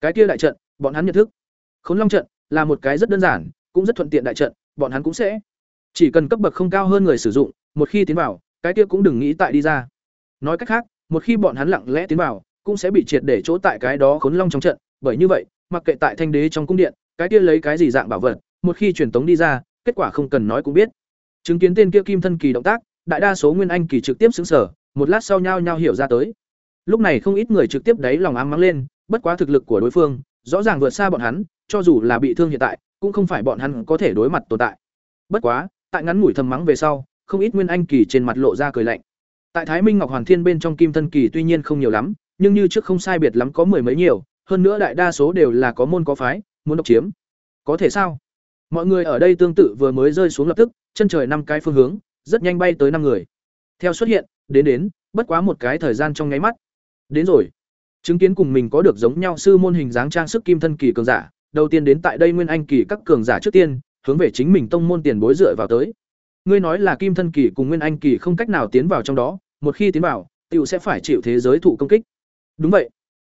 cái kia đại trận, bọn hắn nhận thức. Khốn long trận là một cái rất đơn giản, cũng rất thuận tiện đại trận, bọn hắn cũng sẽ. Chỉ cần cấp bậc không cao hơn người sử dụng, một khi tiến vào, cái kia cũng đừng nghĩ tại đi ra. Nói cách khác, một khi bọn hắn lặng lẽ tiến vào, cũng sẽ bị triệt để chỗ tại cái đó khốn long trong trận. Bởi như vậy, mặc kệ tại thanh đế trong cung điện, cái kia lấy cái gì dạng bảo vật, một khi truyền tống đi ra, kết quả không cần nói cũng biết. Chứng kiến tên kia kim thân kỳ động tác, đại đa số nguyên anh kỳ trực tiếp xứng sở một lát sau nhau nhau hiểu ra tới. Lúc này không ít người trực tiếp đáy lòng ám mắng lên bất quá thực lực của đối phương, rõ ràng vượt xa bọn hắn, cho dù là bị thương hiện tại, cũng không phải bọn hắn có thể đối mặt tồn tại. Bất quá, tại ngắn ngủi thầm mắng về sau, không ít nguyên anh kỳ trên mặt lộ ra cười lạnh. Tại thái minh ngọc hoàn thiên bên trong kim thân kỳ tuy nhiên không nhiều lắm, nhưng như trước không sai biệt lắm có mười mấy nhiều, hơn nữa đại đa số đều là có môn có phái, muốn độc chiếm. Có thể sao? Mọi người ở đây tương tự vừa mới rơi xuống lập tức, chân trời năm cái phương hướng, rất nhanh bay tới năm người. Theo xuất hiện, đến đến, bất quá một cái thời gian trong nháy mắt. Đến rồi chứng kiến cùng mình có được giống nhau sư môn hình dáng trang sức kim thân kỳ cường giả, đầu tiên đến tại đây nguyên anh kỳ các cường giả trước tiên, hướng về chính mình tông môn tiền bối dựa vào tới. Ngươi nói là kim thân kỳ cùng nguyên anh kỳ không cách nào tiến vào trong đó, một khi tiến vào, tiểu sẽ phải chịu thế giới thụ công kích. Đúng vậy.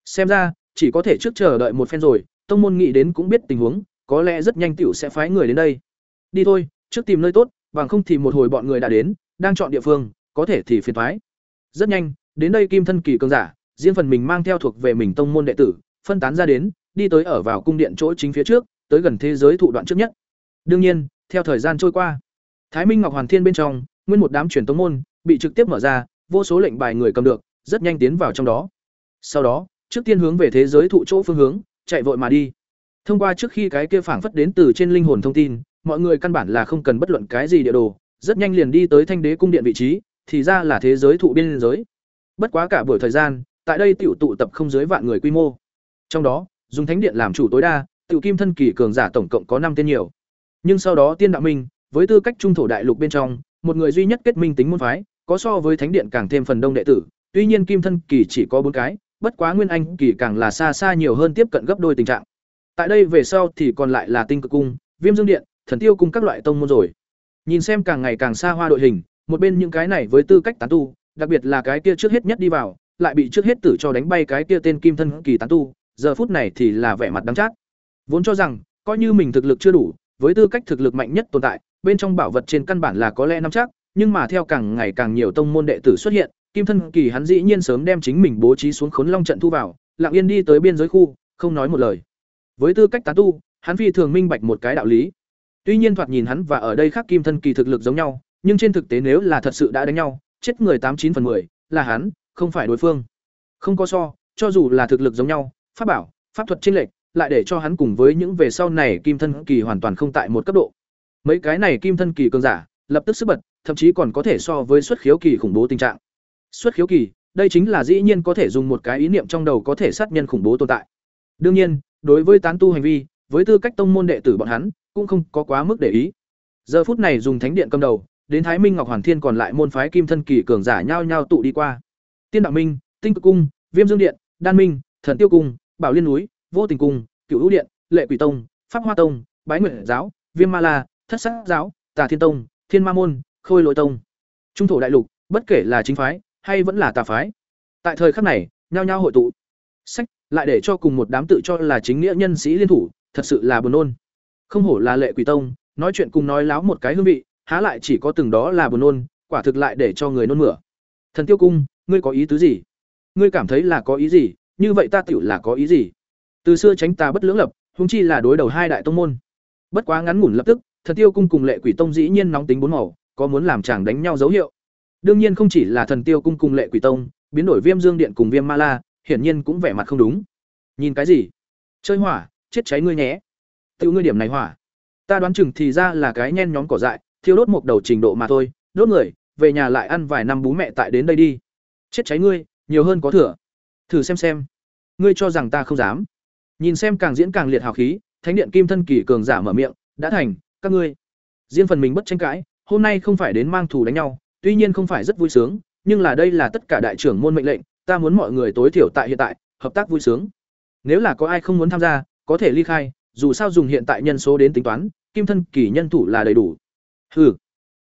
Xem ra, chỉ có thể trước chờ đợi một phen rồi, tông môn nghĩ đến cũng biết tình huống, có lẽ rất nhanh tiểu sẽ phái người đến đây. Đi thôi, trước tìm nơi tốt, bằng không thì một hồi bọn người đã đến, đang chọn địa phương, có thể thì phiền thoái rất nhanh, đến đây kim thân kỳ cường giả riêng phần mình mang theo thuộc về mình tông môn đệ tử, phân tán ra đến, đi tới ở vào cung điện chỗ chính phía trước, tới gần thế giới thụ đoạn trước nhất. Đương nhiên, theo thời gian trôi qua, thái minh ngọc hoàn thiên bên trong, nguyên một đám truyền tông môn bị trực tiếp mở ra, vô số lệnh bài người cầm được, rất nhanh tiến vào trong đó. Sau đó, trước tiên hướng về thế giới thụ chỗ phương hướng, chạy vội mà đi. Thông qua trước khi cái kia phảng phất đến từ trên linh hồn thông tin, mọi người căn bản là không cần bất luận cái gì địa đồ, rất nhanh liền đi tới thanh đế cung điện vị trí, thì ra là thế giới thụ biên giới. Bất quá cả buổi thời gian tại đây tiểu tụ tập không dưới vạn người quy mô. Trong đó, dùng thánh điện làm chủ tối đa, tiểu kim thân kỳ cường giả tổng cộng có năm tên nhiều. Nhưng sau đó tiên đạo minh, với tư cách trung thổ đại lục bên trong, một người duy nhất kết minh tính môn phái, có so với thánh điện càng thêm phần đông đệ tử. Tuy nhiên kim thân kỳ chỉ có bốn cái, bất quá nguyên anh kỳ càng là xa xa nhiều hơn tiếp cận gấp đôi tình trạng. Tại đây về sau thì còn lại là tinh cực cung, viêm dương điện, thần tiêu cung các loại tông môn rồi. Nhìn xem càng ngày càng xa hoa đội hình, một bên những cái này với tư cách tán tu, đặc biệt là cái kia trước hết nhất đi vào lại bị trước hết tử cho đánh bay cái kia tên kim thân kỳ tán tu, giờ phút này thì là vẻ mặt đắng chát. Vốn cho rằng, coi như mình thực lực chưa đủ, với tư cách thực lực mạnh nhất tồn tại, bên trong bảo vật trên căn bản là có lẽ nắm chắc, nhưng mà theo càng ngày càng nhiều tông môn đệ tử xuất hiện, kim thân kỳ hắn dĩ nhiên sớm đem chính mình bố trí xuống khốn long trận thu vào, lặng yên đi tới biên giới khu, không nói một lời. Với tư cách tán tu, hắn phi thường minh bạch một cái đạo lý. Tuy nhiên thoạt nhìn hắn và ở đây khác kim thân kỳ thực lực giống nhau, nhưng trên thực tế nếu là thật sự đã đánh nhau, chết người tám chín phần mười, là hắn không phải đối phương. Không có so, cho dù là thực lực giống nhau, pháp bảo, pháp thuật chênh lệch, lại để cho hắn cùng với những về sau này kim thân kỳ hoàn toàn không tại một cấp độ. Mấy cái này kim thân kỳ cường giả, lập tức sức bật, thậm chí còn có thể so với xuất khiếu kỳ khủng bố tình trạng. Xuất khiếu kỳ, đây chính là dĩ nhiên có thể dùng một cái ý niệm trong đầu có thể sát nhân khủng bố tồn tại. Đương nhiên, đối với tán tu hành vi, với tư cách tông môn đệ tử bọn hắn, cũng không có quá mức để ý. Giờ phút này dùng thánh điện cầm đầu, đến thái minh ngọc hoàn thiên còn lại môn phái kim thân kỳ cường giả nhao nhao tụ đi qua tiên đạo minh, tinh cực cung, viêm dương điện, đan minh, thần tiêu cung, bảo liên núi, vô tình cung cựu hữu điện, lệ quỷ tông, pháp hoa tông, bái nguyện giáo, viêm ma la, thất sát giáo, tà thiên tông, thiên ma môn, khôi lội tông. Trung thổ đại lục, bất kể là chính phái hay vẫn là tà phái, tại thời khắc này, nhao nhao hội tụ. Sách lại để cho cùng một đám tự cho là chính nghĩa nhân sĩ liên thủ, thật sự là buồn nôn. Không hổ là lệ quỷ tông, nói chuyện cùng nói láo một cái hương vị, há lại chỉ có từng đó là buồn nôn, quả thực lại để cho người nôn mửa. Thần tiêu cung ngươi có ý tứ gì? Ngươi cảm thấy là có ý gì? Như vậy ta tựu là có ý gì? Từ xưa tránh ta bất lưỡng lập húng chi là đối đầu hai đại tông môn. Bất quá ngắn ngủn lập tức, thần tiêu cung cùng lệ quỷ tông dĩ nhiên nóng tính bốn màu, có muốn làm chàng đánh nhau dấu hiệu. Đương nhiên không chỉ là thần tiêu cung cùng lệ quỷ tông, biến đổi viêm dương điện cùng viêm ma la, hiển nhiên cũng vẻ mặt không đúng. Nhìn cái gì? Chơi hỏa, chết cháy ngươi nhé. Tự ngươi điểm này hỏa. Ta đoán chừng thì ra là cái nhen nhóm cỏ dại, thiêu đốt một đầu trình độ mà thôi. Đốt người, về nhà lại ăn vài năm bú mẹ tại đến đây đi chết cháy ngươi, nhiều hơn có thừa. Thử xem xem. Ngươi cho rằng ta không dám. Nhìn xem càng diễn càng liệt hào khí, thánh điện kim thân kỳ cường giả mở miệng, đã thành, các ngươi. Riêng phần mình bất tranh cãi, hôm nay không phải đến mang thù đánh nhau, tuy nhiên không phải rất vui sướng, nhưng là đây là tất cả đại trưởng môn mệnh lệnh, ta muốn mọi người tối thiểu tại hiện tại, hợp tác vui sướng. Nếu là có ai không muốn tham gia, có thể ly khai, dù sao dùng hiện tại nhân số đến tính toán, kim thân kỳ nhân thủ là đầy đủ. Hừ.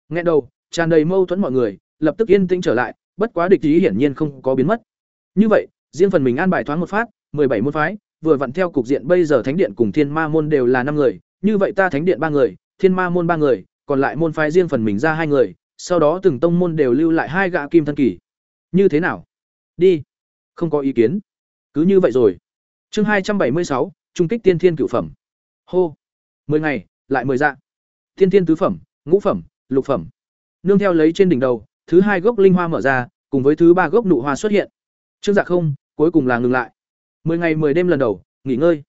Nghe đầu, tràn đầy mâu thuẫn mọi người, lập tức yên tĩnh trở lại bất quá địch ý hiển nhiên không có biến mất. Như vậy, riêng phần mình an bài thoáng một phát bảy môn phái, vừa vặn theo cục diện bây giờ thánh điện cùng thiên ma môn đều là năm người, như vậy ta thánh điện ba người, thiên ma môn ba người, còn lại môn phái riêng phần mình ra hai người, sau đó từng tông môn đều lưu lại hai gã kim thân kỳ. Như thế nào? Đi. Không có ý kiến. Cứ như vậy rồi. Chương hai trăm bảy mươi sáu, trung kích tiên thiên cửu phẩm. Hô. Mười ngày, lại mười dạ. Tiên thiên tứ phẩm, ngũ phẩm, lục phẩm. Nương theo lấy trên đỉnh đầu thứ hai gốc linh hoa mở ra, cùng với thứ ba gốc nụ hoa xuất hiện. Trương dạ không, cuối cùng là ngừng lại. Mười ngày mười đêm lần đầu, nghỉ ngơi.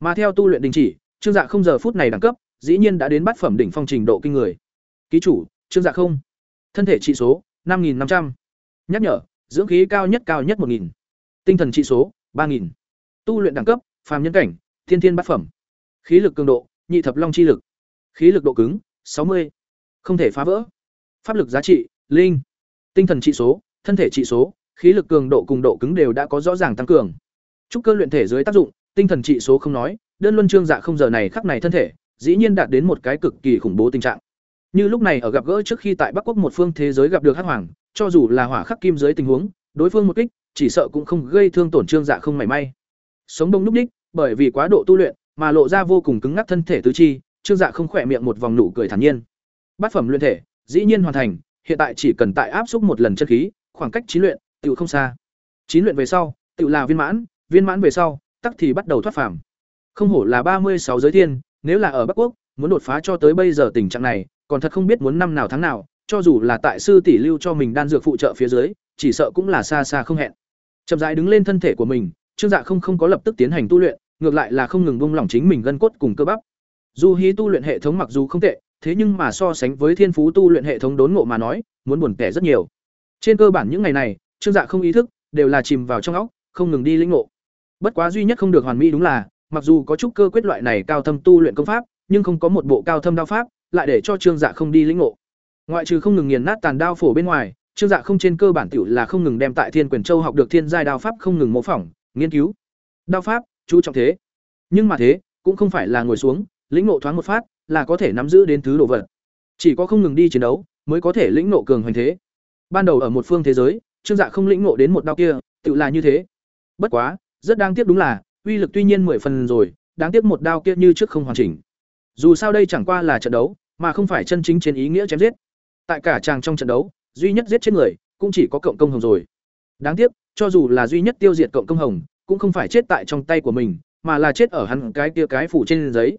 Mà theo tu luyện đình chỉ, trương dạ không giờ phút này đẳng cấp, dĩ nhiên đã đến bát phẩm đỉnh phong trình độ kinh người. Ký chủ, trương dạ không. Thân thể trị số, năm nghìn năm trăm. Nhắc nhở, dưỡng khí cao nhất cao nhất một nghìn. Tinh thần trị số, ba nghìn. Tu luyện đẳng cấp, phàm nhân cảnh, thiên thiên bát phẩm. Khí lực cường độ, nhị thập long chi lực. Khí lực độ cứng, sáu mươi. Không thể phá vỡ. Pháp lực giá trị linh, tinh thần trị số, thân thể trị số, khí lực cường độ cùng độ cứng đều đã có rõ ràng tăng cường. Trúc cơ luyện thể dưới tác dụng, tinh thần trị số không nói, đơn luân trương dạ không giờ này khắc này thân thể, dĩ nhiên đạt đến một cái cực kỳ khủng bố tình trạng. Như lúc này ở gặp gỡ trước khi tại bắc quốc một phương thế giới gặp được hắc hoàng, cho dù là hỏa khắc kim dưới tình huống, đối phương một kích, chỉ sợ cũng không gây thương tổn trương dạ không mảy may. Sống đông núp đích, bởi vì quá độ tu luyện, mà lộ ra vô cùng cứng ngắc thân thể tứ chi trương dạ không khỏe miệng một vòng nụ cười thản nhiên. Bát phẩm luyện thể, dĩ nhiên hoàn thành hiện tại chỉ cần tại áp xúc một lần chân khí, khoảng cách chín luyện, tựu không xa. Chín luyện về sau, tựu là viên mãn viên mãn về sau, tắc thì bắt đầu thoát phàm. Không hổ là ba mươi sáu giới thiên, nếu là ở bắc quốc, muốn đột phá cho tới bây giờ tình trạng này, còn thật không biết muốn năm nào tháng nào, cho dù là tại sư tỷ lưu cho mình đan dược phụ trợ phía dưới, chỉ sợ cũng là xa xa không hẹn. Chậm rãi đứng lên thân thể của mình, trương dạ không không có lập tức tiến hành tu luyện, ngược lại là không ngừng bung lỏng chính mình gân cốt cùng cơ bắp. Dù hí tu luyện hệ thống mặc dù không tệ thế nhưng mà so sánh với thiên phú tu luyện hệ thống đốn ngộ mà nói, muốn buồn tẻ rất nhiều. Trên cơ bản những ngày này, trương dạ không ý thức, đều là chìm vào trong óc, không ngừng đi lĩnh ngộ. Bất quá duy nhất không được hoàn mỹ đúng là, mặc dù có chút cơ quyết loại này cao thâm tu luyện công pháp, nhưng không có một bộ cao thâm đao pháp, lại để cho trương dạ không đi lĩnh ngộ. Ngoại trừ không ngừng nghiền nát tàn đao phổ bên ngoài, trương dạ không trên cơ bản tiểu là không ngừng đem tại thiên quyền châu học được thiên giai đao pháp không ngừng mô phỏng, nghiên cứu. Đao pháp, chú trọng thế. Nhưng mà thế, cũng không phải là ngồi xuống, lĩnh ngộ thoáng một phát là có thể nắm giữ đến thứ đồ vật. Chỉ có không ngừng đi chiến đấu, mới có thể lĩnh ngộ cường hoành thế. Ban đầu ở một phương thế giới, trương dạ không lĩnh ngộ đến một đao kia, tự là như thế. Bất quá, rất đáng tiếc đúng là, uy lực tuy nhiên mười phần rồi, đáng tiếc một đao kia như trước không hoàn chỉnh. Dù sao đây chẳng qua là trận đấu, mà không phải chân chính trên ý nghĩa chém giết. Tại cả chàng trong trận đấu, duy nhất giết chết người, cũng chỉ có cộng công hồng rồi. Đáng tiếc, cho dù là duy nhất tiêu diệt cộng công hồng, cũng không phải chết tại trong tay của mình, mà là chết ở hắn cái kia cái phủ trên giấy.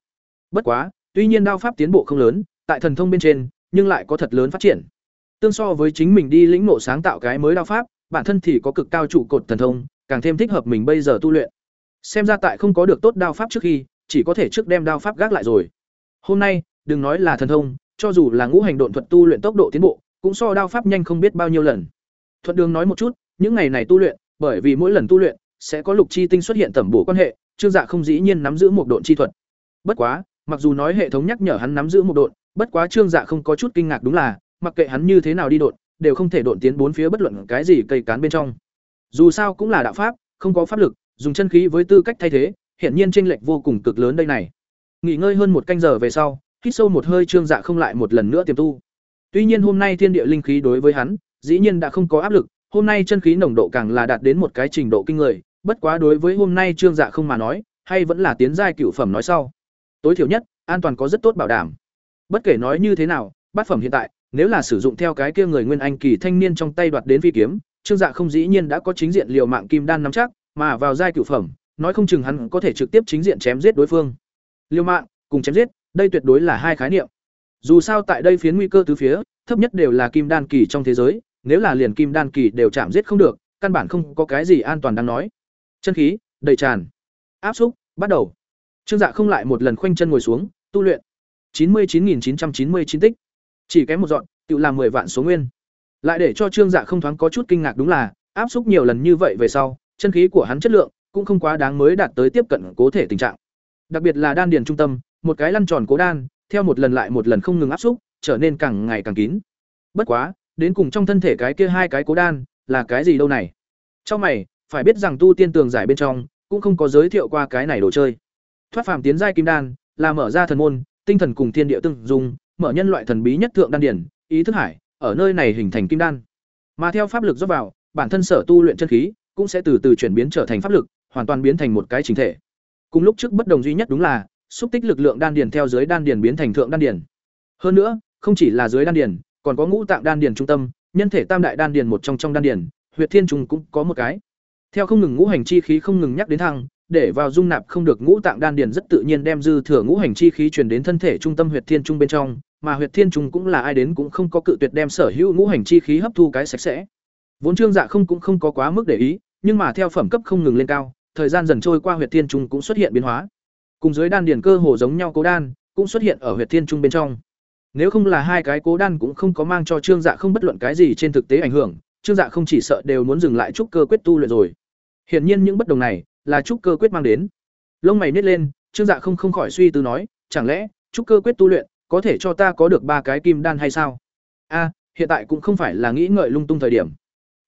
Bất quá tuy nhiên đao pháp tiến bộ không lớn, tại thần thông bên trên, nhưng lại có thật lớn phát triển. Tương so với chính mình đi lĩnh ngộ sáng tạo cái mới đao pháp, bản thân thì có cực cao trụ cột thần thông, càng thêm thích hợp mình bây giờ tu luyện. Xem ra tại không có được tốt đao pháp trước khi, chỉ có thể trước đem đao pháp gác lại rồi. Hôm nay, đừng nói là thần thông, cho dù là ngũ hành độn thuật tu luyện tốc độ tiến bộ, cũng so đao pháp nhanh không biết bao nhiêu lần. Thuận đường nói một chút, những ngày này tu luyện, bởi vì mỗi lần tu luyện, sẽ có lục chi tinh xuất hiện tẩm bổ quan hệ, trương dạ không dĩ nhiên nắm giữ một độn chi thuật. Bất quá mặc dù nói hệ thống nhắc nhở hắn nắm giữ một độn, bất quá trương dạ không có chút kinh ngạc đúng là, mặc kệ hắn như thế nào đi độn, đều không thể độn tiến bốn phía bất luận cái gì cây cán bên trong. Dù sao cũng là đạo pháp, không có pháp lực, dùng chân khí với tư cách thay thế, hiển nhiên chênh lệch vô cùng cực lớn đây này. Nghỉ ngơi hơn một canh giờ về sau, hít sâu một hơi trương dạ không lại một lần nữa tiềm tu. Tuy nhiên hôm nay thiên địa linh khí đối với hắn, dĩ nhiên đã không có áp lực, hôm nay chân khí nồng độ càng là đạt đến một cái trình độ kinh người, bất quá đối với hôm nay trương dạ không mà nói, hay vẫn là tiến giai cửu phẩm nói sau tối thiểu nhất, an toàn có rất tốt bảo đảm. Bất kể nói như thế nào, bát phẩm hiện tại, nếu là sử dụng theo cái kia người nguyên anh kỳ thanh niên trong tay đoạt đến phi kiếm, trương dạ không dĩ nhiên đã có chính diện liều mạng kim đan nắm chắc, mà vào giai cửu phẩm, nói không chừng hắn có thể trực tiếp chính diện chém giết đối phương. Liều mạng, cùng chém giết, đây tuyệt đối là hai khái niệm. Dù sao tại đây phiến nguy cơ tứ phía, thấp nhất đều là kim đan kỳ trong thế giới, nếu là liền kim đan kỳ đều chạm giết không được, căn bản không có cái gì an toàn đáng nói. Chân khí, đầy tràn. Áp xúc, bắt đầu trương dạ không lại một lần khoanh chân ngồi xuống, tu luyện. Chín mươi chín chín trăm chín mươi chín tích. Chỉ kém một dọn, tự làm mười vạn số nguyên. Lại để cho trương dạ không thoáng có chút kinh ngạc đúng là, áp xúc nhiều lần như vậy về sau, chân khí của hắn chất lượng cũng không quá đáng mới đạt tới tiếp cận cố thể tình trạng. Đặc biệt là đan điền trung tâm, một cái lăn tròn cố đan, theo một lần lại một lần không ngừng áp xúc, trở nên càng ngày càng kín. Bất quá, đến cùng trong thân thể cái kia hai cái cố đan là cái gì đâu này? Trong mày, phải biết rằng tu tiên tường giải bên trong cũng không có giới thiệu qua cái này đồ chơi thoát phàm tiến giai kim đan là mở ra thần môn tinh thần cùng thiên địa tương dung mở nhân loại thần bí nhất thượng đan điển ý thức hải ở nơi này hình thành kim đan mà theo pháp lực dốc vào bản thân sở tu luyện chân khí cũng sẽ từ từ chuyển biến trở thành pháp lực hoàn toàn biến thành một cái chính thể Cùng lúc trước bất đồng duy nhất đúng là xúc tích lực lượng đan điền theo dưới đan điền biến thành thượng đan điền. Hơn nữa, không chỉ là dưới đan điền, còn có ngũ tạng đan điền trung tâm, nhân thể tam đại đan điền một trong trong đan điền, huyệt thiên trùng cũng có một cái. Theo không ngừng ngũ hành chi khí không ngừng nhắc đến thăng, để vào dung nạp không được ngũ tạng đan điền rất tự nhiên đem dư thừa ngũ hành chi khí truyền đến thân thể trung tâm huyệt thiên trung bên trong, mà huyệt thiên trung cũng là ai đến cũng không có cự tuyệt đem sở hữu ngũ hành chi khí hấp thu cái sạch sẽ. Vốn Trương Dạ không cũng không có quá mức để ý, nhưng mà theo phẩm cấp không ngừng lên cao, thời gian dần trôi qua huyệt thiên trung cũng xuất hiện biến hóa. Cùng dưới đan điền cơ hồ giống nhau cố đan, cũng xuất hiện ở huyệt thiên trung bên trong. Nếu không là hai cái cố đan cũng không có mang cho Trương Dạ không bất luận cái gì trên thực tế ảnh hưởng, Trương Dạ không chỉ sợ đều muốn dừng lại chút cơ quyết tu luyện rồi. Hiển nhiên những bất đồng này là trúc cơ quyết mang đến. Lông mày nhếch lên, Trương Dạ không không khỏi suy tư nói, chẳng lẽ trúc cơ quyết tu luyện có thể cho ta có được ba cái kim đan hay sao? A, hiện tại cũng không phải là nghĩ ngợi lung tung thời điểm.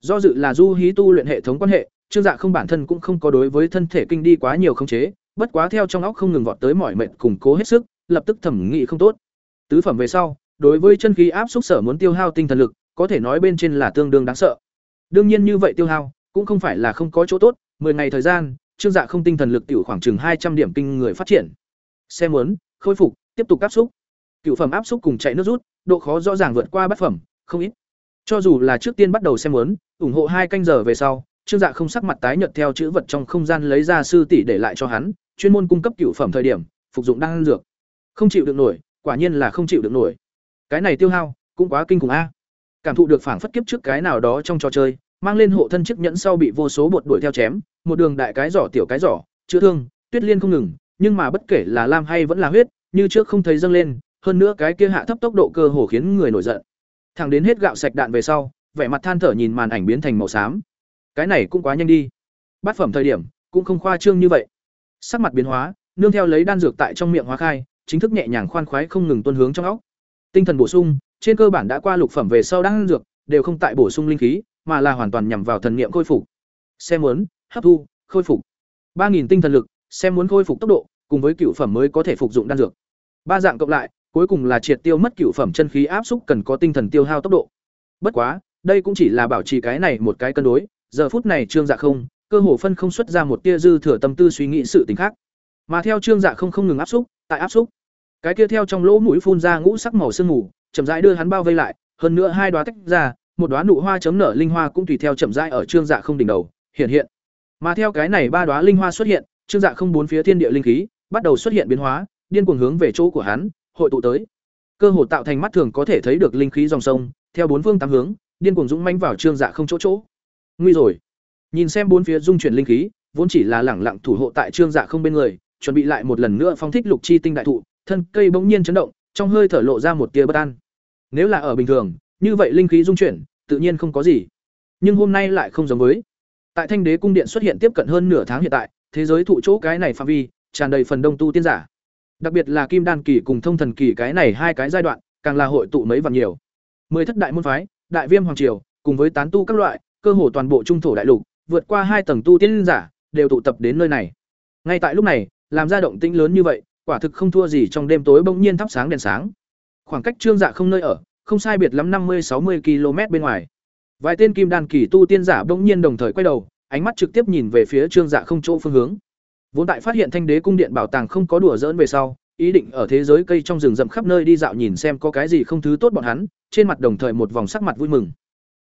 Do dự là du hí tu luyện hệ thống quan hệ, Trương Dạ không bản thân cũng không có đối với thân thể kinh đi quá nhiều khống chế, bất quá theo trong óc không ngừng vọt tới mỏi mệt củng cố hết sức, lập tức thẩm nghị không tốt. Tứ phẩm về sau, đối với chân khí áp xúc sở muốn tiêu hao tinh thần lực, có thể nói bên trên là tương đương đáng sợ. Đương nhiên như vậy tiêu hao cũng không phải là không có chỗ tốt, 10 ngày thời gian, Trương Dạ không tinh thần lực tiểu khoảng chừng 200 điểm kinh người phát triển. Xem muốn, khôi phục, tiếp tục áp xúc. Cựu phẩm áp xúc cùng chạy nước rút, độ khó rõ ràng vượt qua bát phẩm, không ít. Cho dù là trước tiên bắt đầu xem muốn, ủng hộ hai canh giờ về sau, Trương Dạ không sắc mặt tái nhợt theo chữ vật trong không gian lấy ra sư tỷ để lại cho hắn, chuyên môn cung cấp cựu phẩm thời điểm, phục dụng đan dược. Không chịu được nổi, quả nhiên là không chịu được nổi. Cái này tiêu hao cũng quá kinh khủng a. Cảm thụ được phảng phất kiếp trước cái nào đó trong trò chơi, mang lên hộ thân chiếc nhẫn sau bị vô số bột đuổi theo chém, một đường đại cái giỏ tiểu cái giỏ, chữa thương, tuyết liên không ngừng, nhưng mà bất kể là lam hay vẫn là huyết, như trước không thấy dâng lên, hơn nữa cái kia hạ thấp tốc độ cơ hồ khiến người nổi giận. Thẳng đến hết gạo sạch đạn về sau, vẻ mặt than thở nhìn màn ảnh biến thành màu xám. Cái này cũng quá nhanh đi. Bát phẩm thời điểm, cũng không khoa trương như vậy. Sắc mặt biến hóa, nương theo lấy đan dược tại trong miệng hóa khai, chính thức nhẹ nhàng khoan khoái không ngừng tuôn hướng trong óc. Tinh thần bổ sung, trên cơ bản đã qua lục phẩm về sau đan dược, đều không tại bổ sung linh khí, mà là hoàn toàn nhằm vào thần niệm khôi phục. Xem muốn, hấp thu, khôi phục. 3000 tinh thần lực, xem muốn khôi phục tốc độ, cùng với cựu phẩm mới có thể phục dụng đan dược. Ba dạng cộng lại, cuối cùng là triệt tiêu mất cựu phẩm chân khí áp xúc cần có tinh thần tiêu hao tốc độ. Bất quá, đây cũng chỉ là bảo trì cái này một cái cân đối, giờ phút này Trương Dạ không, cơ hồ phân không xuất ra một tia dư thừa tâm tư suy nghĩ sự tình khác. Mà theo Trương Dạ không không ngừng áp xúc, tại áp xúc, cái kia theo trong lỗ mũi phun ra ngũ sắc màu sương mù, chậm rãi đưa hắn bao vây lại, hơn nữa hai đóa tách ra, một đóa nụ hoa chấm nở linh hoa cũng tùy theo chậm rãi ở Trương Dạ không đỉnh đầu hiện hiện. Mà theo cái này ba đóa linh hoa xuất hiện, Trương Dạ không bốn phía thiên địa linh khí bắt đầu xuất hiện biến hóa, điên cuồng hướng về chỗ của hắn, hội tụ tới. Cơ hồ tạo thành mắt thường có thể thấy được linh khí dòng sông, theo bốn phương tám hướng, điên cuồng dũng mãnh vào Trương Dạ không chỗ chỗ. Nguy rồi. Nhìn xem bốn phía dung chuyển linh khí, vốn chỉ là lẳng lặng thủ hộ tại Trương Dạ không bên người, chuẩn bị lại một lần nữa phong thích lục chi tinh đại thụ, thân cây bỗng nhiên chấn động, trong hơi thở lộ ra một tia bất an. Nếu là ở bình thường, như vậy linh khí dung chuyển, tự nhiên không có gì. Nhưng hôm nay lại không giống với. Tại Thanh Đế cung điện xuất hiện tiếp cận hơn nửa tháng hiện tại, thế giới thụ chỗ cái này phạm vi, tràn đầy phần đông tu tiên giả. Đặc biệt là Kim Đan kỳ cùng Thông Thần kỳ cái này hai cái giai đoạn, càng là hội tụ mấy vạn nhiều. Mười thất đại môn phái, Đại Viêm hoàng triều, cùng với tán tu các loại, cơ hồ toàn bộ trung thổ đại lục, vượt qua hai tầng tu tiên giả, đều tụ tập đến nơi này. Ngay tại lúc này, làm ra động tĩnh lớn như vậy, quả thực không thua gì trong đêm tối bỗng nhiên thắp sáng đèn sáng. Khoảng cách Trương Dạ không nơi ở, không sai biệt lắm năm mươi sáu mươi km bên ngoài. Vài tên kim đan kỳ tu tiên giả bỗng nhiên đồng thời quay đầu, ánh mắt trực tiếp nhìn về phía Trương Dạ không chỗ phương hướng. Vốn tại phát hiện Thanh Đế cung điện bảo tàng không có đùa giỡn về sau, ý định ở thế giới cây trong rừng rậm khắp nơi đi dạo nhìn xem có cái gì không thứ tốt bọn hắn, trên mặt đồng thời một vòng sắc mặt vui mừng.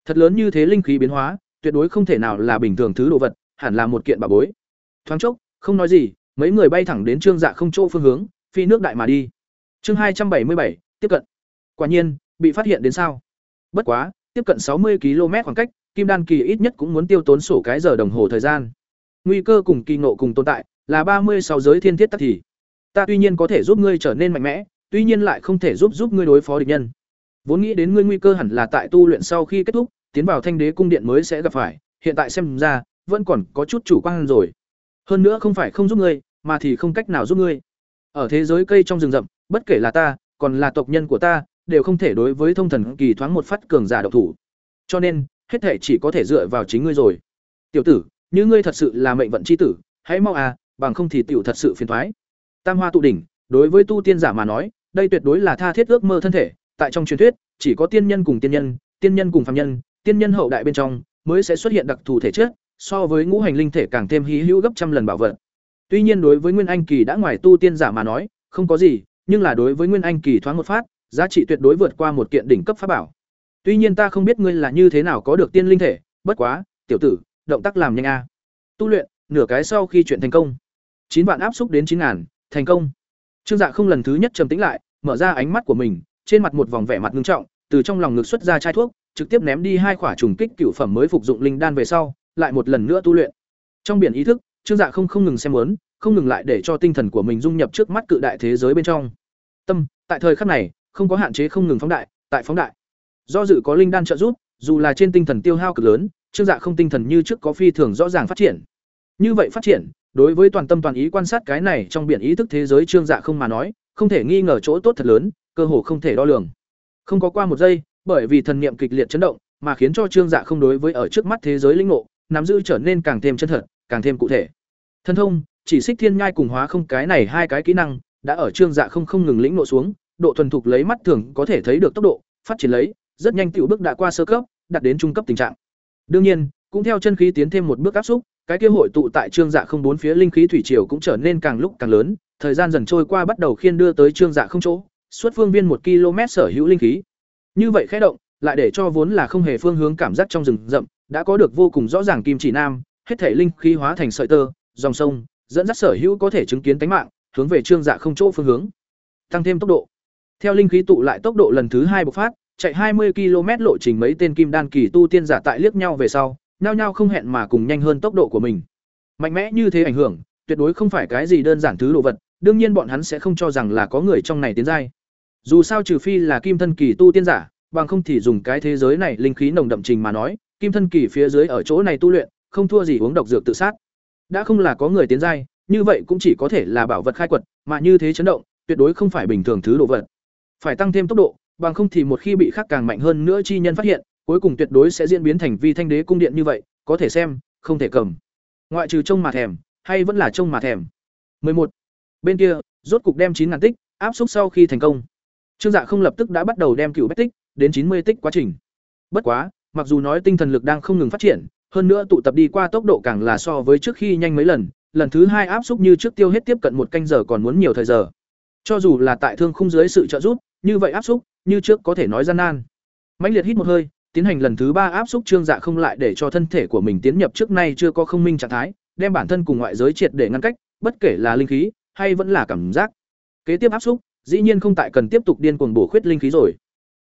Thật lớn như thế linh khí biến hóa, tuyệt đối không thể nào là bình thường thứ đồ vật, hẳn là một kiện bảo bối. Thoáng chốc, không nói gì, mấy người bay thẳng đến Trương Dạ không chỗ phương hướng, phi nước đại mà đi. Chương hai trăm bảy mươi bảy tiếp cận. Quả nhiên, bị phát hiện đến sao? Bất quá, tiếp cận sáu mươi km khoảng cách, Kim Đan kỳ ít nhất cũng muốn tiêu tốn sổ cái giờ đồng hồ thời gian. Nguy cơ cùng kỳ ngộ cùng tồn tại, là ba mươi sáu giới thiên thiết tắc thì. Ta tuy nhiên có thể giúp ngươi trở nên mạnh mẽ, tuy nhiên lại không thể giúp giúp ngươi đối phó địch nhân. Vốn nghĩ đến ngươi nguy cơ hẳn là tại tu luyện sau khi kết thúc, tiến vào Thanh Đế cung điện mới sẽ gặp phải, hiện tại xem ra, vẫn còn có chút chủ quan rồi. Hơn nữa không phải không giúp ngươi, mà thì không cách nào giúp ngươi. Ở thế giới cây trong rừng rậm, bất kể là ta, còn là tộc nhân của ta, đều không thể đối với thông thần kỳ thoáng một phát cường giả độc thủ. Cho nên, hết thể chỉ có thể dựa vào chính ngươi rồi. Tiểu tử, như ngươi thật sự là mệnh vận chi tử, hãy mau à, bằng không thì tiểu thật sự phiền toái. Tam hoa tụ đỉnh, đối với tu tiên giả mà nói, đây tuyệt đối là tha thiết ước mơ thân thể, tại trong truyền thuyết, chỉ có tiên nhân cùng tiên nhân, tiên nhân cùng phàm nhân, tiên nhân hậu đại bên trong mới sẽ xuất hiện đặc thù thể chất, so với ngũ hành linh thể càng thêm hí hữu gấp trăm lần bảo vật. Tuy nhiên đối với Nguyên Anh kỳ đã ngoài tu tiên giả mà nói, không có gì, nhưng là đối với Nguyên Anh kỳ thoáng một phát, giá trị tuyệt đối vượt qua một kiện đỉnh cấp pháp bảo. Tuy nhiên ta không biết ngươi là như thế nào có được tiên linh thể, bất quá, tiểu tử, động tác làm nhanh a. Tu luyện, nửa cái sau khi chuyện thành công. chín vạn áp xúc đến chín ngàn, thành công. Trương Dạ không lần thứ nhất trầm tĩnh lại, mở ra ánh mắt của mình, trên mặt một vòng vẻ mặt nghiêm trọng, từ trong lòng ngực xuất ra chai thuốc, trực tiếp ném đi hai quả trùng kích cựu phẩm mới phục dụng linh đan về sau, lại một lần nữa tu luyện. Trong biển ý thức, Trương Dạ không không ngừng xem muốn, không ngừng lại để cho tinh thần của mình dung nhập trước mắt cự đại thế giới bên trong. Tâm, tại thời khắc này, không có hạn chế không ngừng phóng đại, tại phóng đại. Do dự có linh đan trợ giúp, dù là trên tinh thần tiêu hao cực lớn, Trương Dạ không tinh thần như trước có phi thường rõ ràng phát triển. Như vậy phát triển, đối với toàn tâm toàn ý quan sát cái này trong biển ý thức thế giới Trương Dạ không mà nói, không thể nghi ngờ chỗ tốt thật lớn, cơ hồ không thể đo lường. Không có qua một giây, bởi vì thần niệm kịch liệt chấn động, mà khiến cho Trương Dạ không đối với ở trước mắt thế giới linh ngộ, nắm giữ trở nên càng thêm chân thật, càng thêm cụ thể. Thân thông, chỉ xích thiên nhai cùng hóa không cái này hai cái kỹ năng, đã ở Trương Dạ không không ngừng lĩnh ngộ xuống, độ thuần thục lấy mắt thường có thể thấy được tốc độ, phát triển lấy, rất nhanh tiểu bước đã qua sơ cấp, đạt đến trung cấp tình trạng. Đương nhiên, cũng theo chân khí tiến thêm một bước áp xúc, cái kia hội tụ tại Trương Dạ không bốn phía linh khí thủy triều cũng trở nên càng lúc càng lớn, thời gian dần trôi qua bắt đầu khiên đưa tới Trương Dạ không chỗ, suốt phương viên một km sở hữu linh khí. Như vậy khẽ động, lại để cho vốn là không hề phương hướng cảm giác trong rừng rậm, đã có được vô cùng rõ ràng kim chỉ nam, hết thể linh khí hóa thành sợi tơ, dòng sông, dẫn dắt sở hữu có thể chứng kiến tánh mạng, hướng về Trương Dạ không chỗ phương hướng. Tăng thêm tốc độ. Theo linh khí tụ lại tốc độ lần thứ hai bộc phát, chạy 20 km lộ trình mấy tên kim đan kỳ tu tiên giả tại liếc nhau về sau, nhao nhao không hẹn mà cùng nhanh hơn tốc độ của mình. Mạnh mẽ như thế ảnh hưởng, tuyệt đối không phải cái gì đơn giản thứ đồ vật, đương nhiên bọn hắn sẽ không cho rằng là có người trong này tiến giai. Dù sao trừ phi là kim thân kỳ tu tiên giả, bằng không thì dùng cái thế giới này linh khí nồng đậm trình mà nói, kim thân kỳ phía dưới ở chỗ này tu luyện, không thua gì uống độc dược tự sát. Đã không là có người tiến giai, như vậy cũng chỉ có thể là bảo vật khai quật, mà như thế chấn động, tuyệt đối không phải bình thường thứ đồ vật. Phải tăng thêm tốc độ, bằng không thì một khi bị khác càng mạnh hơn nữa chi nhân phát hiện, cuối cùng tuyệt đối sẽ diễn biến thành vi thanh đế cung điện như vậy, có thể xem, không thể cầm. Ngoại trừ trông mà thèm, hay vẫn là trông mà thèm. 11. Bên kia, rốt cục đem 9000 tích áp xúc sau khi thành công. Trương Dạ không lập tức đã bắt đầu đem cựu bách tích đến 90 tích quá trình. Bất quá, mặc dù nói tinh thần lực đang không ngừng phát triển, hơn nữa tụ tập đi qua tốc độ càng là so với trước khi nhanh mấy lần, lần thứ hai áp xúc như trước tiêu hết tiếp cận một canh giờ còn muốn nhiều thời giờ. Cho dù là tại thương khung dưới sự trợ giúp, như vậy áp xúc, như trước có thể nói gian nan. Mãnh liệt hít một hơi, tiến hành lần thứ ba áp xúc trương dạ không lại để cho thân thể của mình tiến nhập trước nay chưa có không minh trạng thái, đem bản thân cùng ngoại giới triệt để ngăn cách, bất kể là linh khí hay vẫn là cảm giác. Kế tiếp áp xúc, dĩ nhiên không tại cần tiếp tục điên cuồng bổ khuyết linh khí rồi.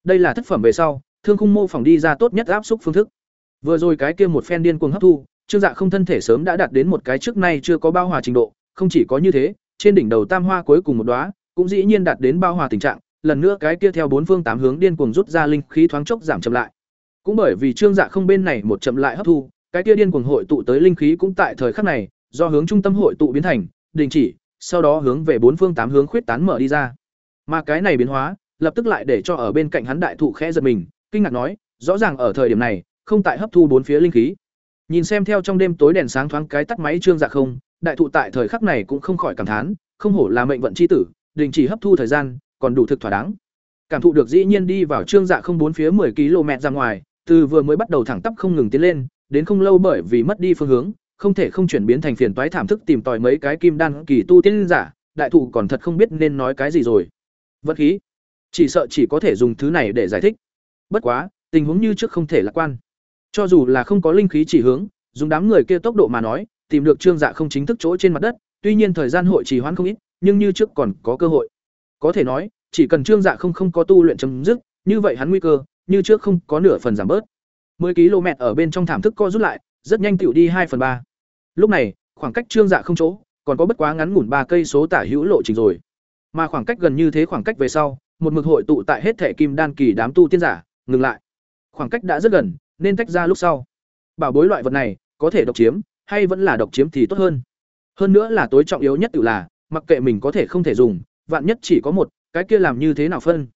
Đây là thất phẩm về sau, thương khung mô phỏng đi ra tốt nhất áp xúc phương thức. Vừa rồi cái kia một phen điên cuồng hấp thu, Trương Dạ không thân thể sớm đã đạt đến một cái trước nay chưa có bao hòa trình độ, không chỉ có như thế, trên đỉnh đầu tam hoa cuối cùng một đóa, cũng dĩ nhiên đạt đến bao hòa tình trạng, lần nữa cái kia theo bốn phương tám hướng điên cuồng rút ra linh khí thoáng chốc giảm chậm lại. Cũng bởi vì Trương Dạ không bên này một chậm lại hấp thu, cái kia điên cuồng hội tụ tới linh khí cũng tại thời khắc này, do hướng trung tâm hội tụ biến thành đình chỉ, sau đó hướng về bốn phương tám hướng khuyết tán mở đi ra. Mà cái này biến hóa, lập tức lại để cho ở bên cạnh hắn đại thụ khẽ giật mình, kinh ngạc nói, rõ ràng ở thời điểm này, không tại hấp thu bốn phía linh khí. Nhìn xem theo trong đêm tối đèn sáng thoáng cái tắt máy trương dạ không, đại thụ tại thời khắc này cũng không khỏi cảm thán, không hổ là mệnh vận chi tử, đình chỉ hấp thu thời gian, còn đủ thực thỏa đáng. Cảm thụ được dĩ nhiên đi vào trương dạ không bốn phía 10 km ra ngoài, từ vừa mới bắt đầu thẳng tắp không ngừng tiến lên, đến không lâu bởi vì mất đi phương hướng, không thể không chuyển biến thành phiền toái thảm thức tìm tòi mấy cái kim đan kỳ tu tiên giả, đại thụ còn thật không biết nên nói cái gì rồi. Vật khí, chỉ sợ chỉ có thể dùng thứ này để giải thích. Bất quá, tình huống như trước không thể lạc quan. Cho dù là không có linh khí chỉ hướng, dùng đám người kia tốc độ mà nói, tìm được trương dạ không chính thức chỗ trên mặt đất, tuy nhiên thời gian hội trì hoãn không ít, nhưng như trước còn có cơ hội. Có thể nói, chỉ cần trương dạ không không có tu luyện chấm dứt, như vậy hắn nguy cơ, như trước không có nửa phần giảm bớt. 10 km ở bên trong thảm thức co rút lại, rất nhanh tiểu đi 2 phần 3. Lúc này, khoảng cách trương dạ không chỗ, còn có bất quá ngắn ngủn ba cây số tả hữu lộ trình rồi. Mà khoảng cách gần như thế khoảng cách về sau, một mực hội tụ tại hết thể kim đan kỳ đám tu tiên giả, ngừng lại. Khoảng cách đã rất gần, nên tách ra lúc sau. Bảo bối loại vật này, có thể độc chiếm, hay vẫn là độc chiếm thì tốt hơn. Hơn nữa là tối trọng yếu nhất tự là, mặc kệ mình có thể không thể dùng, vạn nhất chỉ có một, cái kia làm như thế nào phân.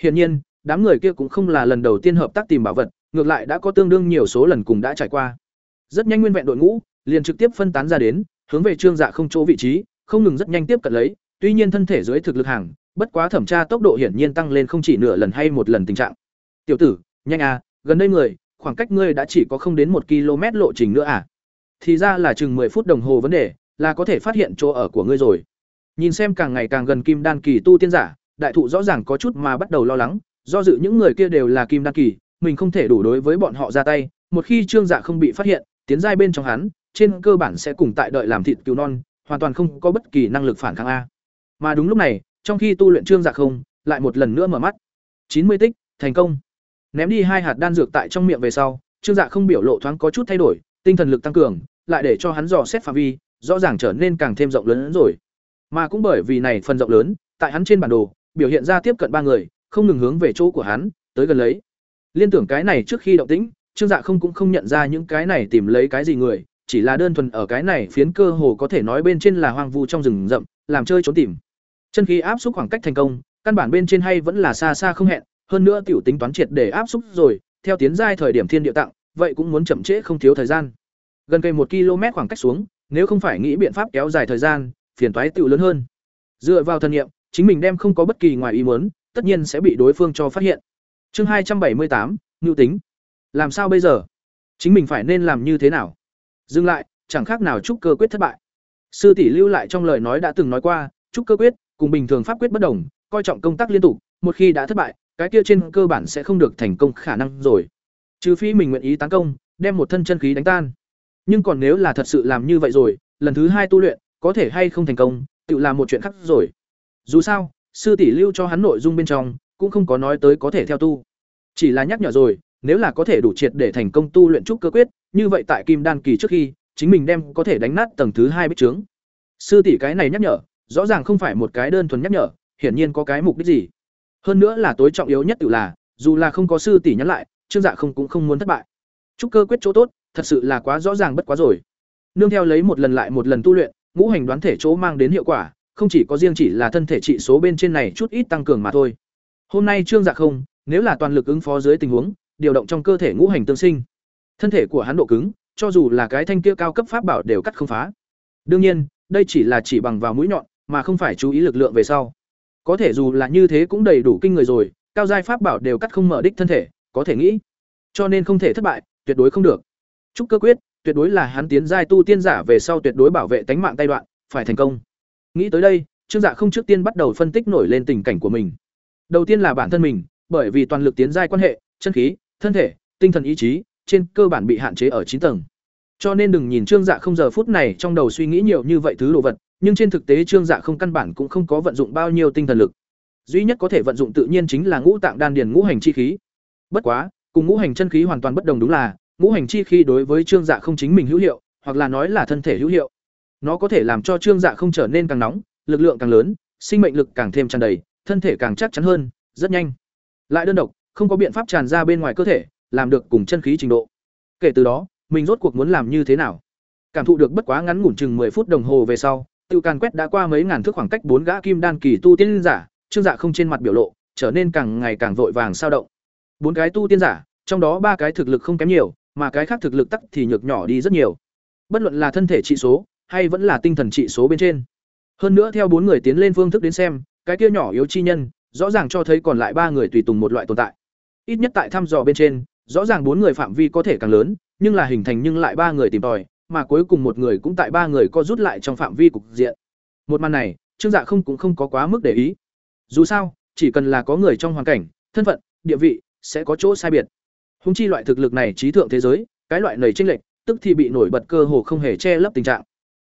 Hiển nhiên, đám người kia cũng không là lần đầu tiên hợp tác tìm bảo vật, ngược lại đã có tương đương nhiều số lần cùng đã trải qua. Rất nhanh nguyên vẹn đội ngũ, liền trực tiếp phân tán ra đến, hướng về Trương Dạ không chỗ vị trí, không ngừng rất nhanh tiếp cận lấy, tuy nhiên thân thể dưới thực lực hàng, bất quá thẩm tra tốc độ hiển nhiên tăng lên không chỉ nửa lần hay một lần tình trạng. "Tiểu tử, nhanh à, gần đây người, khoảng cách ngươi đã chỉ có không đến một km lộ trình nữa à?" Thì ra là chừng 10 phút đồng hồ vấn đề, là có thể phát hiện chỗ ở của ngươi rồi. Nhìn xem càng ngày càng gần kim đan kỳ tu tiên giả, đại thụ rõ ràng có chút mà bắt đầu lo lắng, do dự những người kia đều là kim đan kỳ, mình không thể đủ đối với bọn họ ra tay, một khi Trương Dạ không bị phát hiện, tiến giai bên trong hắn, trên cơ bản sẽ cùng tại đợi làm thịt cứu non, hoàn toàn không có bất kỳ năng lực phản kháng a. Mà đúng lúc này, trong khi tu luyện Trương Dạ không, lại một lần nữa mở mắt. chín mươi tích, thành công. Ném đi hai hạt đan dược tại trong miệng về sau, Trương Dạ không biểu lộ thoáng có chút thay đổi, tinh thần lực tăng cường, lại để cho hắn dò xét phạm vi, rõ ràng trở nên càng thêm rộng lớn hơn rồi. Mà cũng bởi vì này phần rộng lớn, tại hắn trên bản đồ, biểu hiện ra tiếp cận ba người, không ngừng hướng về chỗ của hắn, tới gần lấy. Liên tưởng cái này trước khi động tĩnh, Trương Dạ không cũng không nhận ra những cái này tìm lấy cái gì người, chỉ là đơn thuần ở cái này phiến cơ hồ có thể nói bên trên là hoang vu trong rừng rậm, làm chơi trốn tìm. Chân khí áp xúc khoảng cách thành công, căn bản bên trên hay vẫn là xa xa không hẹn, hơn nữa tiểu tính toán triệt để áp xúc rồi, theo tiến giai thời điểm thiên địa tặng, vậy cũng muốn chậm trễ không thiếu thời gian. Gần cây một km khoảng cách xuống, nếu không phải nghĩ biện pháp kéo dài thời gian, phiền toái tựu lớn hơn. Dựa vào thân niệm, chính mình đem không có bất kỳ ngoài ý muốn, tất nhiên sẽ bị đối phương cho phát hiện. Chương hai trăm bảy mươi tám, nhu tính. Làm sao bây giờ? Chính mình phải nên làm như thế nào? Dừng lại, chẳng khác nào trúc cơ quyết thất bại. Sư tỷ lưu lại trong lời nói đã từng nói qua, trúc cơ quyết cùng bình thường pháp quyết bất đồng, coi trọng công tác liên tục, một khi đã thất bại, cái kia trên cơ bản sẽ không được thành công khả năng rồi. Trừ phi mình nguyện ý tấn công, đem một thân chân khí đánh tan. Nhưng còn nếu là thật sự làm như vậy rồi, lần thứ hai tu luyện, có thể hay không thành công, tự làm một chuyện khác rồi. Dù sao, sư tỷ lưu cho hắn nội dung bên trong, cũng không có nói tới có thể theo tu. Chỉ là nhắc nhở rồi, nếu là có thể đủ triệt để thành công tu luyện trúc cơ quyết, như vậy tại kim đan kỳ trước khi, chính mình đem có thể đánh nát tầng thứ hai bích trướng. Sư tỷ cái này nhắc nhở, rõ ràng không phải một cái đơn thuần nhắc nhở, hiển nhiên có cái mục đích gì. Hơn nữa là tối trọng yếu nhất tự là, dù là không có sư tỷ nhắn lại, Trương Dạ không cũng không muốn thất bại. Trúc cơ quyết chỗ tốt, thật sự là quá rõ ràng bất quá rồi. Nương theo lấy một lần lại một lần tu luyện, ngũ hành đoán thể chỗ mang đến hiệu quả, không chỉ có riêng chỉ là thân thể trị số bên trên này chút ít tăng cường mà thôi. Hôm nay Trương Dạ không, nếu là toàn lực ứng phó dưới tình huống, điều động trong cơ thể ngũ hành tương sinh. Thân thể của hắn độ cứng, cho dù là cái thanh kia cao cấp pháp bảo đều cắt không phá. Đương nhiên, đây chỉ là chỉ bằng vào mũi nhọn, mà không phải chú ý lực lượng về sau. Có thể dù là như thế cũng đầy đủ kinh người rồi, cao giai pháp bảo đều cắt không mở đích thân thể, có thể nghĩ. Cho nên không thể thất bại, tuyệt đối không được. Trúc cơ quyết, tuyệt đối là hắn tiến giai tu tiên giả về sau tuyệt đối bảo vệ tánh mạng tay đoạn, phải thành công. Nghĩ tới đây, Trương Dạ không trước tiên bắt đầu phân tích nổi lên tình cảnh của mình. Đầu tiên là bản thân mình, bởi vì toàn lực tiến giai quan hệ, chân khí, thân thể, tinh thần ý chí, trên cơ bản bị hạn chế ở chín tầng. Cho nên đừng nhìn Trương Dạ không giờ phút này trong đầu suy nghĩ nhiều như vậy thứ đồ vật, nhưng trên thực tế Trương Dạ không căn bản cũng không có vận dụng bao nhiêu tinh thần lực. Duy nhất có thể vận dụng tự nhiên chính là ngũ tạng đan điền ngũ hành chi khí. Bất quá, cùng ngũ hành chân khí hoàn toàn bất đồng đúng là, ngũ hành chi khí đối với Trương Dạ không chính mình hữu hiệu, hoặc là nói là thân thể hữu hiệu. Nó có thể làm cho Trương Dạ không trở nên càng nóng, lực lượng càng lớn, sinh mệnh lực càng thêm tràn đầy, thân thể càng chắc chắn hơn, rất nhanh. Lại đơn độc, không có biện pháp tràn ra bên ngoài cơ thể, làm được cùng chân khí trình độ. Kể từ đó, mình rốt cuộc muốn làm như thế nào? Cảm thụ được bất quá ngắn ngủn chừng 10 phút đồng hồ về sau, Tiêu Càn quét đã qua mấy ngàn thước khoảng cách bốn gã kim đan kỳ tu tiên giả, Trương Dạ không trên mặt biểu lộ, trở nên càng ngày càng vội vàng sao động. Bốn cái tu tiên giả, trong đó ba cái thực lực không kém nhiều, mà cái khác thực lực tắc thì nhược nhỏ đi rất nhiều. Bất luận là thân thể trị số, hay vẫn là tinh thần trị số bên trên. Hơn nữa theo bốn người tiến lên phương thức đến xem, cái kia nhỏ yếu chi nhân, rõ ràng cho thấy còn lại ba người tùy tùng một loại tồn tại. Ít nhất tại thăm dò bên trên, rõ ràng bốn người phạm vi có thể càng lớn, nhưng là hình thành nhưng lại ba người tìm tòi, mà cuối cùng một người cũng tại ba người co rút lại trong phạm vi cục diện. Một màn này, Trương Dạ không cũng không có quá mức để ý. Dù sao, chỉ cần là có người trong hoàn cảnh, thân phận, địa vị sẽ có chỗ sai biệt. Hùng chi loại thực lực này trí thượng thế giới, cái loại nảy chênh lệch, tức thì bị nổi bật cơ hồ không hề che lấp tình trạng.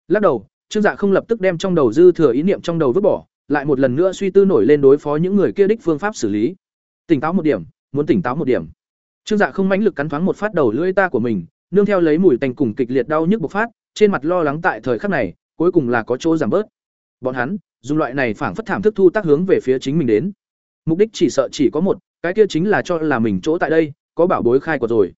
Lắc đầu, Trương Dạ không lập tức đem trong đầu dư thừa ý niệm trong đầu vứt bỏ, lại một lần nữa suy tư nổi lên đối phó những người kia đích phương pháp xử lý. Tỉnh táo một điểm, muốn tỉnh táo một điểm. Trương Dạ không mãnh lực cắn thoáng một phát đầu lưỡi ta của mình, nương theo lấy mùi tanh cùng kịch liệt đau nhức bộc phát, trên mặt lo lắng tại thời khắc này, cuối cùng là có chỗ giảm bớt. Bọn hắn, dùng loại này phảng phất thảm thức thu tác hướng về phía chính mình đến. Mục đích chỉ sợ chỉ có một, cái kia chính là cho là mình chỗ tại đây, có bảo bối khai của rồi.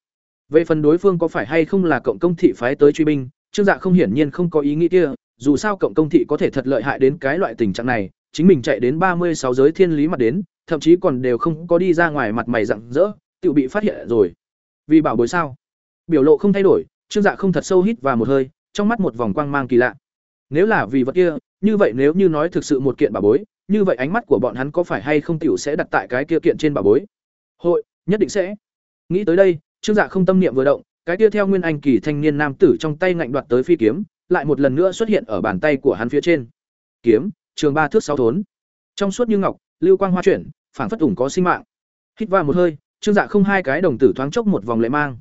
Về phần đối phương có phải hay không là cộng công thị phái tới truy binh, Trương Dạ không hiển nhiên không có ý nghĩ kia, dù sao cộng công thị có thể thật lợi hại đến cái loại tình trạng này, chính mình chạy đến ba mươi sáu giới thiên lý mặt đến, thậm chí còn đều không có đi ra ngoài mặt mày rạng rỡ, tự bị phát hiện rồi. Vì bảo bối sao? Biểu lộ không thay đổi, Trương Dạ không thật sâu hít vào một hơi, trong mắt một vòng quang mang kỳ lạ. Nếu là vì vật kia, như vậy nếu như nói thực sự một kiện bảo bối, như vậy ánh mắt của bọn hắn có phải hay không tiểu sẽ đặt tại cái kia kiện trên bảo bối? Hội, nhất định sẽ. Nghĩ tới đây, Trương Dạ không tâm niệm vừa động, cái kia theo nguyên anh kỳ thanh niên nam tử trong tay ngạnh đoạt tới phi kiếm, lại một lần nữa xuất hiện ở bàn tay của hắn phía trên. Kiếm, trường ba thước sáu thốn. Trong suốt như ngọc, lưu quang hoa chuyển, phảng phất ủng có sinh mạng. Hít vào một hơi, Trương Dạ không hai cái đồng tử thoáng chốc một vòng lệ mang.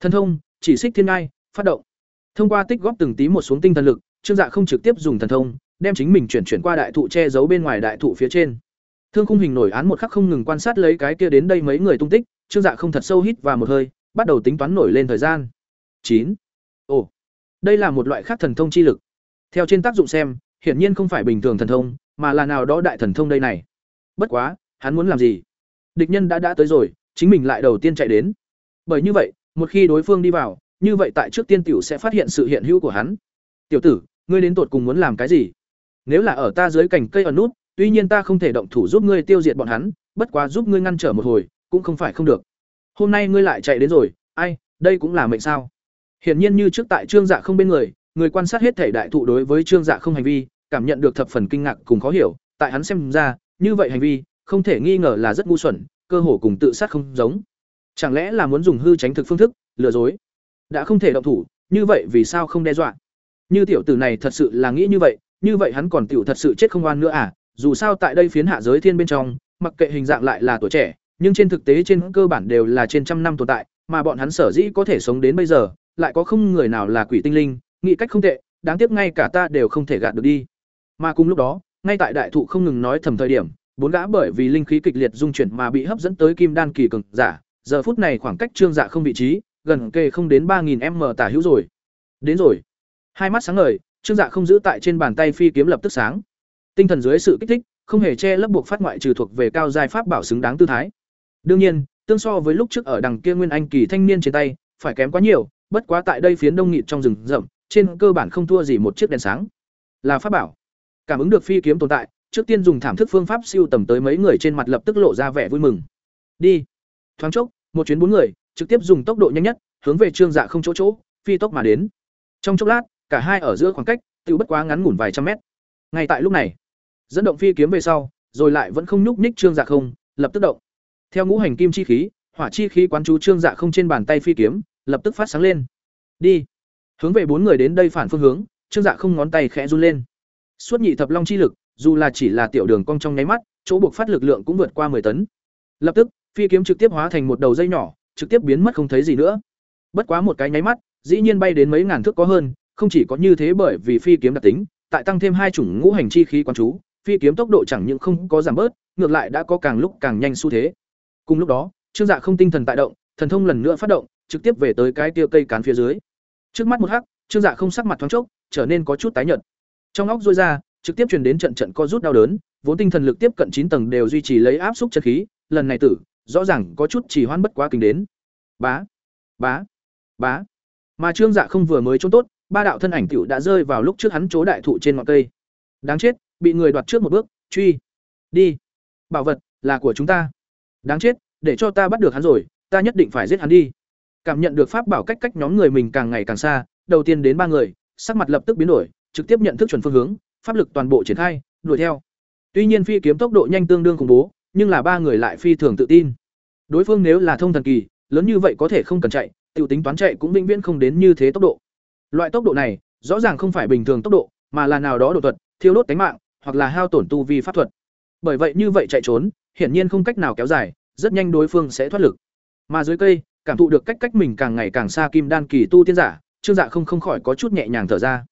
Thân thông, chỉ xích thiên ngai, phát động. Thông qua tích góp từng tí một xuống tinh thần lực, Trương Dạ không trực tiếp dùng thần thông, đem chính mình chuyển chuyển qua đại thụ che giấu bên ngoài đại thụ phía trên. Thương khung hình nổi án một khắc không ngừng quan sát lấy cái kia đến đây mấy người tung tích, Trương Dạ không thật sâu hít và một hơi, bắt đầu tính toán nổi lên thời gian. chín Ồ, đây là một loại khác thần thông chi lực. Theo trên tác dụng xem, hiển nhiên không phải bình thường thần thông, mà là nào đó đại thần thông đây này. Bất quá, hắn muốn làm gì? Địch nhân đã đã tới rồi, chính mình lại đầu tiên chạy đến. Bởi như vậy, một khi đối phương đi vào, như vậy tại trước tiên tiểu sẽ phát hiện sự hiện hữu của hắn. "Tiểu tử, ngươi đến tột cùng muốn làm cái gì?" Nếu là ở ta dưới cành cây ở nút, tuy nhiên ta không thể động thủ giúp ngươi tiêu diệt bọn hắn, bất quá giúp ngươi ngăn trở một hồi, cũng không phải không được. Hôm nay ngươi lại chạy đến rồi, ai, đây cũng là mệnh sao? Hiển nhiên như trước tại Trương Dạ không bên người, người quan sát hết thể đại thụ đối với Trương Dạ không hành vi, cảm nhận được thập phần kinh ngạc cùng khó hiểu, tại hắn xem ra, như vậy hành vi, không thể nghi ngờ là rất ngu xuẩn, cơ hồ cùng tự sát không giống. Chẳng lẽ là muốn dùng hư tránh thực phương thức, lừa dối? Đã không thể động thủ, như vậy vì sao không đe dọa? Như tiểu tử này thật sự là nghĩ như vậy, như vậy hắn còn tiểu thật sự chết không oan nữa à? Dù sao tại đây phiến hạ giới thiên bên trong, mặc kệ hình dạng lại là tuổi trẻ, nhưng trên thực tế trên cơ bản đều là trên trăm năm tồn tại, mà bọn hắn sở dĩ có thể sống đến bây giờ, lại có không người nào là quỷ tinh linh, nghĩ cách không tệ, đáng tiếc ngay cả ta đều không thể gạt được đi. Mà cùng lúc đó, ngay tại đại thụ không ngừng nói thầm thời điểm, bốn gã bởi vì linh khí kịch liệt dung chuyển mà bị hấp dẫn tới kim đan kỳ cường giả, giờ phút này khoảng cách trương dạ không vị trí, gần kề không đến ba nghìn m tả hữu rồi. Đến rồi. Hai mắt sáng ngời, trương dạ không giữ tại trên bàn tay phi kiếm lập tức sáng. Tinh thần dưới sự kích thích, không hề che lấp buộc phát ngoại trừ thuộc về cao giai pháp bảo xứng đáng tư thái. Đương nhiên, tương so với lúc trước ở đằng kia nguyên anh kỳ thanh niên trên tay, phải kém quá nhiều, bất quá tại đây phiến đông nghịt trong rừng rậm, trên cơ bản không thua gì một chiếc đèn sáng. Là pháp bảo. Cảm ứng được phi kiếm tồn tại, trước tiên dùng thảm thức phương pháp siêu tầm tới mấy người trên mặt lập tức lộ ra vẻ vui mừng. Đi. Thoáng chốc, một chuyến bốn người, trực tiếp dùng tốc độ nhanh nhất, hướng về Trương Dạ không chỗ chỗ, phi tốc mà đến. Trong chốc lát, cả hai ở giữa khoảng cách, tiêu bất quá ngắn ngủn vài trăm mét. Ngay tại lúc này, dẫn động phi kiếm về sau, rồi lại vẫn không nhúc nhích Trương Dạ không, lập tức động. Theo ngũ hành kim chi khí, hỏa chi khí quán chú Trương Dạ không trên bàn tay phi kiếm, lập tức phát sáng lên. Đi. Hướng về bốn người đến đây phản phương hướng, Trương Dạ không ngón tay khẽ run lên. Suốt nhị thập long chi lực, dù là chỉ là tiểu đường cong trong nháy mắt, chỗ buộc phát lực lượng cũng vượt qua 10 tấn. Lập tức, phi kiếm trực tiếp hóa thành một đầu dây nhỏ, trực tiếp biến mất không thấy gì nữa. Bất quá một cái nháy mắt, dĩ nhiên bay đến mấy ngàn thước có hơn, không chỉ có như thế bởi vì phi kiếm đặc tính, tại tăng thêm hai chủng ngũ hành chi khí quan chú, phi kiếm tốc độ chẳng những không có giảm bớt, ngược lại đã có càng lúc càng nhanh xu thế. Cùng lúc đó, Trương Dạ không tinh thần tại động, thần thông lần nữa phát động, trực tiếp về tới cái tia cây cán phía dưới. Trước mắt một hắc, Trương Dạ không sắc mặt thoáng chốc, trở nên có chút tái nhợt. Trong óc rối ra, trực tiếp truyền đến trận trận co rút đau đớn, vốn tinh thần lực tiếp cận chín tầng đều duy trì lấy áp xúc chân khí, lần này tử, rõ ràng có chút chỉ hoãn bất quá kinh đến. Bá, bá, bá. Mà Trương Dạ không vừa mới trốn tốt, ba đạo thân ảnh tiểu đã rơi vào lúc trước hắn chỗ đại thụ trên ngọn cây. Đáng chết, bị người đoạt trước một bước, truy. Đi. Bảo vật là của chúng ta. Đáng chết, để cho ta bắt được hắn rồi, ta nhất định phải giết hắn đi. Cảm nhận được pháp bảo cách cách nhóm người mình càng ngày càng xa, đầu tiên đến ba người, sắc mặt lập tức biến đổi, trực tiếp nhận thức chuẩn phương hướng, pháp lực toàn bộ triển khai, đuổi theo. Tuy nhiên phi kiếm tốc độ nhanh tương đương khủng bố, nhưng là ba người lại phi thường tự tin. Đối phương nếu là thông thần kỳ, lớn như vậy có thể không cần chạy, tiểu tính toán chạy cũng vĩnh viễn không đến như thế tốc độ. Loại tốc độ này, rõ ràng không phải bình thường tốc độ, mà là nào đó đột thuật, thiêu đốt tính mạng, hoặc là hao tổn tu vi pháp thuật. Bởi vậy như vậy chạy trốn, hiển nhiên không cách nào kéo dài, rất nhanh đối phương sẽ thoát lực. Mà dưới cây, cảm thụ được cách cách mình càng ngày càng xa kim đan kỳ tu tiên giả, Trương Dạ không không khỏi có chút nhẹ nhàng thở ra.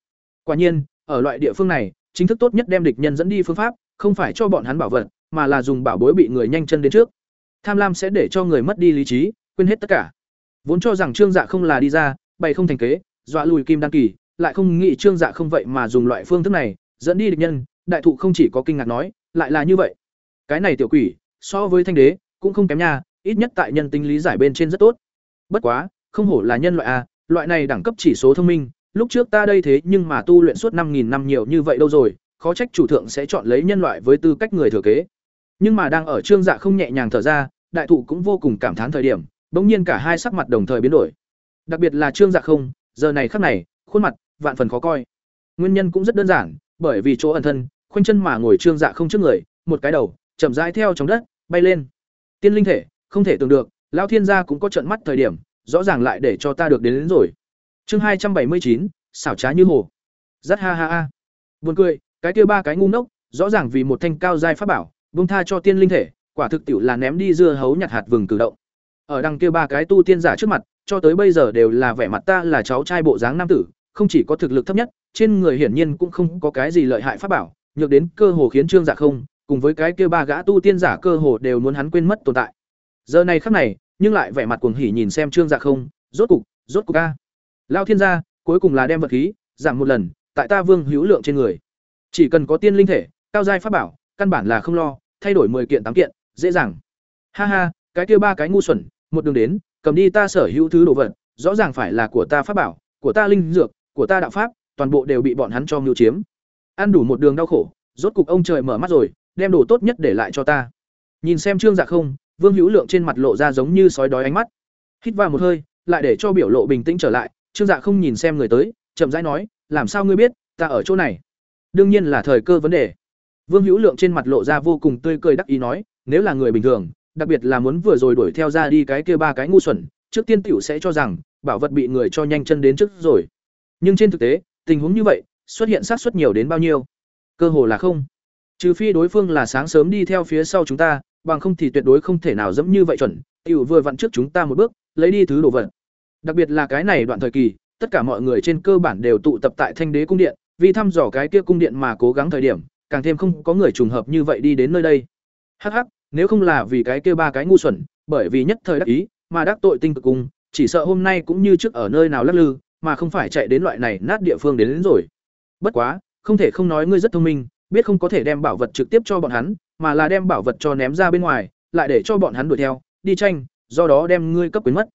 Quả nhiên, ở loại địa phương này, chính thức tốt nhất đem địch nhân dẫn đi phương pháp, không phải cho bọn hắn bảo vật, mà là dùng bảo bối bị người nhanh chân đến trước. Tham lam sẽ để cho người mất đi lý trí, quên hết tất cả. Vốn cho rằng Trương Dạ không là đi ra, bày không thành kế, dọa lùi kim đan kỳ, lại không nghĩ Trương Dạ không vậy mà dùng loại phương thức này, dẫn đi địch nhân, đại thụ không chỉ có kinh ngạc nói, lại là như vậy. Cái này tiểu quỷ, so với thanh đế, cũng không kém nha, ít nhất tại nhân tính lý giải bên trên rất tốt. Bất quá, không hổ là nhân loại a, loại này đẳng cấp chỉ số thông minh, lúc trước ta đây thế nhưng mà tu luyện suốt năm nghìn năm nhiều như vậy đâu rồi, khó trách chủ thượng sẽ chọn lấy nhân loại với tư cách người thừa kế. Nhưng mà đang ở trương dạ không nhẹ nhàng thở ra, đại thụ cũng vô cùng cảm thán thời điểm, bỗng nhiên cả hai sắc mặt đồng thời biến đổi. Đặc biệt là trương dạ không, giờ này khắc này, khuôn mặt vạn phần khó coi. Nguyên nhân cũng rất đơn giản, bởi vì chỗ ẩn thân, khoanh chân mà ngồi trương dạ không trước người, một cái đầu chậm rãi theo trong đất bay lên. Tiên linh thể, không thể tưởng được, lão thiên gia cũng có trận mắt thời điểm, rõ ràng lại để cho ta được đến, đến rồi. Chương hai trăm bảy mươi chín, xảo trá như hồ. Rất ha ha ha. Buồn cười, cái kia ba cái ngu ngốc, rõ ràng vì một thanh cao giai pháp bảo, buông tha cho tiên linh thể, quả thực tiểu là ném đi dưa hấu nhặt hạt vừng cử động. Ở đằng kia ba cái tu tiên giả trước mặt, cho tới bây giờ đều là vẻ mặt ta là cháu trai bộ dáng nam tử, không chỉ có thực lực thấp nhất, trên người hiển nhiên cũng không có cái gì lợi hại pháp bảo, nhược đến cơ hồ khiến Trương Dạ không, cùng với cái kia ba gã tu tiên giả cơ hồ đều muốn hắn quên mất tồn tại. Giờ này khắc này, nhưng lại vẻ mặt cuồng hỉ nhìn xem Trương Dạ không, rốt cục, rốt cục a. Lao thiên gia, cuối cùng là đem vật khí giảm một lần, tại ta Vương Hữu Lượng trên người. Chỉ cần có tiên linh thể, cao giai pháp bảo, căn bản là không lo, thay đổi 10 kiện tám kiện, dễ dàng. Ha ha, cái kia ba cái ngu xuẩn, một đường đến, cầm đi ta sở hữu thứ đồ vật, rõ ràng phải là của ta pháp bảo, của ta linh dược, của ta đạo pháp, toàn bộ đều bị bọn hắn cho mưu chiếm. Ăn đủ một đường đau khổ, rốt cục ông trời mở mắt rồi, đem đồ tốt nhất để lại cho ta. Nhìn xem Trương Dạ không, Vương Hữu Lượng trên mặt lộ ra giống như sói đói ánh mắt. Hít vào một hơi, lại để cho biểu lộ bình tĩnh trở lại, Trương Dạ không nhìn xem người tới, chậm rãi nói, "Làm sao ngươi biết ta ở chỗ này?" Đương nhiên là thời cơ vấn đề. Vương Hữu Lượng trên mặt lộ ra vô cùng tươi cười đắc ý nói, "Nếu là người bình thường, đặc biệt là muốn vừa rồi đuổi theo ra đi cái kia ba cái ngu xuẩn, trước tiên tiểu sẽ cho rằng bảo vật bị người cho nhanh chân đến trước rồi. Nhưng trên thực tế, tình huống như vậy, xuất hiện xác suất nhiều đến bao nhiêu? Cơ hồ là không. Trừ phi đối phương là sáng sớm đi theo phía sau chúng ta, bằng không thì tuyệt đối không thể nào dẫm như vậy chuẩn, tiểu vừa vặn trước chúng ta một bước, lấy đi thứ đồ vật. Đặc biệt là cái này đoạn thời kỳ, tất cả mọi người trên cơ bản đều tụ tập tại Thanh Đế cung điện, vì thăm dò cái kia cung điện mà cố gắng thời điểm, càng thêm không có người trùng hợp như vậy đi đến nơi đây. Hắc hắc, nếu không là vì cái kia ba cái ngu xuẩn, bởi vì nhất thời đắc ý, mà đắc tội tinh cực cung, chỉ sợ hôm nay cũng như trước ở nơi nào lắc lư, mà không phải chạy đến loại này nát địa phương đến, đến rồi. Bất quá, không thể không nói ngươi rất thông minh, biết không có thể đem bảo vật trực tiếp cho bọn hắn, mà là đem bảo vật cho ném ra bên ngoài, lại để cho bọn hắn đuổi theo, đi tranh, do đó đem ngươi cấp quyến mất.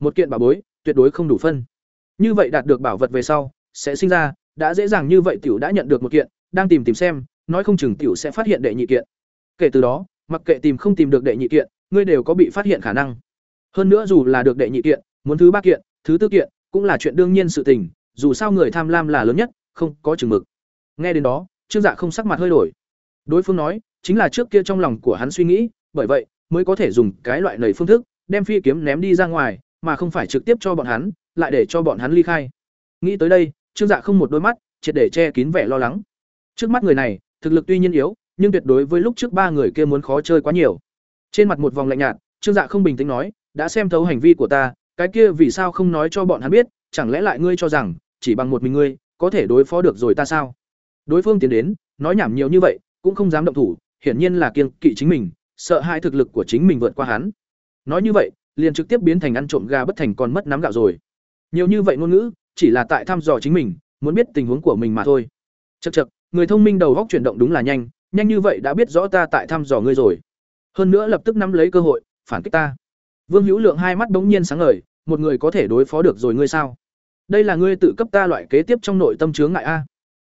Một kiện bảo bối, tuyệt đối không đủ phân. Như vậy đạt được bảo vật về sau, sẽ sinh ra, đã dễ dàng như vậy tiểu đã nhận được một kiện, đang tìm tìm xem, nói không chừng tiểu sẽ phát hiện đệ nhị kiện. Kể từ đó, mặc kệ tìm không tìm được đệ nhị kiện, ngươi đều có bị phát hiện khả năng. Hơn nữa dù là được đệ nhị kiện, muốn thứ ba kiện, thứ tư kiện, cũng là chuyện đương nhiên sự tình, dù sao người tham lam là lớn nhất, không có chừng mực. Nghe đến đó, Trương Dạ không sắc mặt hơi đổi. Đối phương nói, chính là trước kia trong lòng của hắn suy nghĩ, bởi vậy mới có thể dùng cái loại nảy phương thức, đem phi kiếm ném đi ra ngoài, mà không phải trực tiếp cho bọn hắn, lại để cho bọn hắn ly khai. Nghĩ tới đây, Trương Dạ không một đôi mắt, triệt để che kín vẻ lo lắng. Trước mắt người này, thực lực tuy nhiên yếu, nhưng tuyệt đối với lúc trước ba người kia muốn khó chơi quá nhiều. Trên mặt một vòng lạnh nhạt, Trương Dạ không bình tĩnh nói, đã xem thấu hành vi của ta, cái kia vì sao không nói cho bọn hắn biết, chẳng lẽ lại ngươi cho rằng chỉ bằng một mình ngươi có thể đối phó được rồi ta sao? Đối phương tiến đến, nói nhảm nhiều như vậy, cũng không dám động thủ, hiển nhiên là kiêng kỵ chính mình, sợ hai thực lực của chính mình vượt qua hắn. Nói như vậy, liền trực tiếp biến thành ăn trộm gà bất thành còn mất nắm gạo rồi. Nhiều như vậy ngôn ngữ, chỉ là tại thăm dò chính mình, muốn biết tình huống của mình mà thôi. Chậc chậc, người thông minh đầu óc chuyển động đúng là nhanh, nhanh như vậy đã biết rõ ta tại thăm dò ngươi rồi. Hơn nữa lập tức nắm lấy cơ hội, phản kích ta. Vương Hữu Lượng hai mắt bỗng nhiên sáng ngời, một người có thể đối phó được rồi ngươi sao? Đây là ngươi tự cấp ta loại kế tiếp trong nội tâm chướng ngại a.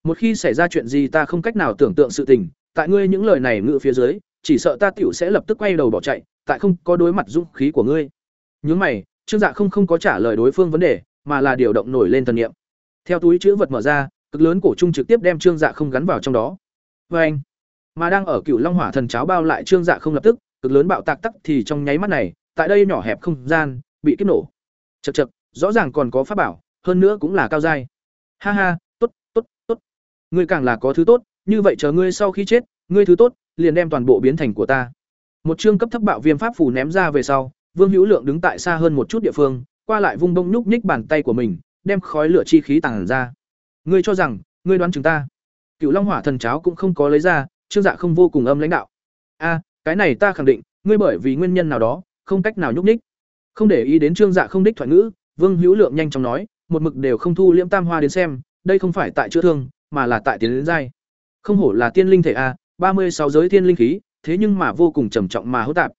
Một khi xảy ra chuyện gì ta không cách nào tưởng tượng sự tình, tại ngươi những lời này ngự phía dưới, chỉ sợ ta tiểu sẽ lập tức quay đầu bỏ chạy, tại không có đối mặt dũng khí của ngươi. Nhướng mày, Trương Dạ không không có trả lời đối phương vấn đề, mà là điều động nổi lên thần niệm. Theo túi chữ vật mở ra, cực lớn cổ trung trực tiếp đem Trương Dạ không gắn vào trong đó. với anh, mà đang ở cựu Long Hỏa Thần cháo bao lại Trương Dạ không lập tức, cực lớn bạo tạc tắc thì trong nháy mắt này, tại đây nhỏ hẹp không gian, bị kích nổ. Chậc chậc, rõ ràng còn có pháp bảo, hơn nữa cũng là cao giai. Ha ha, tốt, tốt, tốt. Ngươi càng là có thứ tốt, như vậy chờ ngươi sau khi chết, ngươi thứ tốt liền đem toàn bộ biến thành của ta. Một chương cấp thấp bạo viêm pháp phù ném ra về sau, Vương Hữu Lượng đứng tại xa hơn một chút địa phương, qua lại vung bông nhúc nhích bàn tay của mình, đem khói lửa chi khí tàng ra. Ngươi cho rằng, ngươi đoán chúng ta? Cựu Long Hỏa Thần cháo cũng không có lấy ra, Trương Dạ không vô cùng âm lãnh đạo. A, cái này ta khẳng định, ngươi bởi vì nguyên nhân nào đó, không cách nào nhúc nhích. Không để ý đến Trương Dạ không đích thoại ngữ, Vương Hữu Lượng nhanh chóng nói, một mực đều không thu liễm tam hoa đến xem, đây không phải tại chữa thương, mà là tại tiến đến giai. Không hổ là tiên linh thể a, ba mươi sáu giới tiên linh khí, thế nhưng mà vô cùng trầm trọng mà hỗn tạp.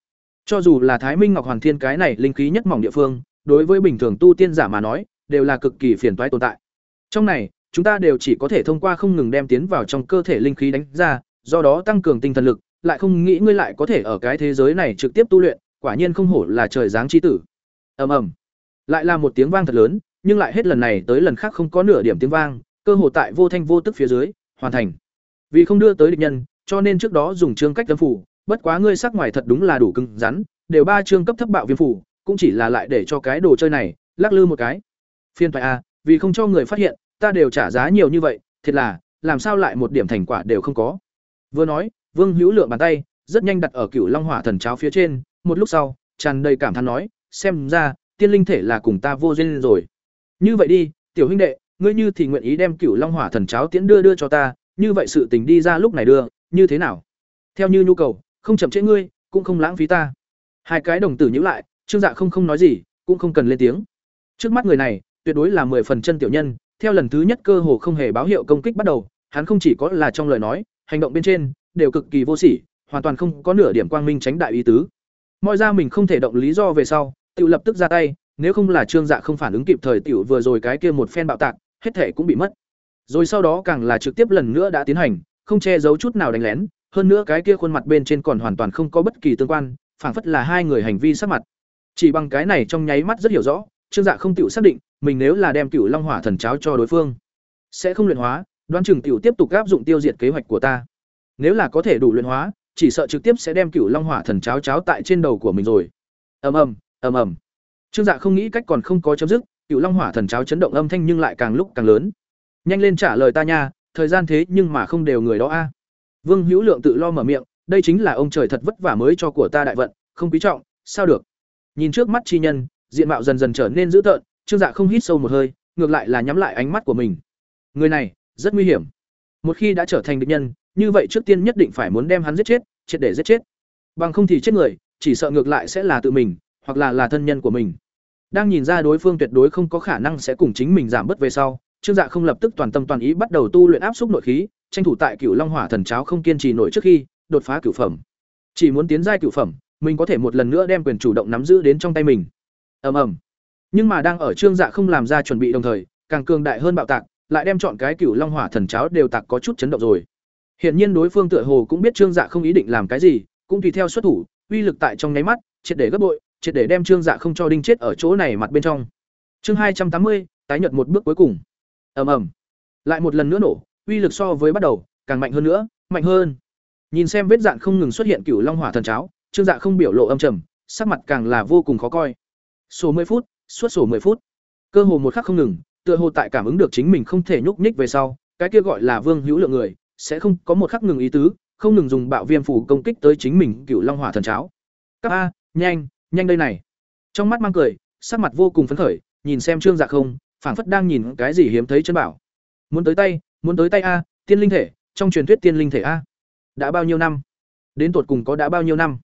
Cho dù là Thái Minh Ngọc Hoàn Thiên cái này linh khí nhất mỏng địa phương, đối với bình thường tu tiên giả mà nói, đều là cực kỳ phiền toái tồn tại. Trong này, chúng ta đều chỉ có thể thông qua không ngừng đem tiến vào trong cơ thể linh khí đánh ra, do đó tăng cường tinh thần lực, lại không nghĩ ngươi lại có thể ở cái thế giới này trực tiếp tu luyện, quả nhiên không hổ là trời giáng chi tử. Ầm ầm. Lại là một tiếng vang thật lớn, nhưng lại hết lần này tới lần khác không có nửa điểm tiếng vang, cơ hồ tại vô thanh vô tức phía dưới, hoàn thành. Vì không đưa tới địch nhân, cho nên trước đó dùng chương cách tâm phủ, bất quá ngươi sắc ngoài thật đúng là đủ cứng rắn, đều ba chương cấp thấp bạo viêm phủ, cũng chỉ là lại để cho cái đồ chơi này lắc lư một cái. Phiên thoại a, vì không cho người phát hiện, ta đều trả giá nhiều như vậy, Thiệt là, làm sao lại một điểm thành quả đều không có. Vừa nói, Vương Hữu Lượng bàn tay rất nhanh đặt ở cựu Long Hỏa Thần cháo phía trên, một lúc sau, tràn đầy cảm thán nói, xem ra, tiên linh thể là cùng ta vô duyên rồi. Như vậy đi, tiểu huynh đệ, ngươi như thì nguyện ý đem Cửu Long Hỏa Thần cháo tiễn đưa đưa cho ta, như vậy sự tình đi ra lúc này đưa, như thế nào? Theo như nhu cầu, không chậm trễ ngươi, cũng không lãng phí ta. Hai cái đồng tử nhữ lại, Trương Dạ không không nói gì, cũng không cần lên tiếng. Trước mắt người này, tuyệt đối là mười phần chân tiểu nhân, theo lần thứ nhất cơ hồ không hề báo hiệu công kích bắt đầu, hắn không chỉ có là trong lời nói, hành động bên trên đều cực kỳ vô sỉ, hoàn toàn không có nửa điểm quang minh tránh đại ý tứ. Mọi ra mình không thể động lý do về sau, tự lập tức ra tay, nếu không là Trương Dạ không phản ứng kịp thời tiểu vừa rồi cái kia một phen bạo tạc, hết thể cũng bị mất. Rồi sau đó càng là trực tiếp lần nữa đã tiến hành, không che giấu chút nào đánh lén, hơn nữa cái kia khuôn mặt bên trên còn hoàn toàn không có bất kỳ tương quan, phảng phất là hai người hành vi sát mặt. Chỉ bằng cái này trong nháy mắt rất hiểu rõ, Trương Dạ không tiểu xác định, mình nếu là đem Cửu Long Hỏa Thần cháo cho đối phương, sẽ không luyện hóa, đoán chừng tiểu tiếp tục áp dụng tiêu diệt kế hoạch của ta. Nếu là có thể đủ luyện hóa, chỉ sợ trực tiếp sẽ đem Cửu Long Hỏa Thần cháo cháo tại trên đầu của mình rồi. Ầm ầm, ầm ầm. Trương Dạ không nghĩ cách còn không có chấm dứt, cựu Long Hỏa Thần cháo chấn động âm thanh nhưng lại càng lúc càng lớn. Nhanh lên trả lời ta nha, thời gian thế nhưng mà không đều người đó a. Vương Hữu Lượng tự lo mở miệng, đây chính là ông trời thật vất vả mới cho của ta đại vận, không quý trọng, sao được? Nhìn trước mắt chi nhân, diện mạo dần dần trở nên dữ tợn, Trương Dạ không hít sâu một hơi, ngược lại là nhắm lại ánh mắt của mình. Người này, rất nguy hiểm. Một khi đã trở thành địch nhân, như vậy trước tiên nhất định phải muốn đem hắn giết chết, triệt để giết chết. Bằng không thì chết người, chỉ sợ ngược lại sẽ là tự mình, hoặc là là thân nhân của mình. Đang nhìn ra đối phương tuyệt đối không có khả năng sẽ cùng chính mình giảm bớt về sau, Trương Dạ không lập tức toàn tâm toàn ý bắt đầu tu luyện áp xúc nội khí, tranh thủ tại Cửu Long Hỏa Thần cháo không kiên trì nổi trước khi đột phá cửu phẩm. Chỉ muốn tiến giai cửu phẩm, mình có thể một lần nữa đem quyền chủ động nắm giữ đến trong tay mình. Ầm ầm. Nhưng mà đang ở Trương Dạ không làm ra chuẩn bị đồng thời, càng cường đại hơn bạo tạc, lại đem chọn cái Cửu Long Hỏa Thần cháo đều tạc có chút chấn động rồi. Hiển nhiên đối phương tựa hồ cũng biết Trương Dạ không ý định làm cái gì, cũng tùy theo xuất thủ, uy lực tại trong nháy mắt, triệt để gấp bội, triệt để đem Trương Dạ không cho đinh chết ở chỗ này mặt bên trong. Chương hai trăm tám mươi, tái nhật một bước cuối cùng. Ầm ầm. Lại một lần nữa nổ, uy lực so với bắt đầu, càng mạnh hơn nữa, mạnh hơn. Nhìn xem vết dạn không ngừng xuất hiện cửu long hỏa thần cháo, Trương Dạ không biểu lộ âm trầm, sắc mặt càng là vô cùng khó coi. Số 10 phút, suốt sổ 10 phút. Cơ hồ một khắc không ngừng, tựa hồ tại cảm ứng được chính mình không thể nhúc nhích về sau, cái kia gọi là Vương Hữu Lượng người, sẽ không có một khắc ngừng ý tứ, không ngừng dùng bạo viêm phủ công kích tới chính mình cửu long hỏa thần cháo. Các a, nhanh, nhanh đây này. Trong mắt mang cười, sắc mặt vô cùng phấn khởi, nhìn xem Trương Dạ không, phảng phất đang nhìn cái gì hiếm thấy chân bảo. Muốn tới tay, muốn tới tay a, tiên linh thể, trong truyền thuyết tiên linh thể a. Đã bao nhiêu năm? Đến tột cùng có đã bao nhiêu năm?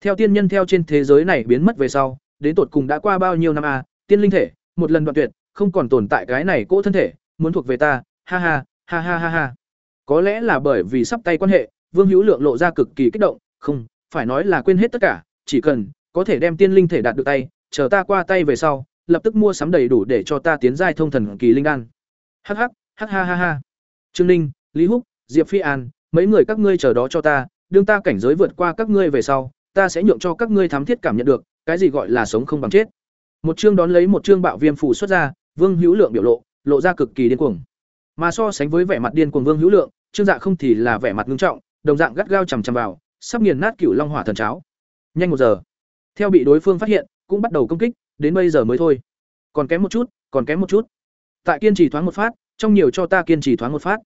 Theo tiên nhân theo trên thế giới này biến mất về sau, đến tột cùng đã qua bao nhiêu năm a, tiên linh thể, một lần đoạn tuyệt, không còn tồn tại cái này cỗ thân thể, muốn thuộc về ta, ha ha, ha ha ha ha. Có lẽ là bởi vì sắp tay quan hệ, Vương Hữu Lượng lộ ra cực kỳ kích động, không, phải nói là quên hết tất cả, chỉ cần có thể đem tiên linh thể đạt được tay, chờ ta qua tay về sau, lập tức mua sắm đầy đủ để cho ta tiến giai thông thần kỳ linh đan. Hắc hắc, hắc ha ha ha. Trương Ninh, Lý Húc, Diệp Phi An, mấy người các ngươi chờ đó cho ta, đương ta cảnh giới vượt qua các ngươi về sau, ta sẽ nhượng cho các ngươi thám thiết cảm nhận được, cái gì gọi là sống không bằng chết. Một chương đón lấy một chương bạo viêm phủ xuất ra, Vương Hữu Lượng biểu lộ, lộ ra cực kỳ điên cuồng. Mà so sánh với vẻ mặt điên cuồng Vương Hữu Lượng, Trương Dạ không thì là vẻ mặt nghiêm trọng, đồng dạng gắt gao chằm chằm vào, sắp nghiền nát Cửu Long Hỏa thần cháo. Nhanh một giờ. Theo bị đối phương phát hiện, cũng bắt đầu công kích, đến bây giờ mới thôi. Còn kém một chút, còn kém một chút. Tại kiên trì thoáng một phát, trong nhiều cho ta kiên trì thoáng một phát.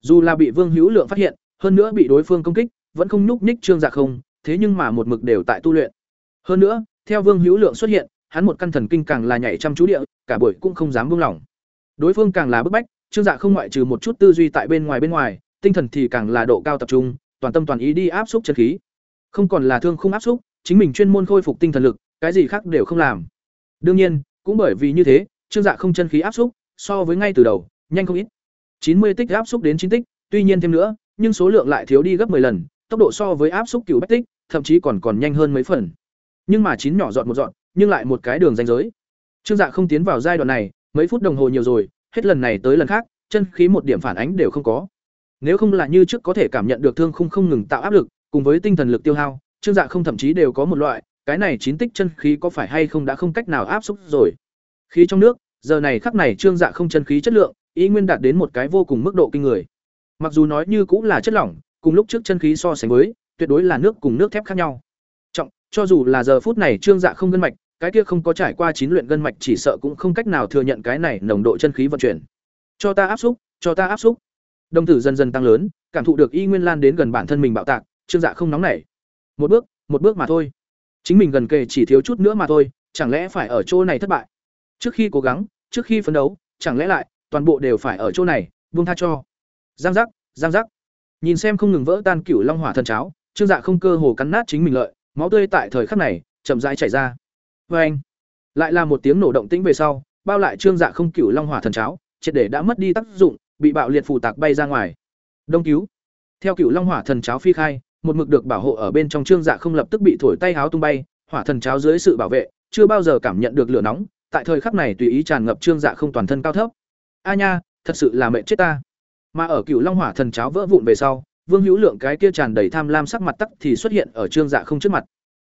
Dù là bị Vương Hữu Lượng phát hiện, hơn nữa bị đối phương công kích, vẫn không nhúc nhích Trương Dạ không, thế nhưng mà một mực đều tại tu luyện. Hơn nữa, theo Vương Hữu Lượng xuất hiện, hắn một căn thần kinh càng là nhảy chăm chú địa, cả buổi cũng không dám buông lỏng. Đối phương càng là bức bách, Trương Dạ không ngoại trừ một chút tư duy tại bên ngoài bên ngoài, tinh thần thì càng là độ cao tập trung, toàn tâm toàn ý đi áp xúc chân khí. Không còn là thương không áp xúc, chính mình chuyên môn khôi phục tinh thần lực, cái gì khác đều không làm. Đương nhiên, cũng bởi vì như thế, Trương Dạ không chân khí áp xúc, so với ngay từ đầu, nhanh không ít. chín mươi tích áp xúc đến chín tích, tuy nhiên thêm nữa, nhưng số lượng lại thiếu đi gấp 10 lần, tốc độ so với áp xúc cửu bách tích, thậm chí còn còn nhanh hơn mấy phần. Nhưng mà chín nhỏ dọn một dọn, nhưng lại một cái đường ranh giới. Trương Dạ không tiến vào giai đoạn này, mấy phút đồng hồ nhiều rồi, hết lần này tới lần khác, chân khí một điểm phản ánh đều không có. Nếu không là như trước có thể cảm nhận được thương khung không ngừng tạo áp lực, cùng với tinh thần lực tiêu hao, Trương Dạ không thậm chí đều có một loại, cái này chín tích chân khí có phải hay không đã không cách nào áp xúc rồi. Khí trong nước, giờ này khắc này Trương Dạ không chân khí chất lượng, ý nguyên đạt đến một cái vô cùng mức độ kinh người. Mặc dù nói như cũng là chất lỏng, cùng lúc trước chân khí so sánh với, tuyệt đối là nước cùng nước thép khác nhau. Trọng, cho dù là giờ phút này Trương Dạ không gân mạch, cái kia không có trải qua chín luyện gân mạch chỉ sợ cũng không cách nào thừa nhận cái này nồng độ chân khí vận chuyển. Cho ta áp xúc, cho ta áp xúc. đồng tử dần dần tăng lớn cảm thụ được y nguyên lan đến gần bản thân mình bạo tạc trương dạ không nóng nảy một bước một bước mà thôi. Chính mình gần kề chỉ thiếu chút nữa mà thôi, chẳng lẽ phải ở chỗ này thất bại? Trước khi cố gắng, trước khi phấn đấu, chẳng lẽ lại toàn bộ đều phải ở chỗ này, buông tha cho. Giang giác giang giác. Nhìn xem không ngừng vỡ tan cửu long hỏa thần cháo, trương dạ không cơ hồ cắn nát chính mình lợi, máu tươi tại thời khắc này chậm rãi chảy ra. Vê anh, lại là một tiếng nổ động tĩnh về sau, bao lại trương dạ không cửu long hỏa thần cháo, triệt để đã mất đi tác dụng, bị bạo liệt phù tạc bay ra ngoài. Đông cứu. Theo cửu long hỏa thần cháo phi khai một mực được bảo hộ ở bên trong trương dạ không lập tức bị thổi tay háo tung bay, hỏa thần cháo dưới sự bảo vệ, chưa bao giờ cảm nhận được lửa nóng, tại thời khắc này tùy ý tràn ngập trương dạ không toàn thân cao thấp a nha, thật sự là mệt chết ta mà ở cựu long hỏa thần cháo vỡ vụn về sau, vương hữu lượng cái kia tràn đầy tham lam sắc mặt tắc thì xuất hiện ở trương dạ không trước mặt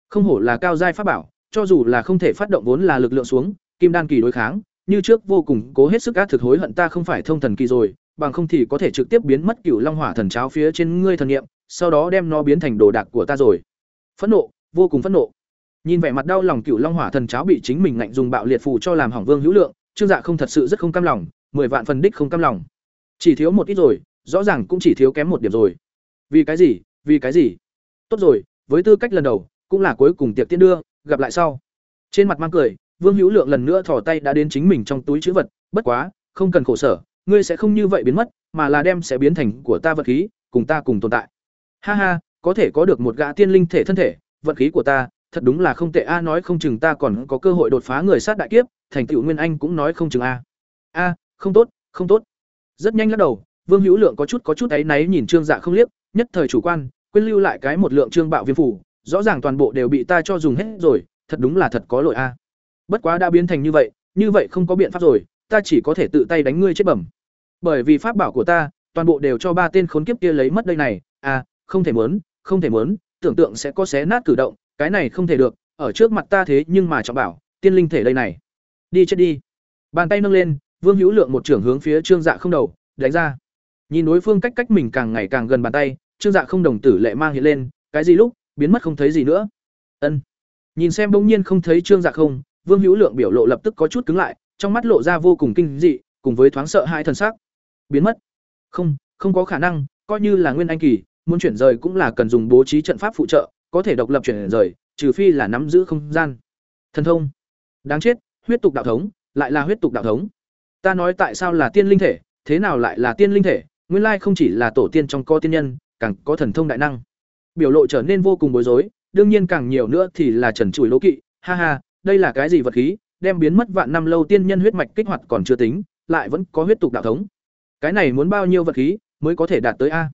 không hổ là cao giai pháp bảo, cho dù là không thể phát động vốn là lực lượng xuống, kim đan kỳ đối kháng, như trước vô cùng cố hết sức ác thực hối hận ta không phải thông thần kỳ rồi, bằng không thì có thể trực tiếp biến mất cựu long hỏa thần cháo phía trên ngươi thần niệm sau đó đem nó biến thành đồ đạc của ta rồi. Phẫn nộ, vô cùng phẫn nộ. Nhìn vẻ mặt đau lòng cựu long hỏa thần cháo bị chính mình ngạnh dùng bạo liệt phù cho làm hỏng vương hữu lượng, trương dạ không thật sự rất không cam lòng, mười vạn phần đích không cam lòng. Chỉ thiếu một ít rồi, rõ ràng cũng chỉ thiếu kém một điểm rồi. Vì cái gì, vì cái gì? Tốt rồi, với tư cách lần đầu, cũng là cuối cùng tiệc tiên đưa, gặp lại sau. Trên mặt mang cười, vương hữu lượng lần nữa thò tay đã đến chính mình trong túi chữ vật, bất quá, không cần khổ sở, ngươi sẽ không như vậy biến mất, mà là đem sẽ biến thành của ta vật khí, cùng ta cùng tồn tại ha ha, có thể có được một gã tiên linh thể thân thể, vận khí của ta, thật đúng là không tệ a, nói không chừng ta còn có cơ hội đột phá người sát đại kiếp, thành tựu nguyên anh cũng nói không chừng a. A, không tốt không tốt. Rất nhanh lắc đầu, vương hữu lượng có chút có chút áy náy nhìn trương dạ không liếc, nhất thời chủ quan, quên lưu lại cái một lượng trương bạo viêm phủ, rõ ràng toàn bộ đều bị ta cho dùng hết rồi, thật đúng là thật có lỗi a. Bất quá đã biến thành như vậy như vậy không có biện pháp rồi, ta chỉ có thể tự tay đánh ngươi chết bẩm. Bởi vì pháp bảo của ta, toàn bộ đều cho ba tên khốn kiếp kia lấy mất đây này à không thể muốn, không thể muốn, tưởng tượng sẽ có xé nát cử động, cái này không thể được, ở trước mặt ta thế nhưng mà trọng bảo, tiên linh thể đây này. Đi chết đi. Bàn tay nâng lên, vương hữu lượng một trưởng hướng phía trương dạ không đầu, đánh ra. Nhìn đối phương cách cách mình càng ngày càng gần bàn tay, trương dạ không đồng tử lệ mang hiện lên, cái gì lúc, biến mất không thấy gì nữa. Ân. Nhìn xem bỗng nhiên không thấy trương dạ không, vương hữu lượng biểu lộ lập tức có chút cứng lại, trong mắt lộ ra vô cùng kinh dị, cùng với thoáng sợ hai thần sắc. Biến mất. Không không có khả năng, coi như là nguyên anh kỳ muốn chuyển rời cũng là cần dùng bố trí trận pháp phụ trợ, có thể độc lập chuyển rời, trừ phi là nắm giữ không gian. Thần thông. Đáng chết, huyết tục đạo thống, lại là huyết tục đạo thống. Ta nói tại sao là tiên linh thể, thế nào lại là tiên linh thể? Nguyên lai không chỉ là tổ tiên trong co tiên nhân, càng có thần thông đại năng. Biểu lộ trở nên vô cùng bối rối, đương nhiên càng nhiều nữa thì là trần trụi lỗ kỵ. Ha ha, đây là cái gì vật khí, đem biến mất vạn năm lâu tiên nhân huyết mạch kích hoạt còn chưa tính, lại vẫn có huyết tục đạo thống. Cái này muốn bao nhiêu vật khí mới có thể đạt tới a?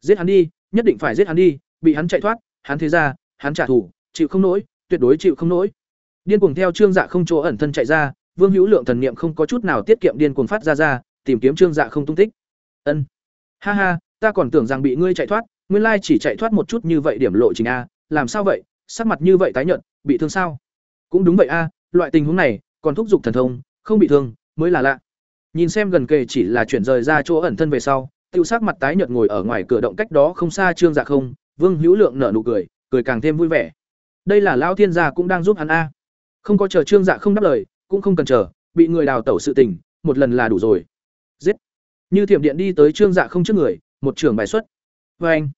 Giết hắn đi nhất định phải giết hắn đi, bị hắn chạy thoát, hắn thế ra, hắn trả thù, chịu không nổi, tuyệt đối chịu không nổi. Điên cuồng theo trương dạ không chỗ ẩn thân chạy ra, vương hữu lượng thần niệm không có chút nào tiết kiệm điên cuồng phát ra ra, tìm kiếm trương dạ không tung tích. Ân. Ha ha, ta còn tưởng rằng bị ngươi chạy thoát, nguyên lai chỉ chạy thoát một chút như vậy điểm lộ trình a, làm sao vậy, sắc mặt như vậy tái nhợt, bị thương sao? Cũng đúng vậy a, loại tình huống này, còn thúc giục thần thông, không bị thương, mới là lạ. Nhìn xem gần kề chỉ là chuyển rời ra chỗ ẩn thân về sau tiêu sắc mặt tái nhợt ngồi ở ngoài cửa động cách đó không xa trương dạ không, vương hữu lượng nở nụ cười cười càng thêm vui vẻ. Đây là lão thiên gia cũng đang giúp hắn a. Không có chờ trương dạ không đáp lời, cũng không cần chờ, bị người đào tẩu sự tình, một lần là đủ rồi. Giết. Như thiểm điện đi tới trương dạ không trước người, một trưởng bài xuất. Vê anh.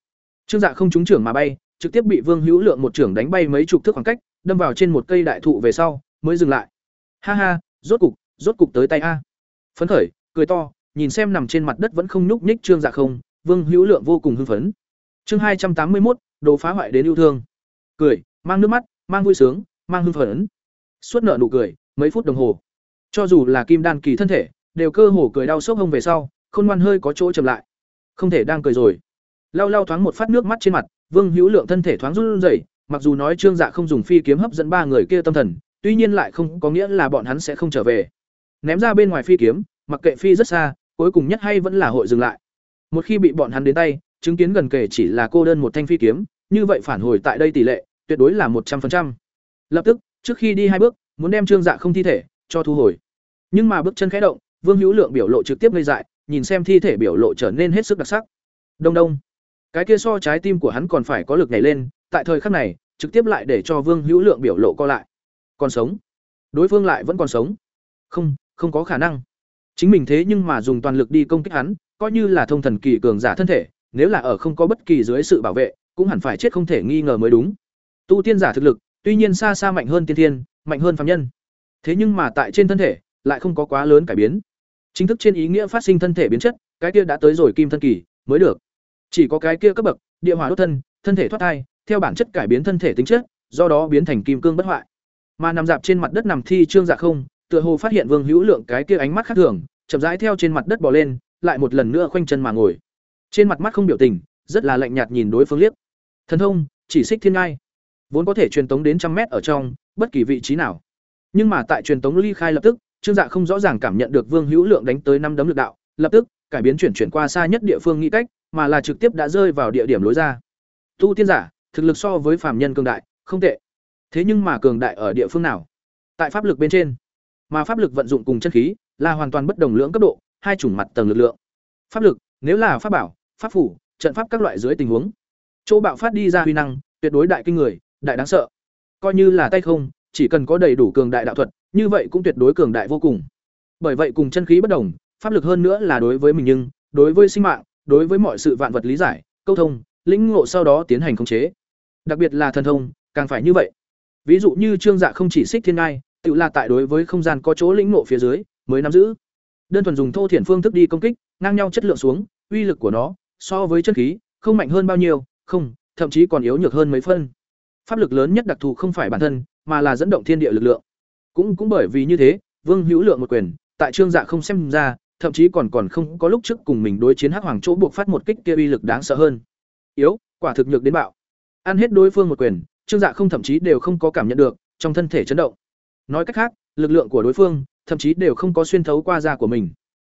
Trương dạ không trúng trưởng mà bay, trực tiếp bị vương hữu lượng một trưởng đánh bay mấy chục thước khoảng cách, đâm vào trên một cây đại thụ về sau, mới dừng lại. Ha ha, rốt cục rốt cục tới tay a. Phấn khởi, cười to nhìn xem nằm trên mặt đất vẫn không nhúc nhích trương dạ không, vương hữu lượng vô cùng hưng phấn. Chương hai trăm tám mươi một đồ phá hoại đến yêu thương. Cười, mang nước mắt, mang vui sướng, mang hưng phấn. Suốt nợ nụ cười, mấy phút đồng hồ. Cho dù là kim đan kỳ thân thể, đều cơ hồ cười đau sốc hông về sau, khôn ngoan hơi có chỗ chậm lại. Không thể đang cười rồi. Lau lau thoáng một phát nước mắt trên mặt, vương hữu lượng thân thể thoáng run rẩy, mặc dù nói trương dạ không dùng phi kiếm hấp dẫn ba người kia tâm thần, tuy nhiên lại không có nghĩa là bọn hắn sẽ không trở về. Ném ra bên ngoài phi kiếm mặc kệ phi rất xa, cuối cùng nhất hay vẫn là hội dừng lại. Một khi bị bọn hắn đến tay, chứng kiến gần kể chỉ là cô đơn một thanh phi kiếm, như vậy phản hồi tại đây tỷ lệ, tuyệt đối là một trăm linh lập tức, trước khi đi hai bước, muốn đem trương dạ không thi thể, cho thu hồi. Nhưng mà bước chân khẽ động, vương hữu lượng biểu lộ trực tiếp gây dại, nhìn xem thi thể biểu lộ trở nên hết sức đặc sắc. Đông đông. Cái kia so trái tim của hắn còn phải có lực nhảy lên, tại thời khắc này, trực tiếp lại để cho vương hữu lượng biểu lộ co lại. Còn sống? Đối phương lại vẫn còn sống? Không không có khả năng chính mình thế nhưng mà dùng toàn lực đi công kích hắn coi như là thông thần kỳ cường giả thân thể, nếu là ở không có bất kỳ dưới sự bảo vệ, cũng hẳn phải chết không thể nghi ngờ mới đúng. Tu tiên giả thực lực, tuy nhiên xa xa mạnh hơn tiên thiên, mạnh hơn phàm nhân. Thế nhưng mà tại trên thân thể, lại không có quá lớn cải biến. Chính thức trên ý nghĩa phát sinh thân thể biến chất, cái kia đã tới rồi kim thân kỳ mới được. Chỉ có cái kia cấp bậc, địa hỏa đốt thân, thân thể thoát thai, theo bản chất cải biến thân thể tính chất, do đó biến thành kim cương bất hoại. Mà nằm dạp trên mặt đất nằm thi trương dạ không, tựa hồ phát hiện Vương Hữu Lượng cái kia ánh mắt khác thường, chậm rãi theo trên mặt đất bò lên, lại một lần nữa khoanh chân mà ngồi. Trên mặt mắt không biểu tình, rất là lạnh nhạt nhìn đối phương liếc. Thần thông, chỉ xích thiên ngai, vốn có thể truyền tống đến trăm mét ở trong bất kỳ vị trí nào. Nhưng mà tại truyền tống ly khai lập tức, Trương Dạ không rõ ràng cảm nhận được Vương Hữu Lượng đánh tới năm đấm lực đạo, lập tức cải biến chuyển chuyển qua xa nhất địa phương nghĩ cách, mà là trực tiếp đã rơi vào địa điểm lối ra. Tu tiên giả, thực lực so với phàm nhân cường đại, không tệ. Thế nhưng mà cường đại ở địa phương nào? Tại pháp lực bên trên. Mà pháp lực vận dụng cùng chân khí là hoàn toàn bất đồng lượng cấp độ, hai chủng mặt tầng lực lượng. Pháp lực, nếu là pháp bảo, pháp phủ, trận pháp các loại dưới tình huống, chỗ bạo phát đi ra huy năng, tuyệt đối đại kinh người, đại đáng sợ. Coi như là tay không, chỉ cần có đầy đủ cường đại đạo thuật, như vậy cũng tuyệt đối cường đại vô cùng. Bởi vậy cùng chân khí bất đồng, pháp lực hơn nữa là đối với mình nhưng, đối với sinh mạng, đối với mọi sự vạn vật lý giải, câu thông, lĩnh ngộ sau đó tiến hành khống chế. Đặc biệt là thần thông, càng phải như vậy. Ví dụ như Trương Dạ không chỉ xích thiên ngai, tự là tại đối với không gian có chỗ lĩnh ngộ phía dưới, mới nắm giữ. Đơn thuần dùng thô thiển phương thức đi công kích, ngang nhau chất lượng xuống, uy lực của nó so với chân khí không mạnh hơn bao nhiêu, không, thậm chí còn yếu nhược hơn mấy phân. Pháp lực lớn nhất đặc thù không phải bản thân, mà là dẫn động thiên địa lực lượng. Cũng cũng bởi vì như thế, Vương Hữu Lượng một quyền, tại Trương Dạ không xem ra, thậm chí còn còn không có lúc trước cùng mình đối chiến Hắc Hoàng chỗ buộc phát một kích kia uy lực đáng sợ hơn. Yếu, quả thực nhược đến bạo. Ăn hết đối phương một quyền, Trương Dạ không thậm chí đều không có cảm nhận được trong thân thể chấn động. Nói cách khác, lực lượng của đối phương thậm chí đều không có xuyên thấu qua da của mình.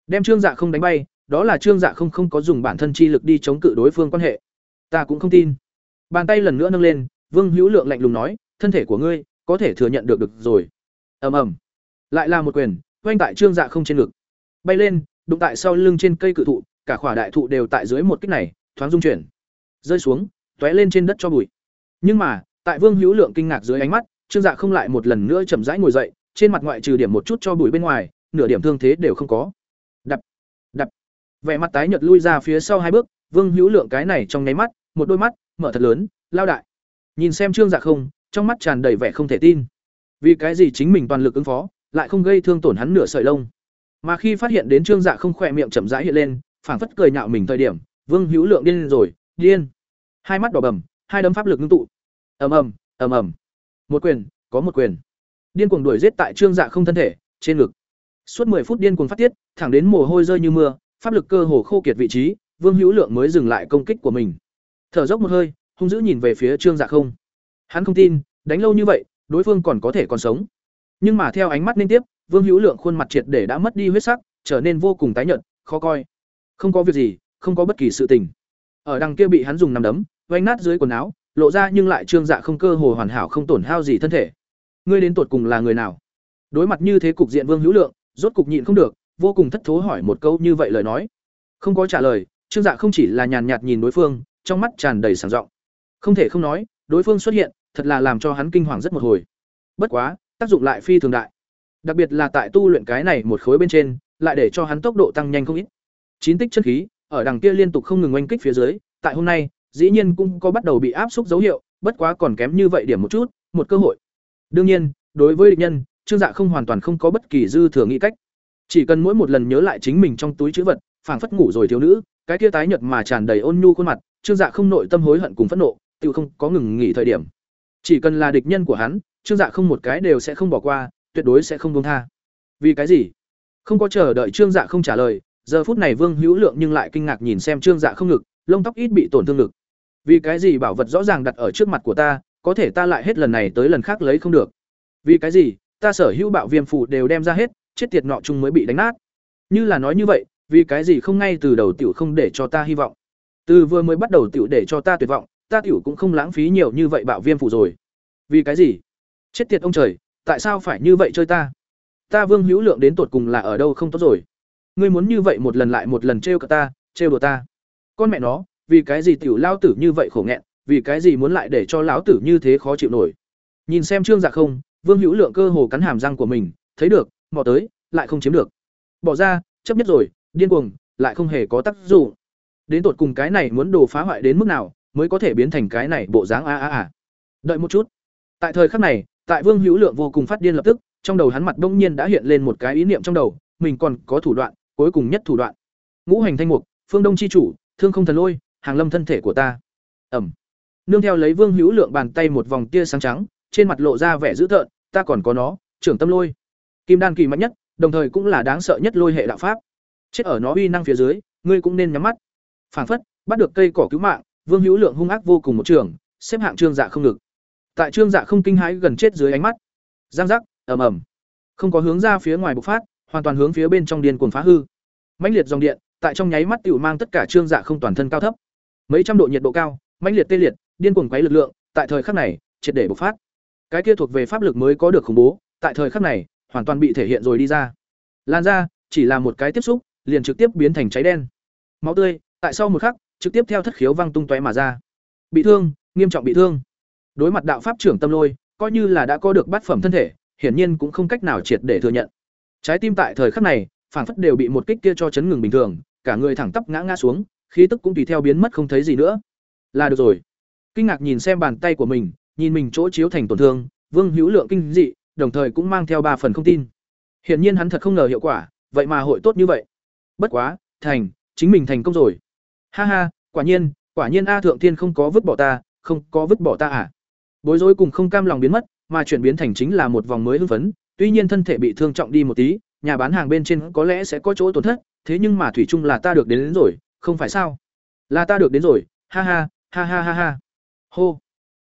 Đem Trương Dạ không đánh bay, đó là Trương Dạ không không có dùng bản thân chi lực đi chống cự đối phương quan hệ. Ta cũng không tin. Bàn tay lần nữa nâng lên, Vương Hữu Lượng lạnh lùng nói, thân thể của ngươi có thể thừa nhận được được rồi. Ầm ầm. Lại là một quyền, quanh tại Trương Dạ không trên ngực. Bay lên, đụng tại sau lưng trên cây cự thụ, cả khỏa đại thụ đều tại dưới một kích này, thoáng rung chuyển. Rơi xuống, tóe lên trên đất cho bụi. Nhưng mà, tại Vương Hữu Lượng kinh ngạc dưới ánh mắt, Trương Dạ không lại một lần nữa chậm rãi ngồi dậy, trên mặt ngoại trừ điểm một chút cho bụi bên ngoài, nửa điểm thương thế đều không có. Đập, đập. Vẻ mặt tái nhợt lui ra phía sau hai bước, Vương Hữu Lượng cái này trong nháy mắt, một đôi mắt mở thật lớn, lao đại. Nhìn xem Trương Dạ không, trong mắt tràn đầy vẻ không thể tin. Vì cái gì chính mình toàn lực ứng phó, lại không gây thương tổn hắn nửa sợi lông. Mà khi phát hiện đến Trương Dạ không khỏe miệng chậm rãi hiện lên, phảng phất cười nhạo mình thời điểm, Vương Hữu Lượng điên rồi, điên. Hai mắt đỏ bầm, hai đấm pháp lực ngưng tụ. Ầm ầm, ầm ầm. Một quyền, có một quyền. Điên cuồng đuổi giết tại Trương Dạ không thân thể, trên ngực. Suốt 10 phút điên cuồng phát tiết, thẳng đến mồ hôi rơi như mưa, pháp lực cơ hồ khô kiệt vị trí, Vương Hữu Lượng mới dừng lại công kích của mình. Thở dốc một hơi, hung dữ nhìn về phía Trương Dạ không. Hắn không tin, đánh lâu như vậy, đối phương còn có thể còn sống. Nhưng mà theo ánh mắt liên tiếp, Vương Hữu Lượng khuôn mặt triệt để đã mất đi huyết sắc, trở nên vô cùng tái nhợt, khó coi. Không có việc gì, không có bất kỳ sự tình. Ở đằng kia bị hắn dùng nằm đấm, vành nát dưới quần áo, lộ ra nhưng lại trương dạ không cơ hồ hoàn hảo không tổn hao gì thân thể. Ngươi đến tột cùng là người nào? Đối mặt như thế cục diện Vương Hữu Lượng, rốt cục nhịn không được, vô cùng thất thố hỏi một câu như vậy lời nói. Không có trả lời, Trương Dạ không chỉ là nhàn nhạt nhìn đối phương, trong mắt tràn đầy sảng giọng. Không thể không nói, đối phương xuất hiện, thật là làm cho hắn kinh hoàng rất một hồi. Bất quá, tác dụng lại phi thường đại. Đặc biệt là tại tu luyện cái này một khối bên trên, lại để cho hắn tốc độ tăng nhanh không ít. Chín tích chân khí, ở đằng kia liên tục không ngừng oanh kích phía dưới, tại hôm nay, dĩ nhiên cũng có bắt đầu bị áp xúc dấu hiệu, bất quá còn kém như vậy điểm một chút, một cơ hội. Đương nhiên, đối với địch nhân, Trương Dạ không hoàn toàn không có bất kỳ dư thừa nghĩ cách. Chỉ cần mỗi một lần nhớ lại chính mình trong túi trữ vật, phảng phất ngủ rồi thiếu nữ, cái kia tái nhợt mà tràn đầy ôn nhu khuôn mặt, Trương Dạ không nội tâm hối hận cùng phẫn nộ, tự không có ngừng nghỉ thời điểm. Chỉ cần là địch nhân của hắn, Trương Dạ không một cái đều sẽ không bỏ qua, tuyệt đối sẽ không buông tha. Vì cái gì? Không có chờ đợi Trương Dạ không trả lời, giờ phút này Vương Hữu Lượng nhưng lại kinh ngạc nhìn xem Trương Dạ không ngực, lông tóc ít bị tổn thương lực Vì cái gì bảo vật rõ ràng đặt ở trước mặt của ta, có thể ta lại hết lần này tới lần khác lấy không được? Vì cái gì? Ta sở hữu bạo viêm phủ đều đem ra hết, chết tiệt nọ chung mới bị đánh nát. Như là nói như vậy, vì cái gì không ngay từ đầu tiểu không để cho ta hy vọng. Từ vừa mới bắt đầu tiểu để cho ta tuyệt vọng, ta tiểu cũng không lãng phí nhiều như vậy bạo viêm phủ rồi. Vì cái gì? Chết tiệt ông trời, tại sao phải như vậy chơi ta? Ta Vương Hữu Lượng đến tột cùng là ở đâu không tốt rồi? Ngươi muốn như vậy một lần lại một lần trêu cả ta, trêu đùa ta. Con mẹ nó, vì cái gì tiểu lao tử như vậy khổ nghẹn, vì cái gì muốn lại để cho lão tử như thế khó chịu nổi. Nhìn xem Trương Dạ không, Vương Hữu Lượng cơ hồ cắn hàm răng của mình, thấy được, mò tới, lại không chiếm được. Bỏ ra, chấp nhất rồi, điên cuồng, lại không hề có tác dụng. Đến tột cùng cái này muốn đồ phá hoại đến mức nào mới có thể biến thành cái này bộ dáng a a a. Đợi một chút. Tại thời khắc này, tại Vương Hữu Lượng vô cùng phát điên lập tức, trong đầu hắn mặt đông nhiên đã hiện lên một cái ý niệm trong đầu, mình còn có thủ đoạn, cuối cùng nhất thủ đoạn. Ngũ hành thanh mục, phương đông chi chủ, thương không thần lôi, hàng lâm thân thể của ta. Ẩm. Nương theo lấy Vương Hữu Lượng bàn tay một vòng tia sáng trắng, trên mặt lộ ra vẻ dữ tợn, ta còn có nó, trưởng tâm lôi. Kim đan kỳ mạnh nhất, đồng thời cũng là đáng sợ nhất lôi hệ đạo pháp. Chết ở nó uy năng phía dưới, ngươi cũng nên nhắm mắt. Phản phất, bắt được cây cỏ cứu mạng, Vương Hữu Lượng hung ác vô cùng một trường, xếp hạng trương dạ không ngực. Tại trương dạ không kinh hãi gần chết dưới ánh mắt. Giang giác, ầm ầm. Không có hướng ra phía ngoài bộc phát, hoàn toàn hướng phía bên trong điên cuồng phá hư. Mãnh liệt dòng điện, tại trong nháy mắt tiểu mang tất cả trương dạ không toàn thân cao thấp. Mấy trăm độ nhiệt độ cao, mãnh liệt tê liệt, điên cuồng quấy lực lượng, tại thời khắc này, triệt để bộc phát. Cái kia thuộc về pháp lực mới có được khủng bố, tại thời khắc này, hoàn toàn bị thể hiện rồi đi ra. Lan ra, chỉ là một cái tiếp xúc, liền trực tiếp biến thành cháy đen. Máu tươi, tại sau một khắc, trực tiếp theo thất khiếu văng tung tóe mà ra. Bị thương, nghiêm trọng bị thương. Đối mặt đạo pháp trưởng tâm lôi, coi như là đã có được bát phẩm thân thể, hiển nhiên cũng không cách nào triệt để thừa nhận. Trái tim tại thời khắc này, phản phất đều bị một kích kia cho chấn ngừng bình thường, cả người thẳng tắp ngã ngã xuống, khí tức cũng tùy theo biến mất không thấy gì nữa. Là được rồi. Kinh ngạc nhìn xem bàn tay của mình, nhìn mình chỗ chiếu thành tổn thương, Vương Hữu Lượng kinh dị, đồng thời cũng mang theo ba phần không tin. Hiển nhiên hắn thật không ngờ hiệu quả, vậy mà hội tốt như vậy. Bất quá, thành, chính mình thành công rồi. Ha ha, quả nhiên, quả nhiên a thượng thiên không có vứt bỏ ta, không có vứt bỏ ta à? Bối rối cùng không cam lòng biến mất, mà chuyển biến thành chính là một vòng mới hưng phấn, tuy nhiên thân thể bị thương trọng đi một tí, nhà bán hàng bên trên có lẽ sẽ có chỗ tổn thất, thế nhưng mà thủy chung là ta được đến, đến rồi, không phải sao? Là ta được đến rồi, ha ha, ha ha ha ha. Hô.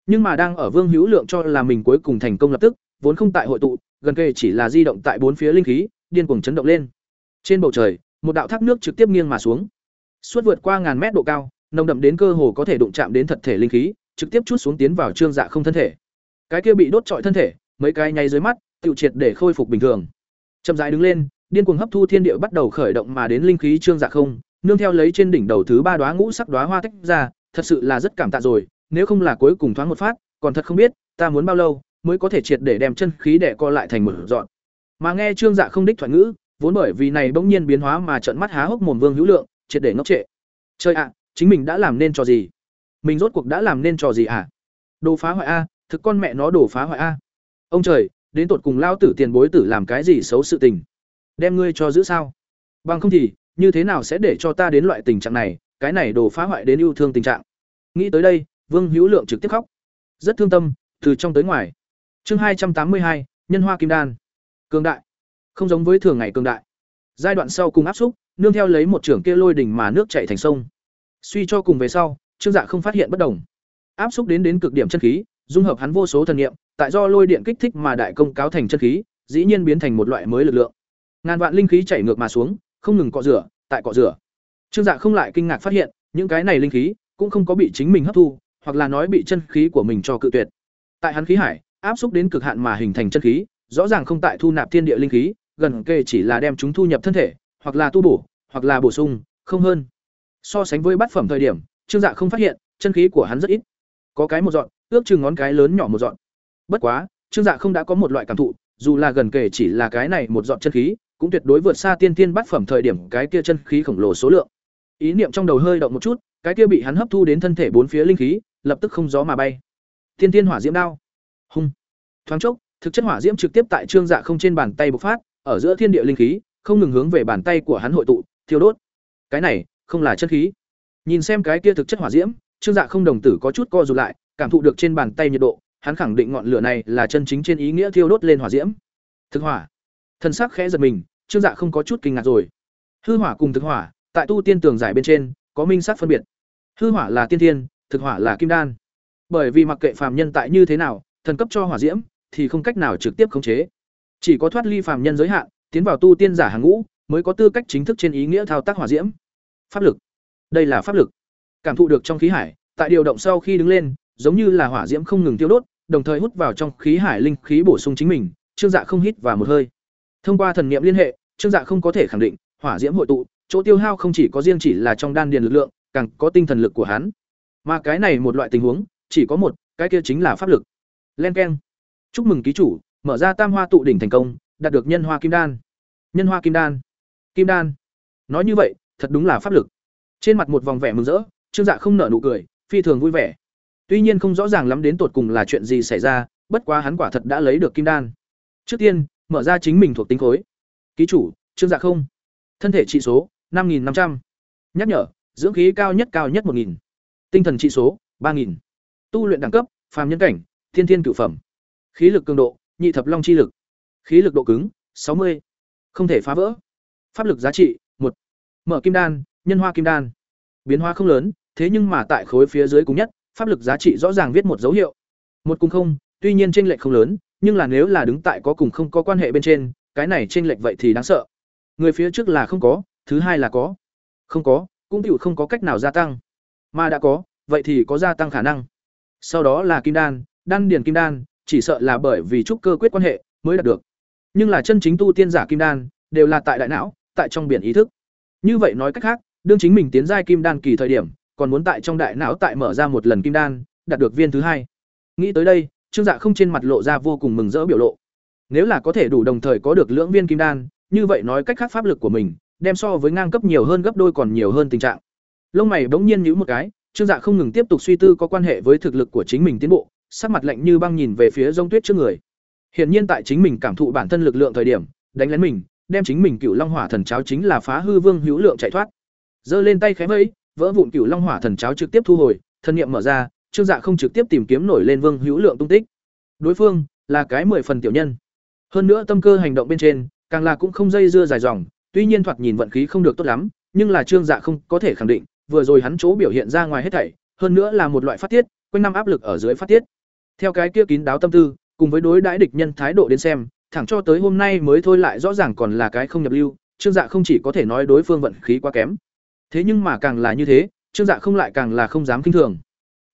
Nhưng mà đang ở Vương Hữu Lượng cho là mình cuối cùng thành công lập tức, vốn không tại hội tụ, gần kề chỉ là di động tại bốn phía linh khí, điên cuồng chấn động lên. Trên bầu trời, một đạo thác nước trực tiếp nghiêng mà xuống. Suốt vượt qua ngàn mét độ cao, nồng đậm đến cơ hồ có thể đụng chạm đến thật thể linh khí, trực tiếp chút xuống tiến vào trương dạ không thân thể. Cái kia bị đốt trọi thân thể, mấy cái nháy dưới mắt, tiêu triệt để khôi phục bình thường. Chậm rãi đứng lên, điên cuồng hấp thu thiên địa bắt đầu khởi động mà đến linh khí trương dạ không, nương theo lấy trên đỉnh đầu thứ ba đóa ngũ sắc đóa hoa tách ra, thật sự là rất cảm tạ rồi, nếu không là cuối cùng thoáng một phát, còn thật không biết, ta muốn bao lâu mới có thể triệt để đem chân khí để co lại thành một dọn. Mà nghe Trương Dạ không đích thoại ngữ, vốn bởi vì này bỗng nhiên biến hóa mà trợn mắt há hốc mồm Vương Hữu Lượng, triệt để ngốc trệ. Chơi ạ, à, chính mình đã làm nên trò gì? Mình rốt cuộc đã làm nên trò gì ạ? À? Đồ phá hoại a, thực con mẹ nó đổ phá hoại a. Ông trời, đến tột cùng lao tử tiền bối tử làm cái gì xấu sự tình? Đem ngươi cho giữ sao? Bằng không thì, như thế nào sẽ để cho ta đến loại tình trạng này, cái này đồ phá hoại đến yêu thương tình trạng. Nghĩ tới đây, Vương Hữu Lượng trực tiếp khóc. Rất thương tâm, từ trong tới ngoài. Chương hai trăm tám mươi hai, Nhân Hoa Kim Đan. Cường đại. Không giống với thường ngày cường đại. Giai đoạn sau cùng áp xúc, nương theo lấy một trưởng kia lôi đỉnh mà nước chảy thành sông. Suy cho cùng về sau, Trương Dạ không phát hiện bất đồng. Áp xúc đến đến cực điểm chân khí, dung hợp hắn vô số thần niệm, tại do lôi điện kích thích mà đại công cáo thành chân khí, dĩ nhiên biến thành một loại mới lực lượng. Ngàn vạn linh khí chảy ngược mà xuống, không ngừng cọ rửa, tại cọ rửa. Trương Dạ không lại kinh ngạc phát hiện, những cái này linh khí cũng không có bị chính mình hấp thu, hoặc là nói bị chân khí của mình cho cự tuyệt. Tại hắn khí hải, áp xúc đến cực hạn mà hình thành chân khí, rõ ràng không tại thu nạp thiên địa linh khí, gần kề chỉ là đem chúng thu nhập thân thể, hoặc là tu bổ, hoặc là bổ sung, không hơn. So sánh với bát phẩm thời điểm, Trương Dạ không phát hiện, chân khí của hắn rất ít. Có cái một dọn, ước chừng ngón cái lớn nhỏ một dọn. Bất quá, Trương Dạ không đã có một loại cảm thụ, dù là gần kề chỉ là cái này một dọn chân khí, cũng tuyệt đối vượt xa tiên tiên bát phẩm thời điểm cái kia chân khí khổng lồ số lượng. Ý niệm trong đầu hơi động một chút, cái kia bị hắn hấp thu đến thân thể bốn phía linh khí, lập tức không gió mà bay. Tiên tiên hỏa diễm đao. Hung. Thoáng chốc, thực chất hỏa diễm trực tiếp tại trương dạ không trên bàn tay bộc phát, ở giữa thiên địa linh khí, không ngừng hướng về bàn tay của hắn hội tụ, thiêu đốt. Cái này, không là chân khí. Nhìn xem cái kia thực chất hỏa diễm, trương dạ không đồng tử có chút co rụt lại, cảm thụ được trên bàn tay nhiệt độ, hắn khẳng định ngọn lửa này là chân chính trên ý nghĩa thiêu đốt lên hỏa diễm. Thực hỏa. Thân sắc khẽ giật mình, trương dạ không có chút kinh ngạc rồi. Hư hỏa cùng thực hỏa, tại tu tiên tường giải bên trên, có minh sắc phân biệt. Hư hỏa là tiên thiên, thực hỏa là kim đan. Bởi vì mặc kệ phàm nhân tại như thế nào, thần cấp cho hỏa diễm thì không cách nào trực tiếp khống chế. Chỉ có thoát ly phàm nhân giới hạn, tiến vào tu tiên giả hàng ngũ, mới có tư cách chính thức trên ý nghĩa thao tác hỏa diễm. Pháp lực. Đây là pháp lực. Cảm thụ được trong khí hải, tại điều động sau khi đứng lên, giống như là hỏa diễm không ngừng tiêu đốt, đồng thời hút vào trong khí hải linh khí bổ sung chính mình, Trương Dạ không hít vào một hơi. Thông qua thần niệm liên hệ, Trương Dạ không có thể khẳng định, hỏa diễm hội tụ, chỗ tiêu hao không chỉ có riêng chỉ là trong đan điền lực lượng, càng có tinh thần lực của hắn. Mà cái này một loại tình huống, chỉ có một, cái kia chính là pháp lực. Len keng. Chúc mừng ký chủ, mở ra Tam Hoa tụ đỉnh thành công, đạt được nhân hoa kim đan. Nhân hoa kim đan. Kim đan. Nói như vậy, thật đúng là pháp lực trên mặt một vòng vẻ mừng rỡ trương dạ không nở nụ cười phi thường vui vẻ tuy nhiên không rõ ràng lắm đến tột cùng là chuyện gì xảy ra, bất quá hắn quả thật đã lấy được kim đan. Trước tiên, mở ra chính mình thuộc tính khối. Ký chủ, trương dạ không. Thân thể trị số, năm nghìn năm trăm. Nhắc nhở, dưỡng khí cao nhất cao nhất một nghìn. Tinh thần trị số, ba nghìn. Tu luyện đẳng cấp, phàm nhân cảnh, thiên thiên cửu phẩm. Khí lực cường độ, nhị thập long chi lực. Khí lực độ cứng, sáu mươi. Không thể phá vỡ. Pháp lực giá trị, một. Mở kim đan, nhân hoa kim đan. Biến hóa không lớn, thế nhưng mà tại khối phía dưới cùng nhất pháp lực giá trị rõ ràng viết một dấu hiệu. Một cùng không, tuy nhiên tranh lệch không lớn, nhưng là nếu là đứng tại có cùng không có quan hệ bên trên, cái này tranh lệch vậy thì đáng sợ. Người phía trước là không có, thứ hai là có. Không có, cũng tựu không có cách nào gia tăng. Mà đã có, vậy thì có gia tăng khả năng. Sau đó là kim đan đan điền kim đan, chỉ sợ là bởi vì trúc cơ quyết quan hệ mới đạt được. Nhưng là chân chính tu tiên giả kim đan, đều là tại đại não, tại trong biển ý thức. Như vậy nói cách khác, đương chính mình tiến giai kim đan kỳ thời điểm còn muốn tại trong đại não tại mở ra một lần kim đan, đạt được viên thứ hai. Nghĩ tới đây, trương dạ không trên mặt lộ ra vô cùng mừng rỡ biểu lộ. Nếu là có thể đủ đồng thời có được lưỡng viên kim đan, như vậy nói cách khác pháp lực của mình, đem so với ngang cấp nhiều hơn gấp đôi còn nhiều hơn tình trạng. Lông mày bỗng nhiên nhíu một cái, trương dạ không ngừng tiếp tục suy tư có quan hệ với thực lực của chính mình tiến bộ, sắc mặt lạnh như băng nhìn về phía rông tuyết trước người. Hiển nhiên tại chính mình cảm thụ bản thân lực lượng thời điểm, đánh lén mình, đem chính mình cựu long hỏa thần cháo chính là phá hư vương hữu lượng chạy thoát. Giơ lên tay khẽ vẫy vỡ vụn cửu long hỏa thần cháo trực tiếp thu hồi, thân niệm mở ra, trương dạ không trực tiếp tìm kiếm nổi lên vương hữu lượng tung tích. Đối phương là cái mười phần tiểu nhân. Hơn nữa tâm cơ hành động bên trên, càng là cũng không dây dưa dài dòng, tuy nhiên thoạt nhìn vận khí không được tốt lắm, nhưng là trương dạ không có thể khẳng định, vừa rồi hắn chỗ biểu hiện ra ngoài hết thảy, hơn nữa là một loại phát tiết, quanh năm áp lực ở dưới phát tiết. Theo cái kia kín đáo tâm tư, cùng với đối đãi địch nhân thái độ đến xem, thẳng cho tới hôm nay mới thôi lại rõ ràng còn là cái không nhập lưu, trương dạ không chỉ có thể nói đối phương vận khí quá kém thế nhưng mà càng là như thế, trương dạ không lại càng là không dám kinh thường.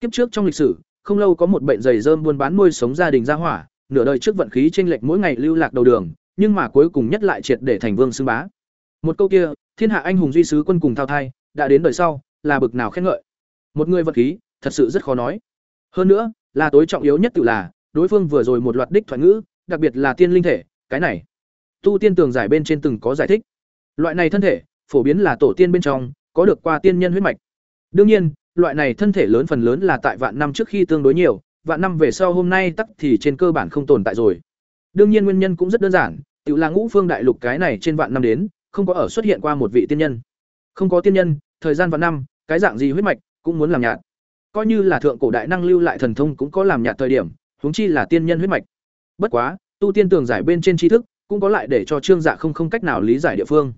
Kiếp trước trong lịch sử, không lâu có một bệnh dày dơm buôn bán nuôi sống gia đình gia hỏa, nửa đời trước vận khí chênh lệch mỗi ngày lưu lạc đầu đường, nhưng mà cuối cùng nhất lại triệt để thành vương xưng bá. Một câu kia, thiên hạ anh hùng duy sứ quân cùng thao thai, đã đến đời sau, là bực nào khen ngợi. Một người vận khí, thật sự rất khó nói. Hơn nữa, là tối trọng yếu nhất tự là, đối phương vừa rồi một loạt đích thoại ngữ, đặc biệt là tiên linh thể, cái này. Tu tiên tường giải bên trên từng có giải thích. Loại này thân thể, phổ biến là tổ tiên bên trong có được qua tiên nhân huyết mạch. Đương nhiên, loại này thân thể lớn phần lớn là tại vạn năm trước khi tương đối nhiều, vạn năm về sau hôm nay tắc thì trên cơ bản không tồn tại rồi. Đương nhiên nguyên nhân cũng rất đơn giản tiểu là ngũ phương đại lục cái này trên vạn năm đến, không có ở xuất hiện qua một vị tiên nhân. Không có tiên nhân, thời gian vạn năm, cái dạng gì huyết mạch cũng muốn làm nhạt. Coi như là thượng cổ đại năng lưu lại thần thông cũng có làm nhạt thời điểm, huống chi là tiên nhân huyết mạch. Bất quá, tu tiên tường giải bên trên tri thức cũng có lại để cho trương dạ không không cách nào lý giải địa phương.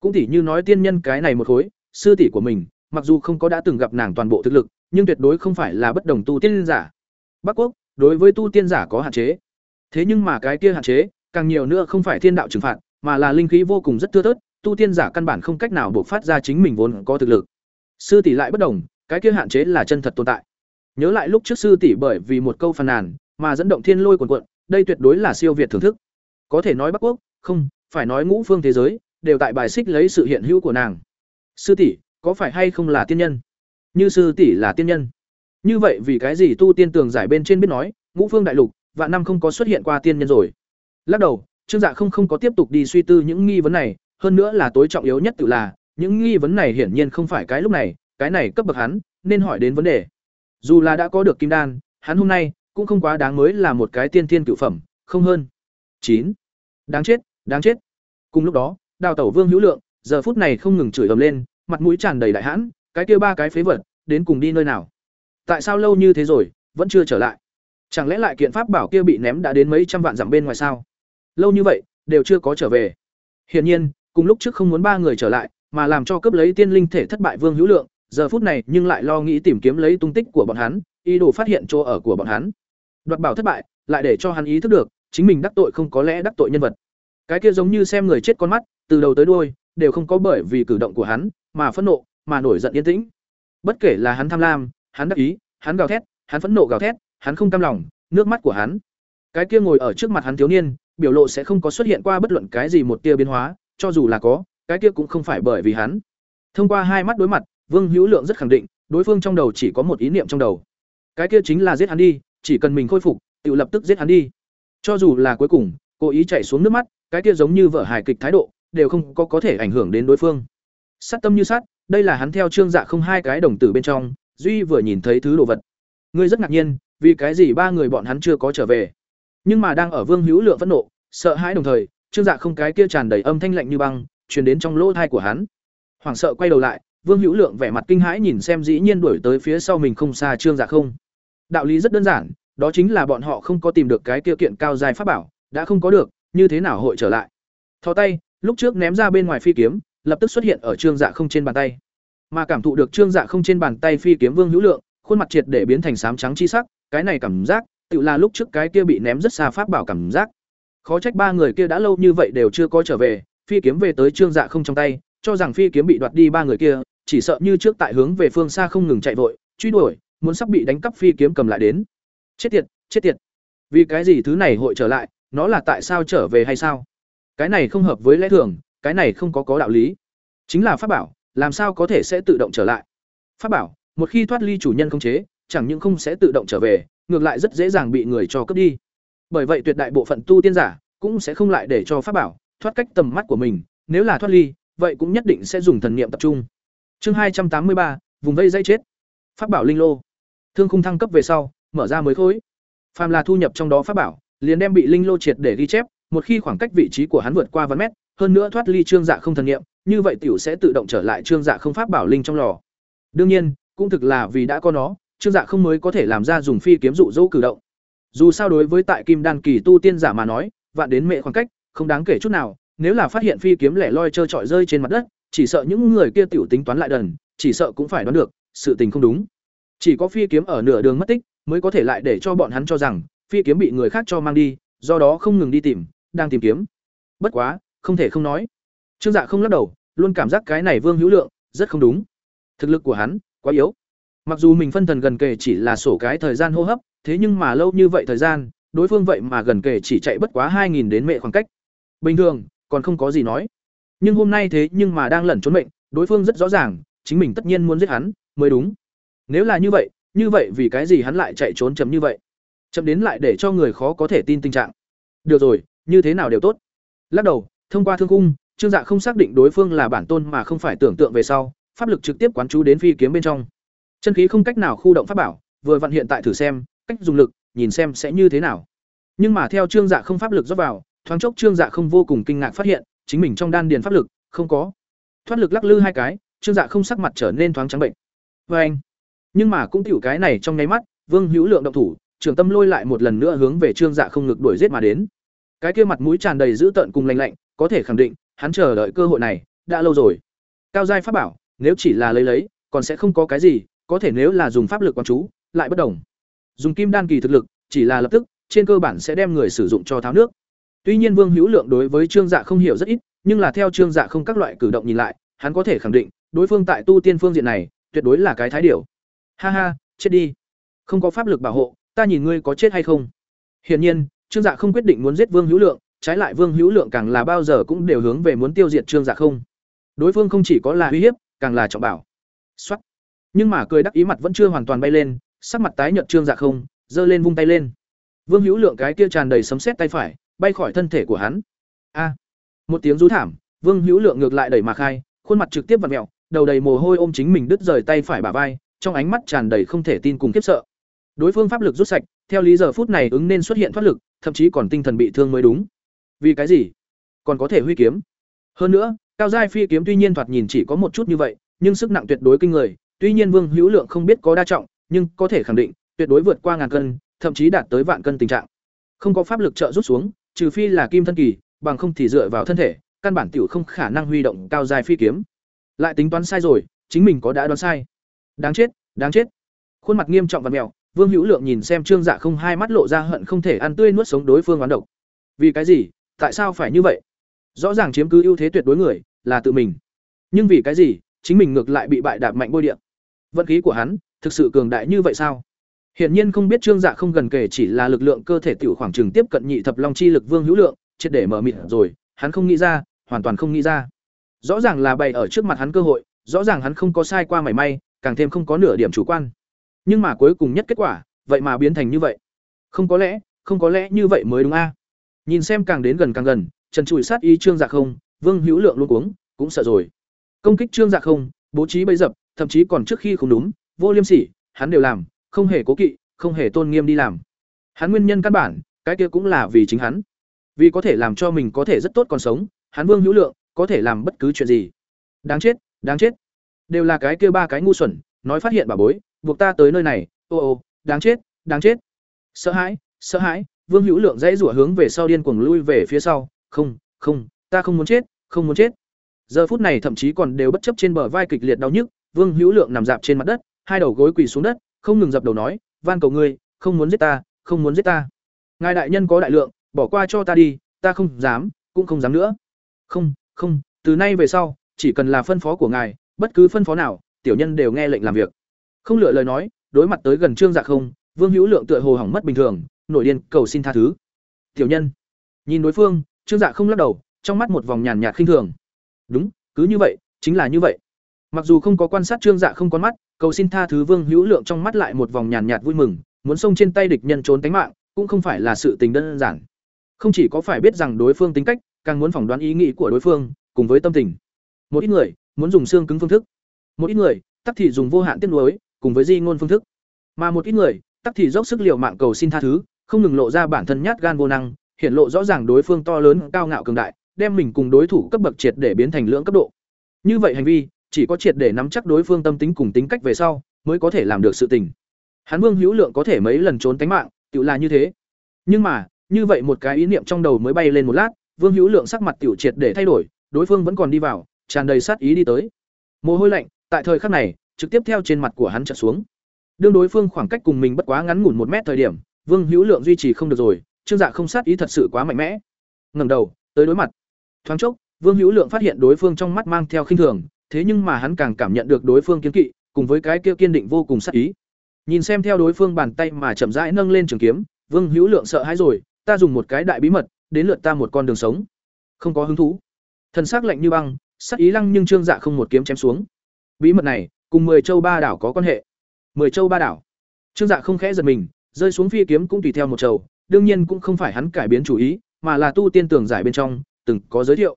Cũng tỉ như nói tiên nhân cái này một khối sư tỷ của mình mặc dù không có đã từng gặp nàng toàn bộ thực lực nhưng tuyệt đối không phải là bất đồng tu tiên giả. Bắc quốc đối với tu tiên giả có hạn chế. Thế nhưng mà cái kia hạn chế càng nhiều nữa không phải thiên đạo trừng phạt mà là linh khí vô cùng rất thưa thớt tu tiên giả căn bản không cách nào buộc phát ra chính mình vốn có thực lực. Sư tỷ lại bất đồng cái kia hạn chế là chân thật tồn tại. Nhớ lại lúc trước sư tỷ bởi vì một câu phàn nàn mà dẫn động thiên lôi cuồn cuộn, đây tuyệt đối là siêu việt thưởng thức. Có thể nói bắc quốc không phải nói ngũ phương thế giới đều tại bài xích lấy sự hiện hữu của nàng sư tỷ, có phải hay không là tiên nhân? Như sư tỷ là tiên nhân. Như vậy vì cái gì tu tiên tường giải bên trên biết nói, ngũ phương đại lục, vạn năm không có xuất hiện qua tiên nhân rồi? Lắc đầu, trương dạ không không có tiếp tục đi suy tư những nghi vấn này, hơn nữa là tối trọng yếu nhất tự là, những nghi vấn này hiển nhiên không phải cái lúc này, cái này cấp bậc hắn, nên hỏi đến vấn đề. Dù là đã có được kim đan, hắn hôm nay cũng không quá đáng mới là một cái tiên thiên cựu phẩm, không hơn. Chín. Đáng chết đáng chết. Cùng lúc đó, đào tẩu vương hữu lượng giờ phút này không ngừng chửi ầm lên, mặt mũi tràn đầy đại hãn, cái kia ba cái phế vật, đến cùng đi nơi nào? Tại sao lâu như thế rồi, vẫn chưa trở lại? Chẳng lẽ lại kiện pháp bảo kia bị ném đã đến mấy trăm vạn dặm bên ngoài sao? Lâu như vậy, đều chưa có trở về. Hiển nhiên, cùng lúc trước không muốn ba người trở lại, mà làm cho cấp lấy tiên linh thể thất bại vương hữu lượng, giờ phút này nhưng lại lo nghĩ tìm kiếm lấy tung tích của bọn hắn, ý đồ phát hiện chỗ ở của bọn hắn. Đoạt bảo thất bại, lại để cho hắn ý thức được, chính mình đắc tội không có lẽ đắc tội nhân vật. Cái kia giống như xem người chết con mắt, từ đầu tới đuôi đều không có bởi vì cử động của hắn mà phẫn nộ, mà nổi giận yên tĩnh. Bất kể là hắn tham lam, hắn đắc ý, hắn gào thét, hắn phẫn nộ gào thét, hắn không cam lòng, nước mắt của hắn. Cái kia ngồi ở trước mặt hắn thiếu niên, biểu lộ sẽ không có xuất hiện qua bất luận cái gì một tia biến hóa, cho dù là có, cái kia cũng không phải bởi vì hắn. Thông qua hai mắt đối mặt, vương hữu lượng rất khẳng định, đối phương trong đầu chỉ có một ý niệm trong đầu. Cái kia chính là giết hắn đi, chỉ cần mình khôi phục, tự lập tức giết hắn đi. Cho dù là cuối cùng, cố ý chạy xuống nước mắt, cái kia giống như vợ hài kịch thái độ đều không có có thể ảnh hưởng đến đối phương Sát tâm như sát, đây là hắn theo Trương Dạ không hai cái đồng tử bên trong, duy vừa nhìn thấy thứ đồ vật. Ngươi rất ngạc nhiên, vì cái gì ba người bọn hắn chưa có trở về? Nhưng mà đang ở Vương Hữu Lượng phẫn nộ, sợ hãi đồng thời, Trương Dạ không cái kia tràn đầy âm thanh lạnh như băng, truyền đến trong lỗ tai của hắn. Hoảng sợ quay đầu lại, Vương Hữu Lượng vẻ mặt kinh hãi nhìn xem dĩ nhiên đuổi tới phía sau mình không xa Trương Dạ không. Đạo lý rất đơn giản, đó chính là bọn họ không có tìm được cái kia kiện cao dài pháp bảo, đã không có được, như thế nào hội trở lại? Thò tay, lúc trước ném ra bên ngoài phi kiếm, lập tức xuất hiện ở Trương Dạ không trên bàn tay. Mà cảm thụ được Trương Dạ không trên bàn tay phi kiếm Vương Hữu Lượng, khuôn mặt triệt để biến thành xám trắng chi sắc, cái này cảm giác, tự là lúc trước cái kia bị ném rất xa pháp bảo cảm giác. Khó trách ba người kia đã lâu như vậy đều chưa có trở về, phi kiếm về tới Trương Dạ không trong tay, cho rằng phi kiếm bị đoạt đi ba người kia, chỉ sợ như trước tại hướng về phương xa không ngừng chạy vội, truy đuổi, muốn sắp bị đánh cắp phi kiếm cầm lại đến. Chết tiệt, chết tiệt. Vì cái gì thứ này hội trở lại, nó là tại sao trở về hay sao? Cái này không hợp với lẽ thường, cái này không có có đạo lý. Chính là pháp bảo, làm sao có thể sẽ tự động trở lại? Pháp bảo, một khi thoát ly chủ nhân không chế, chẳng những không sẽ tự động trở về, ngược lại rất dễ dàng bị người cho cướp đi. Bởi vậy tuyệt đại bộ phận tu tiên giả cũng sẽ không lại để cho pháp bảo thoát cách tầm mắt của mình, nếu là thoát ly, vậy cũng nhất định sẽ dùng thần niệm tập trung. Chương hai trăm tám mươi ba, vùng vây dây chết. Pháp bảo linh lô. Thương khung thăng cấp về sau, mở ra mới khối. Phàm là thu nhập trong đó pháp bảo, liền đem bị linh lô triệt để ghi chép, một khi khoảng cách vị trí của hắn vượt qua vạn mét, hơn nữa thoát ly trương dạ không thần niệm, như vậy tiểu sẽ tự động trở lại trương dạ không pháp bảo linh trong lò. Đương nhiên, cũng thực là vì đã có nó, trương dạ không mới có thể làm ra dùng phi kiếm dụ dỗ cử động. Dù sao đối với tại kim đan kỳ tu tiên giả mà nói, vạn đến mệ khoảng cách, không đáng kể chút nào, nếu là phát hiện phi kiếm lẻ loi trơ trọi rơi trên mặt đất, chỉ sợ những người kia tiểu tính toán lại đần, chỉ sợ cũng phải đoán được, sự tình không đúng. Chỉ có phi kiếm ở nửa đường mất tích, mới có thể lại để cho bọn hắn cho rằng phi kiếm bị người khác cho mang đi, do đó không ngừng đi tìm, đang tìm kiếm. Bất quá, không thể không nói. Trương Dạ không lắc đầu, luôn cảm giác cái này Vương Hữu Lượng rất không đúng. Thực lực của hắn quá yếu. Mặc dù mình phân thần gần kề chỉ là sổ cái thời gian hô hấp, thế nhưng mà lâu như vậy thời gian, đối phương vậy mà gần kề chỉ chạy bất quá 2000 đến mệ khoảng cách. Bình thường, còn không có gì nói. Nhưng hôm nay thế nhưng mà đang lẩn trốn mệnh, đối phương rất rõ ràng, chính mình tất nhiên muốn giết hắn, mới đúng. Nếu là như vậy, như vậy vì cái gì hắn lại chạy trốn chậm như vậy? Chậm đến lại để cho người khó có thể tin tình trạng. Được rồi, như thế nào đều tốt. Lắc đầu, thông qua thương cung, Trương Dạ không xác định đối phương là bản tôn mà không phải tưởng tượng về sau, pháp lực trực tiếp quán chú đến phi kiếm bên trong. Chân khí không cách nào khu động pháp bảo, vừa vận hiện tại thử xem, cách dùng lực, nhìn xem sẽ như thế nào. Nhưng mà theo Trương Dạ không pháp lực rót vào, thoáng chốc Trương Dạ không vô cùng kinh ngạc phát hiện, chính mình trong đan điền pháp lực không có. Thoát lực lắc lư hai cái, Trương Dạ không sắc mặt trở nên thoáng trắng bệnh. Và anh. Nhưng mà cũng tiểu cái này trong nháy mắt, Vương Hữu Lượng động thủ, trường tâm lôi lại một lần nữa hướng về Trương Dạ không ngực đuổi giết mà đến. Cái kia mặt mũi tràn đầy dữ tợn cùng lạnh lạnh, có thể khẳng định, hắn chờ đợi cơ hội này đã lâu rồi. Cao giai pháp bảo, nếu chỉ là lấy lấy, còn sẽ không có cái gì, có thể nếu là dùng pháp lực quan chú, lại bất đồng. Dùng kim đan kỳ thực lực, chỉ là lập tức, trên cơ bản sẽ đem người sử dụng cho tháo nước. Tuy nhiên Vương Hữu Lượng đối với Trương Dạ không hiểu rất ít, nhưng là theo Trương Dạ không các loại cử động nhìn lại, hắn có thể khẳng định, đối phương tại tu tiên phương diện này, tuyệt đối là cái thái điểu. Ha ha, chết đi. Không có pháp lực bảo hộ, ta nhìn ngươi có chết hay không. Hiển nhiên, Trương Dạ không quyết định muốn giết Vương Hữu Lượng, trái lại Vương Hữu Lượng càng là bao giờ cũng đều hướng về muốn tiêu diệt Trương Dạ không. Đối phương không chỉ có là uy hiếp, càng là trọng bảo. Soát. Nhưng mà cười đắc ý mặt vẫn chưa hoàn toàn bay lên, sắc mặt tái nhợt Trương Dạ không, giơ lên vung tay lên. Vương Hữu Lượng cái kia tràn đầy sấm sét tay phải, bay khỏi thân thể của hắn. A! một tiếng rú thảm, Vương Hữu Lượng ngược lại đẩy mà khai, khuôn mặt trực tiếp vặn mèo, đầu đầy mồ hôi ôm chính mình đứt rời tay phải bả vai, trong ánh mắt tràn đầy không thể tin cùng kiếp sợ. Đối phương pháp lực rút sạch, theo lý giờ phút này ứng nên xuất hiện thoát lực, thậm chí còn tinh thần bị thương mới đúng. Vì cái gì? Còn có thể huy kiếm. Hơn nữa, cao giai phi kiếm tuy nhiên thoạt nhìn chỉ có một chút như vậy, nhưng sức nặng tuyệt đối kinh người, tuy nhiên Vương Hữu Lượng không biết có đa trọng, nhưng có thể khẳng định, tuyệt đối vượt qua ngàn cân, thậm chí đạt tới vạn cân tình trạng. Không có pháp lực trợ rút xuống, trừ phi là kim thân kỳ, bằng không thì dựa vào thân thể, căn bản tiểu không khả năng huy động cao dài phi kiếm. Lại tính toán sai rồi, chính mình có đã đoán sai. Đáng chết, đáng chết. Khuôn mặt nghiêm trọng và mèo, Vương Hữu Lượng nhìn xem Trương Dạ không hai mắt lộ ra hận không thể ăn tươi nuốt sống đối phương oán độc. Vì cái gì? Tại sao phải như vậy? Rõ ràng chiếm cứ ưu thế tuyệt đối người là tự mình. Nhưng vì cái gì, chính mình ngược lại bị bại đạp mạnh bôi địa. Vận khí của hắn, thực sự cường đại như vậy sao? Hiển nhiên không biết Trương Dạ không gần kể chỉ là lực lượng cơ thể tiểu khoảng chừng tiếp cận nhị thập long chi lực Vương Hữu Lượng, triệt để mở mịt rồi, hắn không nghĩ ra, hoàn toàn không nghĩ ra. Rõ ràng là bày ở trước mặt hắn cơ hội, rõ ràng hắn không có sai qua mảy may, càng thêm không có nửa điểm chủ quan. Nhưng mà cuối cùng nhất kết quả, vậy mà biến thành như vậy. Không có lẽ, không có lẽ như vậy mới đúng a. Nhìn xem càng đến gần càng gần, Trần Trụi sát ý Trương Dạ không, Vương Hữu Lượng luôn cuống, cũng sợ rồi. công kích trương dạ không bố trí bấy dập thậm chí còn trước khi không đúng vô liêm sỉ hắn đều làm không hề cố kỵ không hề tôn nghiêm đi làm hắn nguyên nhân căn bản cái kia cũng là vì chính hắn vì có thể làm cho mình có thể rất tốt còn sống hắn vương hữu lượng có thể làm bất cứ chuyện gì đáng chết đáng chết đều là cái kia ba cái ngu xuẩn nói phát hiện bà bối buộc ta tới nơi này, ô ô, đáng chết đáng chết. Sợ hãi sợ hãi, vương hữu lượng dãy rủa hướng về sau điên cuồng lui về phía sau. Không không, ta không muốn chết, không muốn chết. Giờ phút này thậm chí còn đều bất chấp trên bờ vai kịch liệt đau nhức, vương hữu lượng nằm dạp trên mặt đất, hai đầu gối quỳ xuống đất, không ngừng dập đầu nói, van cầu ngươi, không muốn giết ta, không muốn giết ta. Ngài đại nhân có đại lượng, bỏ qua cho ta đi, ta không dám, cũng không dám nữa. Không không, từ nay về sau, chỉ cần là phân phó của ngài, bất cứ phân phó nào, tiểu nhân đều nghe lệnh làm việc không lựa lời nói, đối mặt tới gần trương dạ không, vương hữu lượng tựa hồ hỏng mất bình thường, nổi điên cầu xin tha thứ. Tiểu nhân. Nhìn đối phương, trương dạ không lắc đầu, trong mắt một vòng nhàn nhạt khinh thường. Đúng, cứ như vậy, chính là như vậy. Mặc dù không có quan sát trương dạ không con mắt, cầu xin tha thứ vương hữu lượng trong mắt lại một vòng nhàn nhạt vui mừng, muốn xông trên tay địch nhân trốn tánh mạng, cũng không phải là sự tình đơn giản. Không chỉ có phải biết rằng đối phương tính cách, càng muốn phỏng đoán ý nghĩ của đối phương, cùng với tâm tình. Một ít người, muốn dùng xương cứng phương thức. Một ít người, tắc thì dùng vô hạn tiết lối cùng với di ngôn phương thức. Mà một ít người, tắc thì dốc sức liều mạng cầu xin tha thứ, không ngừng lộ ra bản thân nhát gan vô năng hiện lộ rõ ràng đối phương to lớn, cao ngạo cường đại, đem mình cùng đối thủ cấp bậc triệt để biến thành lưỡng cấp độ. Như vậy hành vi, chỉ có triệt để nắm chắc đối phương tâm tính cùng tính cách về sau, mới có thể làm được sự tình. Hắn vương hữu lượng có thể mấy lần trốn tánh mạng, tự là như thế. Nhưng mà, như vậy một cái ý niệm trong đầu mới bay lên một lát, vương hữu lượng sắc mặt tiểu triệt để thay đổi, đối phương vẫn còn đi vào, tràn đầy sát ý đi tới. Mồ hôi lạnh, tại thời khắc này trực tiếp theo trên mặt của hắn trở xuống. Đương đối phương khoảng cách cùng mình bất quá ngắn ngủn một mét thời điểm, vương hữu lượng duy trì không được rồi, trương dạ không sát ý thật sự quá mạnh mẽ. Ngẩng đầu, tới đối mặt. Thoáng chốc, vương hữu lượng phát hiện đối phương trong mắt mang theo khinh thường, thế nhưng mà hắn càng cảm nhận được đối phương kiên kỵ, cùng với cái kia kiên định vô cùng sát ý. Nhìn xem theo đối phương bàn tay mà chậm rãi nâng lên trường kiếm, vương hữu lượng sợ hãi rồi, ta dùng một cái đại bí mật, đến lượt ta một con đường sống. Không có hứng thú. Thần sắc lạnh như băng, sát ý lăng nhưng trương dạ không một kiếm chém xuống. Bí mật này cùng mười châu ba đảo có quan hệ. Mười châu ba đảo. Trương dạ không khẽ giật mình rơi xuống phi kiếm cũng tùy theo một châu, đương nhiên cũng không phải hắn cải biến chủ ý mà là tu tiên tưởng giải bên trong từng có giới thiệu.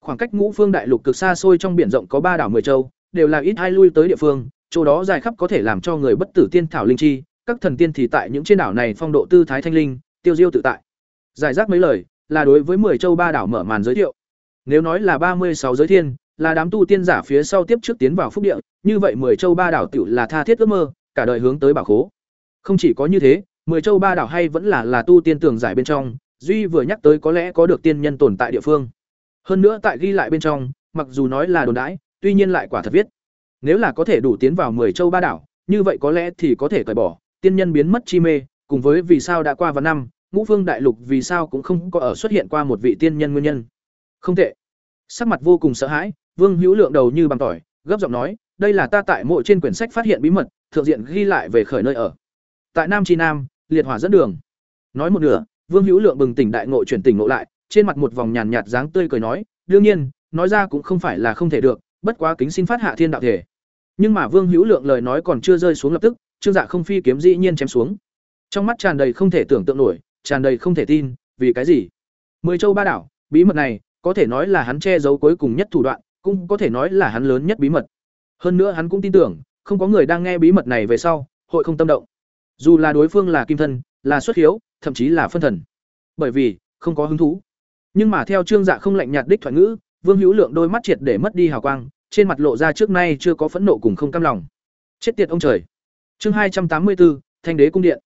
Khoảng cách ngũ phương đại lục cực xa xôi trong biển rộng có ba đảo mười châu đều là ít ai lui tới địa phương chỗ đó dài khắp có thể làm cho người bất tử tiên thảo linh chi các thần tiên thì tại những trên đảo này phong độ tư thái thanh linh tiêu diêu tự tại. Giải rác mấy lời là đối với mười châu ba đảo mở màn giới thiệu. Nếu nói là ba mươi sáu giới thiên là đám tu tiên giả phía sau tiếp trước tiến vào phúc địa, như vậy mười châu ba đảo tiểu là tha thiết ước mơ, cả đời hướng tới bảo khố. Không chỉ có như thế, mười châu ba đảo hay vẫn là là tu tiên tường giải bên trong, duy vừa nhắc tới có lẽ có được tiên nhân tồn tại địa phương. Hơn nữa tại ghi lại bên trong, mặc dù nói là đồn đãi, tuy nhiên lại quả thật viết. Nếu là có thể đủ tiến vào mười châu ba đảo, như vậy có lẽ thì có thể cởi bỏ, tiên nhân biến mất chi mê, cùng với vì sao đã qua vào năm, ngũ phương đại lục vì sao cũng không có ở xuất hiện qua một vị tiên nhân nguyên nhân. Không tệ. Sắc mặt vô cùng sợ hãi vương hữu lượng đầu như bằng tỏi, gấp giọng nói, đây là ta tại mộ trên quyển sách phát hiện bí mật, thượng diện ghi lại về khởi nơi ở. Tại nam chi nam, liệt hỏa dẫn đường. Nói một nửa, vương hữu lượng bừng tỉnh đại ngộ chuyển tỉnh ngộ lại, trên mặt một vòng nhàn nhạt dáng tươi cười nói, đương nhiên, nói ra cũng không phải là không thể được, bất quá kính xin phát hạ thiên đạo thể. Nhưng mà vương hữu lượng lời nói còn chưa rơi xuống lập tức, trương dạ không phi kiếm dĩ nhiên chém xuống. Trong mắt tràn đầy không thể tưởng tượng nổi, tràn đầy không thể tin, vì cái gì? Mười châu ba đảo, bí mật này, có thể nói là hắn che giấu cuối cùng nhất thủ đoạn cũng có thể nói là hắn lớn nhất bí mật. Hơn nữa hắn cũng tin tưởng, không có người đang nghe bí mật này về sau, hội không tâm động. Dù là đối phương là kim thân, là xuất hiếu, thậm chí là phân thần. Bởi vì, không có hứng thú. Nhưng mà theo trương dạ không lạnh nhạt đích thoại ngữ, vương hữu lượng đôi mắt triệt để mất đi hào quang, trên mặt lộ ra trước nay chưa có phẫn nộ cùng không cam lòng. Chết tiệt ông trời. Chương hai trăm tám mươi bốn thanh đế cung điện.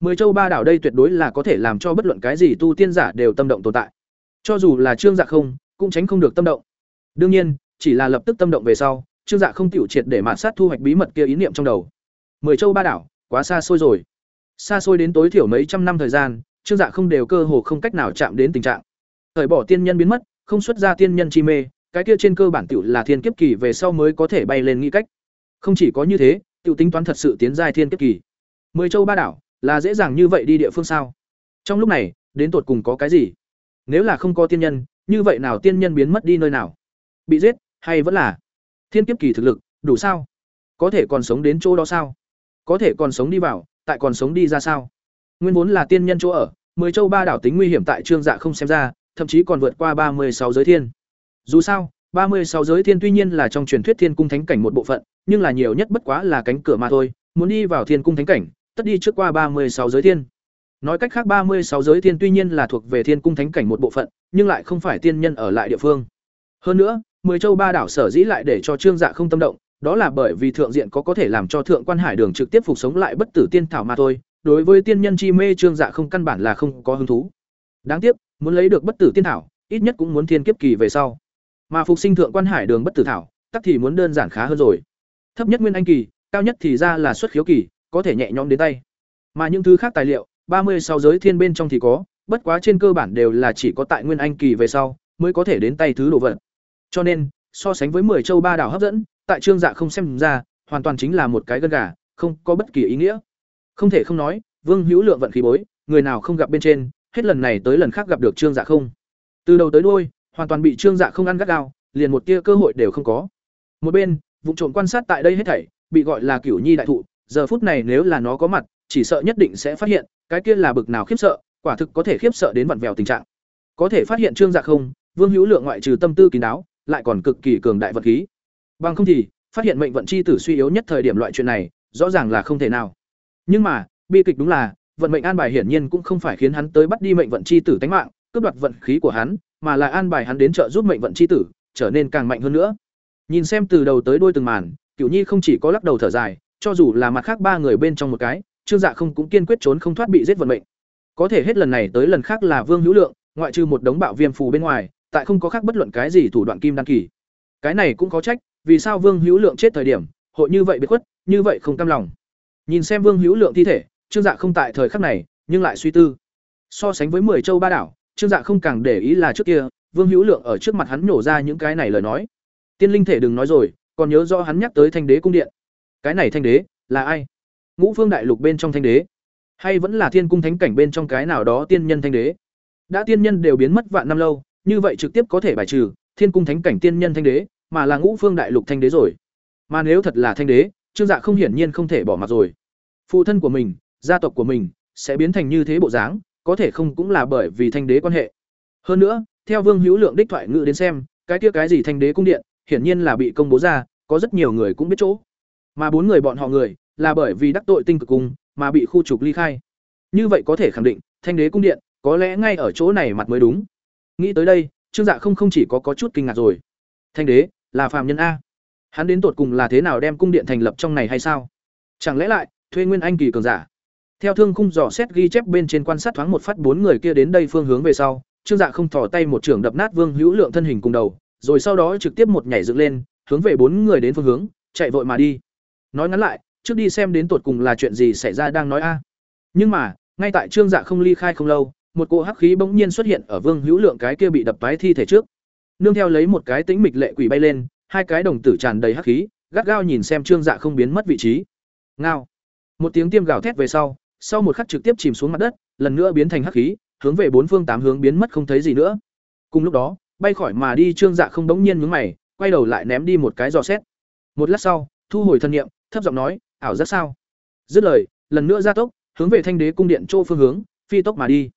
Mười châu ba đảo đây tuyệt đối là có thể làm cho bất luận cái gì tu tiên giả đều tâm động tồn tại. Cho dù là trương dạ không, cũng tránh không được tâm động đương nhiên, chỉ là lập tức tâm động về sau, trương dạ không tiểu triệt để mạt sát thu hoạch bí mật kia ý niệm trong đầu. Mười châu ba đảo, quá xa xôi rồi. Xa xôi đến tối thiểu mấy trăm năm thời gian, trương dạ không đều cơ hồ không cách nào chạm đến tình trạng. Thời bỏ tiên nhân biến mất, không xuất ra tiên nhân chi mê, cái kia trên cơ bản tiểu là thiên kiếp kỳ về sau mới có thể bay lên nghĩ cách. Không chỉ có như thế, tiểu tính toán thật sự tiến giai thiên kiếp kỳ. Mười châu ba đảo, là dễ dàng như vậy đi địa phương sao? Trong lúc này, đến tột cùng có cái gì? Nếu là không có tiên nhân, như vậy nào tiên nhân biến mất đi nơi nào? Bị giết hay vẫn là? Thiên kiếp kỳ thực lực đủ sao? Có thể còn sống đến chỗ đó sao? Có thể còn sống đi vào tại còn sống đi ra sao? Nguyên vốn là tiên nhân chỗ ở mười châu ba đảo tính nguy hiểm tại trương dạ không xem ra thậm chí còn vượt qua ba mươi sáu giới thiên. Dù sao ba mươi sáu giới thiên tuy nhiên là trong truyền thuyết thiên cung thánh cảnh một bộ phận, nhưng là nhiều nhất bất quá là cánh cửa mà thôi, muốn đi vào thiên cung thánh cảnh, tất đi trước qua ba mươi sáu giới thiên. Nói cách khác ba mươi sáu giới thiên tuy nhiên là thuộc về thiên cung thánh cảnh một bộ phận, nhưng lại không phải tiên nhân ở lại địa phương. Hơn nữa, mười châu ba đảo sở dĩ lại để cho Trương Dạ không tâm động, đó là bởi vì thượng diện có có thể làm cho thượng quan hải đường trực tiếp phục sống lại bất tử tiên thảo mà thôi, đối với tiên nhân chi mê Trương Dạ không căn bản là không có hứng thú. Đáng tiếc, muốn lấy được bất tử tiên thảo, ít nhất cũng muốn thiên kiếp kỳ về sau. Mà phục sinh thượng quan hải đường bất tử thảo, tắc thì muốn đơn giản khá hơn rồi. Thấp nhất nguyên anh kỳ, cao nhất thì ra là xuất khiếu kỳ, có thể nhẹ nhõm đến tay. Mà những thứ khác tài liệu, ba mươi sáu giới thiên bên trong thì có, bất quá trên cơ bản đều là chỉ có tại nguyên anh kỳ về sau mới có thể đến tay thứ đồ vật. Cho nên, so sánh với 10 châu ba đảo hấp dẫn, tại Trương Dạ không xem ra, hoàn toàn chính là một cái gân gà, không có bất kỳ ý nghĩa. Không thể không nói, Vương Hữu Lượng vận khí bối, người nào không gặp bên trên, hết lần này tới lần khác gặp được Trương Dạ không. Từ đầu tới đuôi, hoàn toàn bị Trương Dạ không ăn gắt gao, liền một tia cơ hội đều không có. Một bên, vụ trộm quan sát tại đây hết thảy, bị gọi là Cửu Nhi đại thụ, giờ phút này nếu là nó có mặt, chỉ sợ nhất định sẽ phát hiện, cái kia là bực nào khiếp sợ, quả thực có thể khiếp sợ đến vặn vẹo tình trạng. Có thể phát hiện Trương Dạ không, Vương Hữu Lượng ngoại trừ tâm tư kín đáo, lại còn cực kỳ cường đại vật khí. Bằng không thì, phát hiện mệnh vận chi tử suy yếu nhất thời điểm loại chuyện này, rõ ràng là không thể nào. Nhưng mà, bi kịch đúng là, vận mệnh an bài hiển nhiên cũng không phải khiến hắn tới bắt đi mệnh vận chi tử tánh mạng, cướp đoạt vận khí của hắn, mà là an bài hắn đến trợ giúp mệnh vận chi tử, trở nên càng mạnh hơn nữa. Nhìn xem từ đầu tới đuôi từng màn, Cửu Nhi không chỉ có lắc đầu thở dài, cho dù là mặt khác ba người bên trong một cái, Trương Dạ không cũng kiên quyết trốn không thoát bị giết vận mệnh. Có thể hết lần này tới lần khác là Vương Hữu Lượng, ngoại trừ một đống bạo viêm phù bên ngoài, tại không có khác bất luận cái gì thủ đoạn kim đan kỳ. Cái này cũng có trách, vì sao Vương Hữu Lượng chết thời điểm, hội như vậy biệt khuất, như vậy không cam lòng. Nhìn xem Vương Hữu Lượng thi thể, Trương Dạ không tại thời khắc này, nhưng lại suy tư. So sánh với mười châu ba đảo, Trương Dạ không càng để ý là trước kia, Vương Hữu Lượng ở trước mặt hắn nhổ ra những cái này lời nói. Tiên linh thể đừng nói rồi, còn nhớ rõ hắn nhắc tới Thanh Đế cung điện. Cái này Thanh Đế là ai? Ngũ Phương đại lục bên trong Thanh Đế, hay vẫn là Thiên cung thánh cảnh bên trong cái nào đó tiên nhân Thanh Đế? Đã tiên nhân đều biến mất vạn năm lâu, như vậy trực tiếp có thể bài trừ Thiên cung thánh cảnh tiên nhân Thanh Đế, mà là Ngũ Phương đại lục Thanh Đế rồi. Mà nếu thật là Thanh Đế, Trương Dạ không hiển nhiên không thể bỏ mặt rồi. Phụ thân của mình, gia tộc của mình sẽ biến thành như thế bộ dáng, có thể không cũng là bởi vì Thanh Đế quan hệ. Hơn nữa, theo Vương Hữu Lượng đích thoại ngự đến xem, cái kia cái gì Thanh Đế cung điện, hiển nhiên là bị công bố ra, có rất nhiều người cũng biết chỗ. Mà bốn người bọn họ người, là bởi vì đắc tội tinh cực cung, mà bị khu trục ly khai. Như vậy có thể khẳng định, Thanh Đế cung điện có lẽ ngay ở chỗ này mặt mới đúng. Nghĩ tới đây, Trương Dạ không không chỉ có có chút kinh ngạc rồi. Thanh Đế là phàm nhân a. Hắn đến tột cùng là thế nào đem cung điện thành lập trong này hay sao? Chẳng lẽ lại thuê nguyên anh kỳ cường giả? Theo thương khung dò xét ghi chép bên trên quan sát thoáng một phát bốn người kia đến đây phương hướng về sau, Trương Dạ không thò tay một trưởng đập nát Vương Hữu Lượng thân hình cùng đầu, rồi sau đó trực tiếp một nhảy dựng lên, hướng về bốn người đến phương hướng, chạy vội mà đi. Nói ngắn lại, trước đi xem đến tột cùng là chuyện gì xảy ra đang nói a. Nhưng mà, ngay tại Trương Dạ không ly khai không lâu, một cỗ hắc khí bỗng nhiên xuất hiện ở Vương Hữu Lượng cái kia bị đập toái thi thể trước. Nương theo lấy một cái tĩnh mịch lệ quỷ bay lên, hai cái đồng tử tràn đầy hắc khí, gắt gao nhìn xem Trương Dạ không biến mất vị trí. Ngao. Một tiếng tiêm gào thét về sau, sau một khắc trực tiếp chìm xuống mặt đất, lần nữa biến thành hắc khí, hướng về bốn phương tám hướng biến mất không thấy gì nữa. Cùng lúc đó, bay khỏi mà đi Trương Dạ không bỗng nhiên nhướng mày, quay đầu lại ném đi một cái giò xét. Một lát sau, thu hồi thân niệm, thấp giọng nói, ảo giác sao? Dứt lời, lần nữa gia tốc, hướng về Thanh Đế cung điện chỗ phương hướng, phi tốc mà đi.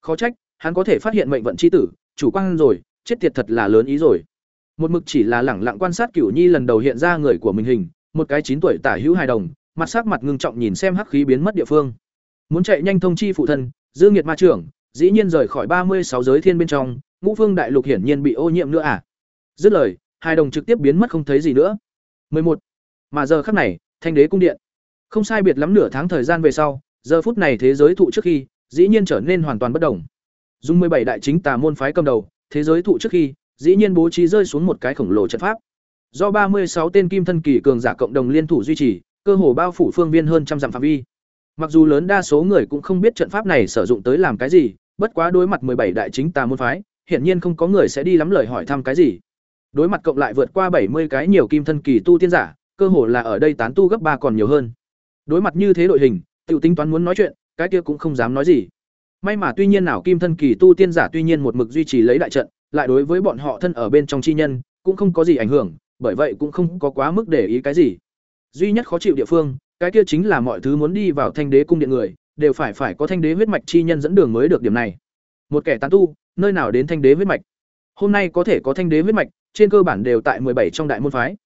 Khó trách, hắn có thể phát hiện mệnh vận chi tử, chủ quan rồi, chết tiệt thật là lớn ý rồi. Một mực chỉ là lẳng lặng quan sát Cửu Nhi lần đầu hiện ra người của mình hình, một cái chín tuổi tả hữu hài đồng, mặt sắc mặt ngưng trọng nhìn xem hắc khí biến mất địa phương. Muốn chạy nhanh thông chi phụ thân, Dương Nghiệt ma trưởng, dĩ nhiên rời khỏi ba mươi sáu giới thiên bên trong, Ngũ Phương đại lục hiển nhiên bị ô nhiễm nữa à? Dứt lời, hài đồng trực tiếp biến mất không thấy gì nữa. 11. Mà giờ khắc này, Thanh Đế cung điện. Không sai biệt lắm nửa tháng thời gian về sau, giờ phút này thế giới thụ trước khi, dĩ nhiên trở nên hoàn toàn bất động. Dùng bảy đại chính tà môn phái cầm đầu, thế giới thụ trước khi, dĩ nhiên bố trí rơi xuống một cái khổng lồ trận pháp. Do ba mươi sáu tên kim thân kỳ cường giả cộng đồng liên thủ duy trì, cơ hồ bao phủ phương viên hơn trăm dặm phạm vi. Mặc dù lớn đa số người cũng không biết trận pháp này sử dụng tới làm cái gì, bất quá đối mặt bảy đại chính tà môn phái, hiển nhiên không có người sẽ đi lắm lời hỏi thăm cái gì. Đối mặt cộng lại vượt qua bảy mươi cái nhiều kim thân kỳ tu tiên giả, cơ hồ là ở đây tán tu gấp ba còn nhiều hơn. Đối mặt như thế đội hình, tiểu tính toán muốn nói chuyện, cái kia cũng không dám nói gì. May mà tuy nhiên nào kim thân kỳ tu tiên giả tuy nhiên một mực duy trì lấy đại trận, lại đối với bọn họ thân ở bên trong chi nhân, cũng không có gì ảnh hưởng, bởi vậy cũng không có quá mức để ý cái gì. Duy nhất khó chịu địa phương, cái kia chính là mọi thứ muốn đi vào Thanh Đế cung điện người, đều phải phải có Thanh Đế huyết mạch chi nhân dẫn đường mới được điểm này. Một kẻ tán tu, nơi nào đến Thanh Đế huyết mạch? Hôm nay có thể có Thanh Đế huyết mạch, trên cơ bản đều tại bảy trong đại môn phái.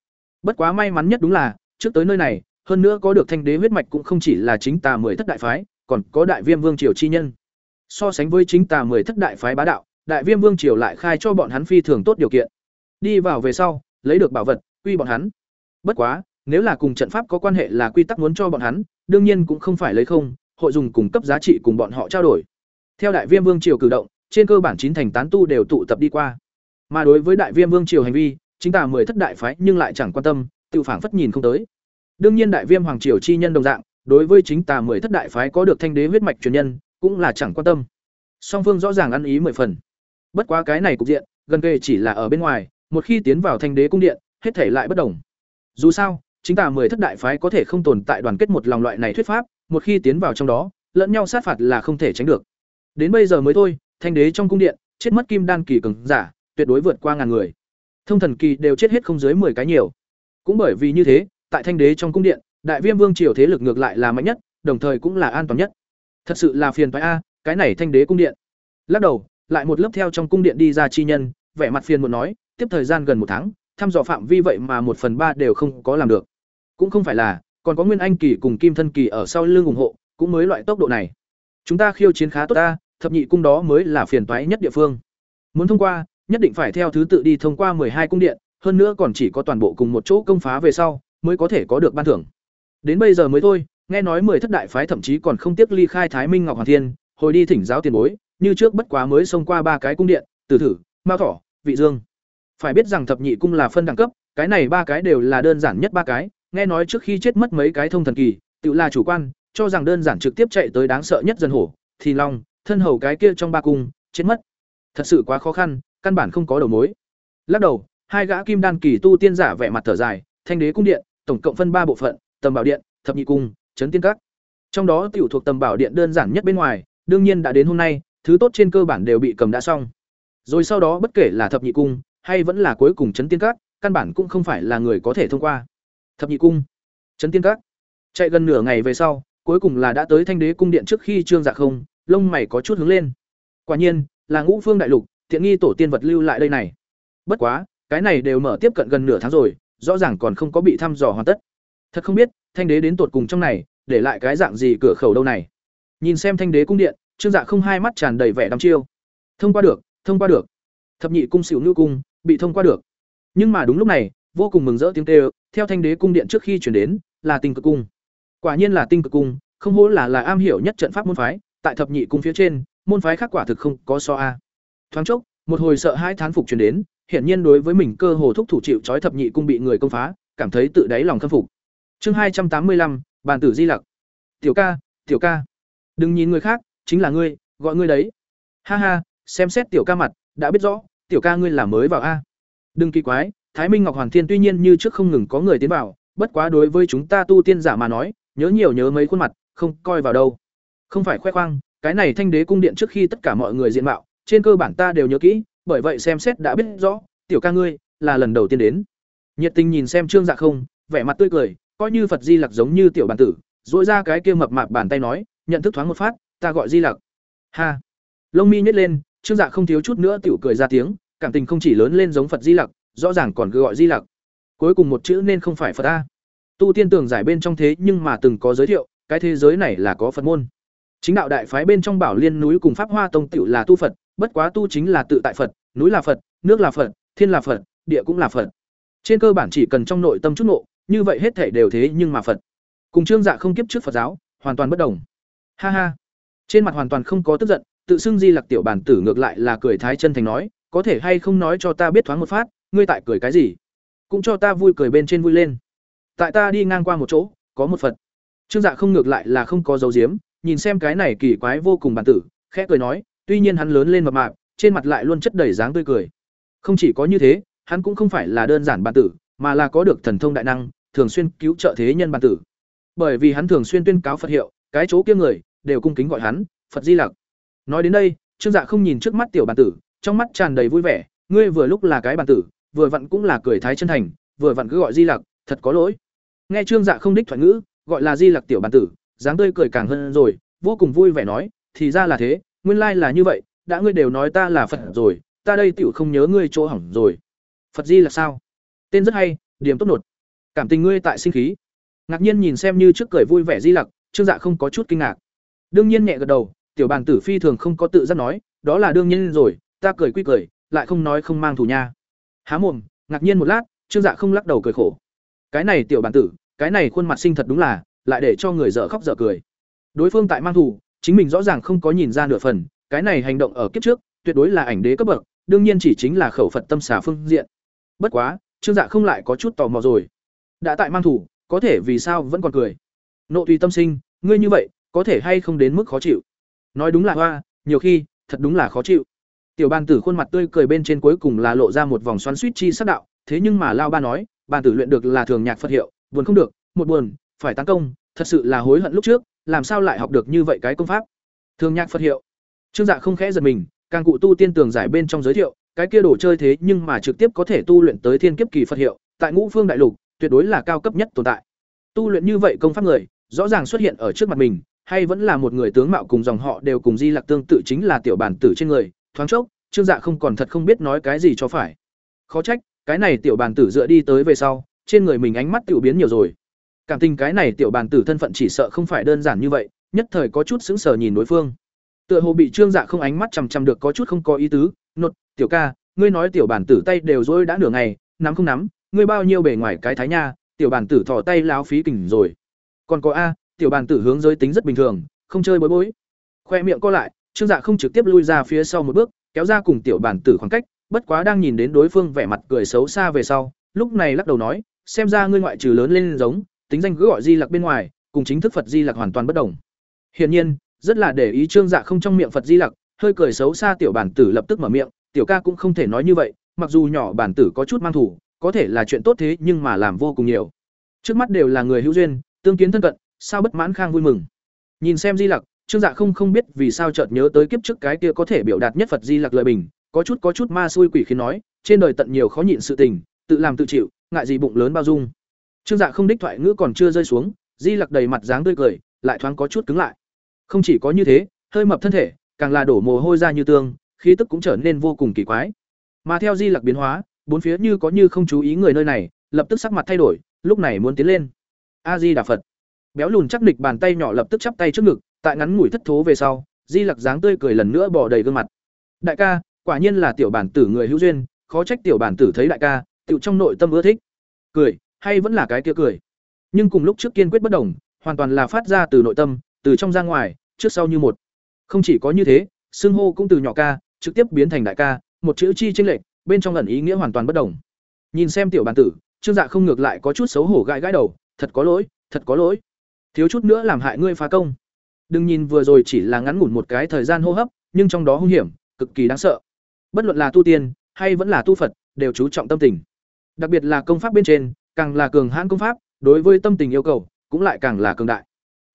Bất quá may mắn nhất đúng là, trước tới nơi này, hơn nữa có được thanh đế huyết mạch cũng không chỉ là chính tà mười thất đại phái, còn có đại viêm vương triều chi nhân. So sánh với chính tà mười thất đại phái bá đạo, đại viêm vương triều lại khai cho bọn hắn phi thường tốt điều kiện. Đi vào về sau, lấy được bảo vật, quy bọn hắn. Bất quá, nếu là cùng trận pháp có quan hệ là quy tắc muốn cho bọn hắn, đương nhiên cũng không phải lấy không, hội dùng cung cấp giá trị cùng bọn họ trao đổi. Theo đại viêm vương triều cử động, trên cơ bản chín thành tán tu đều tụ tập đi qua. Mà đối với đại viêm vương triều hành vi, chính tà mười thất đại phái nhưng lại chẳng quan tâm, tự phảng phất nhìn không tới. Đương nhiên đại viêm hoàng triều chi nhân đồng dạng, đối với chính tà mười thất đại phái có được thanh đế huyết mạch truyền nhân, cũng là chẳng quan tâm. Song phương rõ ràng ăn ý mười phần. Bất quá cái này cục diện, gần kề chỉ là ở bên ngoài, một khi tiến vào thanh đế cung điện, hết thể lại bất đồng. Dù sao, chính tà mười thất đại phái có thể không tồn tại đoàn kết một lòng loại này thuyết pháp, một khi tiến vào trong đó, lẫn nhau sát phạt là không thể tránh được. Đến bây giờ mới thôi, thanh đế trong cung điện, chết mất kim đan kỳ cường giả, tuyệt đối vượt qua ngàn người. Thông thần kỳ đều chết hết không dưới 10 cái nhiều. Cũng bởi vì như thế, tại thanh đế trong cung điện, đại viêm vương triều thế lực ngược lại là mạnh nhất, đồng thời cũng là an toàn nhất. Thật sự là phiền toái a, cái này thanh đế cung điện. Lắc đầu, lại một lớp theo trong cung điện đi ra chi nhân, vẻ mặt phiền muốn nói, tiếp thời gian gần một tháng, thăm dò phạm vi vậy mà một phần ba đều không có làm được. Cũng không phải là, còn có Nguyên Anh kỳ cùng Kim Thân kỳ ở sau lưng ủng hộ, cũng mới loại tốc độ này. Chúng ta khiêu chiến khá tốt ta, thập nhị cung đó mới là phiền toái nhất địa phương. Muốn thông qua, nhất định phải theo thứ tự đi thông qua hai cung điện, hơn nữa còn chỉ có toàn bộ cùng một chỗ công phá về sau, mới có thể có được ban thưởng. Đến bây giờ mới thôi, nghe nói mười thất đại phái thậm chí còn không tiếc ly khai Thái Minh Ngọc Hoàng Thiên, hồi đi thỉnh giáo tiền bối, như trước bất quá mới xông qua ba cái cung điện, Tử Thử, Mao Thỏ, Vị Dương. Phải biết rằng thập nhị cung là phân đẳng cấp, cái này ba cái đều là đơn giản nhất ba cái, nghe nói trước khi chết mất mấy cái thông thần kỳ, tự là chủ quan, cho rằng đơn giản trực tiếp chạy tới đáng sợ nhất dân hổ, thì long, thân hầu cái kia trong ba cung, chết mất. Thật sự quá khó khăn, căn bản không có đầu mối. Lắc đầu, hai gã kim đan kỳ tu tiên giả vẻ mặt thở dài, thanh đế cung điện, tổng cộng phân ba bộ phận, tầm bảo điện, thập nhị cung, trấn tiên các. Trong đó tiểu thuộc tầm bảo điện đơn giản nhất bên ngoài, đương nhiên đã đến hôm nay, thứ tốt trên cơ bản đều bị cầm đã xong. Rồi sau đó bất kể là thập nhị cung hay vẫn là cuối cùng trấn tiên các, căn bản cũng không phải là người có thể thông qua. Thập nhị cung, trấn tiên các. Chạy gần nửa ngày về sau, cuối cùng là đã tới thanh đế cung điện trước khi trương dạ không, lông mày có chút hướng lên. Quả nhiên, là ngũ phương đại lục, Thiện nghi tổ tiên vật lưu lại đây này. Bất quá, cái này đều mở tiếp cận gần nửa tháng rồi, rõ ràng còn không có bị thăm dò hoàn tất. Thật không biết, thanh đế đến tột cùng trong này, để lại cái dạng gì cửa khẩu đâu này. Nhìn xem thanh đế cung điện, Trương Dạ không hai mắt tràn đầy vẻ đăm chiêu. Thông qua được, thông qua được. Thập nhị cung xỉu nữ cung, bị thông qua được. Nhưng mà đúng lúc này, vô cùng mừng rỡ tiếng kêu, theo thanh đế cung điện trước khi chuyển đến, là tinh cực cung. Quả nhiên là tinh cực cung, không hổ là là am hiểu nhất trận pháp môn phái, tại thập nhị cung phía trên, môn phái khác quả thực không có so a. Thoáng chốc, một hồi sợ hai thán phục chuyển đến, hiển nhiên đối với mình cơ hồ thúc thủ chịu trói thập nhị cung bị người công phá, cảm thấy tự đáy lòng khâm phục. Chương hai trăm tám mươi lăm, bàn tử Di Lặc. Tiểu ca, tiểu ca, đừng nhìn người khác, chính là ngươi, gọi ngươi đấy. Ha ha, xem xét tiểu ca mặt, đã biết rõ, tiểu ca ngươi là mới vào a. Đừng kỳ quái, Thái Minh Ngọc Hoàn Thiên tuy nhiên như trước không ngừng có người tiến vào, bất quá đối với chúng ta tu tiên giả mà nói, nhớ nhiều nhớ mấy khuôn mặt, không coi vào đâu. Không phải khoe khoang, cái này Thanh Đế cung điện trước khi tất cả mọi người diện mạo, trên cơ bản ta đều nhớ kỹ, bởi vậy xem xét đã biết rõ, tiểu ca ngươi là lần đầu tiên đến. Nhiệt Tình nhìn xem Trương Dạ không, vẻ mặt tươi cười, coi như Phật Di Lặc giống như tiểu bản tử, dội ra cái kia mập mạp bàn tay nói, nhận thức thoáng một phát, ta gọi Di Lặc. Ha. Lông mi nhếch lên, Trương Dạ không thiếu chút nữa tiểu cười ra tiếng, cảm tình không chỉ lớn lên giống Phật Di Lặc, rõ ràng còn cứ gọi Di Lặc. Cuối cùng một chữ nên không phải Phật a. Tu tiên tưởng giải bên trong thế nhưng mà từng có giới thiệu, cái thế giới này là có Phật môn. Chính đạo đại phái bên trong Bảo Liên núi cùng Pháp Hoa tông tiểu là tu Phật, bất quá tu chính là tự tại Phật, núi là Phật, nước là Phật, thiên là Phật, địa cũng là Phật. Trên cơ bản chỉ cần trong nội tâm chút nộ, như vậy hết thể đều thế nhưng mà Phật. Cùng Trương Dạ không kiếp trước Phật giáo, hoàn toàn bất đồng. Ha ha. Trên mặt hoàn toàn không có tức giận, tự xưng Di Lặc tiểu bản tử ngược lại là cười thái chân thành nói, có thể hay không nói cho ta biết thoáng một phát, ngươi tại cười cái gì? Cũng cho ta vui cười bên trên vui lên. Tại ta đi ngang qua một chỗ, có một Phật. Trương Dạ không ngược lại là không có dấu diếm, nhìn xem cái này kỳ quái vô cùng bản tử, khẽ cười nói, tuy nhiên hắn lớn lên mập mạp, trên mặt lại luôn chất đầy dáng tươi cười. Không chỉ có như thế, hắn cũng không phải là đơn giản bản tử, mà là có được thần thông đại năng, thường xuyên cứu trợ thế nhân bản tử. Bởi vì hắn thường xuyên tuyên cáo Phật hiệu, cái chỗ kia người đều cung kính gọi hắn Phật Di Lặc. Nói đến đây, Trương Dạ không nhìn trước mắt tiểu bản tử, trong mắt tràn đầy vui vẻ, ngươi vừa lúc là cái bản tử, vừa vặn cũng là cười thái chân thành, vừa vặn cứ gọi Di Lặc, thật có lỗi. Nghe Trương Dạ không đích thoại ngữ, gọi là Di Lặc tiểu bản tử, dáng tươi cười càng hơn rồi, vô cùng vui vẻ nói, thì ra là thế, nguyên lai là như vậy, đã ngươi đều nói ta là Phật rồi, ta đây tiểu không nhớ ngươi chỗ hỏng rồi. phật di là sao tên rất hay, điểm tốt nột. Cảm tình ngươi tại sinh khí. Ngạc nhiên nhìn xem như trước cười vui vẻ di lặc, trương dạ không có chút kinh ngạc. Đương nhiên nhẹ gật đầu, tiểu bàn tử phi thường không có tự giác nói, đó là đương nhiên rồi, ta cười quy cười, lại không nói không mang thủ nha. Há mồm, ngạc nhiên một lát, trương dạ không lắc đầu cười khổ. Cái này tiểu bàn tử, cái này khuôn mặt sinh thật đúng là, lại để cho người dở khóc dở cười. Đối phương tại mang thủ chính mình rõ ràng không có nhìn ra nửa phần, cái này hành động ở kiếp trước, tuyệt đối là ảnh đế cấp bậc, đương nhiên chỉ chính là khẩu phật tâm xả phương diện. Bất quá trương dạ không lại có chút tò mò rồi. Đã tại mang thủ, có thể vì sao vẫn còn cười. Nộ tùy tâm sinh, ngươi như vậy, có thể hay không đến mức khó chịu? Nói đúng là hoa, nhiều khi, thật đúng là khó chịu. Tiểu bàn tử khuôn mặt tươi cười bên trên cuối cùng là lộ ra một vòng xoắn suýt chi sắc đạo, thế nhưng mà lao ba nói, bàn tử luyện được là thường nhạc phật hiệu, buồn không được, một buồn, phải tấn công, thật sự là hối hận lúc trước, làm sao lại học được như vậy cái công pháp? Thường nhạc phật hiệu. Trương dạ không khẽ giật mình, càng cụ tu tiên tường giải bên trong giới thiệu cái kia đồ chơi thế nhưng mà trực tiếp có thể tu luyện tới thiên kiếp kỳ phật hiệu, tại ngũ phương đại lục, tuyệt đối là cao cấp nhất tồn tại. Tu luyện như vậy công pháp người, rõ ràng xuất hiện ở trước mặt mình, hay vẫn là một người tướng mạo cùng dòng họ đều cùng di lặc tương tự chính là tiểu bản tử trên người, thoáng chốc, trương dạ không còn thật không biết nói cái gì cho phải. Khó trách, cái này tiểu bản tử dựa đi tới về sau, trên người mình ánh mắt tiểu biến nhiều rồi. Cảm tình cái này tiểu bản tử thân phận chỉ sợ không phải đơn giản như vậy, nhất thời có chút sững sờ nhìn đối phương. Tựa hồ bị trương dạ không ánh mắt chằm chằm được có chút không có ý tứ nột, tiểu ca, ngươi nói tiểu bản tử tay đều dối đã nửa ngày, nắm không nắm, ngươi bao nhiêu bề ngoài cái thái nha, tiểu bản tử thò tay láo phí kình rồi. Còn có a, tiểu bản tử hướng giới tính rất bình thường, không chơi bối bối. Khoe miệng co lại, trương dạ không trực tiếp lui ra phía sau một bước, kéo ra cùng tiểu bản tử khoảng cách, bất quá đang nhìn đến đối phương vẻ mặt cười xấu xa về sau, lúc này lắc đầu nói, xem ra ngươi ngoại trừ lớn lên giống, tính danh cứ gọi di lặc bên ngoài, cùng chính thức phật di lặc hoàn toàn bất đồng. Hiển nhiên, rất là để ý trương dạ không trong miệng phật di lặc hơi cười xấu xa tiểu bản tử lập tức mở miệng, tiểu ca cũng không thể nói như vậy, mặc dù nhỏ bản tử có chút mang thủ, có thể là chuyện tốt thế nhưng mà làm vô cùng nhiều. Trước mắt đều là người hữu duyên, tương kiến thân cận, sao bất mãn khang vui mừng. Nhìn xem di lặc, trương dạ không không biết vì sao chợt nhớ tới kiếp trước cái kia có thể biểu đạt nhất phật di lặc lời bình, có chút có chút ma xui quỷ khiến nói, trên đời tận nhiều khó nhịn sự tình, tự làm tự chịu, ngại gì bụng lớn bao dung. Trương dạ không đích thoại ngữ còn chưa rơi xuống, di lặc đầy mặt dáng tươi cười, lại thoáng có chút cứng lại. Không chỉ có như thế, hơi mập thân thể càng là đổ mồ hôi ra như tương, khí tức cũng trở nên vô cùng kỳ quái. Mà theo di lặc biến hóa, bốn phía như có như không chú ý người nơi này, lập tức sắc mặt thay đổi, lúc này muốn tiến lên. A di đà phật béo lùn chắc nịch bàn tay nhỏ lập tức chắp tay trước ngực, tại ngắn ngủi thất thố về sau, di lặc dáng tươi cười lần nữa bỏ đầy gương mặt. Đại ca, quả nhiên là tiểu bản tử người hữu duyên, khó trách tiểu bản tử thấy đại ca tự trong nội tâm ưa thích. Cười, hay vẫn là cái kia cười. Nhưng cùng lúc trước kiên quyết bất đồng, hoàn toàn là phát ra từ nội tâm, từ trong ra ngoài, trước sau như một không chỉ có như thế, xưng hô cũng từ nhỏ ca, trực tiếp biến thành đại ca, một chữ chi chênh lệch, bên trong ẩn ý nghĩa hoàn toàn bất đồng. Nhìn xem tiểu bản tử, trương dạ không ngược lại có chút xấu hổ gãi gãi đầu, thật có lỗi, thật có lỗi. Thiếu chút nữa làm hại ngươi phá công. Đừng nhìn vừa rồi chỉ là ngắn ngủn một cái thời gian hô hấp, nhưng trong đó hung hiểm, cực kỳ đáng sợ. Bất luận là tu tiên, hay vẫn là tu phật, đều chú trọng tâm tình. Đặc biệt là công pháp bên trên, càng là cường hãn công pháp, đối với tâm tình yêu cầu, cũng lại càng là cường đại.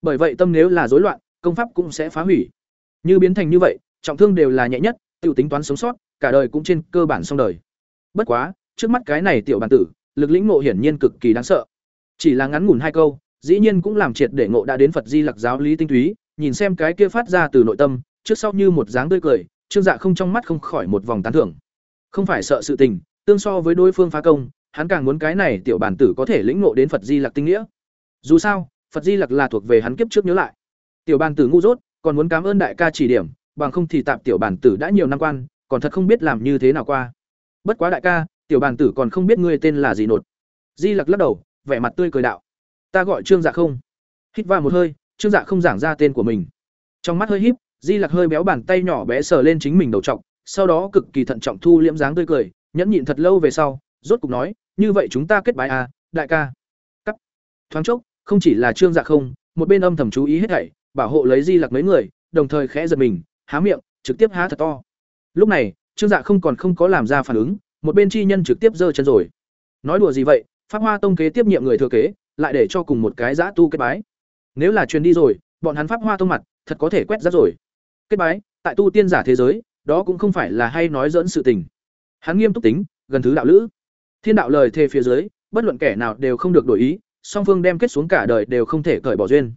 Bởi vậy tâm nếu là rối loạn, công pháp cũng sẽ phá hủy như biến thành như vậy, trọng thương đều là nhẹ nhất, tiểu tính toán sống sót, cả đời cũng trên cơ bản xong đời. Bất quá, trước mắt cái này tiểu bản tử, lực lĩnh ngộ hiển nhiên cực kỳ đáng sợ. Chỉ là ngắn ngủn hai câu, dĩ nhiên cũng làm triệt để ngộ đã đến phật di lặc giáo lý tinh túy, nhìn xem cái kia phát ra từ nội tâm, trước sau như một dáng tươi cười, trương dạ không trong mắt không khỏi một vòng tán thưởng. Không phải sợ sự tình, tương so với đối phương phá công, hắn càng muốn cái này tiểu bản tử có thể lĩnh ngộ đến phật di lặc tinh nghĩa. Dù sao, phật di lặc là thuộc về hắn kiếp trước nhớ lại. Tiểu bản tử ngu dốt còn muốn cảm ơn đại ca chỉ điểm, bằng không thì tạm tiểu bản tử đã nhiều năm quan, còn thật không biết làm như thế nào qua. Bất quá đại ca, tiểu bản tử còn không biết ngươi tên là gì nột. Di lặc lắc đầu, vẻ mặt tươi cười đạo. Ta gọi trương dạ không. Hít vào một hơi, trương dạ không giảng ra tên của mình. Trong mắt hơi híp, di lặc hơi béo bàn tay nhỏ bé sờ lên chính mình đầu trọc, sau đó cực kỳ thận trọng thu liễm dáng tươi cười, nhẫn nhịn thật lâu về sau, rốt cục nói, như vậy chúng ta kết bài à đại ca. Cắt. Thoáng chốc, không chỉ là trương dạ không, một bên âm thầm chú ý hết thảy bảo hộ lấy di lặc mấy người, đồng thời khẽ giật mình, há miệng, trực tiếp há thật to. Lúc này, trương dạ không còn không có làm ra phản ứng, một bên chi nhân trực tiếp giơ chân rồi. Nói đùa gì vậy, pháp hoa tông kế tiếp nhiệm người thừa kế, lại để cho cùng một cái giã tu kết bái. Nếu là truyền đi rồi, bọn hắn pháp hoa tông mặt, thật có thể quét rác rồi. Kết bái, tại tu tiên giả thế giới, đó cũng không phải là hay nói dẫn sự tình. Hắn nghiêm túc tính, gần thứ đạo lữ. Thiên đạo lời thề phía dưới, bất luận kẻ nào đều không được đổi ý, song phương đem kết xuống cả đời đều không thể cởi bỏ duyên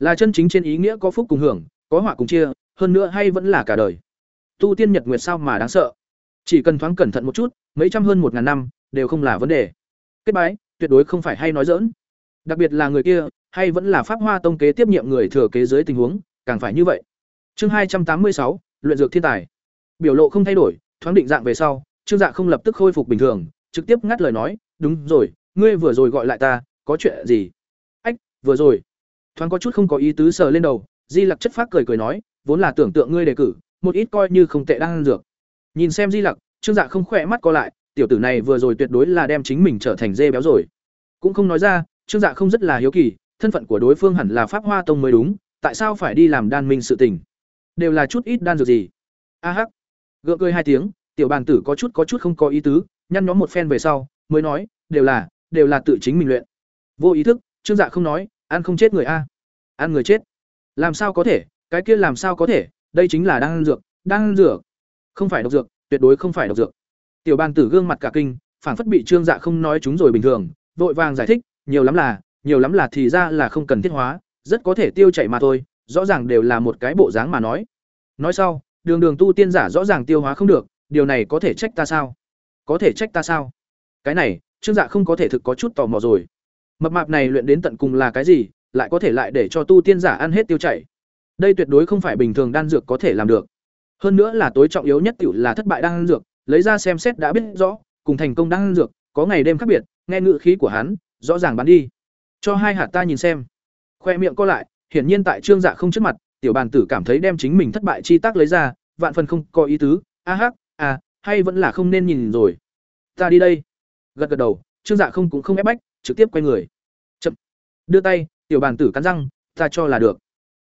là chân chính trên ý nghĩa có phúc cùng hưởng có họa cùng chia hơn nữa hay vẫn là cả đời tu tiên nhật nguyệt sao mà đáng sợ chỉ cần thoáng cẩn thận một chút mấy trăm hơn một ngàn năm đều không là vấn đề. Kết bái, tuyệt đối không phải hay nói dỡn. Đặc biệt là người kia, hay vẫn là Pháp Hoa Tông kế tiếp nhiệm người thừa kế dưới tình huống, càng phải như vậy. Chương hai trăm tám mươi sáu, luyện dược thiên tài. Biểu lộ không thay đổi, thoáng định dạng về sau, Trương Dạ không lập tức khôi phục bình thường, trực tiếp ngắt lời nói, "Đúng rồi, ngươi vừa rồi gọi lại ta, có chuyện gì?" "Ách, vừa rồi." Thoáng có chút không có ý tứ sờ lên đầu, Di Lặc chất phác cười cười nói, "Vốn là tưởng tượng ngươi đề cử, một ít coi như không tệ đang ăn dược." Nhìn xem Di Lặc, Trương Dạ không khỏe mắt co lại, tiểu tử này vừa rồi tuyệt đối là đem chính mình trở thành dê béo rồi. Cũng không nói ra, Trương Dạ không rất là hiếu kỳ, thân phận của đối phương hẳn là Pháp Hoa Tông mới đúng, tại sao phải đi làm đan minh sự tình? Đều là chút ít đan dược gì? A hắc. Gượng cười hai tiếng, tiểu bàn tử có chút có chút không có ý tứ, nhăn nhóm một phen về sau, mới nói, đều là, đều là tự chính mình luyện. Vô ý thức, Trương Dạ không nói, ăn không chết người a. Ăn người chết. Làm sao có thể, cái kia làm sao có thể, đây chính là đang ăn dược, đang ăn dược. Không phải độc dược, tuyệt đối không phải độc dược. Tiểu bàn tử gương mặt cả kinh, phảng phất bị Trương Dạ không nói chúng rồi bình thường, vội vàng giải thích, nhiều lắm là, nhiều lắm là thì ra là không cần thiết hóa, rất có thể tiêu chảy mà thôi, rõ ràng đều là một cái bộ dáng mà nói. Nói sau, đường đường tu tiên giả rõ ràng tiêu hóa không được, điều này có thể trách ta sao? Có thể trách ta sao? Cái này, Trương Dạ không có thể thực có chút tò mò rồi. Mập mạp này luyện đến tận cùng là cái gì, lại có thể lại để cho tu tiên giả ăn hết tiêu chảy. Đây tuyệt đối không phải bình thường đan dược có thể làm được. Hơn nữa là tối trọng yếu nhất tiểu là thất bại đan dược, lấy ra xem xét đã biết rõ, cùng thành công đan dược, có ngày đêm khác biệt, nghe ngữ khí của hắn, rõ ràng bán đi. Cho hai hạt ta nhìn xem. Khoe miệng co lại, hiển nhiên tại Trương Dạ không trước mặt, tiểu bàn tử cảm thấy đem chính mình thất bại chi tác lấy ra, vạn phần không có ý tứ, a hắc, à, hay vẫn là không nên nhìn rồi. Ta đi đây. Gật gật đầu, Trương Dạ không cũng không ép bách, trực tiếp quay người. Chậm. Đưa tay, tiểu bàn tử cắn răng, ta cho là được.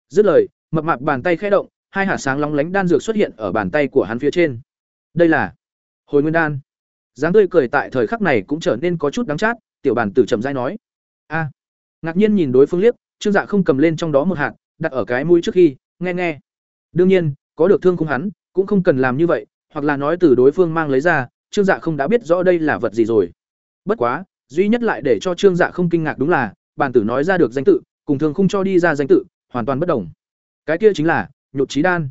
Dứt lời, mập mạp bàn tay khẽ động, hai hạt sáng long lánh đan dược xuất hiện ở bàn tay của hắn phía trên. Đây là Hồi Nguyên đan. Dáng tươi cười tại thời khắc này cũng trở nên có chút đắng chát, tiểu bàn tử chậm rãi nói: "A." Ngạc nhiên nhìn đối phương liếc, Trương Dạ không cầm lên trong đó một hạt, đặt ở cái mũi trước khi, nghe nghe. Đương nhiên, có được thương không hắn, cũng không cần làm như vậy, hoặc là nói từ đối phương mang lấy ra, Trương Dạ không đã biết rõ đây là vật gì rồi. Bất quá, duy nhất lại để cho Trương Dạ không kinh ngạc đúng là, bàn tử nói ra được danh tự, cùng thường không cho đi ra danh tự, hoàn toàn bất đồng. Cái kia chính là Nhột Chí Đan.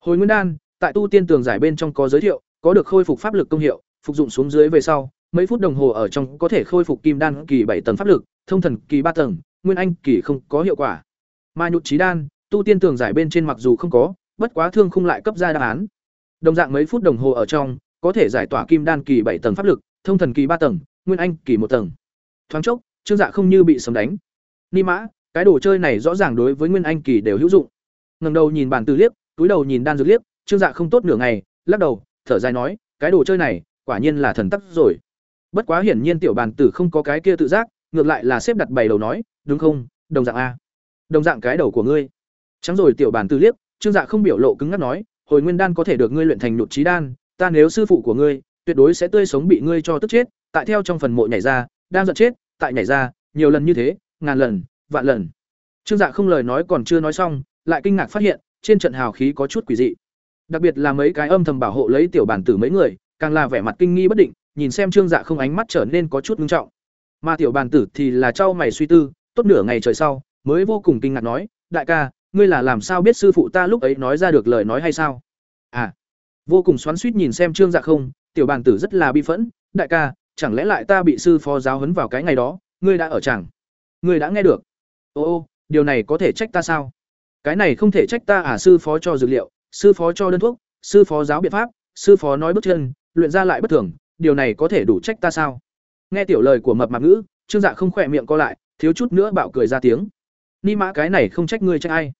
Hồi Nguyên Đan, tại tu tiên tường giải bên trong có giới thiệu, có được khôi phục pháp lực công hiệu, phục dụng xuống dưới về sau, mấy phút đồng hồ ở trong có thể khôi phục kim đan kỳ bảy tầng pháp lực, thông thần kỳ ba tầng, nguyên anh kỳ không có hiệu quả. Mà nhụt chí đan, tu tiên tường giải bên trên mặc dù không có, bất quá thương không lại cấp ra đáp án. Đồng dạng mấy phút đồng hồ ở trong, có thể giải tỏa kim đan kỳ bảy tầng pháp lực, thông thần kỳ ba tầng, nguyên anh kỳ một tầng. Thoáng chốc, Trương Dạ không như bị sấm đánh. Ni mã, cái đồ chơi này rõ ràng đối với nguyên anh kỳ đều hữu dụng. Ngẩng đầu nhìn bản tử liếc, túi đầu nhìn đan dược liếc, Trương Dạ không tốt nửa ngày, lắc đầu, thở dài nói, cái đồ chơi này, quả nhiên là thần tắc rồi. Bất quá hiển nhiên tiểu bàn tử không có cái kia tự giác, ngược lại là xếp đặt bày đầu nói, đúng không, đồng dạng a. Đồng dạng cái đầu của ngươi. Trắng rồi tiểu bàn tử liếc, Trương Dạ không biểu lộ cứng ngắc nói, hồi nguyên đan có thể được ngươi luyện thành nhụt chí đan, ta nếu sư phụ của ngươi, tuyệt đối sẽ tươi sống bị ngươi cho tức chết, tại theo trong phần mộ nhảy ra, đang giận chết, tại nhảy ra, nhiều lần như thế, ngàn lần, vạn lần. Trương Dạ không lời nói còn chưa nói xong, lại kinh ngạc phát hiện, trên trận hào khí có chút quỷ dị. Đặc biệt là mấy cái âm thầm bảo hộ lấy tiểu bản tử mấy người, càng là vẻ mặt kinh nghi bất định, nhìn xem Trương Dạ không ánh mắt trở nên có chút nghiêm trọng. Mà tiểu bàn tử thì là trao mày suy tư, tốt nửa ngày trời sau, mới vô cùng kinh ngạc nói, "Đại ca, ngươi là làm sao biết sư phụ ta lúc ấy nói ra được lời nói hay sao?" À. Vô cùng xoắn xuýt nhìn xem Trương Dạ không, tiểu bàn tử rất là bi phẫn, "Đại ca, chẳng lẽ lại ta bị sư phó giáo huấn vào cái ngày đó, ngươi đã ở chẳng? Ngươi đã nghe được?" "Ô ô, điều này có thể trách ta sao?" "Cái này không thể trách ta à, sư phó cho dược liệu, sư phó cho đơn thuốc, sư phó giáo biện pháp, sư phó nói bước chân, luyện ra lại bất thường, điều này có thể đủ trách ta sao?" Nghe tiểu lời của mập mạp ngữ, Trương Dạ không khỏe miệng co lại, thiếu chút nữa bạo cười ra tiếng. Ni mã cái này không trách ngươi trách ai.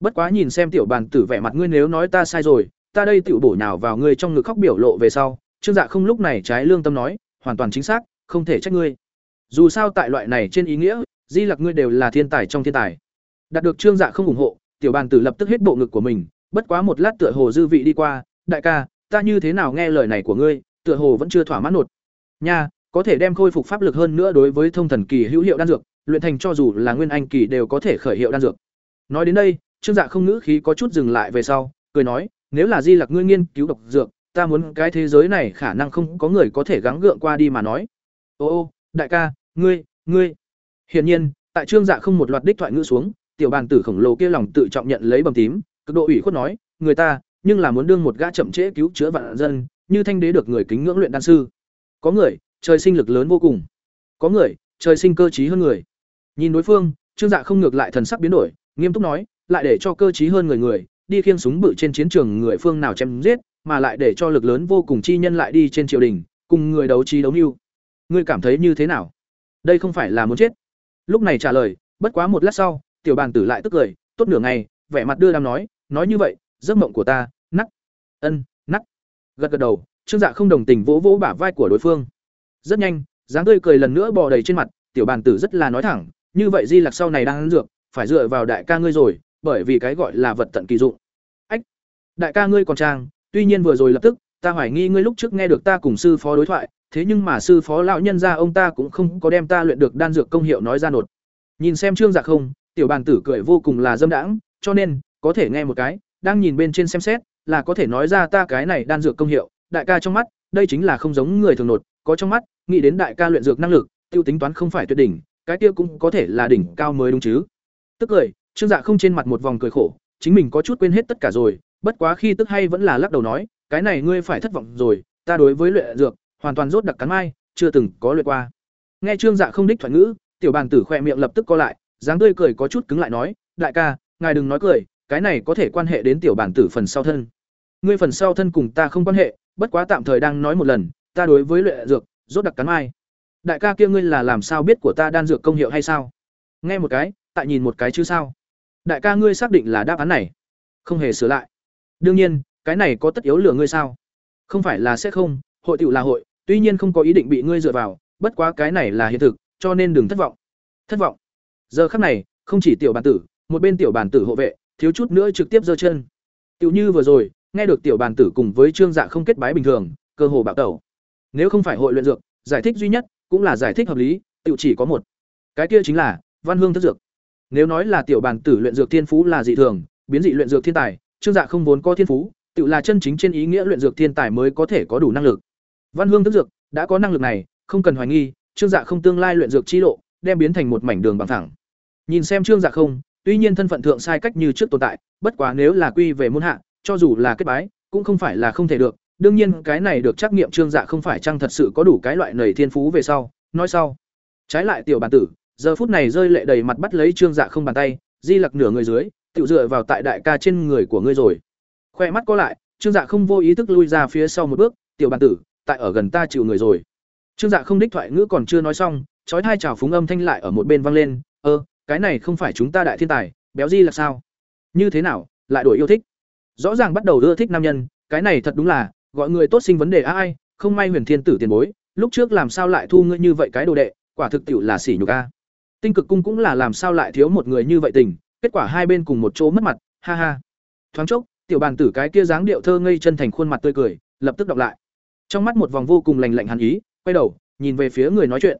Bất quá nhìn xem tiểu bàn tử vẻ mặt ngươi nếu nói ta sai rồi, ta đây tiểu bổ nhào vào ngươi trong ngực khóc biểu lộ về sau, Trương Dạ không lúc này trái lương tâm nói, hoàn toàn chính xác, không thể trách ngươi. Dù sao tại loại này trên ý nghĩa, Di Lặc ngươi đều là thiên tài trong thiên tài. Đạt được Trương Dạ không ủng hộ, tiểu bàn tử lập tức hết bộ ngực của mình, bất quá một lát tựa hồ dư vị đi qua, đại ca, ta như thế nào nghe lời này của ngươi, tựa hồ vẫn chưa thỏa mãn nột. Nha, có thể đem khôi phục pháp lực hơn nữa đối với thông thần kỳ hữu hiệu đan dược, luyện thành cho dù là nguyên anh kỳ đều có thể khởi hiệu đan dược. Nói đến đây, Trương Dạ không ngữ khí có chút dừng lại về sau, cười nói, nếu là Di Lặc ngươi nghiên cứu độc dược, ta muốn cái thế giới này khả năng không có người có thể gắng gượng qua đi mà nói. Ô ô, đại ca, ngươi, ngươi. Hiển nhiên, tại Trương Dạ không một loạt đích thoại ngữ xuống, tiểu bàn tử khổng lồ kia lòng tự trọng nhận lấy bầm tím, cực độ ủy khuất nói, người ta, nhưng là muốn đương một gã chậm trễ cứu chữa vạn dân, như thanh đế được người kính ngưỡng luyện đan sư. Có người, trời sinh lực lớn vô cùng có người trời sinh cơ trí hơn người nhìn đối phương trương dạ không ngược lại thần sắc biến đổi nghiêm túc nói lại để cho cơ trí hơn người người đi khiêng súng bự trên chiến trường người phương nào chém giết mà lại để cho lực lớn vô cùng chi nhân lại đi trên triều đình, cùng người đấu trí đấu mưu. Ngươi cảm thấy như thế nào? Đây không phải là muốn chết. Lúc này trả lời, bất quá một lát sau, tiểu bàn tử lại tức cười tốt nửa ngày, vẻ mặt đưa đàm nói nói như vậy, giấc mộng của ta, nắc. Ân, nắc. Gật gật đầu, trương dạ không đồng tình vỗ vỗ bả vai của đối phương. Rất nhanh, dáng tươi cười lần nữa bò đầy trên mặt, tiểu bàn tử rất là nói thẳng, như vậy di lặc sau này đang ăn dược, phải dựa vào đại ca ngươi rồi, bởi vì cái gọi là vật tận kỳ dụng. Ách, đại ca ngươi còn trang tuy nhiên vừa rồi lập tức, ta hoài nghi ngươi lúc trước nghe được ta cùng sư phó đối thoại, thế nhưng mà sư phó lão nhân gia ông ta cũng không có đem ta luyện được đan dược công hiệu nói ra nột. Nhìn xem trương dạ không, tiểu bàn tử cười vô cùng là dâm đãng, cho nên, có thể nghe một cái, đang nhìn bên trên xem xét, là có thể nói ra ta cái này đan dược công hiệu, đại ca trong mắt, đây chính là không giống người thường nột, có trong mắt, nghĩ đến đại ca luyện dược năng lực, tiêu tính toán không phải tuyệt đỉnh, cái kia cũng có thể là đỉnh cao mới đúng chứ. Tức cười, trương dạ không trên mặt một vòng cười khổ, chính mình có chút quên hết tất cả rồi bất quá khi tức hay vẫn là lắc đầu nói, cái này ngươi phải thất vọng rồi, ta đối với luyện dược, hoàn toàn rốt đặc cắn mai, chưa từng có luyện qua. Nghe trương dạ không đích thoại ngữ, tiểu bàn tử khỏe miệng lập tức co lại, dáng tươi cười có chút cứng lại nói, đại ca, ngài đừng nói cười, cái này có thể quan hệ đến tiểu bản tử phần sau thân. Ngươi phần sau thân cùng ta không quan hệ, bất quá tạm thời đang nói một lần, ta đối với luyện dược, rốt đặc cắn mai. Đại ca kia ngươi là làm sao biết của ta đan dược công hiệu hay sao? Nghe một cái, tại nhìn một cái chứ sao. Đại ca ngươi xác định là đáp án này. Không hề sửa lại đương nhiên, cái này có tất yếu lừa ngươi sao? Không phải là sẽ không, hội tựu là hội, tuy nhiên không có ý định bị ngươi dựa vào, bất quá cái này là hiện thực, cho nên đừng thất vọng. Thất vọng. Giờ khắc này, không chỉ tiểu bản tử, một bên tiểu bản tử hộ vệ, thiếu chút nữa trực tiếp giơ chân. Tựu như vừa rồi, nghe được tiểu bản tử cùng với trương dạ không kết bái bình thường, cơ hồ bạo tẩu. Nếu không phải hội luyện dược, giải thích duy nhất cũng là giải thích hợp lý tựu chỉ có một. Cái kia chính là văn hương thất dược. Nếu nói là tiểu bản tử luyện dược thiên phú là dị thường, biến dị luyện dược thiên tài trương dạ không vốn có thiên phú, tự là chân chính trên ý nghĩa luyện dược thiên tài mới có thể có đủ năng lực. Văn hương thức dược đã có năng lực này, không cần hoài nghi, trương dạ không tương lai luyện dược chi lộ, đem biến thành một mảnh đường bằng thẳng. Nhìn xem trương dạ không, tuy nhiên thân phận thượng sai cách như trước tồn tại, bất quá nếu là quy về môn hạ, cho dù là kết bái, cũng không phải là không thể được. Đương nhiên, cái này được trắc nghiệm trương dạ không phải chăng thật sự có đủ cái loại nảy thiên phú về sau. Nói sau, trái lại tiểu bản tử, giờ phút này rơi lệ đầy mặt bắt lấy trương dạ không bàn tay, di lặc nửa người dưới tự dựa vào tại đại ca trên người của ngươi rồi. Khoe mắt có lại, trương dạ không vô ý thức lui ra phía sau một bước, tiểu bàn tử, tại ở gần ta chịu người rồi. Trương dạ không đích thoại ngữ còn chưa nói xong, chói thai chào phúng âm thanh lại ở một bên vang lên, ơ, cái này không phải chúng ta đại thiên tài, béo di là sao? Như thế nào, lại đổi yêu thích? Rõ ràng bắt đầu ưa thích nam nhân, cái này thật đúng là, gọi người tốt sinh vấn đề ai, không may huyền thiên tử tiền bối, lúc trước làm sao lại thu ngươi như vậy cái đồ đệ, quả thực tiệu là sỉ nhục a. Tinh cực cung cũng là làm sao lại thiếu một người như vậy tình kết quả hai bên cùng một chỗ mất mặt, ha ha. Thoáng chốc, tiểu bàn tử cái kia dáng điệu thơ ngây chân thành khuôn mặt tươi cười, lập tức đọc lại. Trong mắt một vòng vô cùng lành lạnh hàn ý, quay đầu, nhìn về phía người nói chuyện.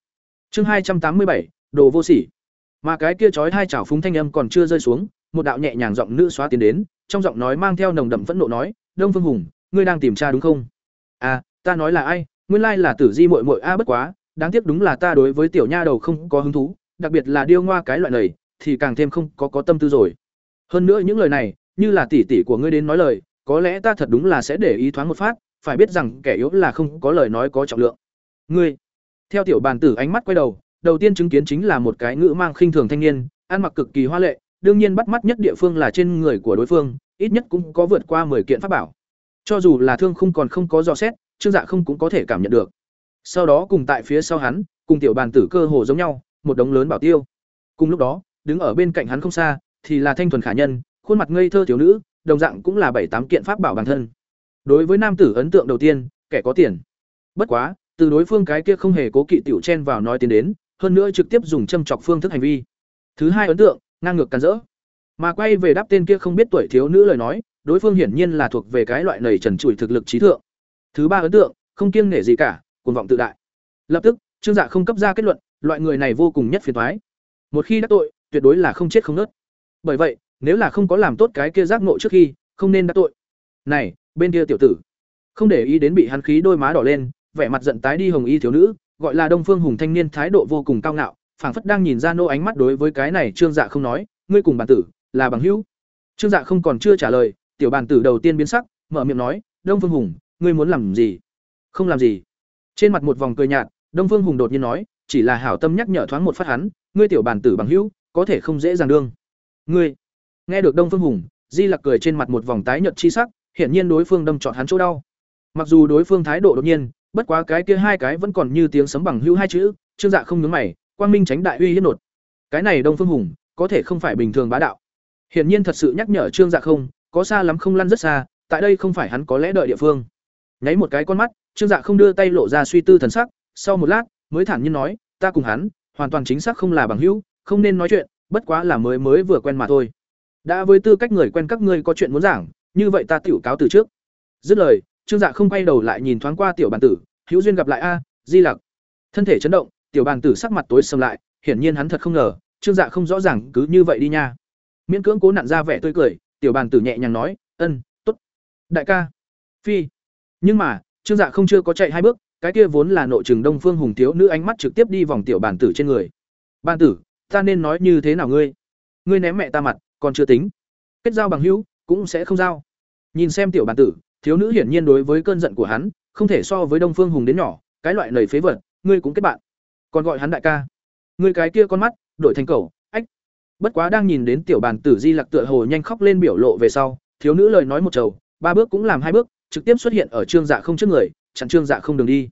Chương hai trăm tám mươi bảy, đồ vô sỉ. Mà cái kia chói hai chảo phúng thanh âm còn chưa rơi xuống, một đạo nhẹ nhàng giọng nữ xóa tiến đến, trong giọng nói mang theo nồng đậm phẫn nộ nói, đông phương hùng, ngươi đang tìm cha đúng không? À ta nói là ai? Nguyên lai là tử di Mội Mội a, bất quá, đáng tiếc đúng là ta đối với tiểu nha đầu không có hứng thú, đặc biệt là điêu ngoa cái loại này thì càng thêm không có có tâm tư rồi. Hơn nữa những lời này, như là tỷ tỷ của ngươi đến nói lời, có lẽ ta thật đúng là sẽ để ý thoáng một phát, phải biết rằng kẻ yếu là không có lời nói có trọng lượng. Ngươi, theo tiểu bàn tử ánh mắt quay đầu đầu tiên chứng kiến chính là một cái ngữ mang khinh thường thanh niên, ăn mặc cực kỳ hoa lệ, đương nhiên bắt mắt nhất địa phương là trên người của đối phương, ít nhất cũng có vượt qua 10 kiện pháp bảo. Cho dù là thương không còn không có dò xét, trương dạ không cũng có thể cảm nhận được. Sau đó cùng tại phía sau hắn, cùng tiểu bàn tử cơ hồ giống nhau, một đống lớn bảo tiêu. Cùng lúc đó đứng ở bên cạnh hắn không xa, thì là thanh thuần khả nhân, khuôn mặt ngây thơ thiếu nữ, đồng dạng cũng là bảy tám kiện pháp bảo bản thân. Đối với nam tử ấn tượng đầu tiên, kẻ có tiền. Bất quá, từ đối phương cái kia không hề cố kỵ tiểu chen vào nói tiến đến, hơn nữa trực tiếp dùng châm chọc phương thức hành vi. Thứ hai ấn tượng, ngang ngược cắn rỡ. Mà quay về đáp tên kia không biết tuổi thiếu nữ lời nói, đối phương hiển nhiên là thuộc về cái loại nầy trần trụi thực lực trí thượng. Thứ ba ấn tượng, không kiêng nể gì cả, cuồng vọng tự đại. Lập tức, trương dạ không cấp ra kết luận, loại người này vô cùng nhất phiền thoái một khi đắc tội tuyệt đối là không chết không nớt. Bởi vậy, nếu là không có làm tốt cái kia giác ngộ trước khi, không nên đắc tội. Này, bên kia tiểu tử. Không để ý đến bị hắn khí đôi má đỏ lên, vẻ mặt giận tái đi hồng y thiếu nữ, gọi là đông phương hùng thanh niên thái độ vô cùng cao ngạo, phảng phất đang nhìn ra nô ánh mắt đối với cái này trương dạ không nói, ngươi cùng bản tử là bằng hữu. Trương dạ không còn chưa trả lời, tiểu bản tử đầu tiên biến sắc, mở miệng nói, đông phương hùng, ngươi muốn làm gì? Không làm gì. Trên mặt một vòng cười nhạt, đông phương hùng đột nhiên nói, chỉ là hảo tâm nhắc nhở thoáng một phát hắn, ngươi tiểu bản tử bằng hữu có thể không dễ dàng đương. Ngươi, nghe được đông phương hùng, di lặc cười trên mặt một vòng tái nhợt chi sắc, hiển nhiên đối phương đâm trọn hắn chỗ đau. Mặc dù đối phương thái độ đột nhiên, bất quá cái kia hai cái vẫn còn như tiếng sấm bằng hữu hai chữ, trương dạ không nhướng mày, quang minh tránh đại uy hiếp nột. Cái này đông phương hùng, có thể không phải bình thường bá đạo. Hiển nhiên thật sự nhắc nhở trương dạ không, có xa lắm không lăn rất xa, tại đây không phải hắn có lẽ đợi địa phương. Nháy một cái con mắt, trương dạ không đưa tay lộ ra suy tư thần sắc, sau một lát, mới thản nhiên nói, ta cùng hắn, hoàn toàn chính xác không là bằng hữu không nên nói chuyện, bất quá là mới mới vừa quen mà thôi. Đã với tư cách người quen các ngươi có chuyện muốn giảng, như vậy ta tiểu cáo từ trước. Dứt lời, trương dạ không quay đầu lại nhìn thoáng qua tiểu bàn tử, hữu duyên gặp lại a, di lặc. Thân thể chấn động, tiểu bàn tử sắc mặt tối sầm lại, hiển nhiên hắn thật không ngờ, trương dạ không rõ ràng cứ như vậy đi nha. Miễn cưỡng cố nặn ra vẻ tươi cười, tiểu bàn tử nhẹ nhàng nói, ân t ố t đại ca. Phi. Nhưng mà, trương dạ không chưa có chạy hai bước, cái kia vốn là nội trường đông phương hùng thiếu nữ ánh mắt trực tiếp đi vòng tiểu bàn tử trên người. Bàn tử ta nên nói như thế nào ngươi? Ngươi ném mẹ ta mặt, còn chưa tính. Kết giao bằng hữu, cũng sẽ không giao. Nhìn xem tiểu bản tử, thiếu nữ hiển nhiên đối với cơn giận của hắn, không thể so với đông phương hùng đến nhỏ, cái loại nầy phế vật, ngươi cũng kết bạn. Còn gọi hắn đại ca. Ngươi cái kia con mắt, đổi thành cầu ách. Bất quá đang nhìn đến tiểu bản tử di lặc tựa hồ nhanh khóc lên biểu lộ về sau, thiếu nữ lời nói một trầu, ba bước cũng làm hai bước, trực tiếp xuất hiện ở trương dạ không trước người, chặn trương dạ không đường đi.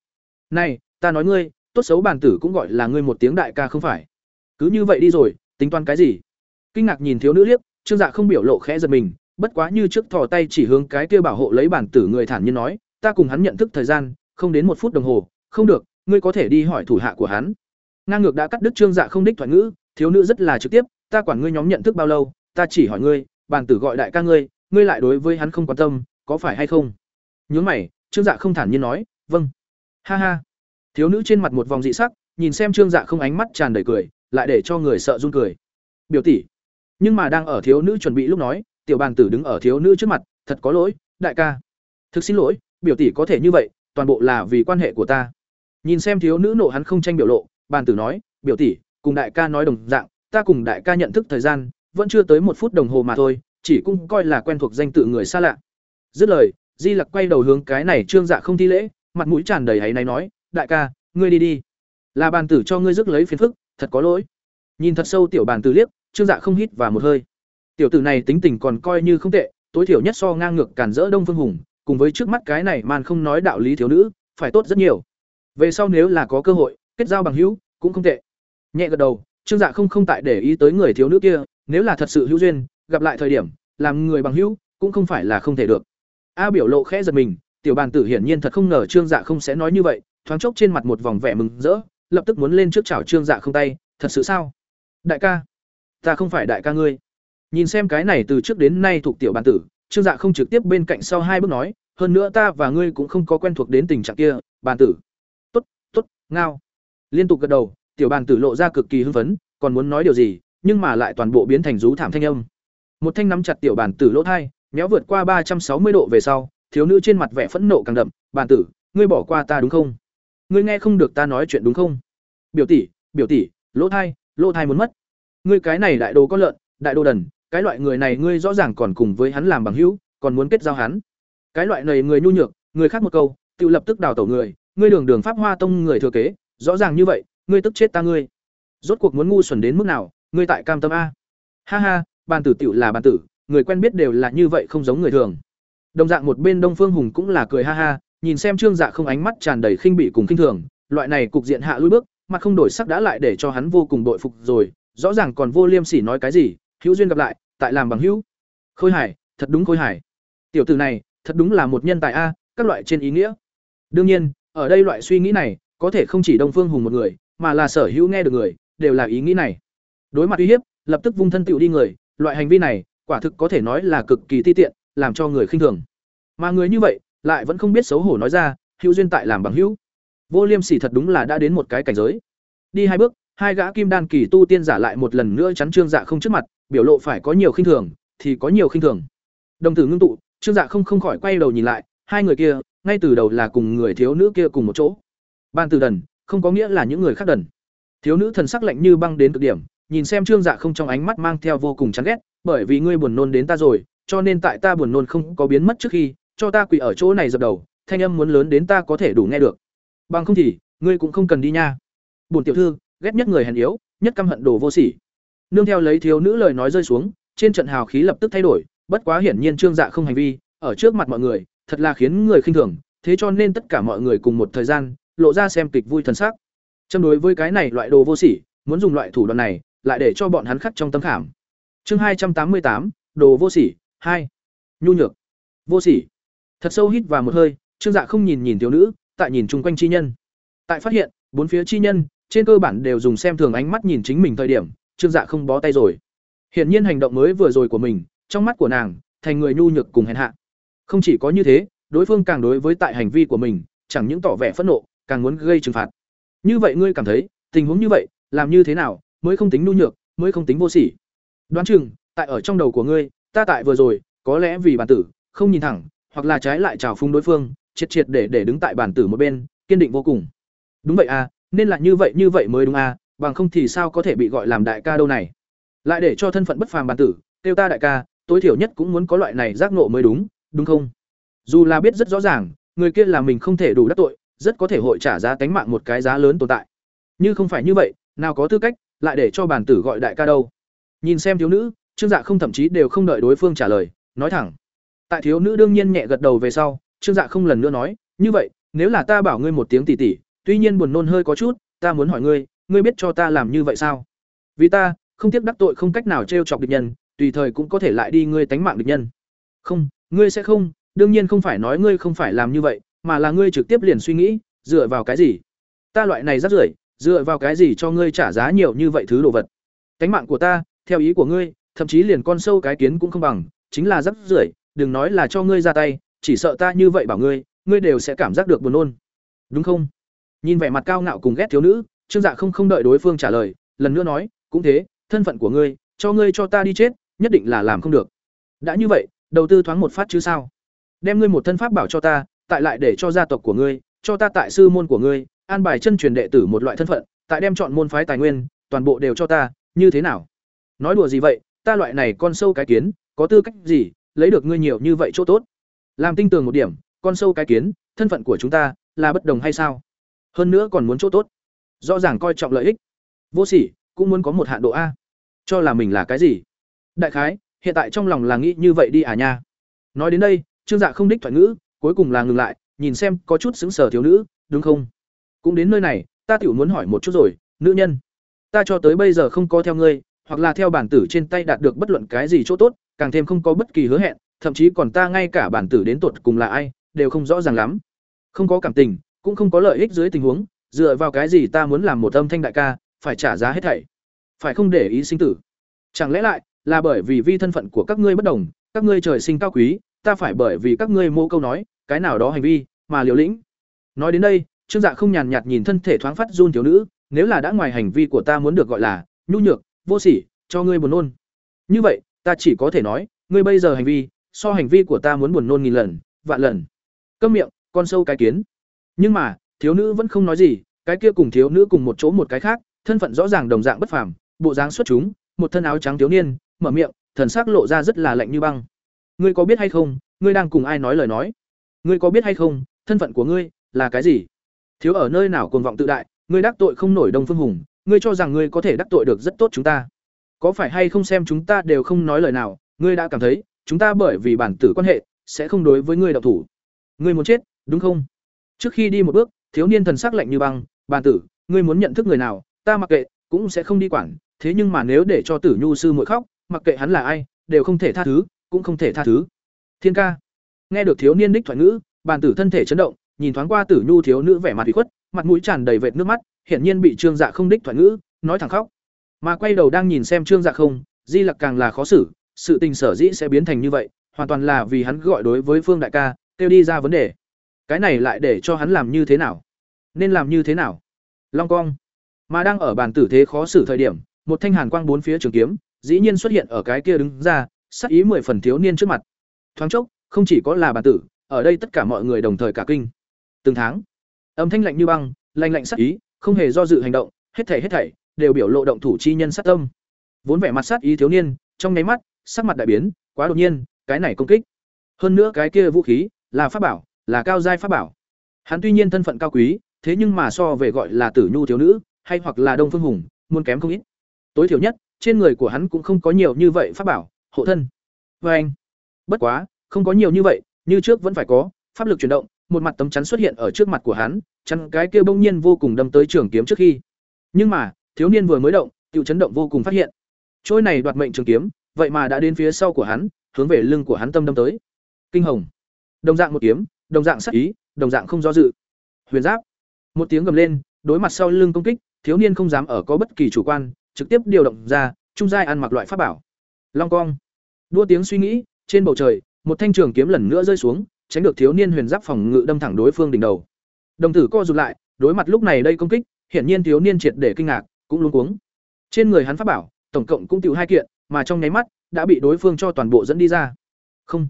Này, ta nói ngươi, tốt xấu bản tử cũng gọi là ngươi một tiếng đại ca không phải cứ như vậy đi rồi, tính toán cái gì? Kinh ngạc nhìn thiếu nữ liếc, trương dạ không biểu lộ khẽ giật mình, bất quá như trước thò tay chỉ hướng cái kia bảo hộ lấy bản tử người thản nhiên nói, ta cùng hắn nhận thức thời gian, không đến một phút đồng hồ, không được, ngươi có thể đi hỏi thủ hạ của hắn. Ngang ngược đã cắt đứt trương dạ không đích thoại ngữ, thiếu nữ rất là trực tiếp, ta quản ngươi nhóm nhận thức bao lâu, ta chỉ hỏi ngươi, bản tử gọi đại ca ngươi ngươi lại đối với hắn không quan tâm, có phải hay không? Nhướng mày, trương dạ không thản nhiên nói vâng. Ha ha. Thiếu nữ trên mặt một vòng dị sắc, nhìn xem trương dạ không ánh mắt tràn đầy cười lại để cho người sợ run cười. Biểu tỷ, nhưng mà đang ở thiếu nữ chuẩn bị lúc nói, tiểu bàn tử đứng ở thiếu nữ trước mặt, thật có lỗi, đại ca. Thực xin lỗi, biểu tỷ có thể như vậy, toàn bộ là vì quan hệ của ta. Nhìn xem thiếu nữ nộ hắn không tranh biểu lộ, bàn tử nói, biểu tỷ, cùng đại ca nói đồng dạng, ta cùng đại ca nhận thức thời gian, vẫn chưa tới một phút đồng hồ mà thôi, chỉ cũng coi là quen thuộc danh tự người xa lạ. Dứt lời, di lặc quay đầu hướng cái này trương dạ không thi lễ, mặt mũi tràn đầy áy náy nói, đại ca, ngươi đi đi. Là bàn tử cho ngươi rước lấy phiền phức thật có lỗi. Nhìn thật sâu tiểu bàn tử liếc, trương dạ không hít và một hơi. Tiểu tử này tính tình còn coi như không tệ, tối thiểu nhất so ngang ngược cản rỡ đông phương hùng, cùng với trước mắt cái này màn không nói đạo lý thiếu nữ, phải tốt rất nhiều. Về sau nếu là có cơ hội, kết giao bằng hữu, cũng không tệ. Nhẹ gật đầu, trương dạ không không tại để ý tới người thiếu nữ kia, nếu là thật sự hữu duyên, gặp lại thời điểm, làm người bằng hữu, cũng không phải là không thể được. A biểu lộ khẽ giật mình, tiểu bàn tử hiển nhiên thật không ngờ trương dạ không sẽ nói như vậy, thoáng chốc trên mặt một vòng vẻ mừng rỡ lập tức muốn lên trước chào trương dạ không tay, thật sự sao? Đại ca, ta không phải đại ca ngươi. Nhìn xem cái này từ trước đến nay thuộc tiểu bản tử, trương dạ không trực tiếp bên cạnh sau hai bước nói, hơn nữa ta và ngươi cũng không có quen thuộc đến tình trạng kia, bản tử. Tốt tốt, ngao. Liên tục gật đầu, tiểu bản tử lộ ra cực kỳ hưng phấn, còn muốn nói điều gì, nhưng mà lại toàn bộ biến thành rú thảm thanh âm. Một thanh nắm chặt tiểu bản tử lỗ thai, méo vượt qua ba trăm sáu mươi độ về sau, thiếu nữ trên mặt vẻ phẫn nộ càng đậm, bản tử, ngươi bỏ qua ta đúng không? Ngươi nghe không được ta nói chuyện đúng không? Biểu tỷ biểu tỷ, lỗ thai lỗ thai muốn mất. Ngươi cái này đại đồ có lợn, đại đồ đần, cái loại người này ngươi rõ ràng còn cùng với hắn làm bằng hữu, còn muốn kết giao hắn. Cái loại này người nhu nhược, người khác một câu, tự lập tức đào tẩu người, ngươi đường đường pháp hoa tông người thừa kế, rõ ràng như vậy, ngươi tức chết ta ngươi. Rốt cuộc muốn ngu xuẩn đến mức nào, ngươi tại cam tâm a. Ha ha, bàn tử tiểu là bàn tử, người quen biết đều là như vậy không giống người thường. Đồng dạng một bên đông phương hùng cũng là cười ha ha nhìn xem trương dạ không ánh mắt tràn đầy khinh bỉ cùng khinh thường, loại này cục diện hạ lui bước, mặt không đổi sắc đã lại để cho hắn vô cùng bội phục rồi, rõ ràng còn vô liêm sỉ nói cái gì, hữu duyên gặp lại, tại làm bằng hữu. Khôi hải, thật đúng khôi hải. Tiểu tử này, thật đúng là một nhân tài a, các loại trên ý nghĩa. Đương nhiên, ở đây loại suy nghĩ này, có thể không chỉ đông phương hùng một người, mà là sở hữu nghe được người, đều là ý nghĩ này. Đối mặt uy hiếp, lập tức vung thân tựu đi người, loại hành vi này, quả thực có thể nói là cực kỳ ti tiện, làm cho người khinh thường. Mà người như vậy lại vẫn không biết xấu hổ nói ra, hữu duyên tại làm bằng hữu. Vô liêm sỉ thật đúng là đã đến một cái cảnh giới. Đi hai bước, hai gã kim đan kỳ tu tiên giả lại một lần nữa chắn trương dạ không trước mặt, biểu lộ phải có nhiều khinh thường, thì có nhiều khinh thường. Đồng tử ngưng tụ, trương dạ không không khỏi quay đầu nhìn lại, hai người kia, ngay từ đầu là cùng người thiếu nữ kia cùng một chỗ. Ban từ đần, không có nghĩa là những người khác đần. Thiếu nữ thần sắc lạnh như băng đến cực điểm, nhìn xem trương dạ không trong ánh mắt mang theo vô cùng chán ghét, bởi vì ngươi buồn nôn đến ta rồi, cho nên tại ta buồn nôn không có biến mất trước khi cho ta quỳ ở chỗ này dập đầu, thanh âm muốn lớn đến ta có thể đủ nghe được. Bằng không thì, ngươi cũng không cần đi nha. Bổn tiểu thư, ghét nhất người hèn yếu, nhất căm hận đồ vô sỉ. Nương theo lấy thiếu nữ lời nói rơi xuống, trên trận hào khí lập tức thay đổi, bất quá hiển nhiên trương dạ không hành vi, ở trước mặt mọi người, thật là khiến người khinh thường, thế cho nên tất cả mọi người cùng một thời gian, lộ ra xem kịch vui thần sắc. Châm đối với cái này loại đồ vô sỉ, muốn dùng loại thủ đoạn này, lại để cho bọn hắn khắc trong tâm khảm. Chương hai trăm tám mươi tám, đồ vô sỉ, hai. Nhu nhược. Vô sỉ thật sâu hít vào một hơi, trương dạ không nhìn nhìn thiếu nữ, tại nhìn chung quanh chi nhân. Tại phát hiện, bốn phía chi nhân, trên cơ bản đều dùng xem thường ánh mắt nhìn chính mình thời điểm, trương dạ không bó tay rồi. Hiển nhiên hành động mới vừa rồi của mình, trong mắt của nàng, thành người nhu nhược cùng hèn hạ. Không chỉ có như thế, đối phương càng đối với tại hành vi của mình, chẳng những tỏ vẻ phẫn nộ, càng muốn gây trừng phạt. Như vậy ngươi cảm thấy, tình huống như vậy, làm như thế nào, mới không tính nhu nhược, mới không tính vô sỉ? Đoán chừng, tại ở trong đầu của ngươi, ta tại vừa rồi, có lẽ vì bản tử, không nhìn thẳng hoặc là trái lại trào phung đối phương, triệt triệt để để đứng tại bản tử một bên, kiên định vô cùng. Đúng vậy à nên là như vậy như vậy mới đúng à bằng không thì sao có thể bị gọi làm đại ca đâu này. Lại để cho thân phận bất phàm bản tử, kêu ta đại ca, tối thiểu nhất cũng muốn có loại này giác nộ mới đúng đúng không? Dù là biết rất rõ ràng, người kia là mình không thể đủ đắc tội, rất có thể hội trả giá tánh mạng một cái giá lớn tồn tại. Như không phải như vậy, nào có tư cách lại để cho bản tử gọi đại ca đâu. Nhìn xem thiếu nữ, trương dạ không thậm chí đều không đợi đối phương trả lời, nói thẳng tại thiếu nữ đương nhiên nhẹ gật đầu về sau, trương dạ không lần nữa nói, như vậy, nếu là ta bảo ngươi một tiếng tỉ tỉ, tuy nhiên buồn nôn hơi có chút, ta muốn hỏi ngươi ngươi biết cho ta làm như vậy sao? Vì ta, không tiếc đắc tội không cách nào t chọc địch nhân, tùy thời cũng có thể lại đi ngươi tánh mạng địch nhân. Không, ngươi sẽ không, đương nhiên không phải nói ngươi không phải làm như vậy, mà là ngươi trực tiếp liền suy nghĩ, dựa vào cái gì? Ta loại này rất rưởi, dựa vào cái gì cho ngươi trả giá nhiều như vậy thứ đồ vật? Tánh mạng của ta, theo ý của ngươi, thậm chí liền con sâu cái kiến cũng không bằng, chính là rất rưởi đừng nói là cho ngươi ra tay, chỉ sợ ta như vậy bảo ngươi ngươi đều sẽ cảm giác được buồn nôn. Đúng không? Nhìn vẻ mặt cao ngạo cùng ghét thiếu nữ, trương dạ không không đợi đối phương trả lời, lần nữa nói, cũng thế, thân phận của ngươi, cho ngươi cho ta đi chết, nhất định là làm không được. Đã như vậy, đầu tư thoáng một phát chứ sao? Đem ngươi một thân pháp bảo cho ta, tại lại để cho gia tộc của ngươi, cho ta tại sư môn của ngươi, an bài chân truyền đệ tử một loại thân phận, tại đem chọn môn phái tài nguyên, toàn bộ đều cho ta, như thế nào? Nói đùa gì vậy, ta loại này con sâu cái kiến, có tư cách gì lấy được ngươi nhiều như vậy chỗ tốt. Làm tinh tường một điểm, con sâu cái kiến, thân phận của chúng ta là bất đồng hay sao? Hơn nữa còn muốn chỗ tốt. Rõ ràng coi trọng lợi ích. Vô sỉ, cũng muốn có một hạn độ a. Cho là mình là cái gì? Đại khái, hiện tại trong lòng là nghĩ như vậy đi à nha. Nói đến đây, trương dạ không đích thoại ngữ, cuối cùng là ngừng lại, nhìn xem có chút xứng sở thiếu nữ, đúng không? Cũng đến nơi này, ta tiểu muốn hỏi một chút rồi, nữ nhân. Ta cho tới bây giờ không có theo ngươi, hoặc là theo bản tử trên tay đạt được bất luận cái gì chỗ tốt càng thêm không có bất kỳ hứa hẹn, thậm chí còn ta ngay cả bản tử đến tột cùng là ai, đều không rõ ràng lắm. Không có cảm tình, cũng không có lợi ích dưới tình huống, dựa vào cái gì ta muốn làm một âm thanh đại ca, phải trả giá hết thảy. Phải không để ý sinh tử? Chẳng lẽ lại là bởi vì vi thân phận của các ngươi bất đồng, các ngươi trời sinh cao quý, ta phải bởi vì các ngươi mô câu nói, cái nào đó hành vi mà liều lĩnh. Nói đến đây, trương dạ không nhàn nhạt nhìn thân thể thoáng phát run thiếu nữ, nếu là đã ngoài hành vi của ta muốn được gọi là nhu nhược, vô sỉ, cho ngươi buồn nôn. Như vậy ta chỉ có thể nói, ngươi bây giờ hành vi, so hành vi của ta muốn buồn nôn nghìn lần, vạn lần. Câm miệng, con sâu cái kiến. Nhưng mà, thiếu nữ vẫn không nói gì, cái kia cùng thiếu nữ cùng một chỗ một cái khác, thân phận rõ ràng đồng dạng bất phàm, bộ dáng xuất chúng, một thân áo trắng thiếu niên, mở miệng, thần sắc lộ ra rất là lạnh như băng. Ngươi có biết hay không, ngươi đang cùng ai nói lời nói? Ngươi có biết hay không, thân phận của ngươi là cái gì? Thiếu ở nơi nào cuồng vọng tự đại, ngươi đắc tội không nổi đông phương hùng, ngươi cho rằng ngươi có thể đắc tội được rất tốt chúng ta có phải hay không xem chúng ta đều không nói lời nào, ngươi đã cảm thấy, chúng ta bởi vì bản tử quan hệ, sẽ không đối với ngươi đạo thủ. Ngươi muốn chết, đúng không? Trước khi đi một bước, thiếu niên thần sắc lạnh như băng, bản tử, ngươi muốn nhận thức người nào, ta mặc kệ, cũng sẽ không đi quản, thế nhưng mà nếu để cho tử nhu sư muội khóc, mặc kệ hắn là ai, đều không thể tha thứ, cũng không thể tha thứ. Thiên ca. Nghe được thiếu niên đích thoại ngữ bàn tử thân thể chấn động, nhìn thoáng qua tử nhu thiếu nữ vẻ mặt bị khuất, mặt mũi tràn đầy vệt nước mắt, hiển nhiên bị trương dạ không đích thoại ngữ, nói thẳng khóc mà quay đầu đang nhìn xem trương dạ không, di lặc càng là khó xử, sự tình sở dĩ sẽ biến thành như vậy, hoàn toàn là vì hắn gọi đối với phương đại ca, kêu đi ra vấn đề. Cái này lại để cho hắn làm như thế nào? Nên làm như thế nào? Long cong mà đang ở bàn tử thế khó xử thời điểm, một thanh hàn quang bốn phía trường kiếm, dĩ nhiên xuất hiện ở cái kia đứng ra, sắc ý mười phần thiếu niên trước mặt. Thoáng chốc, không chỉ có là bàn tử, ở đây tất cả mọi người đồng thời cả kinh. Từng tháng, âm thanh lạnh như băng, lạnh lạnh sắc ý, không hề do dự hành động, hết thảy hết thảy đều biểu lộ động thủ chi nhân sát tâm. Vốn vẻ mặt sát ý thiếu niên, trong nháy mắt, sắc mặt đại biến, quá đột nhiên, cái này công kích. Hơn nữa cái kia vũ khí, là pháp bảo, là cao giai pháp bảo. Hắn tuy nhiên thân phận cao quý, thế nhưng mà so về gọi là tử nhu thiếu nữ, hay hoặc là đông phương hùng, muốn kém không ít. Tối thiểu nhất, trên người của hắn cũng không có nhiều như vậy pháp bảo, hộ thân. Và anh, bất quá, không có nhiều như vậy, như trước vẫn phải có, pháp lực chuyển động, một mặt tấm chắn xuất hiện ở trước mặt của hắn, chắn cái kia bỗng nhiên vô cùng đâm tới trường kiếm trước khi. Nhưng mà thiếu niên vừa mới động tự chấn động vô cùng phát hiện. Trôi này đoạt mệnh trường kiếm, vậy mà đã đến phía sau của hắn, hướng về lưng của hắn tâm đâm tới. Kinh hồng. Đồng dạng một kiếm, đồng dạng sắc ý, đồng dạng không do dự. Huyền giáp. Một tiếng gầm lên, đối mặt sau lưng công kích, thiếu niên không dám ở có bất kỳ chủ quan, trực tiếp điều động ra, trung giai ăn mặc loại pháp bảo. Long cong đua tiếng suy nghĩ, trên bầu trời, một thanh trường kiếm lần nữa rơi xuống, tránh được thiếu niên huyền giáp phòng ngự đâm thẳng đối phương đỉnh đầu. Đồng tử co rụt lại, đối mặt lúc này đây công kích, hiển nhiên thiếu niên triệt để kinh ngạc cũng luống cuống. Trên người hắn pháp bảo, tổng cộng cũng tiểu hai kiện, mà trong nháy mắt, đã bị đối phương cho toàn bộ dẫn đi ra. Không.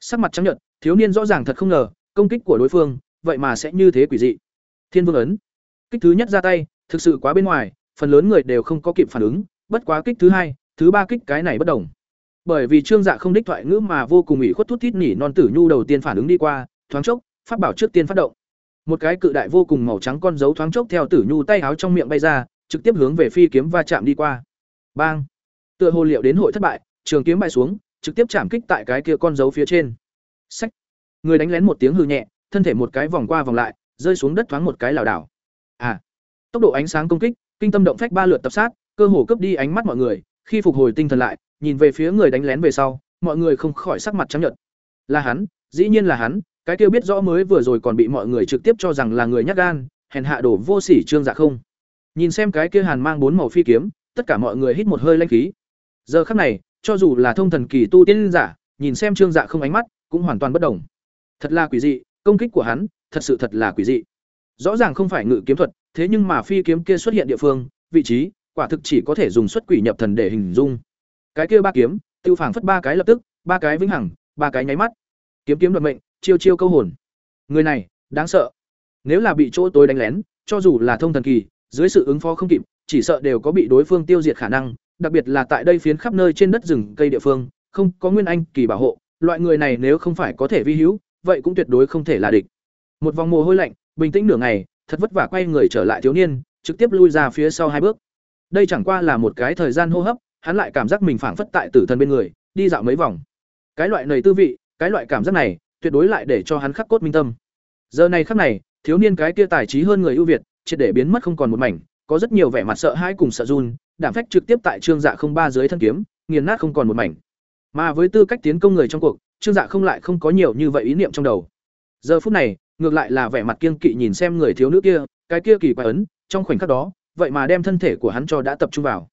Sắc mặt trắng nhợt, thiếu niên rõ ràng thật không ngờ, công kích của đối phương, vậy mà sẽ như thế quỷ dị. Thiên vương ấn. Kích thứ nhất ra tay, thực sự quá bên ngoài, phần lớn người đều không có kịp phản ứng, bất quá kích thứ hai, thứ ba kích cái này bất đồng. Bởi vì trương dạ không đích thoại ngữ mà vô cùng ủy khuất thút thít nỉ non tử nhu đầu tiên phản ứng đi qua, thoáng chốc, pháp bảo trước tiên phát động. Một cái cự đại vô cùng màu trắng con dấu thoáng chốc theo tử nhu tay áo trong miệng bay ra trực tiếp hướng về phi kiếm va chạm đi qua. Bang! Tựa hồ liệu đến hội thất bại, trường kiếm bay xuống, trực tiếp chạm kích tại cái kia con dấu phía trên. Sách người đánh lén một tiếng hư nhẹ, thân thể một cái vòng qua vòng lại, rơi xuống đất thoáng một cái lảo đảo. À! Tốc độ ánh sáng công kích, kinh tâm động phách ba lượt tập sát, cơ hồ cướp đi ánh mắt mọi người, khi phục hồi tinh thần lại, nhìn về phía người đánh lén về sau, mọi người không khỏi sắc mặt trắng nhợt. Là hắn, dĩ nhiên là hắn, cái kia biết rõ mới vừa rồi còn bị mọi người trực tiếp cho rằng là người nhát gan, hèn hạ đổ vô sỉ trương dạ không nhìn xem cái kia hàn mang bốn màu phi kiếm, tất cả mọi người hít một hơi lanh khí. Giờ khắc này, cho dù là thông thần kỳ tu tiên giả, nhìn xem trương dạ không ánh mắt, cũng hoàn toàn bất đồng. Thật là quỷ dị, công kích của hắn, thật sự thật là quỷ dị. Rõ ràng không phải ngự kiếm thuật, thế nhưng mà phi kiếm kia xuất hiện địa phương, vị trí, quả thực chỉ có thể dùng xuất quỷ nhập thần để hình dung. Cái kia ba kiếm, tiêu phảng phất ba cái lập tức, ba cái vĩnh hằng, ba cái nháy mắt. Kiếm kiếm đoạt mệnh, chiêu chiêu câu hồn. Người này, đáng sợ. Nếu là bị chỗ tối đánh lén, cho dù là thông thần kỳ dưới sự ứng phó không kịp, chỉ sợ đều có bị đối phương tiêu diệt khả năng, đặc biệt là tại đây phiến khắp nơi trên đất rừng cây địa phương, không có nguyên anh kỳ bảo hộ, loại người này nếu không phải có thể vi hữu, vậy cũng tuyệt đối không thể là địch. Một vòng mồ hôi lạnh, bình tĩnh nửa ngày, thật vất vả quay người trở lại thiếu niên, trực tiếp lui ra phía sau hai bước. Đây chẳng qua là một cái thời gian hô hấp, hắn lại cảm giác mình phảng phất tại tử thần bên người, đi dạo mấy vòng. Cái loại nầy tư vị, cái loại cảm giác này, tuyệt đối lại để cho hắn khắc cốt minh tâm. Giờ này khắc này, thiếu niên cái kia tài trí hơn người ưu việt triệt để biến mất không còn một mảnh, có rất nhiều vẻ mặt sợ hãi cùng sợ run đảm phách trực tiếp tại trương dạ không ba dưới thân kiếm, nghiền nát không còn một mảnh. Mà với tư cách tiến công người trong cuộc, trương dạ không lại không có nhiều như vậy ý niệm trong đầu. Giờ phút này, ngược lại là vẻ mặt kiên kỵ nhìn xem người thiếu nữ kia, cái kia kỳ quái ấn, trong khoảnh khắc đó, vậy mà đem thân thể của hắn cho đã tập trung vào.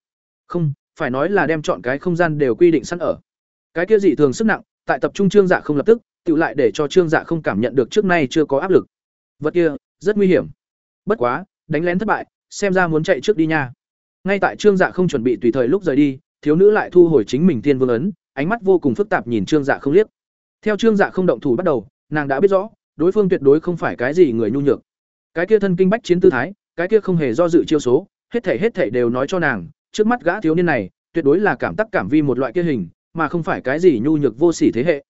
Không, phải nói là đem chọn cái không gian đều quy định sẵn ở. Cái kia dị thường sức nặng, tại tập trung trương dạ không lập tức, tự lại để cho trương dạ không cảm nhận được trước nay chưa có áp lực. Vật kia, rất nguy hiểm bất quá, đánh lén thất bại, xem ra muốn chạy trước đi nha. Ngay tại trương dạ không chuẩn bị tùy thời lúc rời đi, thiếu nữ lại thu hồi chính mình tiên vương ấn, ánh mắt vô cùng phức tạp nhìn trương dạ không liếc. Theo trương dạ không động thủ bắt đầu, nàng đã biết rõ, đối phương tuyệt đối không phải cái gì người nhu nhược. Cái kia thân kinh bách chiến tư thái, cái kia không hề do dự chiêu số, hết thể hết thể đều nói cho nàng, trước mắt gã thiếu niên này, tuyệt đối là cảm tắc cảm vi một loại kia hình, mà không phải cái gì nhu nhược vô sỉ thế hệ.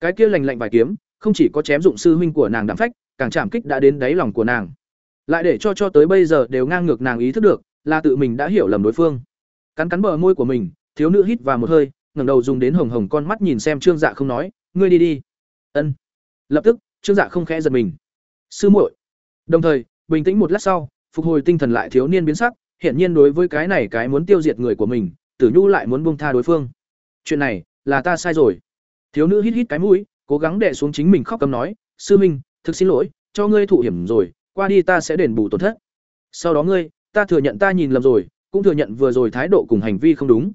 Cái kia lành lạnh vài kiếm, không chỉ có chém dụng sư huynh của nàng đạm phách, càng chạm kích đã đến đáy lòng của nàng lại để cho cho tới bây giờ đều ngang ngược nàng ý thức được, là tự mình đã hiểu lầm đối phương. Cắn cắn bờ môi của mình, thiếu nữ hít vào một hơi, ngẩng đầu dùng đến hồng hồng con mắt nhìn xem trương dạ không nói, ngươi đi đi. Ân. Lập tức, trương dạ không khẽ giật mình. Sư muội. Đồng thời, bình tĩnh một lát sau, phục hồi tinh thần lại thiếu niên biến sắc hiện nhiên đối với cái này cái muốn tiêu diệt người của mình, tử nhu lại muốn buông tha đối phương. Chuyện này, là ta sai rồi. Thiếu nữ hít hít cái mũi, cố gắng đè xuống chính mình khóc cầm nói, sư minh, thực xin lỗi, cho ngươi thụ hiểm rồi qua đi ta sẽ đền bù tổn thất. Sau đó ngươi, ta thừa nhận ta nhìn lầm rồi, cũng thừa nhận vừa rồi thái độ cùng hành vi không đúng.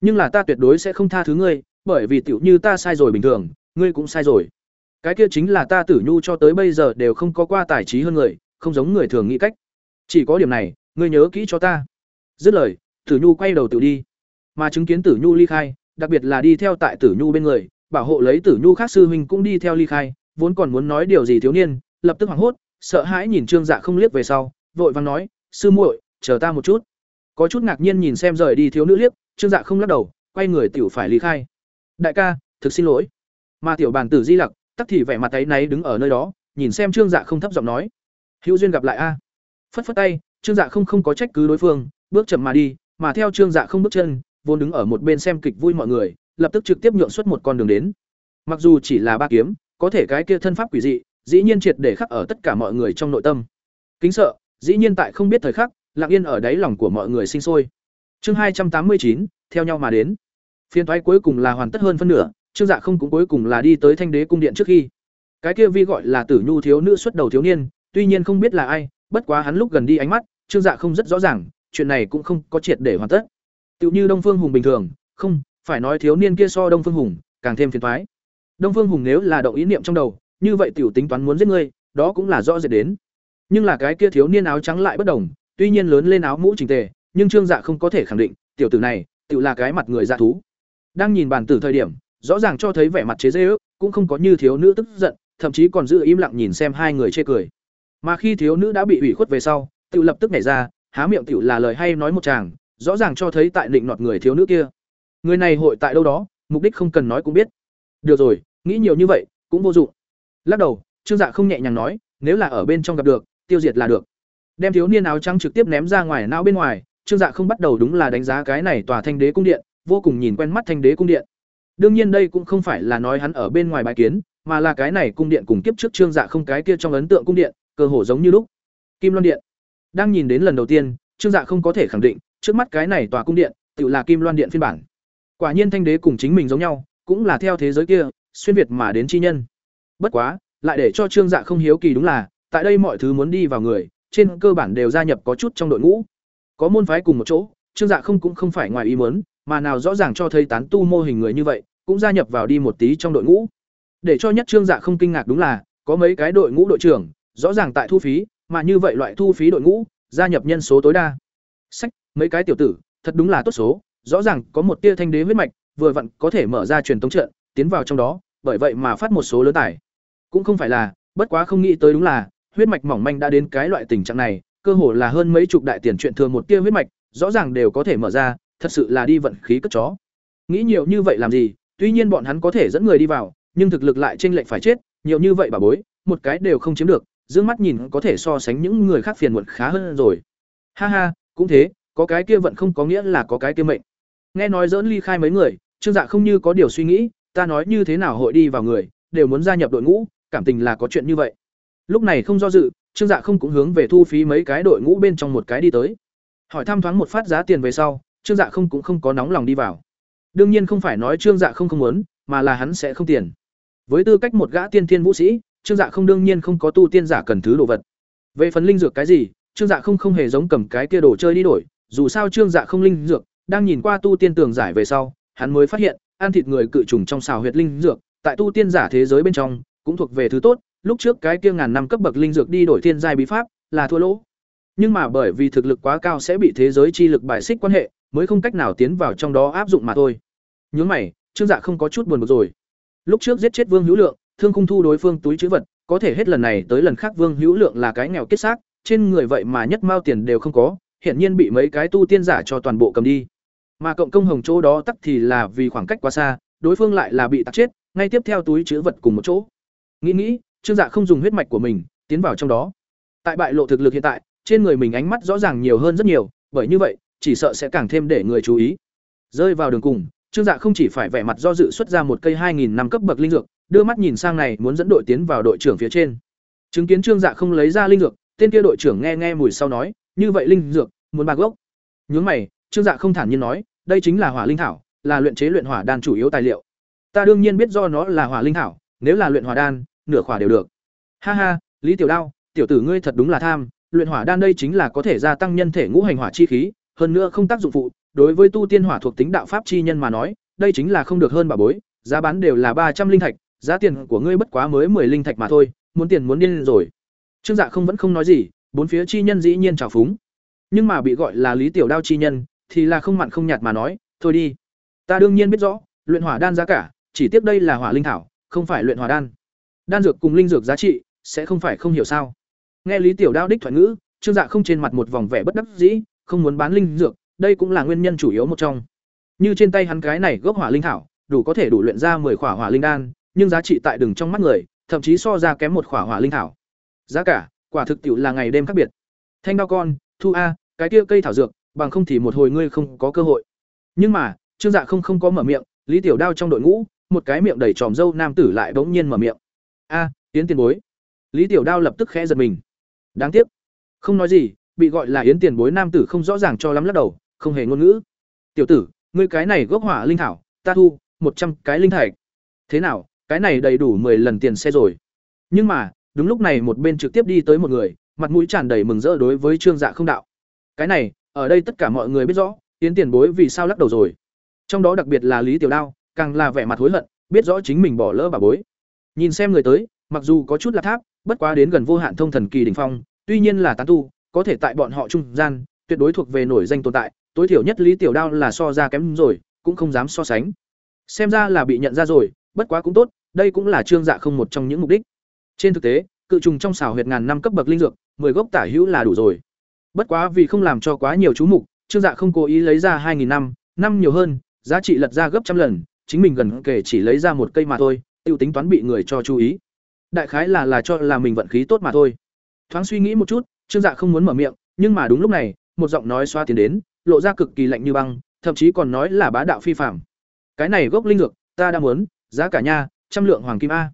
Nhưng là ta tuyệt đối sẽ không tha thứ ngươi, bởi vì tiểu như ta sai rồi bình thường, ngươi cũng sai rồi. Cái kia chính là ta tử nhu cho tới bây giờ đều không có qua tài trí hơn người, không giống người thường nghĩ cách. Chỉ có điểm này, ngươi nhớ kỹ cho ta. Dứt lời, tử nhu quay đầu tự đi. Mà chứng kiến tử nhu ly khai, đặc biệt là đi theo tại tử nhu bên người, bảo hộ lấy tử nhu khác sư huynh cũng đi theo ly khai, vốn còn muốn nói điều gì thiếu niên, lập tức hoảng hốt sợ hãi nhìn trương dạ không liếc về sau, vội vàng nói, sư muội, chờ ta một chút. Có chút ngạc nhiên nhìn xem rời đi thiếu nữ liếc, trương dạ không lắc đầu, quay người tiểu phải ly khai. Đại ca, thực xin lỗi. Mà tiểu bàn tử di lặc, tắc thì vẻ mặt ấy náy đứng ở nơi đó, nhìn xem trương dạ không thấp giọng nói, hữu duyên gặp lại a. Phất phất tay, trương dạ không không có trách cứ đối phương, bước chậm mà đi, mà theo trương dạ không bước chân, vốn đứng ở một bên xem kịch vui mọi người, lập tức trực tiếp nhượng xuất một con đường đến. Mặc dù chỉ là ba kiếm, có thể cái kia thân pháp quỷ dị dĩ nhiên triệt để khắc ở tất cả mọi người trong nội tâm. Kính sợ, dĩ nhiên tại không biết thời khắc, lặng yên ở đáy lòng của mọi người sinh sôi. Chương hai trăm tám mươi chín, theo nhau mà đến. Phiên toái cuối cùng là hoàn tất hơn phân nửa, trương dạ không cũng cuối cùng là đi tới thanh đế cung điện trước khi. Cái kia vi gọi là tử nhu thiếu nữ xuất đầu thiếu niên, tuy nhiên không biết là ai, bất quá hắn lúc gần đi ánh mắt, trương dạ không rất rõ ràng, chuyện này cũng không có triệt để hoàn tất. Tựu như đông phương hùng bình thường, không, phải nói thiếu niên kia so đông phương hùng càng thêm phiền toái. đông phương hùng nếu là động ý niệm trong đầu như vậy tiểu tính toán muốn giết ngươi đó cũng là rõ rệt đến. Nhưng là cái kia thiếu niên áo trắng lại bất đồng tuy nhiên lớn lên áo mũ chỉnh tề nhưng trương dạ không có thể khẳng định tiểu tử này tiểu là cái mặt người dạ thú. Đang nhìn bản tử thời điểm rõ ràng cho thấy vẻ mặt chế giễu, cũng không có như thiếu nữ tức giận thậm chí còn giữ im lặng nhìn xem hai người chê cười. Mà khi thiếu nữ đã bị ủy khuất về sau tiểu lập tức nhảy ra há miệng tiểu là lời hay nói một chàng rõ ràng cho thấy tại định nọt người thiếu nữ kia. Người này hội tại đâu đó mục đích không cần nói cũng biết. Được rồi nghĩ nhiều như vậy cũng vô dụng lắc đầu, trương dạ không nhẹ nhàng nói, nếu là ở bên trong gặp được, tiêu diệt là được. Đem thiếu niên áo trắng trực tiếp ném ra ngoài não bên ngoài, trương dạ không bắt đầu đúng là đánh giá cái này tòa thanh đế cung điện, vô cùng nhìn quen mắt thanh đế cung điện. Đương nhiên đây cũng không phải là nói hắn ở bên ngoài bài kiến, mà là cái này cung điện cùng kiếp trước trương dạ không cái kia trong ấn tượng cung điện, cơ hồ giống như lúc. Kim loan điện. Đang nhìn đến lần đầu tiên, trương dạ không có thể khẳng định, trước mắt cái này tòa cung điện, tự là kim loan điện phiên bản. Quả nhiên thanh đế cùng chính mình giống nhau, cũng là theo thế giới kia, xuyên việt mà đến chi nhân bất quá, lại để cho trương dạ không hiếu kỳ đúng là, tại đây mọi thứ muốn đi vào người, trên cơ bản đều gia nhập có chút trong đội ngũ. Có môn phái cùng một chỗ, trương dạ không cũng không phải ngoài ý muốn, mà nào rõ ràng cho thấy tán tu mô hình người như vậy, cũng gia nhập vào đi một tí trong đội ngũ. Để cho nhất trương dạ không kinh ngạc đúng là, có mấy cái đội ngũ đội trưởng, rõ ràng tại thu phí, mà như vậy loại thu phí đội ngũ, gia nhập nhân số tối đa. Sách, mấy cái tiểu tử, thật đúng là tốt số, rõ ràng có một tia thanh đế huyết mạch, vừa vặn có thể mở ra truyền tống trận, tiến vào trong đó, bởi vậy mà phát một số lớn tải cũng không phải là, bất quá không nghĩ tới đúng là, huyết mạch mỏng manh đã đến cái loại tình trạng này, cơ hồ là hơn mấy chục đại tiền chuyện thường một tia huyết mạch, rõ ràng đều có thể mở ra, thật sự là đi vận khí cất chó. Nghĩ nhiều như vậy làm gì, tuy nhiên bọn hắn có thể dẫn người đi vào, nhưng thực lực lại chênh lệch phải chết, nhiều như vậy bà bối, một cái đều không chiếm được, dương mắt nhìn có thể so sánh những người khác phiền muộn khá hơn rồi. Ha ha, cũng thế, có cái kia vận không có nghĩa là có cái kia mệnh. Nghe nói dỡn ly khai mấy người, trương dạ không như có điều suy nghĩ, ta nói như thế nào hội đi vào người, đều muốn gia nhập đội ngũ cảm tình là có chuyện như vậy. Lúc này không do dự, trương dạ không cũng hướng về thu phí mấy cái đội ngũ bên trong một cái đi tới. Hỏi thăm thoáng một phát giá tiền về sau, trương dạ không cũng không có nóng lòng đi vào. Đương nhiên không phải nói trương dạ không không muốn, mà là hắn sẽ không tiền. Với tư cách một gã tiên thiên vũ sĩ, trương dạ không đương nhiên không có tu tiên giả cần thứ đồ vật. Về phần linh dược cái gì, trương dạ không không hề giống cầm cái kia đồ chơi đi đổi, dù sao trương dạ không linh dược, đang nhìn qua tu tiên tường giải về sau, hắn mới phát hiện, ăn thịt người cự trùng trong xào huyệt linh dược, tại tu tiên giả thế giới bên trong cũng thuộc về thứ tốt, lúc trước cái kia ngàn năm cấp bậc linh dược đi đổi thiên giai bí pháp là thua lỗ. Nhưng mà bởi vì thực lực quá cao sẽ bị thế giới chi lực bài xích quan hệ, mới không cách nào tiến vào trong đó áp dụng mà thôi. Nhướng mày, trương dạ không có chút buồn bực rồi. Lúc trước giết chết vương hữu lượng, thương Khung thu đối phương túi chữ vật, có thể hết lần này tới lần khác vương hữu lượng là cái nghèo kết xác, trên người vậy mà nhất mao tiền đều không có, hiển nhiên bị mấy cái tu tiên giả cho toàn bộ cầm đi. Mà cộng công hồng chỗ đó tắc thì là vì khoảng cách quá xa, đối phương lại là bị tắc chết, ngay tiếp theo túi chữ vật cùng một chỗ nghĩ nghĩ, trương dạ không dùng huyết mạch của mình, tiến vào trong đó. Tại bại lộ thực lực hiện tại, trên người mình ánh mắt rõ ràng nhiều hơn rất nhiều, bởi như vậy, chỉ sợ sẽ càng thêm để người chú ý. Rơi vào đường cùng, trương dạ không chỉ phải vẻ mặt do dự xuất ra một cây hai nghìn năm cấp bậc linh dược, đưa mắt nhìn sang này muốn dẫn đội tiến vào đội trưởng phía trên. Chứng kiến trương dạ không lấy ra linh dược, tên kia đội trưởng nghe nghe mùi sau nói, như vậy linh dược, muốn ba gốc. Nhướng mày, trương dạ không thản nhiên nói, đây chính là hỏa linh thảo, là luyện chế luyện hỏa đan chủ yếu tài liệu. Ta đương nhiên biết do nó là hỏa linh thảo, nếu là luyện hỏa đan nửa khỏa đều được. Ha ha, lý tiểu đao, tiểu tử ngươi thật đúng là tham, luyện hỏa đan đây chính là có thể gia tăng nhân thể ngũ hành hỏa chi khí, hơn nữa không tác dụng phụ, đối với tu tiên hỏa thuộc tính đạo pháp chi nhân mà nói, đây chính là không được hơn bà bối, giá bán đều là ba trăm linh thạch, giá tiền của ngươi bất quá mới mười linh thạch mà thôi, muốn tiền muốn điên rồi. Trương dạ không vẫn không nói gì, bốn phía chi nhân dĩ nhiên trào phúng. Nhưng mà bị gọi là lý tiểu đao chi nhân, thì là không mặn không nhạt mà nói, thôi đi, ta đương nhiên biết rõ, luyện hỏa đan giá cả, chỉ tiếp đây là hỏa linh thảo, không phải luyện hỏa đan đan dược cùng linh dược giá trị, sẽ không phải không hiểu sao? Nghe lý tiểu đao đích thoại ngữ, trương dạ không trên mặt một vòng vẻ bất đắc dĩ, không muốn bán linh dược, đây cũng là nguyên nhân chủ yếu một trong. Như trên tay hắn cái này gốc hỏa linh thảo, đủ có thể đủ luyện ra 10 khỏa hỏa linh đan, nhưng giá trị tại đừng trong mắt người, thậm chí so ra kém một khỏa hỏa linh thảo. Giá cả, quả thực tiệu là ngày đêm khác biệt. Thanh đao con, thu a, cái kia cây thảo dược, bằng không thì một hồi ngươi không có cơ hội. Nhưng mà, trương dạ không không có mở miệng, lý tiểu đao trong đội ngũ, một cái miệng đầy tròm dâu nam tử lại bỗng nhiên mở miệng a, yến tiền bối. Lý tiểu đao lập tức khẽ giật mình. Đáng tiếc. Không nói gì, bị gọi là yến tiền bối nam tử không rõ ràng cho lắm lắc đầu, không hề ngôn ngữ. Tiểu tử, ngươi cái này gốc hỏa linh thảo, ta thu một trăm cái linh thạch. Thế nào, cái này đầy đủ mười lần tiền xe rồi. Nhưng mà, đúng lúc này một bên trực tiếp đi tới một người, mặt mũi tràn đầy mừng rỡ đối với trương dạ không đạo. Cái này, ở đây tất cả mọi người biết rõ, yến tiền bối vì sao lắc đầu rồi. Trong đó đặc biệt là lý tiểu đao, càng là vẻ mặt hối hận, biết rõ chính mình bỏ lỡ bà bối nhìn xem người tới, mặc dù có chút là tháp, bất quá đến gần vô hạn thông thần kỳ đỉnh phong, tuy nhiên là tán tu, có thể tại bọn họ trung gian, tuyệt đối thuộc về nổi danh tồn tại, tối thiểu nhất lý tiểu đao là so ra kém rồi, cũng không dám so sánh. Xem ra là bị nhận ra rồi, bất quá cũng tốt, đây cũng là trương dạ không một trong những mục đích. Trên thực tế, cự trùng trong xào huyệt ngàn năm cấp bậc linh dược, mười gốc tả hữu là đủ rồi. Bất quá vì không làm cho quá nhiều chú mục, trương dạ không cố ý lấy ra hai nghìn năm năm nhiều hơn, giá trị lật ra gấp trăm lần, chính mình gần kể chỉ lấy ra một cây mà thôi tiêu tính toán bị người cho chú ý. Đại khái là là cho là mình vận khí tốt mà thôi. Thoáng suy nghĩ một chút, trương dạ không muốn mở miệng, nhưng mà đúng lúc này, một giọng nói xoa tiến đến, lộ ra cực kỳ lạnh như băng, thậm chí còn nói là bá đạo phi phạm cái này gốc linh dược, ta đã muốn, giá cả nha, trăm lượng hoàng kim a.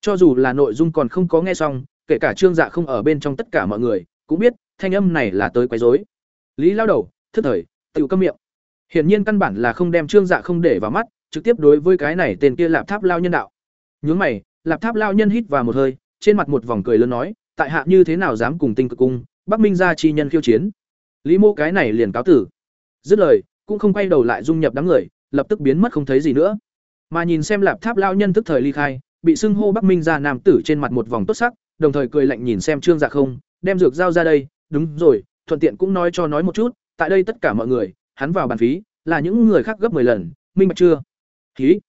Cho dù là nội dung còn không có nghe xong, kể cả trương dạ không ở bên trong tất cả mọi người, cũng biết, thanh âm này là tới quấy rối. Lý lao đầu, thức thời, tự câm miệng. Hiển nhiên căn bản là không đem trương dạ không để vào mắt, trực tiếp đối với cái này tên kia lạp tháp lao nhân đạo nhướng mày, lạp tháp lao nhân hít vào một hơi, trên mặt một vòng cười lớn nói, tại hạ như thế nào dám cùng tinh cực cung, bắc minh ra chi nhân khiêu chiến? Lý mô cái này liền cáo tử. Dứt lời, cũng không quay đầu lại dung nhập đám người, lập tức biến mất không thấy gì nữa. Mà nhìn xem lạp tháp lao nhân tức thời ly khai, bị xưng hô bắc minh ra nam tử trên mặt một vòng tốt sắc, đồng thời cười lạnh nhìn xem trương dạ không, đem dược giao ra đây, đúng rồi, thuận tiện cũng nói cho nói một chút, tại đây tất cả mọi người, hắn vào bàn phí, là những người khác gấp 10 lần, minh bạch chưa? Khí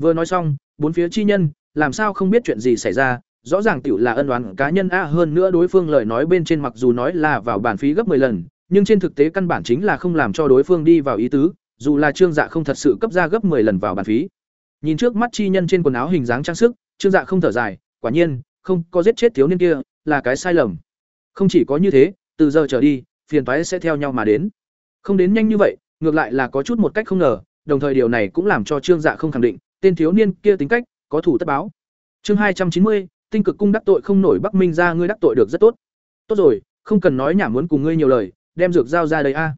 vừa nói xong bốn phía chi nhân làm sao không biết chuyện gì xảy ra rõ ràng tiểu là ân đoán cá nhân a hơn nữa đối phương lời nói bên trên mặc dù nói là vào bản phí gấp 10 lần, nhưng trên thực tế căn bản chính là không làm cho đối phương đi vào ý tứ, dù là Trương Dạ không thật sự cấp ra gấp 10 lần vào bản phí. Nhìn trước mắt chi nhân trên quần áo hình dáng trang sức, Trương Dạ không thở dài, quả nhiên, không có giết chết thiếu niên kia, là cái sai lầm. Không chỉ có như thế, từ giờ trở đi, phiền toái sẽ theo nhau mà đến. Không đến nhanh như vậy, ngược lại là có chút một cách không ngờ, đồng thời điều này cũng làm cho Trương Dạ không khẳng định, tên thiếu niên kia tính cách có thủ tất báo. Chương hai trăm chín mươi tinh cực cung đắc tội không nổi Bắc Minh ra ngươi đắc tội được rất tốt. Tốt rồi, không cần nói nhảm muốn cùng ngươi nhiều lời, đem dược giao ra đây a.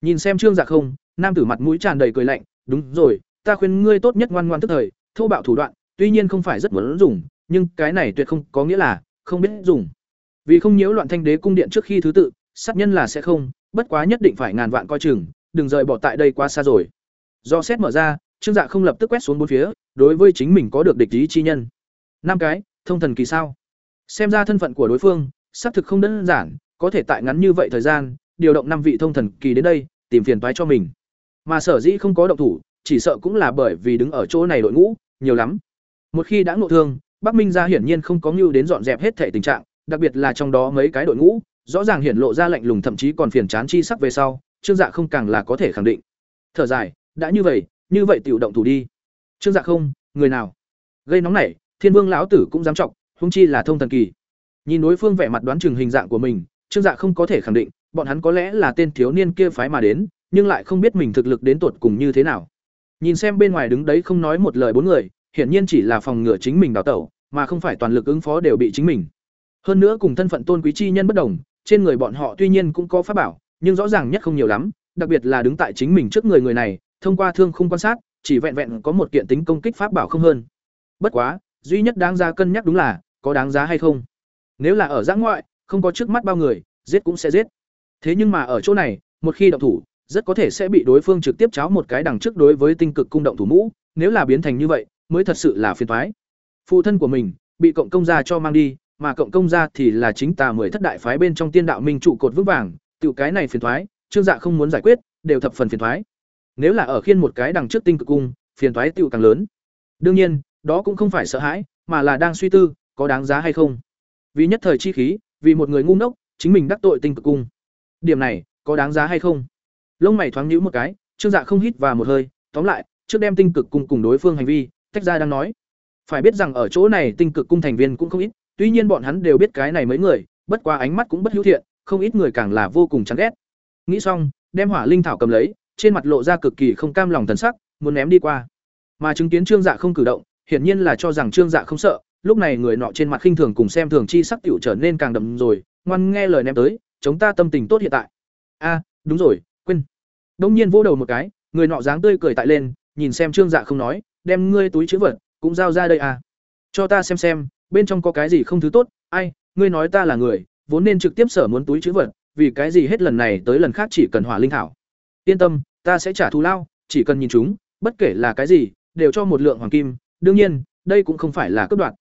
Nhìn xem Trương Dạ không, nam tử mặt mũi tràn đầy cười lạnh, đúng rồi, ta khuyên ngươi tốt nhất ngoan ngoan tức thời, thô bạo thủ đoạn, tuy nhiên không phải rất muốn dùng, nhưng cái này tuyệt không có nghĩa là không biết dùng. Vì không nhiễu loạn thanh đế cung điện trước khi thứ tự, sát nhân là sẽ không, bất quá nhất định phải ngàn vạn coi chừng, đừng rời bỏ tại đây quá xa rồi. Do xét mở ra, Trương Dạ không lập tức quét xuống bốn phía, đối với chính mình có được địch ý chi nhân. năm cái, thông thần kỳ sao? Xem ra thân phận của đối phương xác thực không đơn giản có thể tại ngắn như vậy thời gian điều động năm vị thông thần kỳ đến đây tìm phiền toái cho mình. Mà sở dĩ không có động thủ chỉ sợ cũng là bởi vì đứng ở chỗ này đội ngũ nhiều lắm. Một khi đã ngộ thương bắc minh ra hiển nhiên không có ngưu đến dọn dẹp hết thể tình trạng đặc biệt là trong đó mấy cái đội ngũ rõ ràng hiển lộ ra lạnh lùng thậm chí còn phiền chán chi sắc về sau trương dạ không càng là có thể khẳng định. Thở dài đã như vậy như vậy tiểu động thủ đi. Trương dạ không, người nào? Gây nóng nảy, thiên vương lão tử cũng dám trọng hung chi là thông thần kỳ. Nhìn đối phương vẻ mặt đoán chừng hình dạng của mình, trương dạ không có thể khẳng định, bọn hắn có lẽ là tên thiếu niên kia phái mà đến, nhưng lại không biết mình thực lực đến tột cùng như thế nào. Nhìn xem bên ngoài đứng đấy không nói một lời bốn người, hiển nhiên chỉ là phòng ngừa chính mình đào tẩu, mà không phải toàn lực ứng phó đều bị chính mình. Hơn nữa cùng thân phận tôn quý chi nhân bất đồng, trên người bọn họ tuy nhiên cũng có pháp bảo, nhưng rõ ràng nhất không nhiều lắm, đặc biệt là đứng tại chính mình trước người người này thông qua thương khung quan sát chỉ vẹn vẹn có một kiện tính công kích pháp bảo không hơn bất quá duy nhất đáng giá cân nhắc đúng là có đáng giá hay không nếu là ở giã ngoại không có trước mắt bao người giết cũng sẽ giết thế nhưng mà ở chỗ này một khi động thủ rất có thể sẽ bị đối phương trực tiếp cháo một cái đằng trước đối với tinh cực cung động thủ mũ nếu là biến thành như vậy mới thật sự là phiền toái. phụ thân của mình bị cộng công gia cho mang đi mà cộng công gia thì là chính tà mười thất đại phái bên trong tiên đạo minh trụ cột vững vàng tiểu cái này phiền toái, trương dạ không muốn giải quyết đều thập phần phiền toái nếu là ở khiên một cái đằng trước tinh cực cung phiền thoái tựu càng lớn. Đương nhiên đó cũng không phải sợ hãi mà là đang suy tư có đáng giá hay không. Vì nhất thời chi khí vì một người ngu ngốc chính mình đắc tội tinh cực cung. Điểm này có đáng giá hay không? Lông mày thoáng nhíu một cái trương dạ không hít vào một hơi tóm lại trước đem tinh cực cung cùng đối phương hành vi tách ra đang nói. Phải biết rằng ở chỗ này tinh cực cung thành viên cũng không ít tuy nhiên bọn hắn đều biết cái này mấy người bất quá ánh mắt cũng bất hữu thiện, không ít người càng là vô cùng chán ghét. Nghĩ xong, đem hỏa linh thảo cầm lấy, trên mặt lộ ra cực kỳ không cam lòng thần sắc, muốn ném đi qua. Mà chứng kiến Trương Dạ không cử động, hiển nhiên là cho rằng Trương Dạ không sợ, lúc này người nọ trên mặt khinh thường cùng xem thường chi sắc tiểu trở nên càng đậm rồi, ngoan nghe lời ném tới, chúng ta tâm tình tốt hiện tại. A, đúng rồi, quên. Đông nhiên vỗ đầu một cái, người nọ dáng tươi cười tại lên, nhìn xem Trương Dạ không nói, đem ngươi túi chữ vật cũng giao ra đây à. Cho ta xem xem, bên trong có cái gì không thứ tốt, ai, ngươi nói ta là người, vốn nên trực tiếp sở muốn túi chữ vật, vì cái gì hết lần này tới lần khác chỉ cần hỏa linh thảo. Yên tâm, ta sẽ trả thù lao, chỉ cần nhìn chúng, bất kể là cái gì, đều cho một lượng hoàng kim, đương nhiên, đây cũng không phải là cấp đoạn.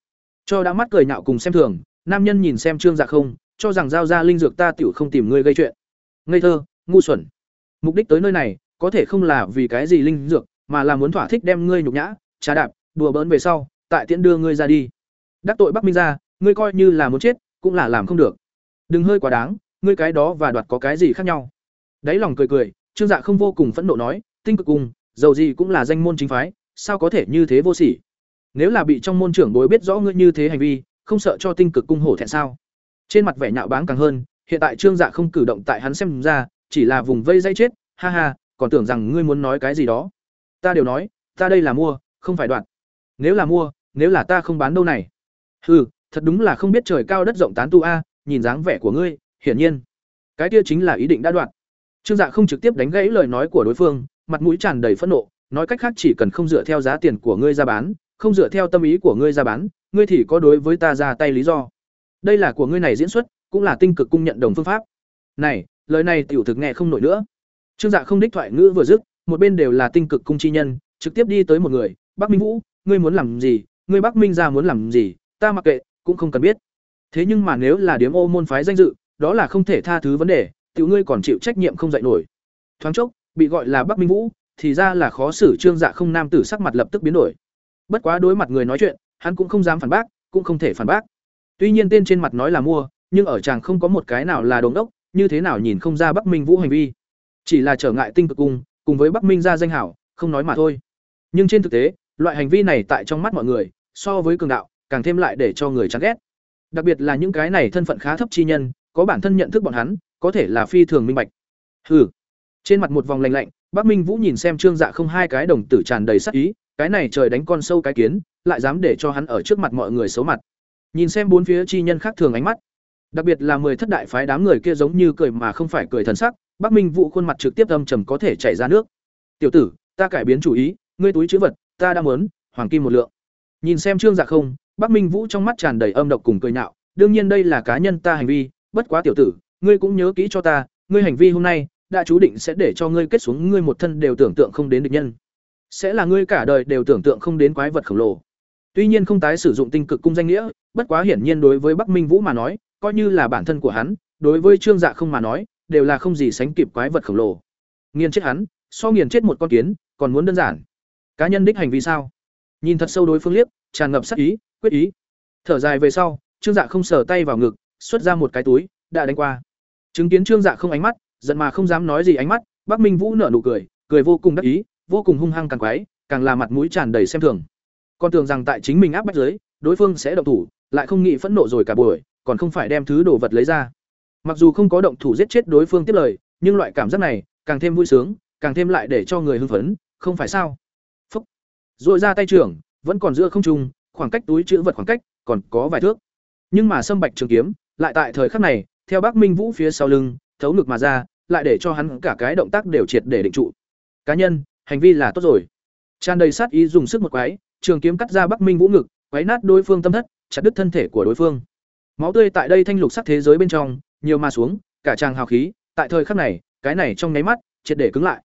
Cho đã mắt cười nhạo cùng xem thường, nam nhân nhìn xem Trương Dạ không, cho rằng giao ra linh dược ta tiểu không tìm ngươi gây chuyện. Ngây thơ, ngu xuẩn. Mục đích tới nơi này, có thể không là vì cái gì linh dược, mà là muốn thỏa thích đem ngươi nhục nhã, trà đạp, đùa bỡn về sau, tại tiễn đưa ngươi ra đi. Đắc tội Bắc Minh gia, ngươi coi như là muốn chết, cũng là làm không được. Đừng hơi quá đáng, ngươi cái đó và đoạt có cái gì khác nhau. Đấy lòng cười cười, Trương Dạ không vô cùng phẫn nộ nói, tinh cực cùng, dầu gì cũng là danh môn chính phái, sao có thể như thế vô sỉ. Nếu là bị trong môn trưởng bối biết rõ ngươi như thế hành vi, không sợ cho tinh cực cung hổ thẹn sao? Trên mặt vẻ nhạo báng càng hơn, hiện tại Trương Dạ không cử động tại hắn xem ra, chỉ là vùng vây dây chết, ha ha, còn tưởng rằng ngươi muốn nói cái gì đó. Ta đều nói, ta đây là mua, không phải đoạn. Nếu là mua, nếu là ta không bán đâu này. Hừ, thật đúng là không biết trời cao đất rộng tán tu a, nhìn dáng vẻ của ngươi, hiển nhiên, cái kia chính là ý định đã đoạn. Trương Dạ không trực tiếp đánh gãy lời nói của đối phương, mặt mũi tràn đầy phẫn nộ, nói cách khác chỉ cần không dựa theo giá tiền của ngươi ra bán, không dựa theo tâm ý của ngươi ra bán, ngươi thì có đối với ta ra tay lý do. Đây là của ngươi này diễn xuất, cũng là tinh cực cung nhận đồng phương pháp. Này, lời này tiểu thực nghe không nổi nữa. Trương Dạ không đích thoại ngữ vừa dứt, một bên đều là tinh cực cung chi nhân, trực tiếp đi tới một người, "Bắc Minh Vũ, ngươi muốn làm gì? Ngươi Bắc Minh gia muốn làm gì? Ta mặc kệ, cũng không cần biết." Thế nhưng mà nếu là điếm ô môn phái danh dự, đó là không thể tha thứ vấn đề, tiểu ngươi còn chịu trách nhiệm không dạy nổi. Thoáng chốc, bị gọi là Bắc Minh Vũ, thì ra là khó xử Trương Dạ không nam tử sắc mặt lập tức biến đổi. Bất quá đối mặt người nói chuyện, hắn cũng không dám phản bác, cũng không thể phản bác. Tuy nhiên tên trên mặt nói là mua, nhưng ở chàng không có một cái nào là đồng đốc, như thế nào nhìn không ra Bắc Minh Vũ hành vi. Chỉ là trở ngại tinh cực cung, cùng với Bắc Minh gia danh hảo, không nói mà thôi. Nhưng trên thực tế, loại hành vi này tại trong mắt mọi người, so với cường đạo, càng thêm lại để cho người chán ghét. Đặc biệt là những cái này thân phận khá thấp chi nhân, có bản thân nhận thức bọn hắn, có thể là phi thường minh bạch. Hừ. Trên mặt một vòng lạnh lạnh, Bắc Minh Vũ nhìn xem Trương Dạ không hai cái đồng tử tràn đầy sát ý, cái này trời đánh con sâu cái kiến, lại dám để cho hắn ở trước mặt mọi người xấu mặt. Nhìn xem bốn phía chi nhân khác thường ánh mắt, đặc biệt là mười thất đại phái đám người kia giống như cười mà không phải cười thần sắc, Bắc Minh Vũ khuôn mặt trực tiếp âm trầm có thể chảy ra nước. "Tiểu tử, ta cải biến chủ ý, ngươi túi chữ vật, ta đã muốn, hoàng kim một lượng." Nhìn xem Trương Dạ không, Bắc Minh Vũ trong mắt tràn đầy âm độc cùng cười nhạo, đương nhiên đây là cá nhân ta hành vi, bất quá tiểu tử, ngươi cũng nhớ kỹ cho ta, ngươi hành vi hôm nay đã chú định sẽ để cho ngươi kết xuống ngươi một thân đều tưởng tượng không đến địch nhân. Sẽ là ngươi cả đời đều tưởng tượng không đến quái vật khổng lồ. Tuy nhiên không tái sử dụng tinh cực cung danh nghĩa, bất quá hiển nhiên đối với Bắc Minh Vũ mà nói, coi như là bản thân của hắn, đối với Trương Dạ không mà nói, đều là không gì sánh kịp quái vật khổng lồ. Nghiền chết hắn, so nghiền chết một con kiến, còn muốn đơn giản. Cá nhân đích hành vi sao? Nhìn thật sâu đối phương liếc, tràn ngập sát ý, quyết ý. Thở dài về sau, Trương Dạ không sờ tay vào ngực, xuất ra một cái túi, đã đánh qua. Chứng kiến Trương Dạ không ánh mắt, giận mà không dám nói gì ánh mắt, Bắc Minh Vũ nở nụ cười, cười vô cùng đắc ý, vô cùng hung hăng càng quái, càng là mặt mũi tràn đầy xem thường. Con tưởng rằng tại chính mình áp bách dưới, đối phương sẽ động thủ, lại không nghĩ phẫn nộ rồi cả buổi, còn không phải đem thứ đồ vật lấy ra. Mặc dù không có động thủ giết chết đối phương tiếp lời, nhưng loại cảm giác này càng thêm vui sướng, càng thêm lại để cho người hưng phấn, không phải sao? Phúc. Rồi ra tay trưởng, vẫn còn giữa không trung, khoảng cách túi chữ vật khoảng cách còn có vài thước. Nhưng mà sâm bạch trường kiếm, lại tại thời khắc này, theo Bắc Minh Vũ phía sau lưng, thấu ngực mà ra, lại để cho hắn cả cái động tác đều triệt để định trụ. Cá nhân, hành vi là tốt rồi. Tràn đầy sát ý dùng sức một quái, trường kiếm cắt ra Bắc Minh Vũ ngực, quấy nát đối phương tâm thất, chặt đứt thân thể của đối phương. Máu tươi tại đây thanh lục sắc thế giới bên trong, nhiều mà xuống, cả tràng hào khí, tại thời khắc này, cái này trong nháy mắt, triệt để cứng lại.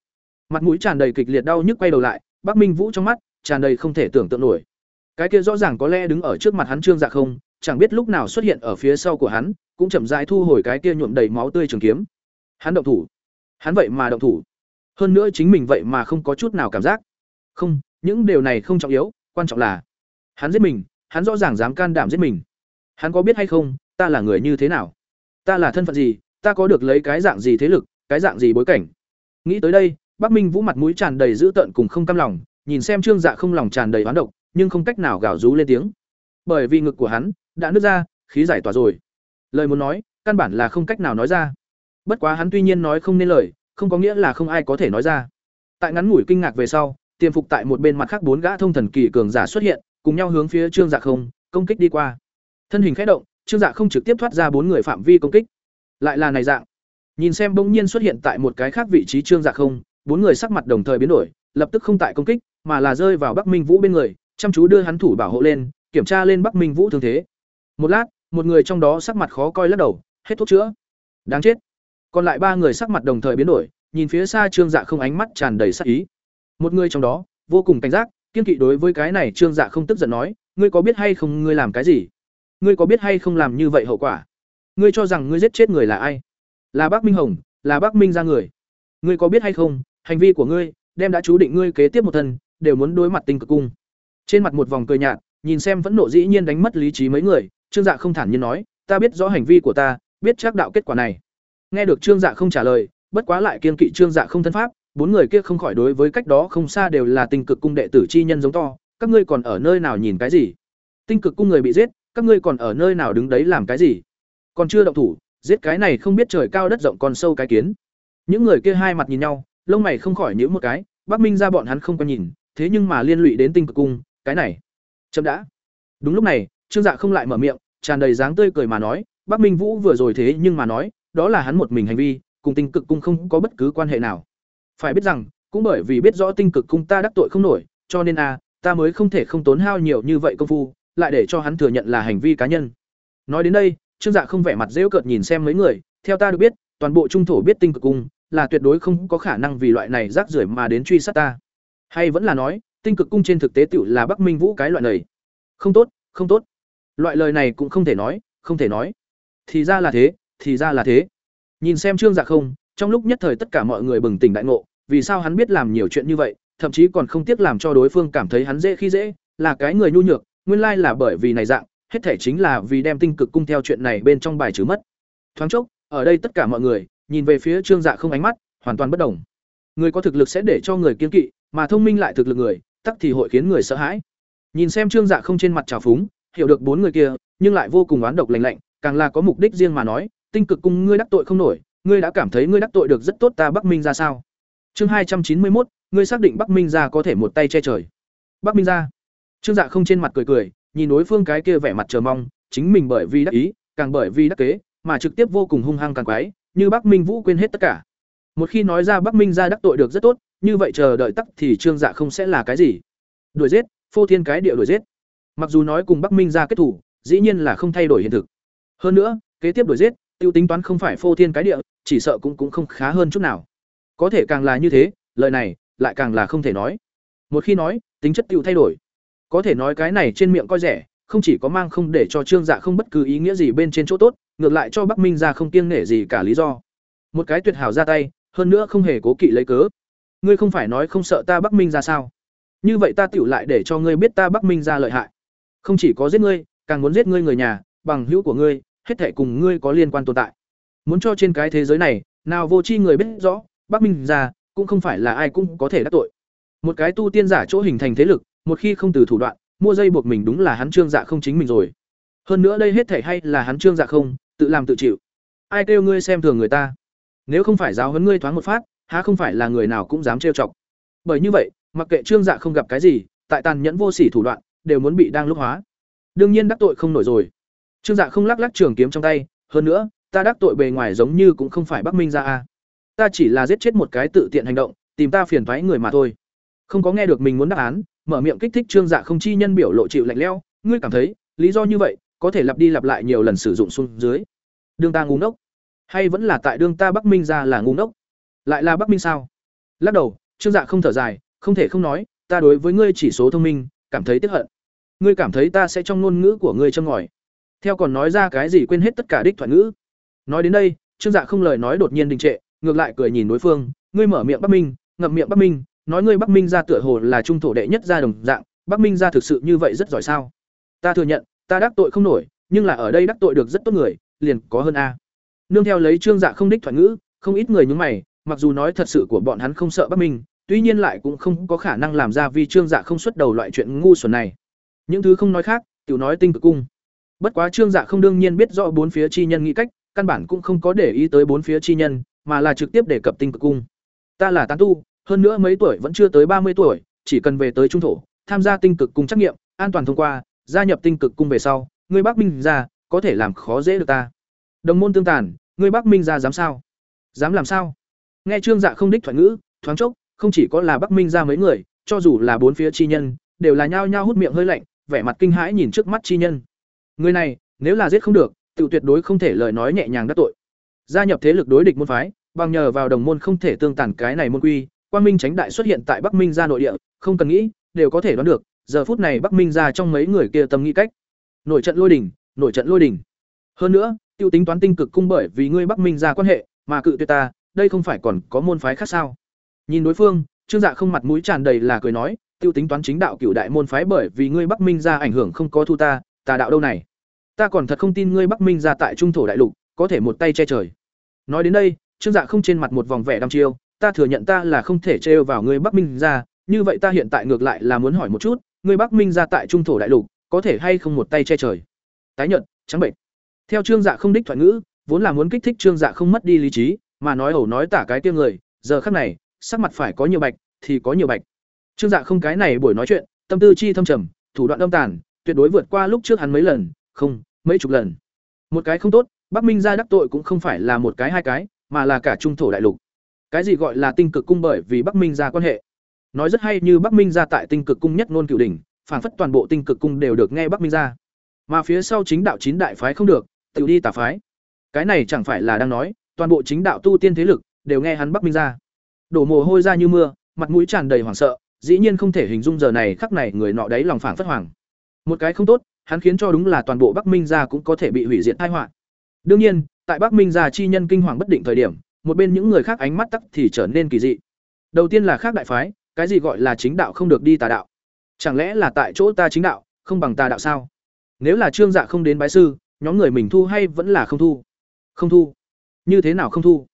Mặt mũi tràn đầy kịch liệt đau nhức quay đầu lại, Bắc Minh Vũ trong mắt tràn đầy không thể tưởng tượng nổi. Cái kia rõ ràng có lẽ đứng ở trước mặt hắn Trương Dạ không, chẳng biết lúc nào xuất hiện ở phía sau của hắn, cũng chậm rãi thu hồi cái kia nhuộm đầy máu tươi trường kiếm. Hắn động thủ. Hắn vậy mà động thủ. Hơn nữa chính mình vậy mà không có chút nào cảm giác. Không, những điều này không trọng yếu, quan trọng là hắn giết mình, hắn rõ ràng dám can đảm giết mình. Hắn có biết hay không, ta là người như thế nào? Ta là thân phận gì, ta có được lấy cái dạng gì thế lực, cái dạng gì bối cảnh? Nghĩ tới đây, Bắc Minh Vũ mặt mũi tràn đầy dữ tợn cùng không cam lòng, nhìn xem Trương Dạ không lòng tràn đầy oán độc, nhưng không cách nào gào rú lên tiếng. Bởi vì ngực của hắn đã nứt ra, khí giải tỏa rồi. Lời muốn nói, căn bản là không cách nào nói ra. Bất quá hắn tuy nhiên nói không nên lời không có nghĩa là không ai có thể nói ra. Tại ngắn ngủi kinh ngạc về sau tiềm phục tại một bên mặt khác bốn gã thông thần kỳ cường giả xuất hiện cùng nhau hướng phía trương dạ không công kích đi qua. Thân hình khẽ động trương dạ không trực tiếp thoát ra bốn người phạm vi công kích. Lại là này dạng. Nhìn xem bỗng nhiên xuất hiện tại một cái khác vị trí trương dạ không bốn người sắc mặt đồng thời biến đổi lập tức không tại công kích mà là rơi vào bắc minh vũ bên người chăm chú đưa hắn thủ bảo hộ lên kiểm tra lên bắc minh vũ thương thế. Một lát, một người trong đó sắc mặt khó coi lắc đầu, hết thuốc chữa. Đáng chết. Còn lại ba người sắc mặt đồng thời biến đổi, nhìn phía xa trương dạ không ánh mắt tràn đầy sát ý. Một người trong đó, vô cùng cảnh giác, kiên kỵ đối với cái này trương dạ không tức giận nói, ngươi có biết hay không ngươi làm cái gì? Ngươi có biết hay không làm như vậy hậu quả? Ngươi cho rằng ngươi giết chết người là ai? Là bác minh hồng, là bác minh ra người. Ngươi có biết hay không, hành vi của ngươi, đem đã chú định ngươi kế tiếp một thân, đều muốn đối mặt tình cực cung. Trên mặt một vòng cười nhạt nhìn xem vẫn nộ dĩ nhiên đánh mất lý trí mấy người, trương dạ không thản nhiên nói, ta biết rõ hành vi của ta, biết chắc đạo kết quả này. Nghe được trương dạ không trả lời, bất quá lại kiên kỵ trương dạ không thân pháp, bốn người kia không khỏi đối với cách đó không xa đều là tinh cực cung đệ tử chi nhân giống to, các ngươi còn ở nơi nào nhìn cái gì? Tinh cực cung người bị giết, các ngươi còn ở nơi nào đứng đấy làm cái gì? Còn chưa động thủ, giết cái này không biết trời cao đất rộng còn sâu cái kiến. Những người kia hai mặt nhìn nhau, lông mày không khỏi nhíu một cái, bắc minh ra bọn hắn không có nhìn, thế nhưng mà liên lụy đến tinh cực cung, cái này chậm đã. Đúng lúc này, trương dạ không lại mở miệng, tràn đầy dáng tươi cười mà nói, bắc minh vũ vừa rồi thế nhưng mà nói, đó là hắn một mình hành vi, cùng tinh cực cung không có bất cứ quan hệ nào. Phải biết rằng, cũng bởi vì biết rõ tinh cực cung ta đắc tội không nổi, cho nên a ta mới không thể không tốn hao nhiều như vậy công phu, lại để cho hắn thừa nhận là hành vi cá nhân. Nói đến đây, trương dạ không vẻ mặt dễu cợt nhìn xem mấy người, theo ta được biết, toàn bộ trung thổ biết tinh cực cung là tuyệt đối không có khả năng vì loại này rác rưởi mà đến truy sát ta. Hay vẫn là nói tinh cực cung trên thực tế tựu là bắc minh vũ cái loại này. Không tốt không tốt. Loại lời này cũng không thể nói, không thể nói. Thì ra là thế, thì ra là thế. Nhìn xem trương dạ không, trong lúc nhất thời tất cả mọi người bừng tỉnh đại ngộ, vì sao hắn biết làm nhiều chuyện như vậy, thậm chí còn không tiếc làm cho đối phương cảm thấy hắn dễ khi dễ, là cái người nhu nhược, nguyên lai là bởi vì này dạng, hết thể chính là vì đem tinh cực cung theo chuyện này bên trong bài trừ mất. Thoáng chốc, ở đây tất cả mọi người, nhìn về phía trương dạ không ánh mắt, hoàn toàn bất đồng. Người có thực lực sẽ để cho người kiên kỵ, mà thông minh lại thực lực người tắc thì hội khiến người sợ hãi. Nhìn xem trương dạ không trên mặt trào phúng, hiểu được bốn người kia, nhưng lại vô cùng oán độc lành lạnh, càng là có mục đích riêng mà nói, tinh cực cung, ngươi đắc tội không nổi, ngươi đã cảm thấy ngươi đắc tội được rất tốt ta bắc minh ra sao? Chương hai trăm chín mươi một ngươi xác định bắc minh ra có thể một tay che trời. Bắc minh ra. Trương dạ không trên mặt cười cười, nhìn đối phương cái kia vẻ mặt chờ mong, chính mình bởi vì đắc ý, càng bởi vì đắc kế, mà trực tiếp vô cùng hung hăng càng quái, như bắc minh vũ quên hết tất cả. Một khi nói ra bắc minh ra đắc tội được rất tốt như vậy chờ đợi tắc thì trương dạ không sẽ là cái gì. Đuổi giết, phô thiên cái địa đuổi giết. Mặc dù nói cùng bắc minh ra kết thủ, dĩ nhiên là không thay đổi hiện thực. Hơn nữa, kế tiếp đuổi giết, tiêu tính toán không phải phô thiên cái địa, chỉ sợ cũng cũng không khá hơn chút nào. Có thể càng là như thế, lời này lại càng là không thể nói. Một khi nói, tính chất tiêu thay đổi. Có thể nói cái này trên miệng coi rẻ, không chỉ có mang không để cho trương dạ không bất cứ ý nghĩa gì bên trên chỗ tốt, ngược lại cho bắc minh ra không kiêng nể gì cả lý do. Một cái tuyệt hảo ra tay, hơn nữa không hề cố kỵ lấy cớ ngươi không phải nói không sợ ta bắc minh ra sao? Như vậy ta tựu lại để cho ngươi biết ta bắc minh ra lợi hại. Không chỉ có giết ngươi, càng muốn giết ngươi người nhà, bằng hữu của ngươi, hết thể cùng ngươi có liên quan tồn tại. Muốn cho trên cái thế giới này, nào vô chi người biết rõ, bắc minh ra, cũng không phải là ai cũng có thể đắc tội. Một cái tu tiên giả chỗ hình thành thế lực, một khi không từ thủ đoạn, mua dây buộc mình đúng là hắn trương dạ không chính mình rồi. Hơn nữa đây hết thể hay là hắn trương dạ không, tự làm tự chịu. Ai kêu ngươi xem thường người ta? Nếu không phải giáo huấn ngươi thoáng một phát há không phải là người nào cũng dám trêu chọc. Bởi như vậy, mặc kệ trương dạ không gặp cái gì, tại tàn nhẫn vô sỉ thủ đoạn, đều muốn bị đang lúc hóa. Đương nhiên đắc tội không nổi rồi. Trương dạ không lắc lắc trường kiếm trong tay, hơn nữa, ta đắc tội bề ngoài giống như cũng không phải bắc minh ra a. Ta chỉ là giết chết một cái tự tiện hành động, tìm ta phiền thoái người mà thôi. Không có nghe được mình muốn đáp án, mở miệng kích thích trương dạ không chi nhân biểu lộ chịu lạnh lẽo, ngươi cảm thấy, lý do như vậy, có thể lặp đi lặp lại nhiều lần sử dụng xuống dưới. Đương ta ngu ngốc, hay vẫn là tại đương ta bắc minh ra là ngu ngốc? Lại là bắc minh sao? Lắc đầu, trương dạ không thở dài, không thể không nói, ta đối với ngươi chỉ số thông minh, cảm thấy tiếc hận. Ngươi cảm thấy ta sẽ trong ngôn ngữ của ngươi châm ngòi. Theo còn nói ra cái gì quên hết tất cả đích thoại ngữ. Nói đến đây, trương dạ không lời nói đột nhiên đình trệ, ngược lại cười nhìn đối phương, ngươi mở miệng bắc minh, ngậm miệng bắc minh, nói ngươi bắc minh ra tựa hồ là trung thổ đệ nhất gia đồng dạng, bắc minh ra thực sự như vậy rất giỏi sao? Ta thừa nhận, ta đắc tội không nổi, nhưng là ở đây đắc tội được rất tốt người, liền có hơn a. Nương theo lấy trương dạ không đích thoại ngữ, không ít người nhúng mày mặc dù nói thật sự của bọn hắn không sợ bắc minh tuy nhiên lại cũng không có khả năng làm ra vì trương dạ không xuất đầu loại chuyện ngu xuẩn này những thứ không nói khác tiểu nói tinh cực cung bất quá trương dạ không đương nhiên biết rõ bốn phía chi nhân nghĩ cách căn bản cũng không có để ý tới bốn phía chi nhân, mà là trực tiếp đề cập tinh cực cung. Ta là tán tu, hơn nữa mấy tuổi vẫn chưa tới ba mươi tuổi, chỉ cần về tới trung thổ, tham gia tinh cực cung trắc nghiệm, an toàn thông qua, gia nhập tinh cực cung về sau, ngươi Bắc Minh ra, có thể làm khó dễ được ta. Đồng môn tương tàn, ngươi Bắc Minh ra dám sao? Dám làm sao? Nghe Trương Dạ không đích thoại ngữ, thoáng chốc, không chỉ có là Bắc Minh ra mấy người, cho dù là bốn phía chi nhân, đều là nhao nhao hút miệng hơi lạnh, vẻ mặt kinh hãi nhìn trước mắt chi nhân. Người này, nếu là giết không được, tự tuyệt đối không thể lời nói nhẹ nhàng đắc tội. Gia nhập thế lực đối địch môn phái, bằng nhờ vào đồng môn không thể tương tàn cái này môn quy, Quang Minh Tránh Đại xuất hiện tại Bắc Minh gia nội địa, không cần nghĩ, đều có thể đoán được, giờ phút này Bắc Minh gia trong mấy người kia tâm nghĩ cách. Nổi trận lôi đỉnh, nổi trận lôi đỉnh. Hơn nữa, tiêu tính toán tinh cực cung bởi vì ngươi Bắc Minh gia quan hệ, mà cự tuyệt ta, đây không phải còn có môn phái khác sao? Nhìn đối phương, Trương Dạ không mặt mũi tràn đầy là cười nói, tiêu tính toán chính đạo cửu đại môn phái bởi vì ngươi Bắc Minh gia ảnh hưởng không có thu ta, ta đạo đâu này? Ta còn thật không tin ngươi Bắc Minh gia tại trung thổ đại lục, có thể một tay che trời. Nói đến đây, Trương Dạ không trên mặt một vòng vẻ đăm chiêu, ta thừa nhận ta là không thể trêu vào ngươi Bắc Minh gia, như vậy ta hiện tại ngược lại là muốn hỏi một chút, ngươi Bắc Minh gia tại trung thổ đại lục, có thể hay không một tay che trời? Tái nhận, trắng bệnh. Theo Trương Dạ không đích thoại ngữ, vốn là muốn kích thích Trương Dạ không mất đi lý trí, mà nói ẩu nói tả cái tiêu người, giờ khắc này, sắc mặt phải có nhiều bạch, thì có nhiều bạch. Trương Dạ không cái này buổi nói chuyện, tâm tư chi thâm trầm, thủ đoạn âm tàn, tuyệt đối vượt qua lúc trước hắn mấy lần, không, mấy chục lần. Một cái không tốt, Bắc Minh gia đắc tội cũng không phải là một cái hai cái, mà là cả trung thổ đại lục. Cái gì gọi là tinh cực cung bởi vì Bắc Minh gia quan hệ. Nói rất hay như Bắc Minh gia tại tinh cực cung nhất ngôn cửu đỉnh, phản phất toàn bộ tinh cực cung đều được nghe Bắc Minh gia. Mà phía sau chính đạo chín đại phái không được, tự đi tà phái. Cái này chẳng phải là đang nói, toàn bộ chính đạo tu tiên thế lực đều nghe hắn Bắc Minh gia. Đổ mồ hôi ra như mưa, mặt mũi tràn đầy hoảng sợ, dĩ nhiên không thể hình dung giờ này khắc này người nọ đấy lòng phản phất hoàng. Một cái không tốt, hắn khiến cho đúng là toàn bộ Bắc Minh gia cũng có thể bị hủy diệt tai họa. Đương nhiên, tại Bắc Minh gia chi nhân kinh hoàng bất định thời điểm, một bên những người khác ánh mắt tắc thì trở nên kỳ dị. Đầu tiên là khác đại phái, cái gì gọi là chính đạo không được đi tà đạo? Chẳng lẽ là tại chỗ ta chính đạo, không bằng tà đạo sao? Nếu là Trương Dạ không đến bái sư, nhóm người mình thu hay vẫn là không thu? Không thu. Như thế nào không thu?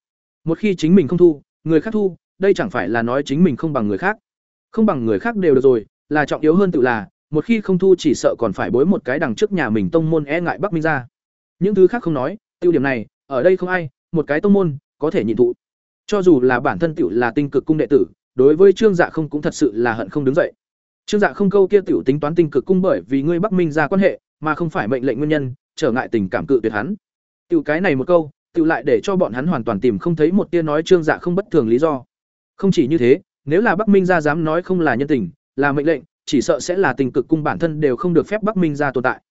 Một khi chính mình không thu, người khác thu, đây chẳng phải là nói chính mình không bằng người khác. Không bằng người khác đều được rồi, là trọng yếu hơn tự là, một khi không thu chỉ sợ còn phải bối một cái đằng trước nhà mình tông môn e ngại Bắc Minh ra. Những thứ khác không nói, tiêu điểm này, ở đây không ai, một cái tông môn có thể nhịn thụ. Cho dù là bản thân tiểu là tinh cực cung đệ tử, đối với Trương Dạ không cũng thật sự là hận không đứng dậy. Trương Dạ không câu kia tiểu tính toán tinh cực cung bởi vì ngươi Bắc Minh ra quan hệ, mà không phải mệnh lệnh nguyên nhân, trở ngại tình cảm cự tuyệt hắn. Tiểu cái này một câu, tự lại để cho bọn hắn hoàn toàn tìm không thấy một tia nói Trương Dạ không bất thường lý do. Không chỉ như thế, nếu là Bắc Minh gia dám nói không là nhân tình, là mệnh lệnh, chỉ sợ sẽ là tình cực cung bản thân đều không được phép Bắc Minh gia tồn tại.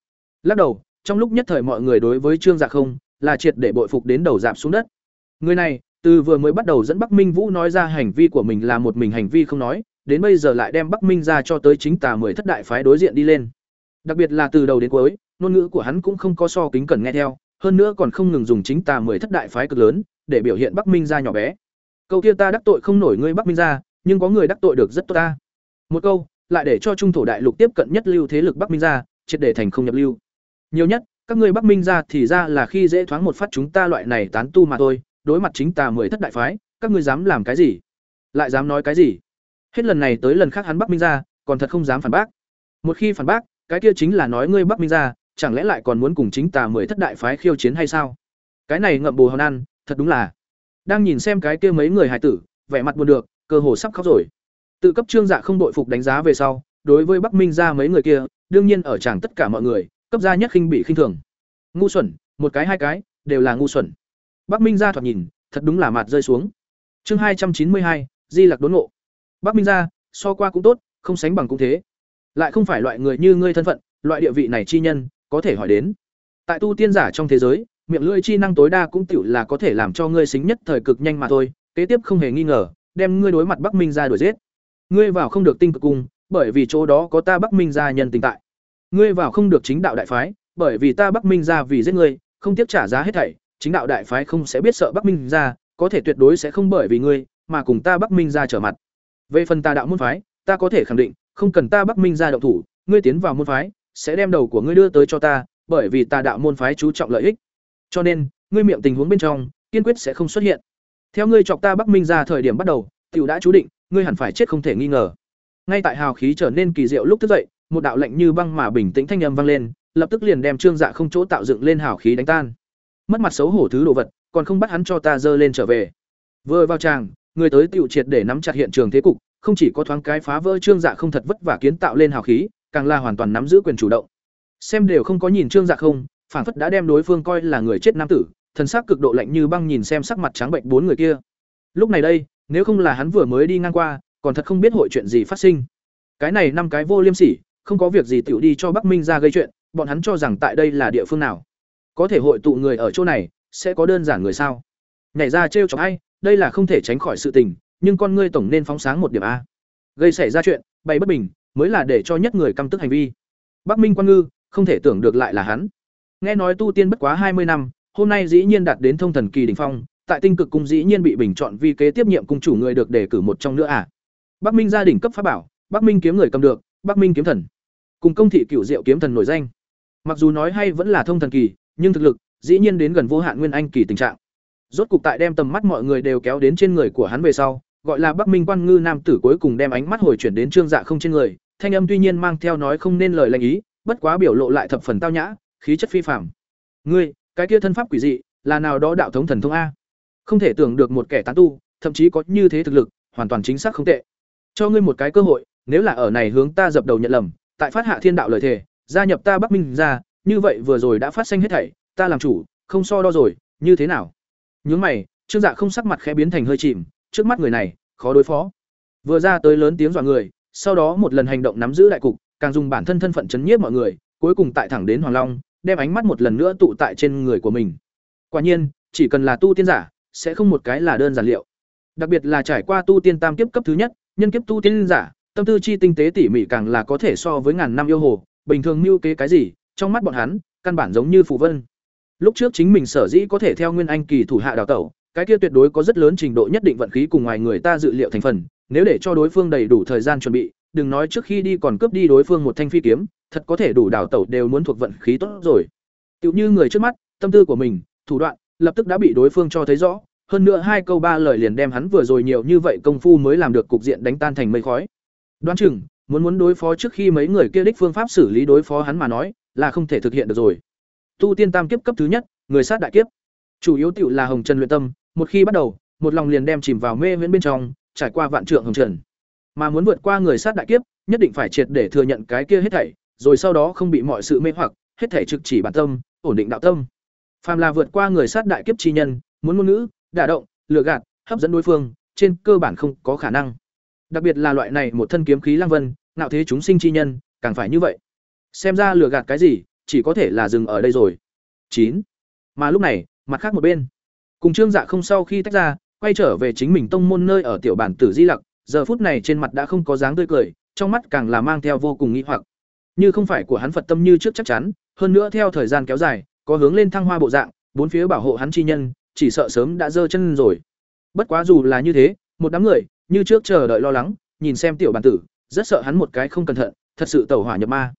Lắc đầu, trong lúc nhất thời mọi người đối với Trương Dạ không là triệt để bội phục đến đầu dạp xuống đất. Người này, từ vừa mới bắt đầu dẫn Bắc Minh Vũ nói ra hành vi của mình là một mình hành vi không nói, đến bây giờ lại đem Bắc Minh ra cho tới chính tà mười thất đại phái đối diện đi lên. Đặc biệt là từ đầu đến cuối, ngôn ngữ của hắn cũng không có so kính cẩn nghe theo, hơn nữa còn không ngừng dùng chính tà mười thất đại phái cực lớn để biểu hiện Bắc Minh ra nhỏ bé. Câu kia ta đắc tội không nổi ngươi Bắc Minh ra, nhưng có người đắc tội được rất tốt ta. Một câu, lại để cho trung thổ đại lục tiếp cận nhất lưu thế lực Bắc Minh ra, triệt để thành không nhập lưu. Nhiều nhất, các ngươi Bắc Minh ra thì ra là khi dễ thoáng một phát chúng ta loại này tán tu mà thôi, đối mặt chính tà mười thất đại phái, các ngươi dám làm cái gì? Lại dám nói cái gì? Hết lần này tới lần khác hắn Bắc Minh ra, còn thật không dám phản bác. Một khi phản bác, cái kia chính là nói ngươi Bắc Minh ra, chẳng lẽ lại còn muốn cùng chính tà mười thất đại phái khiêu chiến hay sao? Cái này ngậm bồ hòn ăn, thật đúng là. Đang nhìn xem cái kia mấy người hài tử, vẻ mặt buồn được, cơ hồ sắp khóc rồi. Tự cấp trương dạ không đội phục đánh giá về sau, đối với Bắc Minh ra mấy người kia, đương nhiên ở chẳng tất cả mọi người, cấp gia nhất khinh bị khinh thường. Ngu xuẩn, một cái hai cái, đều là ngu xuẩn. Bắc Minh ra thoạt nhìn, thật đúng là mặt rơi xuống. Chương hai trăm chín mươi hai, Di Lặc đốn ngộ. Bắc Minh ra, so qua cũng tốt, không sánh bằng cũng thế. Lại không phải loại người như ngươi thân phận, loại địa vị này chi nhân, có thể hỏi đến. Tại tu tiên giả trong thế giới, miệng lưỡi chi năng tối đa cũng tiểu là có thể làm cho ngươi xính nhất thời cực nhanh mà thôi, kế tiếp không hề nghi ngờ, đem ngươi đối mặt Bắc Minh ra đuổi giết. Ngươi vào không được tinh cực cung, bởi vì chỗ đó có ta Bắc Minh gia nhân tình tại. Ngươi vào không được chính đạo đại phái, bởi vì ta Bắc Minh gia vì giết ngươi, không tiếp trả giá hết thảy, chính đạo đại phái không sẽ biết sợ Bắc Minh gia, có thể tuyệt đối sẽ không bởi vì ngươi mà cùng ta Bắc Minh gia trở mặt. Về phần ta đạo môn phái, ta có thể khẳng định, không cần ta Bắc Minh gia động thủ, ngươi tiến vào môn phái, sẽ đem đầu của ngươi đưa tới cho ta, bởi vì ta đạo môn phái chú trọng lợi ích. Cho nên, ngươi miệng tình huống bên trong, kiên quyết sẽ không xuất hiện. Theo ngươi chọc ta Bắc Minh ra thời điểm bắt đầu, tiểu đã chú định, ngươi hẳn phải chết không thể nghi ngờ. Ngay tại hào khí trở nên kỳ diệu lúc thức dậy, một đạo lệnh như băng mà bình tĩnh thanh âm vang lên, lập tức liền đem Trương Dạ không chỗ tạo dựng lên hào khí đánh tan. mất mặt xấu hổ thứ đồ vật còn không bắt hắn cho ta dơ lên trở về vừa vào tràng người tới tiểu triệt để nắm chặt hiện trường thế cục không chỉ có thoáng cái phá vỡ trương dạ không thật vất vả kiến tạo lên hào khí càng là hoàn toàn nắm giữ quyền chủ động. Xem đều không có nhìn trương dạ không phản phất đã đem đối phương coi là người chết nam tử, thần sắc cực độ lạnh như băng nhìn xem sắc mặt trắng bệnh bốn người kia. Lúc này đây, nếu không là hắn vừa mới đi ngang qua, còn thật không biết hội chuyện gì phát sinh. Cái này năm cái vô liêm sỉ, không có việc gì tiểu đi cho bắc minh ra gây chuyện, bọn hắn cho rằng tại đây là địa phương nào. Có thể hội tụ người ở chỗ này, sẽ có đơn giản người sao? Nhảy ra trêu chọc ai, đây là không thể tránh khỏi sự tình, nhưng con ngươi tổng nên phóng sáng một điểm a. Gây xảy ra chuyện, bày bất bình mới là để cho nhất người căm tức hành vi. Bắc minh quan ngư, không thể tưởng được lại là hắn. Nghe nói tu tiên bất quá hai mươi năm, hôm nay dĩ nhiên đạt đến thông thần kỳ đỉnh phong, tại tinh cực cung dĩ nhiên bị bình chọn vì kế tiếp nhiệm cung chủ người được đề cử một trong nữa à? Bắc minh gia đình cấp pháp bảo, bắc minh kiếm người cầm được, bắc minh kiếm thần. Cùng công thị cửu diệu kiếm thần nổi danh. Mặc dù nói hay vẫn là thông thần kỳ, nhưng thực lực, dĩ nhiên đến gần vô hạn nguyên anh kỳ tình trạng. Rốt cục tại đem tầm mắt mọi người đều kéo đến trên người của hắn về sau, gọi là bắc minh quan ngư nam tử cuối cùng đem ánh mắt hồi chuyển đến trương dạ không trên người thanh âm tuy nhiên mang theo nói không nên lời lành ý, bất quá biểu lộ lại thập phần tao nhã, khí chất phi phàm. Ngươi, cái kia thân pháp quỷ dị, là nào đó đạo thống thần thông a. Không thể tưởng được một kẻ tán tu, thậm chí có như thế thực lực, hoàn toàn chính xác không tệ. Cho ngươi một cái cơ hội, nếu là ở này hướng ta dập đầu nhận lầm, tại phát hạ thiên đạo lời thề, gia nhập ta bắc minh ra, như vậy vừa rồi đã phát sinh hết thảy, ta làm chủ, không so đo rồi, như thế nào? Nhướng mày, trương dạ không sắc mặt khẽ biến thành hơi chìm, trước mắt người này, khó đối phó. Vừa ra tới lớn tiếng dọa người sau đó một lần hành động nắm giữ đại cục, càng dùng bản thân thân phận chấn nhiếp mọi người, cuối cùng tại thẳng đến hoàng long, đem ánh mắt một lần nữa tụ tại trên người của mình. Quả nhiên, chỉ cần là tu tiên giả, sẽ không một cái là đơn giản liệu. Đặc biệt là trải qua tu tiên tam kiếp cấp thứ nhất, nhân kiếp tu tiên giả, tâm tư chi tinh tế tỉ mỉ càng là có thể so với ngàn năm yêu hồ, bình thường mưu kế cái gì, trong mắt bọn hắn, căn bản giống như phù vân. Lúc trước chính mình sở dĩ có thể theo nguyên anh kỳ thủ hạ đào tẩu, cái kia tuyệt đối có rất lớn trình độ nhất định vận khí cùng ngoài người ta dự liệu thành phần nếu để cho đối phương đầy đủ thời gian chuẩn bị, đừng nói trước khi đi còn cướp đi đối phương một thanh phi kiếm, thật có thể đủ đảo tẩu đều muốn thuộc vận khí tốt rồi. Tiểu như người trước mắt, tâm tư của mình, thủ đoạn, lập tức đã bị đối phương cho thấy rõ. Hơn nữa hai câu ba lời liền đem hắn vừa rồi nhiều như vậy công phu mới làm được cục diện đánh tan thành mây khói. Đoán chừng, muốn muốn đối phó trước khi mấy người kia đích phương pháp xử lý đối phó hắn mà nói, là không thể thực hiện được rồi. Tu tiên tam kiếp cấp thứ nhất, người sát đại kiếp. Chủ yếu tiểu là hồng trần luyện tâm, một khi bắt đầu, một lòng liền đem chìm vào mê huyễn bên trong trải qua vạn trượng hồng trần. Mà muốn vượt qua người sát đại kiếp, nhất định phải triệt để thừa nhận cái kia hết thảy, rồi sau đó không bị mọi sự mê hoặc, hết thảy trực chỉ bản tâm, ổn định đạo tâm. Phàm là vượt qua người sát đại kiếp chi nhân, muốn ngôn ngữ, đả động, lừa gạt, hấp dẫn đối phương, trên cơ bản không có khả năng. Đặc biệt là loại này một thân kiếm khí lang vân nạo thế chúng sinh chi nhân, càng phải như vậy. Xem ra lừa gạt cái gì, chỉ có thể là dừng ở đây rồi. Chín. Mà lúc này, mặt khác một bên. Cùng trương dạ không sau khi tách ra quay trở về chính mình tông môn nơi ở tiểu bản tử di lặc, giờ phút này trên mặt đã không có dáng tươi cười, trong mắt càng là mang theo vô cùng nghĩ hoặc. Như không phải của hắn phật tâm như trước chắc chắn, hơn nữa theo thời gian kéo dài, có hướng lên thăng hoa bộ dạng, bốn phía bảo hộ hắn chi nhân, chỉ sợ sớm đã giơ chân rồi. Bất quá dù là như thế, một đám người, như trước chờ đợi lo lắng, nhìn xem tiểu bản tử, rất sợ hắn một cái không cẩn thận, thật sự tẩu hỏa nhập ma.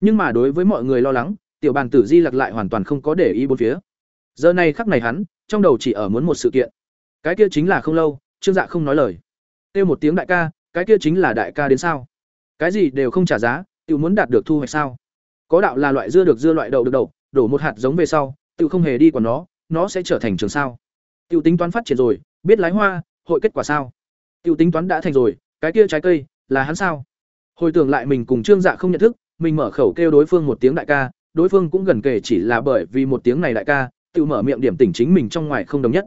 Nhưng mà đối với mọi người lo lắng, tiểu bản tử di lặc lại hoàn toàn không có để ý bốn phía. Giờ này khắc này hắn, trong đầu chỉ ở muốn một sự kiện cái kia chính là không lâu, trương dạ không nói lời. Kêu một tiếng đại ca, cái kia chính là đại ca đến sao? Cái gì đều không trả giá tự muốn đạt được thu hoạch sao? Có đạo là loại dưa được dưa loại đậu được đậu, đổ một hạt giống về sau tự không hề đi còn nó nó sẽ trở thành trường sao? Tự tính toán phát triển rồi, biết lái hoa, hội kết quả sao? Tự tính toán đã thành rồi, cái kia trái cây, là hắn sao? Hồi tưởng lại mình cùng trương dạ không nhận thức, mình mở khẩu kêu đối phương một tiếng đại ca, đối phương cũng gần kể chỉ là bởi vì một tiếng này đại ca tự mở miệng điểm tỉnh chính mình trong ngoài không đồng nhất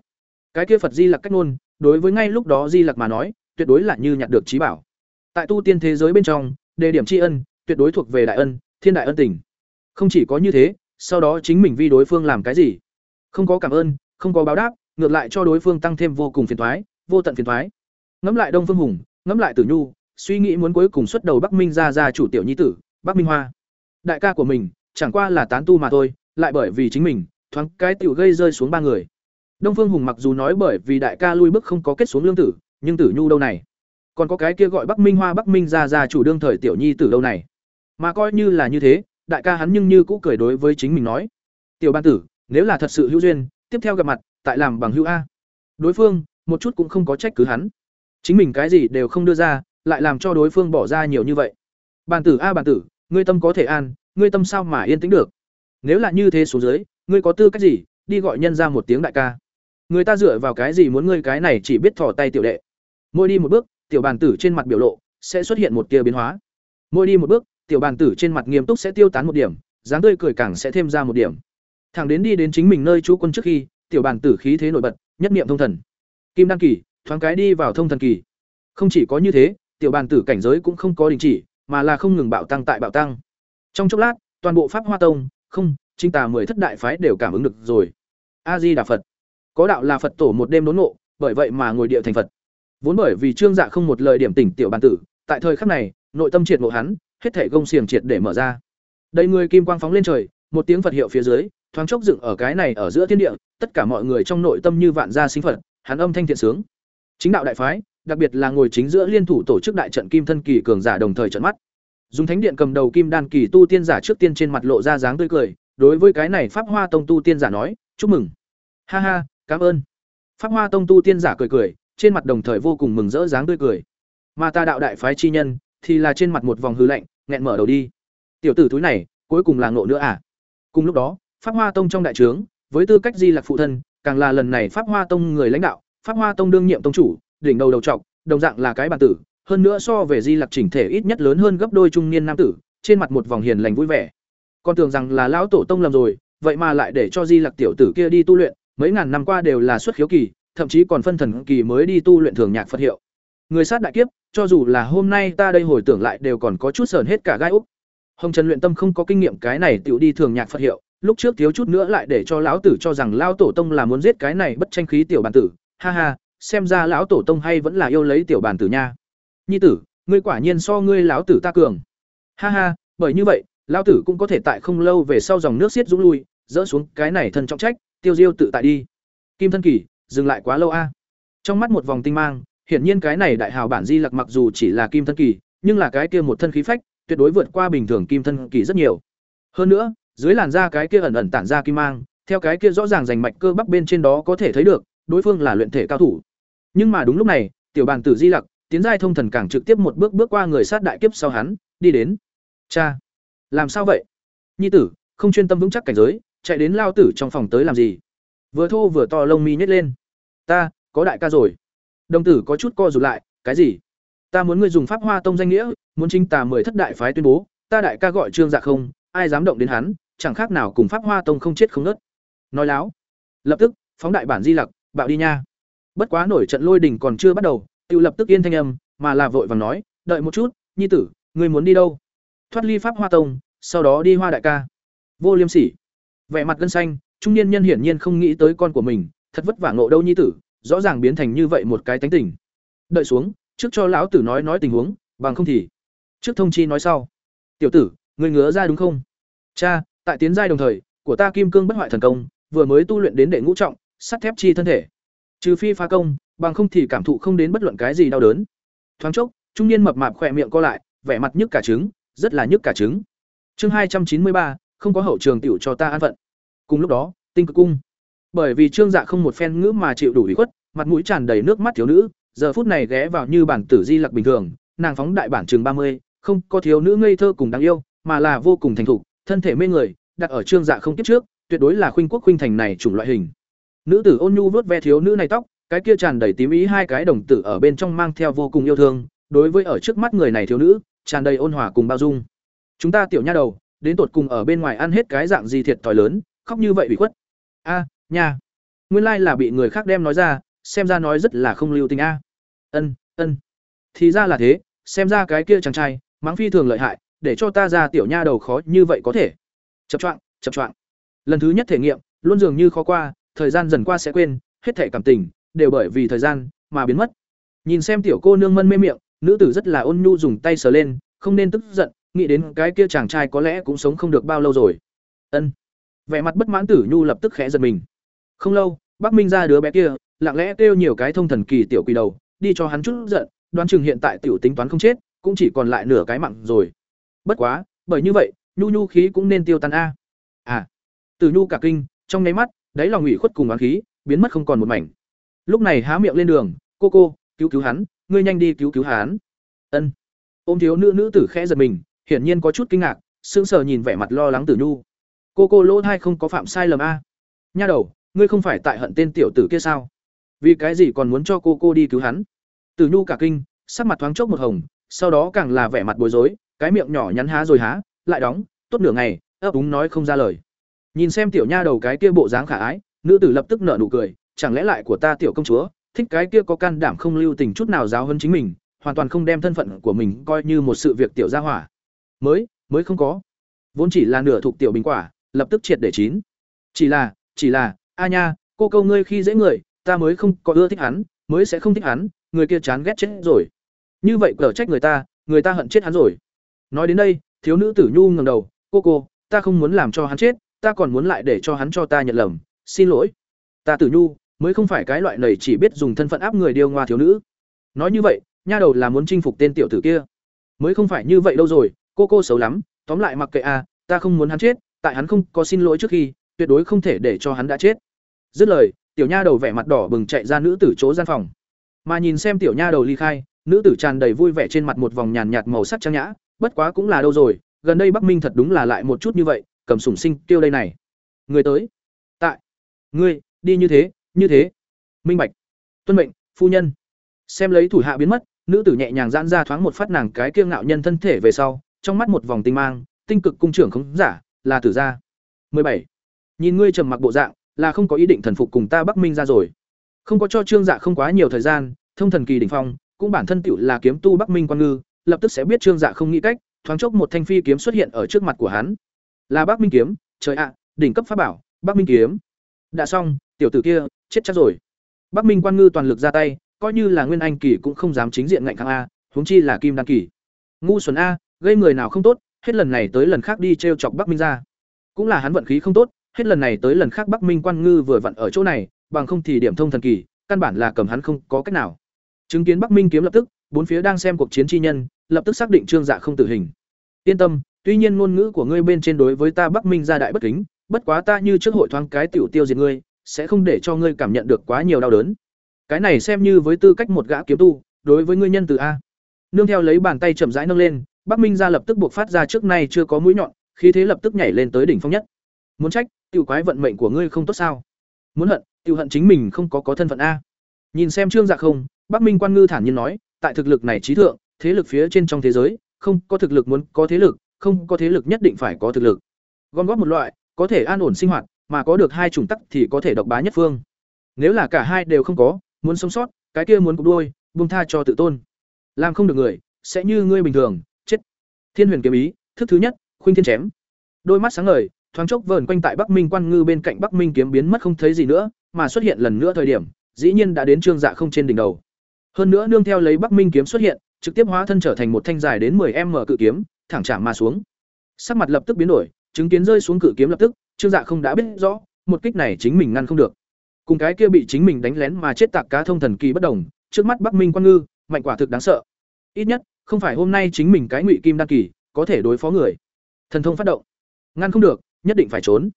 cái kia phật di lặc cách ngôn, đối với ngay lúc đó di lặc mà nói, tuyệt đối là như nhặt được trí bảo. Tại tu tiên thế giới bên trong, đề điểm tri ân, tuyệt đối thuộc về đại ân, thiên đại ân tình. Không chỉ có như thế, sau đó chính mình vi đối phương làm cái gì? Không có cảm ơn, không có báo đáp, ngược lại cho đối phương tăng thêm vô cùng phiền thoái vô tận phiền thoái ngẫm lại đông phương hùng, ngẫm lại tử nhu, suy nghĩ muốn cuối cùng xuất đầu bắc minh ra ra chủ tiểu nhi tử, bắc minh hoa. Đại ca của mình, chẳng qua là tán tu mà thôi, lại bởi vì chính mình, thoáng cái tiểu gây rơi xuống ba người đông phương hùng mặc dù nói bởi vì đại ca lui bước không có kết xuống lương tử, nhưng tử nhu đâu này? Còn có cái kia gọi bắc minh hoa, bắc minh ra ra chủ đương thời tiểu nhi tử đâu này? Mà coi như là như thế, đại ca hắn nhưng như cũ cười đối với chính mình nói, tiểu ban tử, nếu là thật sự hữu duyên, tiếp theo gặp mặt, tại làm bằng hữu a. Đối phương, một chút cũng không có trách cứ hắn. Chính mình cái gì đều không đưa ra, lại làm cho đối phương bỏ ra nhiều như vậy. Bàn tử a bàn tử, ngươi tâm có thể an, ngươi tâm sao mà yên tĩnh được? Nếu là như thế xuống dưới, ngươi có tư cách gì đi gọi nhân ra một tiếng đại ca? Người ta dựa vào cái gì muốn ngươi cái này chỉ biết thò tay tiểu đệ. Mỗi đi một bước, tiểu bàn tử trên mặt biểu lộ sẽ xuất hiện một tia biến hóa. Mỗi đi một bước, tiểu bàn tử trên mặt nghiêm túc sẽ tiêu tán một điểm, dáng tươi cười càng sẽ thêm ra một điểm. Thẳng đến đi đến chính mình nơi chú quân trước khi, tiểu bàn tử khí thế nổi bật, nhất niệm thông thần. Kim đăng kỳ, thoáng cái đi vào thông thần kỳ. Không chỉ có như thế, tiểu bàn tử cảnh giới cũng không có đình chỉ, mà là không ngừng bạo tăng tại bạo tăng. Trong chốc lát, toàn bộ pháp hoa tông, không, trinh tà mười thất đại phái đều cảm ứng được rồi. A di đà phật có đạo là phật tổ một đêm đốn nộ bởi vậy mà ngồi địa thành phật. Vốn bởi vì trương dạ không một lời điểm tỉnh tiểu bàn tử, tại thời khắc này, nội tâm triệt ngộ hắn, hết thể gông xiềng triệt để mở ra. Đầy người kim quang phóng lên trời, một tiếng phật hiệu phía dưới, thoáng chốc dựng ở cái này ở giữa thiên địa, tất cả mọi người trong nội tâm như vạn gia sinh phật, hắn âm thanh thiện sướng. Chính đạo đại phái, đặc biệt là ngồi chính giữa liên thủ tổ chức đại trận kim thân kỳ cường giả đồng thời trận mắt. Dùng thánh điện cầm đầu kim đan kỳ tu tiên giả trước tiên trên mặt lộ ra dáng tươi cười, đối với cái này pháp hoa tông tu tiên giả nói, chúc mừng. Ha ha cảm ơn. Pháp hoa tông tu tiên giả cười cười, trên mặt đồng thời vô cùng mừng rỡ dáng tươi cười. Mà ta đạo đại phái chi nhân, thì là trên mặt một vòng hư lạnh, nghẹn mở đầu đi. Tiểu tử túi này, cuối cùng là ngộ nữa à? Cùng lúc đó, pháp hoa tông trong đại trướng, với tư cách di lạc phụ thân, càng là lần này pháp hoa tông người lãnh đạo, pháp hoa tông đương nhiệm tông chủ, đỉnh đầu đầu trọc, đồng dạng là cái bản tử, hơn nữa so về di lạc chỉnh thể ít nhất lớn hơn gấp đôi trung niên nam tử, trên mặt một vòng hiền lành vui vẻ. Con tưởng rằng là lão tổ tông lầm rồi, vậy mà lại để cho di lạc tiểu tử kia đi tu luyện mấy ngàn năm qua đều là xuất khiếu kỳ, thậm chí còn phân thần kỳ mới đi tu luyện thường nhạc phật hiệu. Người sát đại kiếp, cho dù là hôm nay ta đây hồi tưởng lại đều còn có chút sờn hết cả gai úc. Hồng trần luyện tâm không có kinh nghiệm cái này tiểu đi thường nhạc phật hiệu, lúc trước thiếu chút nữa lại để cho lão tử cho rằng lão tổ tông là muốn giết cái này bất tranh khí tiểu bản tử. Ha ha, xem ra lão tổ tông hay vẫn là yêu lấy tiểu bản tử nha. Nhi tử, ngươi quả nhiên so ngươi lão tử ta cường. Ha ha, bởi như vậy, lão tử cũng có thể tại không lâu về sau dòng nước xiết dũng lui, dỡ xuống cái này thân trọng trách tiêu diêu tự tại đi. Kim thân kỳ, dừng lại quá lâu a. Trong mắt một vòng tinh mang, hiển nhiên cái này đại hào bản di lặc mặc dù chỉ là kim thân kỳ, nhưng là cái kia một thân khí phách, tuyệt đối vượt qua bình thường kim thân kỳ rất nhiều. Hơn nữa, dưới làn da cái kia ẩn ẩn tản ra kim mang, theo cái kia rõ ràng rành mạch cơ bắp bên trên đó có thể thấy được, đối phương là luyện thể cao thủ. Nhưng mà đúng lúc này, tiểu bàn tử di lặc tiến giai thông thần càng trực tiếp một bước bước qua người sát đại kiếp sau hắn, đi đến. Cha, làm sao vậy? Nhi tử, không chuyên tâm vững chắc cảnh giới chạy đến lao tử trong phòng tới làm gì? Vừa thô vừa to lông mi nhét lên. Ta, có đại ca rồi. Đồng tử có chút co rụt lại, cái gì? Ta muốn ngươi dùng pháp hoa tông danh nghĩa, muốn chính tà mười thất đại phái tuyên bố, ta đại ca gọi trương dạ không, ai dám động đến hắn, chẳng khác nào cùng pháp hoa tông không chết không nớt nói láo. Lập tức, phóng đại bản di lặc, bạo đi nha. Bất quá nổi trận lôi đình còn chưa bắt đầu tự lập tức yên thanh âm, mà là vội vàng nói, đợi một chút, nhi tử, ngươi muốn đi đâu? Thoát ly pháp hoa tông, sau đó đi hoa đại ca. Vô liêm sỉ vẻ mặt gân xanh, trung niên nhân hiển nhiên không nghĩ tới con của mình, thật vất vả ngộ đâu nhi tử, rõ ràng biến thành như vậy một cái tánh tình. Đợi xuống, trước cho lão tử nói nói tình huống, bằng không thì, trước thông chi nói sau. Tiểu tử người ngứa ra đúng không? Cha, tại tiến giai đồng thời, của ta kim cương bất hoại thần công, vừa mới tu luyện đến đệ ngũ trọng, sắt thép chi thân thể. Trừ phi phá công, bằng không thì cảm thụ không đến bất luận cái gì đau đớn. Thoáng chốc, trung niên mập mạp khỏe miệng co lại, vẻ mặt nhức cả trứng, rất là nhức cả trứng. Chương hai trăm chín mươi ba, không có hậu trường tiểu cho ta an phận cùng lúc đó, tinh cực cung. Bởi vì trương dạ không một phen ngữ mà chịu đủ ủy khuất, mặt mũi tràn đầy nước mắt thiếu nữ, giờ phút này ghé vào như bản tử di lặc bình thường, nàng phóng đại bản chừng ba mươi, không có thiếu nữ ngây thơ cùng đáng yêu, mà là vô cùng thành thục, thân thể mê người, đặt ở trương dạ không tiếp trước, tuyệt đối là khuynh quốc khuynh thành này chủng loại hình. Nữ tử ôn nhu vuốt ve thiếu nữ này tóc, cái kia tràn đầy tím ý hai cái đồng tử ở bên trong mang theo vô cùng yêu thương, đối với ở trước mắt người này thiếu nữ, tràn đầy ôn hòa cùng bao dung. Chúng ta tiểu nha đầu, đến tột cùng ở bên ngoài ăn hết cái dạng gì thiệt thòi lớn khóc như vậy bị khuất. A, nha. Nguyên lai là bị người khác đem nói ra, xem ra nói rất là không lưu tình a. Ân ân. Thì ra là thế, xem ra cái kia chàng trai, mắng phi thường lợi hại, để cho ta ra tiểu nha đầu khó như vậy có thể. Chập choạng chập choạng. Lần thứ nhất thể nghiệm, luôn dường như khó qua, thời gian dần qua sẽ quên, hết thể cảm tình, đều bởi vì thời gian mà biến mất. Nhìn xem tiểu cô nương mân mê miệng, nữ tử rất là ôn nhu dùng tay sờ lên, không nên tức giận, nghĩ đến cái kia chàng trai có lẽ cũng sống không được bao lâu rồi. Ân vẻ mặt bất mãn tử nhu lập tức khẽ giật mình. Không lâu, bắc minh ra đứa bé kia, lặng lẽ kêu nhiều cái thông thần kỳ tiểu quỷ đầu, đi cho hắn chút giận, đoán chừng hiện tại tiểu tính toán không chết, cũng chỉ còn lại nửa cái mạng rồi. Bất quá, bởi như vậy, nhu nhu khí cũng nên tiêu tan a. À tử nhu cả kinh, trong nháy mắt, đáy lòng ủy khuất cùng oán khí, biến mất không còn một mảnh. Lúc này há miệng lên đường, cô cô, cứu cứu hắn, ngươi nhanh đi cứu cứu hắn. Ân. Ôm thiếu nữ nữ tử khẽ giật mình, hiển nhiên có chút kinh ngạc, sững sờ nhìn vẻ mặt lo lắng tử nhu cô cô lỗ thai không có phạm sai lầm a? Nha đầu, ngươi không phải tại hận tên tiểu tử kia sao? Vì cái gì còn muốn cho cô cô đi cứu hắn? Tử nhu cả kinh, sắc mặt thoáng chốc một hồng, sau đó càng là vẻ mặt bối rối, cái miệng nhỏ nhắn há rồi há, lại đóng, tốt nửa ngày, ấp úng nói không ra lời. Nhìn xem tiểu nha đầu cái kia bộ dáng khả ái, nữ tử lập tức nở nụ cười, chẳng lẽ lại của ta tiểu công chúa, thích cái kia có can đảm không lưu tình chút nào giáo hơn chính mình, hoàn toàn không đem thân phận của mình coi như một sự việc tiểu gia hỏa? Mới mới không có. Vốn chỉ là nửa thuộc tiểu bình quả lập tức triệt để chín. Chỉ là chỉ là, a nha, cô câu ngươi khi dễ người, ta mới không có ưa thích hắn, mới sẽ không thích hắn, người kia chán ghét chết rồi. Như vậy cở trách người ta người ta hận chết hắn rồi. Nói đến đây, thiếu nữ tử nhu ngầm đầu, cô cô, ta không muốn làm cho hắn chết, ta còn muốn lại để cho hắn cho ta nhận lầm, xin lỗi. Ta tử nhu, mới không phải cái loại này chỉ biết dùng thân phận áp người điêu ngoa thiếu nữ. Nói như vậy, nha đầu là muốn chinh phục tên tiểu tử kia. Mới không phải như vậy đâu rồi, cô cô xấu lắm, tóm lại mặc kệ a, ta không muốn hắn chết tại hắn không có xin lỗi trước khi, tuyệt đối không thể để cho hắn đã chết. Dứt lời, tiểu nha đầu vẻ mặt đỏ bừng chạy ra nữ tử chỗ gian phòng. Mà nhìn xem tiểu nha đầu ly khai, nữ tử tràn đầy vui vẻ trên mặt một vòng nhàn nhạt màu sắc trang nhã, bất quá cũng là đâu rồi, gần đây bắc minh thật đúng là lại một chút như vậy, cầm sủng sinh tiêu đây này. Người tới. Tại. Ngươi, đi như thế như thế. Minh bạch. Tuân mệnh, phu nhân. Xem lấy thủ hạ biến mất, nữ tử nhẹ nhàng giãn ra thoáng một phát nàng cái kiêng ngạo nhân thân thể về sau, trong mắt một vòng tinh mang, tinh cực cung trưởng không giả là tử gia. Bảy. Nhìn ngươi trầm mặc bộ dạng, là không có ý định thần phục cùng ta bắc minh ra rồi. Không có cho trương dạ không quá nhiều thời gian, thông thần kỳ đỉnh phong, cũng bản thân tiểu là kiếm tu bắc minh quan ngư, lập tức sẽ biết trương dạ không nghĩ cách, thoáng chốc một thanh phi kiếm xuất hiện ở trước mặt của hắn. Là bắc minh kiếm, trời ạ, đỉnh cấp pháp bảo, bắc minh kiếm. Đã xong, tiểu tử kia, chết chắc rồi. Bắc minh quan ngư toàn lực ra tay, coi như là nguyên anh kỳ cũng không dám chính diện ngạnh kháng a, huống chi là kim đan kỳ. Ngu xuẩn a, gây người nào không tốt hết lần này tới lần khác đi t chọc bắc minh ra. Cũng là hắn vận khí không tốt, hết lần này tới lần khác bắc minh quan ngư vừa vặn ở chỗ này, bằng không thì điểm thông thần kỳ, căn bản là cầm hắn không có cách nào. Chứng kiến bắc minh kiếm lập tức, bốn phía đang xem cuộc chiến chi nhân, lập tức xác định trương dạ không tử hình. Yên tâm, tuy nhiên ngôn ngữ của ngươi bên trên đối với ta bắc minh ra đại bất kính, bất quá ta như trước hội thoáng cái tiểu tiêu diệt ngươi, sẽ không để cho ngươi cảm nhận được quá nhiều đau đớn. Cái này xem như với tư cách một gã kiếm tu, đối với ngươi nhân từ a. Nương theo lấy bàn tay chậm rãi nâng lên bắc minh ra lập tức buộc phát ra trước nay chưa có mũi nhọn, khí thế lập tức nhảy lên tới đỉnh phong nhất. Muốn trách, tiểu quái vận mệnh của ngươi không tốt sao? Muốn hận, tiểu hận chính mình không có có thân phận a. Nhìn xem trương dạ không, bắc minh quan ngư thản nhiên nói, tại thực lực này trí thượng, thế lực phía trên trong thế giới, không có thực lực muốn có thế lực, không có thế lực nhất định phải có thực lực. Gom góp một loại, có thể an ổn sinh hoạt, mà có được hai chủng tắc thì có thể độc bá nhất phương. Nếu là cả hai đều không có, muốn sống sót, cái kia muốn cục đuôi buông tha cho tự tôn. Làm không được người, sẽ như ngươi bình thường thiên huyền kiếm ý, thức thứ nhất, khuynh thiên chém. Đôi mắt sáng ngời, thoáng chốc vờn quanh tại bắc minh quan ngư bên cạnh bắc minh kiếm biến mất không thấy gì nữa, mà xuất hiện lần nữa thời điểm, dĩ nhiên đã đến trương dạ không trên đỉnh đầu. Hơn nữa nương theo lấy bắc minh kiếm xuất hiện, trực tiếp hóa thân trở thành một thanh dài đến 10 m cự kiếm, thẳng chạm mà xuống. Sắc mặt lập tức biến đổi, chứng kiến rơi xuống cự kiếm lập tức, trương dạ không đã biết rõ, một kích này chính mình ngăn không được. Cùng cái kia bị chính mình đánh lén mà chết tạc cá thông thần kỳ bất đồng, trước mắt bắc minh quan ngư, mạnh quả thực đáng sợ. Ít nhất không phải hôm nay chính mình cái ngụy kim đan kỳ, có thể đối phó người. Thần thông phát động. Ngăn không được, nhất định phải trốn.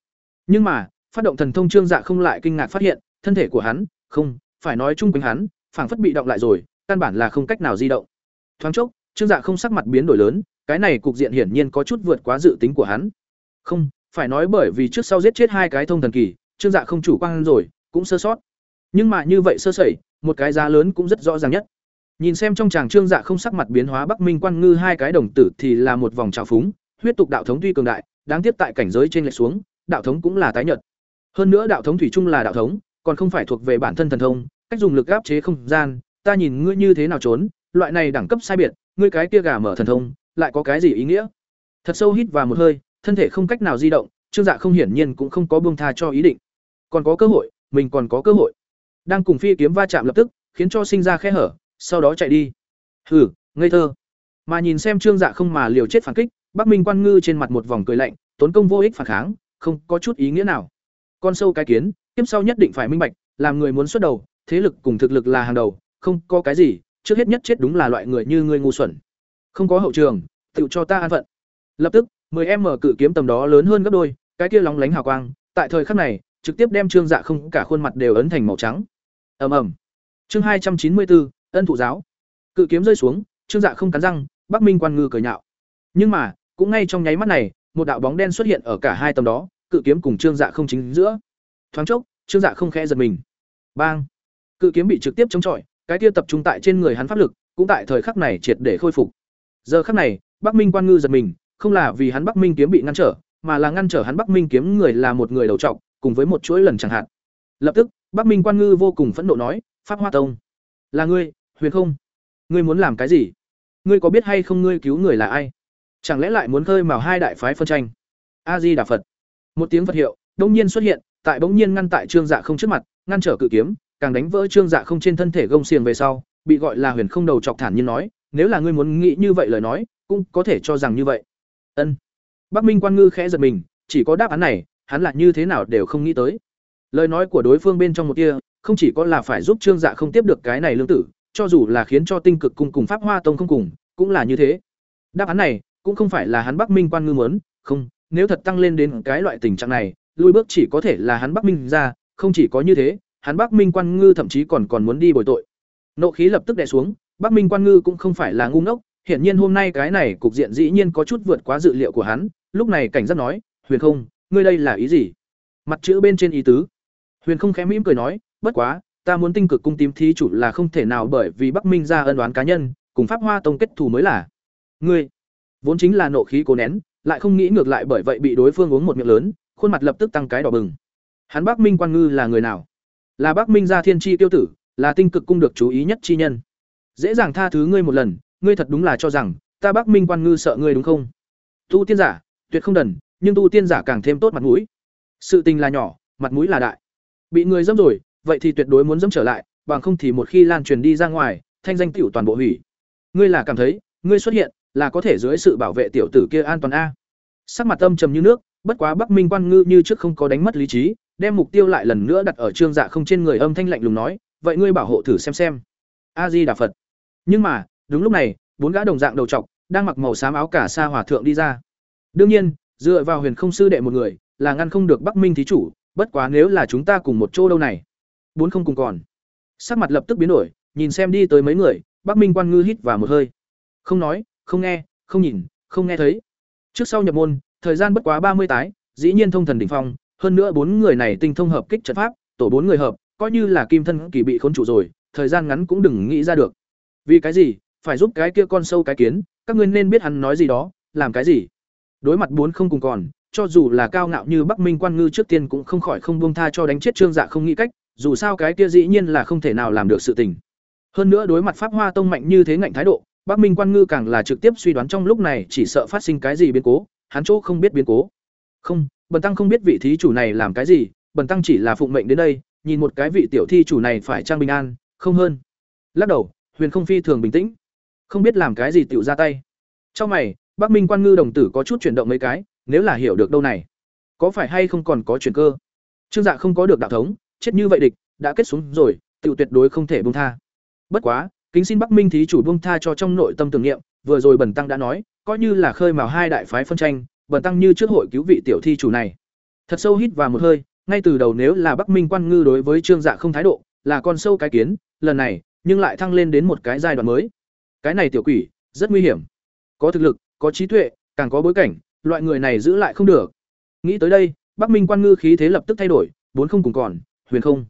Nhưng mà, phát động thần thông trương dạ không lại kinh ngạc phát hiện, thân thể của hắn, không, phải nói chung quanh hắn, phảng phất bị động lại rồi, căn bản là không cách nào di động. Thoáng chốc, trương dạ không sắc mặt biến đổi lớn, cái này cục diện hiển nhiên có chút vượt quá dự tính của hắn. Không, phải nói bởi vì trước sau giết chết hai cái thông thần kỳ, trương dạ không chủ quan rồi, cũng sơ sót. Nhưng mà như vậy sơ sẩy, một cái giá lớn cũng rất rõ ràng nhất nhìn xem trong chàng trương dạ không sắc mặt biến hóa bắc minh quan ngư hai cái đồng tử thì là một vòng trào phúng, huyết tục đạo thống tuy cường đại, đáng tiếc tại cảnh giới trên lệch xuống, đạo thống cũng là tái nhật hơn nữa đạo thống thủy chung là đạo thống, còn không phải thuộc về bản thân thần thông, cách dùng lực áp chế không gian, ta nhìn ngươi như thế nào trốn, loại này đẳng cấp sai biệt, ngươi cái kia gà mở thần thông, lại có cái gì ý nghĩa? Thật sâu hít vào một hơi, thân thể không cách nào di động, trương dạ không hiển nhiên cũng không có buông tha cho ý định. Còn có cơ hội, mình còn có cơ hội. Đang cùng phi kiếm va chạm lập tức, khiến cho sinh ra khe hở sau đó chạy đi. Hừ ngây thơ. Mà nhìn xem trương dạ không mà liều chết phản kích bắc minh quan ngư trên mặt một vòng cười lạnh tốn công vô ích phản kháng không có chút ý nghĩa nào. Con sâu cái kiến tiếp sau nhất định phải minh bạch làm người muốn xuất đầu thế lực cùng thực lực là hàng đầu không có cái gì trước hết nhất chết đúng là loại người như người ngu xuẩn. Không có hậu trường tự cho ta an phận. Lập tức 10 em mở cự kiếm tầm đó lớn hơn gấp đôi cái kia lóng lánh hào quang tại thời khắc này trực tiếp đem trương dạ không cả khuôn mặt đều ấn thành màu trắng. Ầm ầm. Chương 294, ân thụ giáo. Cự kiếm rơi xuống, trương dạ không cắn răng, bắc minh quan ngư cười nhạo. Nhưng mà, cũng ngay trong nháy mắt này, một đạo bóng đen xuất hiện ở cả hai tầm đó, cự kiếm cùng trương dạ không chính giữa. Thoáng chốc, trương dạ không khẽ giật mình. Bang! Cự kiếm bị trực tiếp chống chọi, cái kia tập trung tại trên người hắn pháp lực, cũng tại thời khắc này triệt để khôi phục. Giờ khắc này, bắc minh quan ngư giật mình, không là vì hắn bắc minh kiếm bị ngăn trở, mà là ngăn trở hắn bắc minh kiếm người là một người đầu trọc, cùng với một chuỗi lần chẳng hạn. Lập tức, bắc minh quan ngư vô cùng phẫn nộ nói, pháp hoa tông! Là ngươi, huyền không? Ngươi muốn làm cái gì? Ngươi có biết hay không ngươi cứu người là ai? Chẳng lẽ lại muốn khơi mào hai đại phái phân tranh? A di đà phật. Một tiếng phật hiệu, đông nhiên xuất hiện, tại bỗng nhiên ngăn tại trương dạ không trước mặt, ngăn trở cự kiếm, càng đánh vỡ trương dạ không trên thân thể gông xiềng về sau, bị gọi là huyền không đầu chọc thản nhiên nói, nếu là ngươi muốn nghĩ như vậy lời nói, cũng có thể cho rằng như vậy. Ân. Bắc minh quan ngư khẽ giật mình, chỉ có đáp án này, hắn là như thế nào đều không nghĩ tới. Lời nói của đối phương bên trong một kia không chỉ có là phải giúp trương dạ không tiếp được cái này lương tử, cho dù là khiến cho tinh cực cung cùng pháp hoa tông không cùng, cũng là như thế. Đáp án này, cũng không phải là hắn bắc minh quan ngư muốn, không, nếu thật tăng lên đến cái loại tình trạng này lui bước chỉ có thể là hắn bắc minh ra, không chỉ có như thế, hắn bắc minh quan ngư thậm chí còn còn muốn đi bồi tội. Nộ khí lập tức đè xuống, bắc minh quan ngư cũng không phải là ngu ngốc, hiển nhiên hôm nay cái này cục diện dĩ nhiên có chút vượt quá dự liệu của hắn, lúc này cảnh giác nói, huyền không, ngươi đây là ý gì? Mặt chữ bên trên ý tứ. Huyền không khẽ mỉm cười nói bất quá, ta muốn tinh cực cung tím thí chủ là không thể nào bởi vì bắc minh ra ân đoán cá nhân, cùng pháp hoa tông kết thù mới là. Ngươi, vốn chính là nộ khí cố nén, lại không nghĩ ngược lại bởi vậy bị đối phương uống một miệng lớn, khuôn mặt lập tức tăng cái đỏ bừng. Hắn bắc minh quan ngư là người nào? Là bắc minh gia thiên tri tiêu tử, là tinh cực cung được chú ý nhất chi nhân. Dễ dàng tha thứ ngươi một lần, ngươi thật đúng là cho rằng, ta bắc minh quan ngư sợ ngươi đúng không? Tu tiên giả, tuyệt không đần, nhưng tu tiên giả càng thêm tốt mặt mũi. Sự tình là nhỏ, mặt mũi là đại. Bị người dâm rồi vậy thì tuyệt đối muốn dẫm trở lại, bằng không thì một khi lan truyền đi ra ngoài, thanh danh tiểu toàn bộ hủy. Ngươi là cảm thấy, ngươi xuất hiện, là có thể dưới sự bảo vệ tiểu tử kia an toàn a? Sắc mặt âm trầm như nước, bất quá bắc minh quan ngư như trước không có đánh mất lý trí, đem mục tiêu lại lần nữa đặt ở trương dạ không trên người âm thanh lạnh lùng nói, vậy ngươi bảo hộ thử xem xem. A di đà phật. Nhưng mà, đúng lúc này, bốn gã đồng dạng đầu trọc, đang mặc màu xám áo cả sa hòa thượng đi ra. Đương nhiên, dựa vào huyền không sư đệ một người, là ngăn không được bắc minh thí chủ, bất quá nếu là chúng ta cùng một chỗ đâu này bốn không cùng còn. Sắc mặt lập tức biến đổi, nhìn xem đi tới mấy người, bắc minh quan ngư hít vào một hơi. Không nói, không nghe, không nhìn, không nghe thấy. Trước sau nhập môn, thời gian bất quá ba mươi tái, dĩ nhiên thông thần đỉnh phong, hơn nữa bốn người này tinh thông hợp kích trận pháp, tổ bốn người hợp, coi như là kim thân kỳ bị khốn chủ rồi, thời gian ngắn cũng đừng nghĩ ra được. Vì cái gì? Phải giúp cái kia con sâu cái kiến, các ngươi nên biết hắn nói gì đó, làm cái gì? Đối mặt bốn không cùng còn, cho dù là cao ngạo như bắc minh quan ngư trước tiên cũng không khỏi không buông tha cho đánh chết trương dạ không nghĩ cách dù sao cái kia dĩ nhiên là không thể nào làm được sự tình. Hơn nữa đối mặt pháp hoa tông mạnh như thế ngạnh thái độ, bắc minh quan ngư càng là trực tiếp suy đoán trong lúc này chỉ sợ phát sinh cái gì biến cố, hắn chỗ không biết biến cố. Không, bần tăng không biết vị thí chủ này làm cái gì, bần tăng chỉ là phụng mệnh đến đây, nhìn một cái vị tiểu thi chủ này phải trang bình an, không hơn. Lắc đầu, huyền không phi thường bình tĩnh. Không biết làm cái gì tiểu ra tay. Trong mày, bắc minh quan ngư đồng tử có chút chuyển động mấy cái, nếu là hiểu được đâu này, có phải hay không còn có chuyển cơ? Trương dạ không có được đạo thống chết như vậy địch, đã kết xuống rồi tự tuyệt đối không thể buông tha. Bất quá, kính xin bắc minh thí chủ buông tha cho trong nội tâm tưởng niệm, vừa rồi bần tăng đã nói, coi như là khơi mào hai đại phái phân tranh, bần tăng như trước hội cứu vị tiểu thi chủ này. Thật sâu hít vào một hơi, ngay từ đầu nếu là bắc minh quan ngư đối với trương dạ không thái độ, là con sâu cái kiến, lần này, nhưng lại thăng lên đến một cái giai đoạn mới. Cái này tiểu quỷ, rất nguy hiểm. Có thực lực, có trí tuệ, càng có bối cảnh, loại người này giữ lại không được. Nghĩ tới đây, bắc minh quan ngư khí thế lập tức thay đổi, bốn không cùng còn huyền không?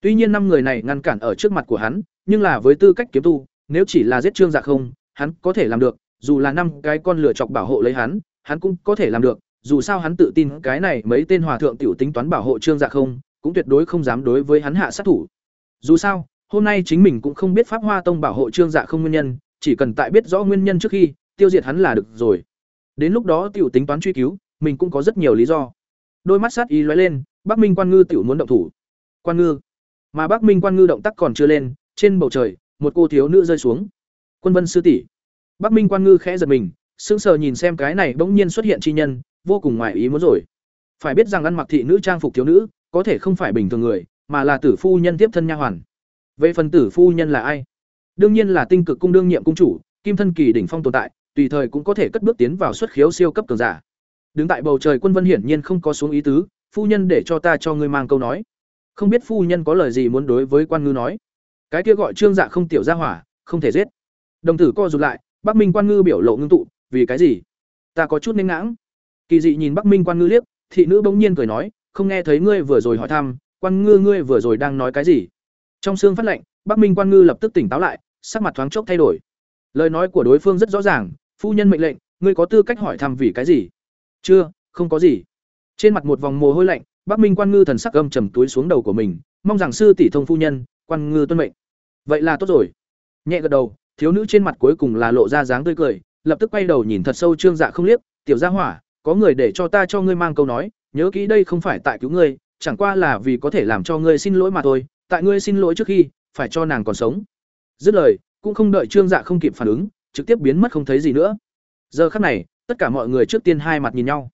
Tuy nhiên năm người này ngăn cản ở trước mặt của hắn, nhưng là với tư cách kiếm tu, nếu chỉ là giết trương dạ không, hắn có thể làm được. Dù là năm cái con lửa chọc bảo hộ lấy hắn hắn cũng có thể làm được. Dù sao hắn tự tin cái này mấy tên hòa thượng tiểu tính toán bảo hộ trương dạ không, cũng tuyệt đối không dám đối với hắn hạ sát thủ. Dù sao, hôm nay chính mình cũng không biết pháp hoa tông bảo hộ trương dạ không nguyên nhân, chỉ cần tại biết rõ nguyên nhân trước khi, tiêu diệt hắn là được rồi. Đến lúc đó tiểu tính toán truy cứu, mình cũng có rất nhiều lý do. Đôi mắt sát ý lóe lên, bắc minh quan ngư tiểu muốn động thủ quan ngư. Mà bắc minh quan ngư động tác còn chưa lên, trên bầu trời, một cô thiếu nữ rơi xuống. Quân vân sư tỷ. Bắc minh quan ngư khẽ giật mình, sững sờ nhìn xem cái này bỗng nhiên xuất hiện chi nhân, vô cùng ngoài ý muốn rồi. Phải biết rằng ăn mặc thị nữ trang phục thiếu nữ, có thể không phải bình thường người, mà là tử phu nhân tiếp thân nha hoàn. Vậy phần tử phu nhân là ai? Đương nhiên là tinh cực cung đương nhiệm cung chủ, kim thân kỳ đỉnh phong tồn tại, tùy thời cũng có thể cất bước tiến vào xuất khiếu siêu cấp cường giả. Đứng tại bầu trời quân vân hiển nhiên không có xuống ý tứ, phu nhân để cho ta cho ngươi mang câu nói không biết phu nhân có lời gì muốn đối với quan ngư nói. Cái kia gọi trương dạ không tiểu ra hỏa, không thể giết. Đồng tử co rụt lại, bắc minh quan ngư biểu lộ ngưng tụ, vì cái gì? Ta có chút nên ngãng. Kỳ dị nhìn bắc minh quan ngư liếc, thị nữ bỗng nhiên cười nói, không nghe thấy ngươi vừa rồi hỏi thăm, quan ngư ngươi vừa rồi đang nói cái gì? Trong xương phát lệnh, bắc minh quan ngư lập tức tỉnh táo lại, sắc mặt thoáng chốc thay đổi. Lời nói của đối phương rất rõ ràng, phu nhân mệnh lệnh, ngươi có tư cách hỏi thăm vì cái gì? Chưa, không có gì. Trên mặt một vòng mồ hôi lạnh bắc minh quan ngư thần sắc âm trầm túi xuống đầu của mình, mong rằng sư tỷ thông phu nhân, quan ngư tuân mệnh. Vậy là tốt rồi. Nhẹ gật đầu, thiếu nữ trên mặt cuối cùng là lộ ra dáng tươi cười, lập tức quay đầu nhìn thật sâu trương dạ không liếc, tiểu gia hỏa, có người để cho ta cho ngươi mang câu nói, nhớ kỹ đây không phải tại cứu ngươi, chẳng qua là vì có thể làm cho ngươi xin lỗi mà thôi, tại ngươi xin lỗi trước khi, phải cho nàng còn sống. Dứt lời, cũng không đợi trương dạ không kịp phản ứng, trực tiếp biến mất không thấy gì nữa. Giờ khắc này, tất cả mọi người trước tiên hai mặt nhìn nhau.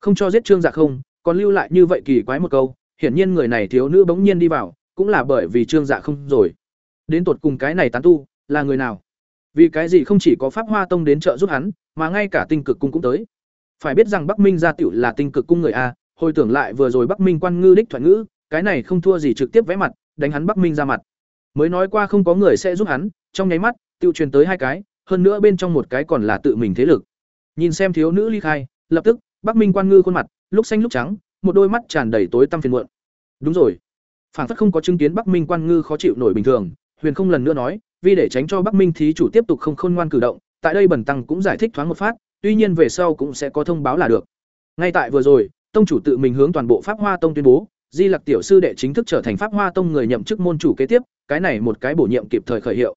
Không cho giết trương dạ không còn lưu lại như vậy kỳ quái một câu, hiển nhiên người này thiếu nữ bỗng nhiên đi vào, cũng là bởi vì trương dạ không rồi. Đến tột cùng cái này tán tu, là người nào? Vì cái gì không chỉ có pháp hoa tông đến trợ giúp hắn, mà ngay cả tinh cực cung cũng tới? Phải biết rằng bắc minh gia tiểu là tinh cực cung người a, hồi tưởng lại vừa rồi bắc minh quan ngư đích thoại ngữ, cái này không thua gì trực tiếp vẽ mặt, đánh hắn bắc minh ra mặt. Mới nói qua không có người sẽ giúp hắn, trong nháy mắt, tiêu truyền tới hai cái, hơn nữa bên trong một cái còn là tự mình thế lực. Nhìn xem thiếu nữ ly khai, lập tức, bắc minh quan ngư khuôn mặt lúc xanh lúc trắng, một đôi mắt tràn đầy tối tăm phiền muộn. Đúng rồi. Phản phất không có chứng kiến bắc minh quan ngư khó chịu nổi bình thường, huyền không lần nữa nói, vì để tránh cho bắc minh thí chủ tiếp tục không khôn ngoan cử động, tại đây bẩn tăng cũng giải thích thoáng một phát, tuy nhiên về sau cũng sẽ có thông báo là được. Ngay tại vừa rồi, tông chủ tự mình hướng toàn bộ pháp hoa tông tuyên bố, di lặc tiểu sư đệ chính thức trở thành pháp hoa tông người nhậm chức môn chủ kế tiếp, cái này một cái bổ nhiệm kịp thời khởi hiệu.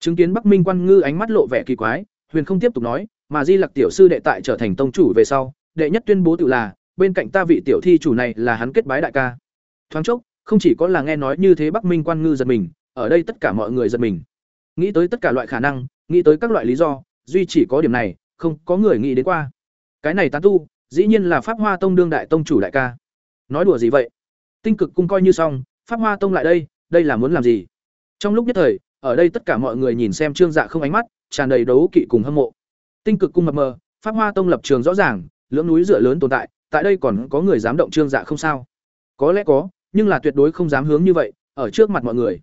Chứng kiến bắc minh quan ngư ánh mắt lộ vẻ kỳ quái, huyền không tiếp tục nói, mà di lặc tiểu sư đệ tại trở thành tông chủ về sau, đệ nhất tuyên bố tự là bên cạnh ta vị tiểu thi chủ này là hắn kết bái đại ca. Thoáng chốc, không chỉ có là nghe nói như thế bắc minh quan ngư giật mình, ở đây tất cả mọi người giật mình. Nghĩ tới tất cả loại khả năng, nghĩ tới các loại lý do, duy chỉ có điểm này, không có người nghĩ đến qua. Cái này tán tu, dĩ nhiên là pháp hoa tông đương đại tông chủ đại ca. Nói đùa gì vậy? Tinh cực cung coi như xong, pháp hoa tông lại đây đây là muốn làm gì? Trong lúc nhất thời, ở đây tất cả mọi người nhìn xem trương dạ không ánh mắt, tràn đầy đấu kỵ cùng hâm mộ. Tinh cực cung mập mờ, pháp hoa tông lập trường rõ ràng, lưỡng núi dựa lớn tồn tại tại đây còn có người dám động trương dạ không sao? Có lẽ có, nhưng là tuyệt đối không dám hướng như vậy, ở trước mặt mọi người.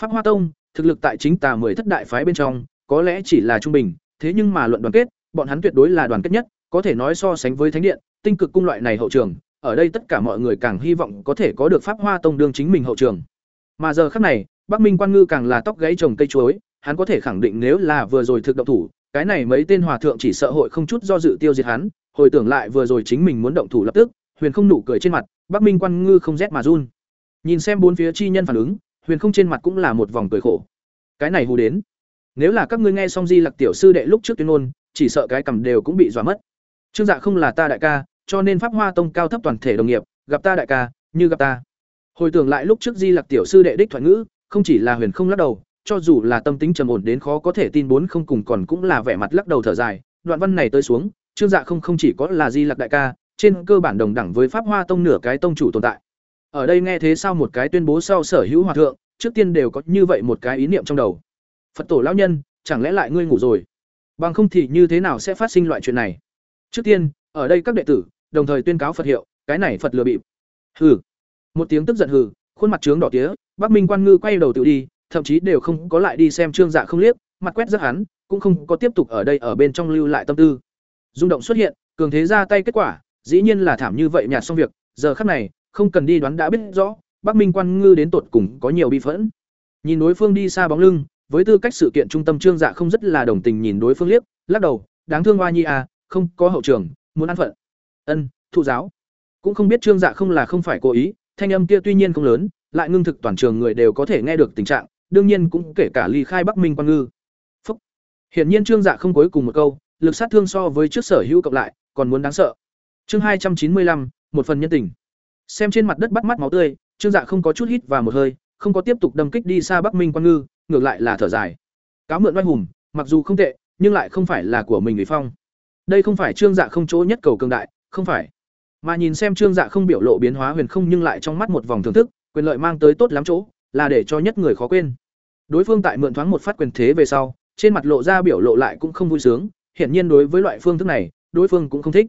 Pháp hoa tông, thực lực tại chính tà mười thất đại phái bên trong, có lẽ chỉ là trung bình, thế nhưng mà luận đoàn kết, bọn hắn tuyệt đối là đoàn kết nhất, có thể nói so sánh với thánh điện, tinh cực cung loại này hậu trường, ở đây tất cả mọi người càng hy vọng có thể có được pháp hoa tông đương chính mình hậu trường. Mà giờ khắc này, bắc minh quan ngư càng là tóc gãy trồng cây chuối, hắn có thể khẳng định nếu là vừa rồi thực động thủ cái này mấy tên hòa thượng chỉ sợ hội không chút do dự tiêu diệt hắn, hồi tưởng lại vừa rồi chính mình muốn động thủ lập tức, huyền không nụ cười trên mặt, bắc minh quan ngư không rét mà run. Nhìn xem bốn phía chi nhân phản ứng, huyền không trên mặt cũng là một vòng cười khổ. Cái này hù đến. Nếu là các ngươi nghe xong di lặc tiểu sư đệ lúc trước tuyên ngôn, chỉ sợ cái cầm đều cũng bị dọa mất. Trương dạ không là ta đại ca, cho nên pháp hoa tông cao thấp toàn thể đồng nghiệp, gặp ta đại ca, như gặp ta. Hồi tưởng lại lúc trước di lặc tiểu sư đệ đích thoại ngữ, không chỉ là huyền không lắc đầu cho dù là tâm tính trầm ổn đến khó có thể tin bốn không cùng còn cũng là vẻ mặt lắc đầu thở dài, đoạn văn này tới xuống, trương dạ không không chỉ có là di lặc đại ca, trên cơ bản đồng đẳng với pháp hoa tông nửa cái tông chủ tồn tại. Ở đây nghe thế sao một cái tuyên bố sau sở hữu hòa thượng, trước tiên đều có như vậy một cái ý niệm trong đầu. Phật tổ lão nhân, chẳng lẽ lại ngươi ngủ rồi? Bằng không thì như thế nào sẽ phát sinh loại chuyện này? Trước tiên, ở đây các đệ tử, đồng thời tuyên cáo phật hiệu, cái này phật lừa bịp. Hừ. Một tiếng tức giận hừ, khuôn mặt trướng đỏ tía, bắc minh quan ngư quay đầu tự đi thậm chí đều không có lại đi xem trương dạ không liếc, mặt quét rất hắn, cũng không có tiếp tục ở đây ở bên trong lưu lại tâm tư. Rung động xuất hiện, cường thế ra tay kết quả, dĩ nhiên là thảm như vậy nhạt xong việc, giờ khắc này, không cần đi đoán đã biết rõ, bắc minh quan ngư đến tột cùng có nhiều bi phẫn. Nhìn đối phương đi xa bóng lưng, với tư cách sự kiện trung tâm trương dạ không rất là đồng tình nhìn đối phương liếc, lắc đầu, đáng thương hoa nhi à không có hậu trường, muốn ăn phận. Ân, thụ giáo. Cũng không biết trương dạ không là không phải cố ý, thanh âm kia tuy nhiên không lớn, lại ngưng thực toàn trường người đều có thể nghe được tình trạng đương nhiên cũng kể cả ly khai bắc minh quan ngư. Phúc. Hiển nhiên trương dạ không cuối cùng một câu, lực sát thương so với trước sở hữu cộng lại, còn muốn đáng sợ. Chương hai trăm chín mươi lăm, một phần nhân tình. Xem trên mặt đất bắt mắt máu tươi, trương dạ không có chút hít và một hơi, không có tiếp tục đâm kích đi xa bắc minh quan ngư, ngược lại là thở dài. Cáo mượn oai hùng, mặc dù không tệ, nhưng lại không phải là của mình ủy phong. Đây không phải trương dạ không chỗ nhất cầu cường đại, không phải. Mà nhìn xem trương dạ không biểu lộ biến hóa huyền không nhưng lại trong mắt một vòng thưởng thức, quyền lợi mang tới tốt lắm chỗ, là để cho nhất người khó quên đối phương tại mượn thoáng một phát quyền thế về sau trên mặt lộ ra biểu lộ lại cũng không vui sướng hiển nhiên đối với loại phương thức này đối phương cũng không thích.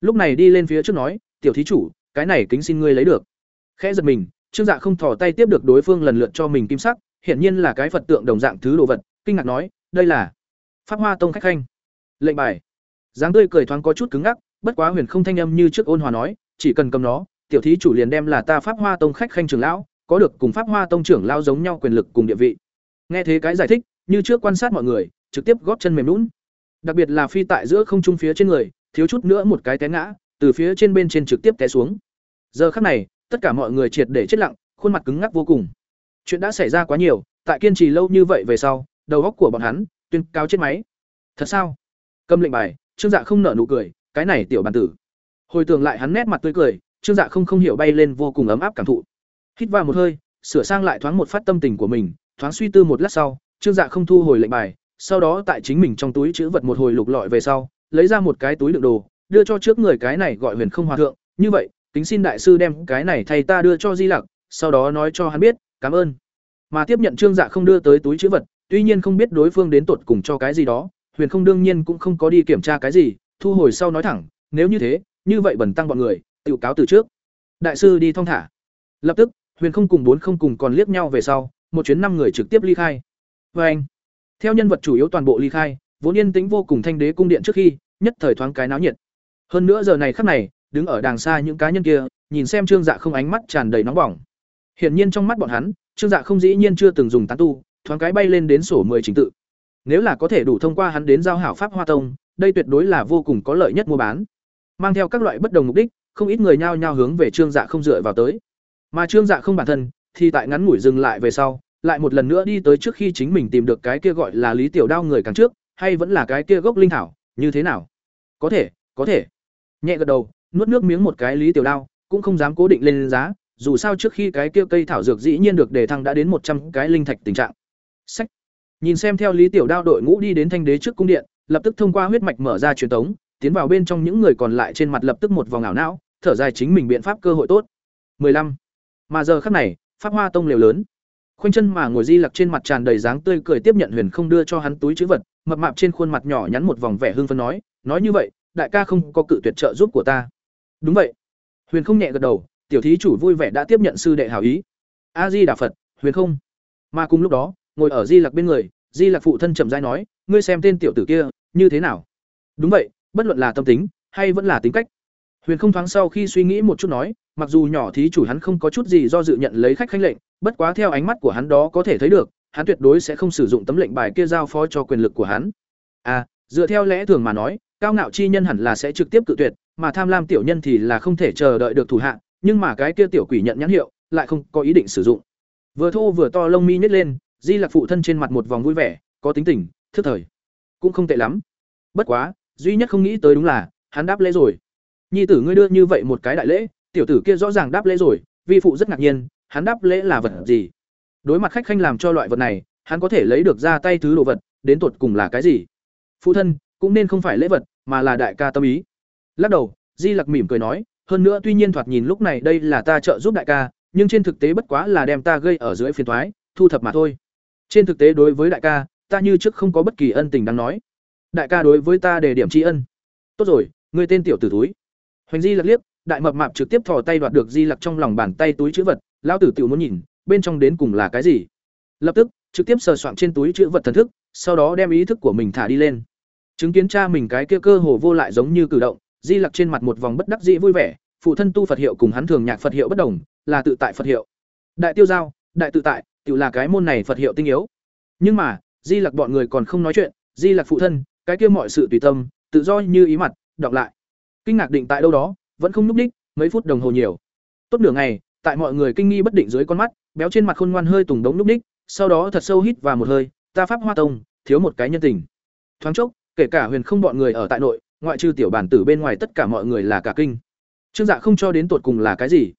Lúc này đi lên phía trước nói tiểu thí chủ cái này kính xin ngươi lấy được. Khẽ giật mình trương dạ không thò tay tiếp được đối phương lần lượt cho mình kim sắc hiển nhiên là cái phật tượng đồng dạng thứ đồ vật kinh ngạc nói đây là pháp hoa tông khách khanh. Lệnh bài. Dáng tươi cười thoáng có chút cứng ngắc bất quá huyền không thanh âm như trước ôn hòa nói chỉ cần cầm nó tiểu thí chủ liền đem là ta Pháp Hoa Tông khách khanh trưởng lão, có được cùng Pháp Hoa Tông trưởng lão giống nhau quyền lực cùng địa vị. Nghe thế cái giải thích, như trước quan sát mọi người, trực tiếp góp chân mềm lún Đặc biệt là phi tại giữa không trung phía trên người, thiếu chút nữa một cái té ngã, từ phía trên bên trên trực tiếp té xuống. Giờ khắc này, tất cả mọi người triệt để chết lặng, khuôn mặt cứng ngắc vô cùng. Chuyện đã xảy ra quá nhiều, tại kiên trì lâu như vậy về sau, đầu góc của bọn hắn tuyên cao chết máy. Thật sao? Cầm lệnh bài, Trương Dạ không nở nụ cười, cái này tiểu bản tử. Hồi tưởng lại hắn nét mặt tươi cười, Trương Dạ không không hiểu bay lên vô cùng ấm áp cảm thụ. Hít vào một hơi, sửa sang lại thoáng một phát tâm tình của mình, thoáng suy tư một lát sau, Trương Dạ không thu hồi lệnh bài, sau đó tại chính mình trong túi chữ vật một hồi lục lọi về sau, lấy ra một cái túi đựng đồ, đưa cho trước người cái này gọi Huyền Không Hòa thượng, như vậy, kính xin đại sư đem cái này thay ta đưa cho Di Lặc, sau đó nói cho hắn biết, cảm ơn. Mà tiếp nhận Trương Dạ không đưa tới túi chữ vật, tuy nhiên không biết đối phương đến tột cùng cho cái gì đó, Huyền Không đương nhiên cũng không có đi kiểm tra cái gì, thu hồi sau nói thẳng, nếu như thế, như vậy bẩn tăng bọn người, tự cáo từ trước. Đại sư đi thong thả. Lập tức, Huyền Không cùng bốn không cùng còn liếc nhau về sau, một chuyến năm người trực tiếp ly khai. Và anh, theo nhân vật chủ yếu toàn bộ ly khai, vốn yên tĩnh vô cùng thanh đế cung điện trước khi, nhất thời thoáng cái náo nhiệt. Hơn nữa giờ này khắc này, đứng ở đàng xa những cá nhân kia, nhìn xem Trương Dạ không ánh mắt tràn đầy nóng bỏng. Hiển nhiên trong mắt bọn hắn, Trương Dạ không dĩ nhiên chưa từng dùng tán tu, thoáng cái bay lên đến sổ 10 chính tự. Nếu là có thể đủ thông qua hắn đến giao hảo pháp Hoa Tông, đây tuyệt đối là vô cùng có lợi nhất mua bán. Mang theo các loại bất đồng mục đích, không ít người nhao nhao hướng về Trương Dạ không dựa vào tới. Mà Trương Dạ không bản thân, thì tại ngắn ngủi dừng lại về sau, lại một lần nữa đi tới trước khi chính mình tìm được cái kia gọi là Lý Tiểu Đao người càng trước, hay vẫn là cái kia gốc linh thảo, như thế nào? Có thể, có thể. Nhẹ gật đầu, nuốt nước miếng một cái Lý Tiểu Đao, cũng không dám cố định lên giá, dù sao trước khi cái kia cây thảo dược dĩ nhiên được đề thăng đã đến một trăm cái linh thạch tình trạng. Sách. Nhìn xem theo Lý Tiểu Đao đội ngũ đi đến thanh đế trước cung điện, lập tức thông qua huyết mạch mở ra truyền tống, tiến vào bên trong những người còn lại trên mặt lập tức một vòng ảo não, thở dài chính mình biện pháp cơ hội tốt. 15. Mà giờ khắc này, Pháp Hoa Tông liều lớn. Khoanh chân mà ngồi Di Lặc trên mặt tràn đầy dáng tươi cười tiếp nhận Huyền Không đưa cho hắn túi chữ vật, mập mạp trên khuôn mặt nhỏ nhắn một vòng vẻ hưng phấn nói, nói như vậy, đại ca không có cự tuyệt trợ giúp của ta. Đúng vậy. Huyền Không nhẹ gật đầu, tiểu thí chủ vui vẻ đã tiếp nhận sư đệ hảo ý. A Di Đà Phật, Huyền Không. Mà cùng lúc đó, ngồi ở Di Lặc bên người, Di Lặc phụ thân chậm rãi nói, ngươi xem tên tiểu tử kia, như thế nào? Đúng vậy, bất luận là tâm tính hay vẫn là tính cách. Huyền Không thoáng sau khi suy nghĩ một chút nói, mặc dù nhỏ thí chủ hắn không có chút gì do dự nhận lấy khách khanh lệnh, bất quá theo ánh mắt của hắn đó có thể thấy được, hắn tuyệt đối sẽ không sử dụng tấm lệnh bài kia giao phó cho quyền lực của hắn. À, dựa theo lẽ thường mà nói, cao ngạo chi nhân hẳn là sẽ trực tiếp cự tuyệt, mà tham lam tiểu nhân thì là không thể chờ đợi được thủ hạ, nhưng mà cái kia tiểu quỷ nhận nhãn hiệu, lại không có ý định sử dụng. Vừa thô vừa to lông mi nhếch lên, Di Lạc phụ thân trên mặt một vòng vui vẻ, có tính tình, thức thời, cũng không tệ lắm. Bất quá, duy nhất không nghĩ tới đúng là, hắn đáp lễ rồi. Nhi tử ngươi đưa như vậy một cái đại lễ, tiểu tử kia rõ ràng đáp lễ rồi, vi phụ rất ngạc nhiên, hắn đáp lễ là vật gì? Đối mặt khách khanh làm cho loại vật này, hắn có thể lấy được ra tay thứ đồ vật, đến tột cùng là cái gì? Phụ thân, cũng nên không phải lễ vật, mà là đại ca tâm ý. Lắc đầu, Di Lặc mỉm cười nói, hơn nữa tuy nhiên thoạt nhìn lúc này đây là ta trợ giúp đại ca, nhưng trên thực tế bất quá là đem ta gây ở dưới phiền toái, thu thập mà thôi. Trên thực tế đối với đại ca, ta như trước không có bất kỳ ân tình đáng nói. Đại ca đối với ta để điểm tri ân. Tốt rồi, ngươi tên tiểu tử túi. Hoành Di lật liếc, đại mập mạp trực tiếp thò tay đoạt được Di Lặc trong lòng bàn tay túi chữ vật, lão tử tiểu muốn nhìn, bên trong đến cùng là cái gì. Lập tức, trực tiếp sờ soạng trên túi chữ vật thần thức, sau đó đem ý thức của mình thả đi lên. Chứng kiến cha mình cái kia cơ hồ vô lại giống như cử động, Di Lặc trên mặt một vòng bất đắc dĩ vui vẻ, phụ thân tu Phật hiệu cùng hắn thường nhạc Phật hiệu bất đồng, là tự tại Phật hiệu. Đại tiêu giao, đại tự tại, tự là cái môn này Phật hiệu tinh yếu. Nhưng mà, Di Lặc bọn người còn không nói chuyện, Di Lặc phụ thân, cái kia mọi sự tùy tâm, tự do như ý mặt, đọc lại. Kinh ngạc định tại đâu đó, vẫn không núp đích, mấy phút đồng hồ nhiều. Tốt nửa ngày, tại mọi người kinh nghi bất định dưới con mắt, béo trên mặt khôn ngoan hơi tùng đống núp đích, sau đó thật sâu hít và một hơi, ta pháp hoa tông, thiếu một cái nhân tình. Thoáng chốc, kể cả Huyền không bọn người ở tại nội, ngoại trừ tiểu bản tử bên ngoài tất cả mọi người là cả kinh. Trương Dạ không cho đến tột cùng là cái gì?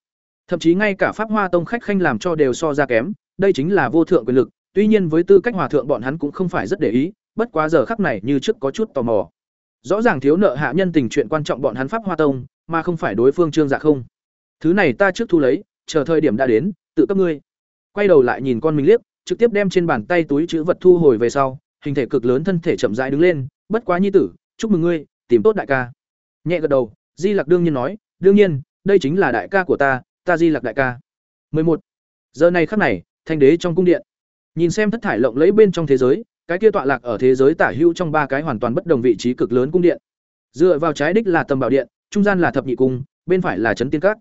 Thậm chí ngay cả Pháp Hoa Tông khách khanh làm cho đều so ra kém, đây chính là vô thượng quyền lực, tuy nhiên với tư cách hòa thượng bọn hắn cũng không phải rất để ý, bất quá giờ khắc này như trước có chút tò mò. Rõ ràng thiếu nợ hạ nhân tình chuyện quan trọng bọn hắn Pháp Hoa Tông, mà không phải đối phương Trương Dạ không. Thứ này ta trước thu lấy, chờ thời điểm đã đến, tự cấp ngươi. Quay đầu lại nhìn con mình liếc, trực tiếp đem trên bàn tay túi chữ vật thu hồi về sau, hình thể cực lớn thân thể chậm rãi đứng lên, bất quá nhi tử, chúc mừng ngươi, tìm tốt đại ca. Nhẹ gật đầu, Di Lặc đương nhiên nói, đương nhiên, đây chính là đại ca của ta, ta Di Lặc đại ca. 11. Giờ này khắc này, thanh đế trong cung điện. Nhìn xem thất thải lộng lẫy bên trong thế giới, cái kia tọa lạc ở thế giới tả hữu trong ba cái hoàn toàn bất đồng vị trí cực lớn cung điện. Dựa vào trái đích là tầm bảo điện, trung gian là thập nhị cung, bên phải là trấn tiên các.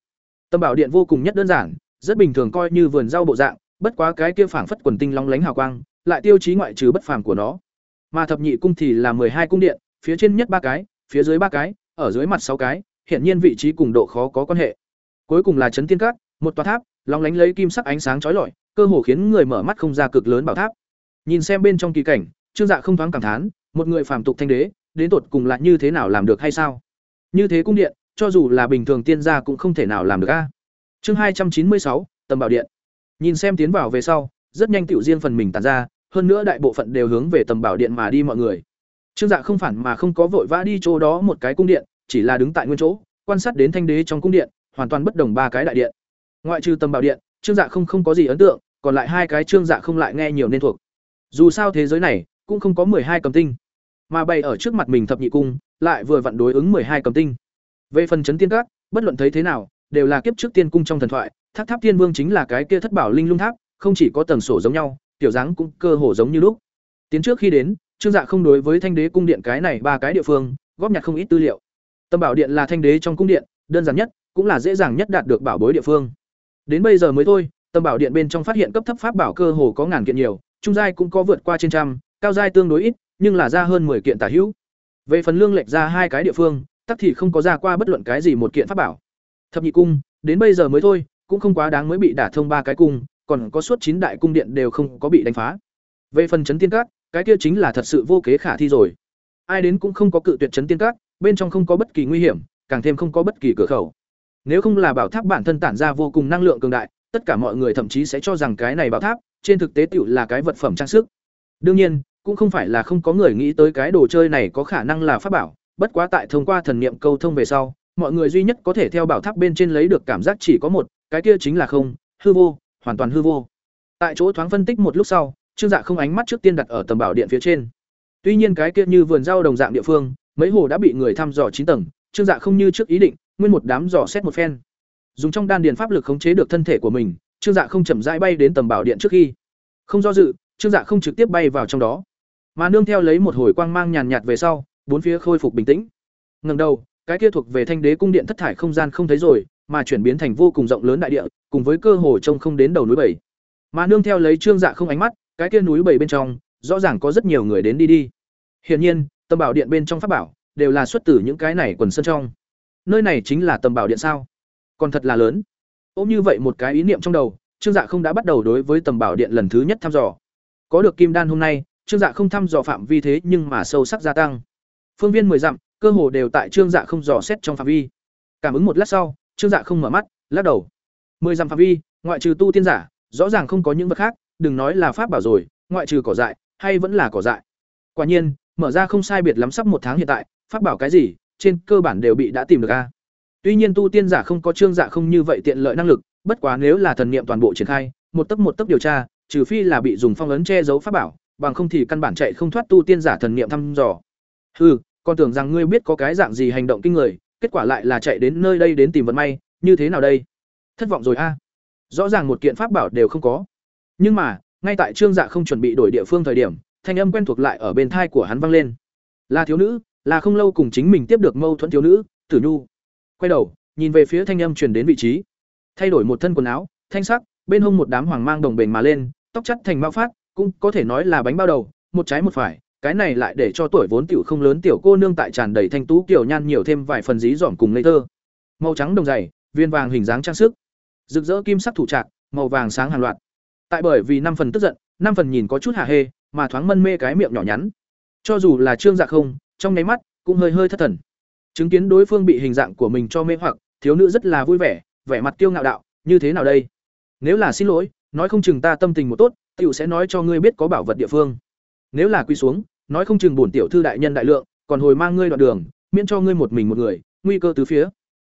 Tâm bảo điện vô cùng nhất đơn giản, rất bình thường coi như vườn rau bộ dạng, bất quá cái kia phảng phất quần tinh long lánh hào quang, lại tiêu chí ngoại trừ bất phàm của nó. Mà thập nhị cung thì là hai cung điện, phía trên nhất ba cái, phía dưới ba cái, ở dưới mặt sáu cái, hiện nhiên vị trí cùng độ khó có quan hệ. Cuối cùng là chấn tiên các, một tòa tháp, long lánh lấy kim sắc ánh sáng chói lọi, cơ hồ khiến người mở mắt không ra cực lớn bảo tháp. Nhìn xem bên trong kỳ cảnh, Trương Dạ không thoáng cảm thán, một người phàm tục thanh đế, đến tột cùng là như thế nào làm được hay sao? Như thế cung điện, cho dù là bình thường tiên gia cũng không thể nào làm được a. Chương hai trăm chín mươi sáu, tầm bảo điện. Nhìn xem tiến vào về sau, rất nhanh tiểu riêng phần mình tàn ra, hơn nữa đại bộ phận đều hướng về tầm bảo điện mà đi mọi người. Trương Dạ không phản mà không có vội vã đi chỗ đó một cái cung điện, chỉ là đứng tại nguyên chỗ, quan sát đến thanh đế trong cung điện, hoàn toàn bất đồng ba cái đại điện. Ngoại trừ tầm bảo điện, Trương Dạ không không có gì ấn tượng, còn lại hai cái Trương Dạ không lại nghe nhiều nên thuộc. Dù sao thế giới này cũng không có hai cầm tinh, mà bày ở trước mặt mình thập nhị cung, lại vừa vặn đối ứng hai cầm tinh. Về phần chấn tiên các, bất luận thấy thế nào, đều là kiếp trước tiên cung trong thần thoại, Tháp Tháp Tiên Vương chính là cái kia thất bảo linh lung tháp, không chỉ có tầng sổ giống nhau, tiểu dáng cũng cơ hồ giống như lúc. Tiến trước khi đến, Trương Dạ không đối với Thanh Đế cung điện cái này ba cái địa phương, góp nhặt không ít tư liệu. Tâm bảo điện là Thanh Đế trong cung điện, đơn giản nhất, cũng là dễ dàng nhất đạt được bảo bối địa phương. Đến bây giờ mới thôi, Tâm bảo điện bên trong phát hiện cấp thấp pháp bảo cơ hồ có ngàn kiện nhiều, trung giai cũng có vượt qua trên trăm, cao giai tương đối ít, nhưng là ra hơn 10 kiện tả hữu. Về phần lương lệch ra hai cái địa phương, tắc thì không có ra qua bất luận cái gì một kiện pháp bảo. Thập nhị cung, đến bây giờ mới thôi, cũng không quá đáng mới bị đả thông ba cái cung, còn có suốt chín đại cung điện đều không có bị đánh phá. Về phần chấn tiên các, cái kia chính là thật sự vô kế khả thi rồi. Ai đến cũng không có cự tuyệt chấn tiên các, bên trong không có bất kỳ nguy hiểm, càng thêm không có bất kỳ cửa khẩu. Nếu không là bảo tháp bản thân tản ra vô cùng năng lượng cường đại, tất cả mọi người thậm chí sẽ cho rằng cái này bảo tháp, trên thực tế tiểu là cái vật phẩm trang sức. Đương nhiên, cũng không phải là không có người nghĩ tới cái đồ chơi này có khả năng là pháp bảo, bất quá tại thông qua thần niệm câu thông về sau, mọi người duy nhất có thể theo bảo tháp bên trên lấy được cảm giác chỉ có một, cái kia chính là không, hư vô, hoàn toàn hư vô. Tại chỗ thoáng phân tích một lúc sau, Trương Dạ không ánh mắt trước tiên đặt ở tầm bảo điện phía trên. Tuy nhiên cái kia như vườn rau đồng dạng địa phương, mấy hồ đã bị người thăm dò chín tầng, Trương Dạ không như trước ý định, nguyên một đám dò xét một phen. Dùng trong đan điền pháp lực khống chế được thân thể của mình, Trương Dạ không chậm rãi bay đến tầm bảo điện trước khi. Không do dự, Trương Dạ không trực tiếp bay vào trong đó. Mà nương theo lấy một hồi quang mang nhàn nhạt về sau, bốn phía khôi phục bình tĩnh. Ngẩng đầu, cái kia thuộc về Thanh Đế cung điện thất thải không gian không thấy rồi, mà chuyển biến thành vô cùng rộng lớn đại địa, cùng với cơ hồ trông không đến đầu núi bảy. Mà nương theo lấy Trương Dạ không ánh mắt, cái kia núi bảy bên trong, rõ ràng có rất nhiều người đến đi đi. Hiển nhiên, tầm bảo điện bên trong pháp bảo đều là xuất từ những cái này quần sân trong. Nơi này chính là tầm bảo điện sao? Còn thật là lớn. Ôm như vậy một cái ý niệm trong đầu, Trương Dạ không đã bắt đầu đối với tầm bảo điện lần thứ nhất thăm dò. Có được kim đan hôm nay, Trương Dạ không thăm dò phạm vi thế nhưng mà sâu sắc gia tăng. Phương viên 10 dặm, cơ hồ đều tại Trương Dạ không dò xét trong phạm vi. Cảm ứng một lát sau, Trương Dạ không mở mắt, lắc đầu. 10 dặm phạm vi, ngoại trừ tu tiên giả, rõ ràng không có những vật khác, đừng nói là pháp bảo rồi, ngoại trừ cỏ dại, hay vẫn là cỏ dại. Quả nhiên, mở ra không sai biệt lắm sắp một tháng hiện tại, pháp bảo cái gì, trên cơ bản đều bị đã tìm được a. Tuy nhiên tu tiên giả không có Trương Dạ không như vậy tiện lợi năng lực, bất quá nếu là thần niệm toàn bộ triển khai, một tấc một tấc điều tra, trừ phi là bị dùng phong ấn che giấu pháp bảo, bằng không thì căn bản chạy không thoát tu tiên giả thần niệm thăm dò. Hừ, con tưởng rằng ngươi biết có cái dạng gì hành động kinh người, kết quả lại là chạy đến nơi đây đến tìm vận may, như thế nào đây? Thất vọng rồi a. Rõ ràng một kiện pháp bảo đều không có. Nhưng mà, ngay tại Trương Dạ không chuẩn bị đổi địa phương thời điểm, thanh âm quen thuộc lại ở bên thai của hắn vang lên. Là thiếu nữ, là không lâu cùng chính mình tiếp được mâu thuẫn thiếu nữ, Tử Nhu. Quay đầu, nhìn về phía thanh âm truyền đến vị trí. Thay đổi một thân quần áo, thanh sắc, bên hông một đám hoàng mang đồng bền mà lên, tóc chắt thành mao phát, cũng có thể nói là bánh bao đầu, một trái một phải, cái này lại để cho tuổi vốn tiểu không lớn tiểu cô nương tại tràn đầy thanh tú kiểu nhan nhiều thêm vài phần dí dỏm cùng ngây thơ. Màu trắng đồng dày, viên vàng hình dáng trang sức, rực rỡ kim sắc thủ trạc, màu vàng sáng hàng loạt. Tại bởi vì năm phần tức giận, năm phần nhìn có chút hà hê, mà thoáng mân mê cái miệng nhỏ nhắn. Cho dù là Trương Dạ không, trong nháy mắt cũng hơi hơi thất thần. Chứng kiến đối phương bị hình dạng của mình cho mê hoặc, thiếu nữ rất là vui vẻ, vẻ mặt kiêu ngạo đạo, như thế nào đây? Nếu là xin lỗi, nói không chừng ta tâm tình một tốt, tiểu sẽ nói cho ngươi biết có bảo vật địa phương. Nếu là quy xuống, nói không chừng bổn tiểu thư đại nhân đại lượng, còn hồi mang ngươi đoạn đường, miễn cho ngươi một mình một người, nguy cơ tứ phía.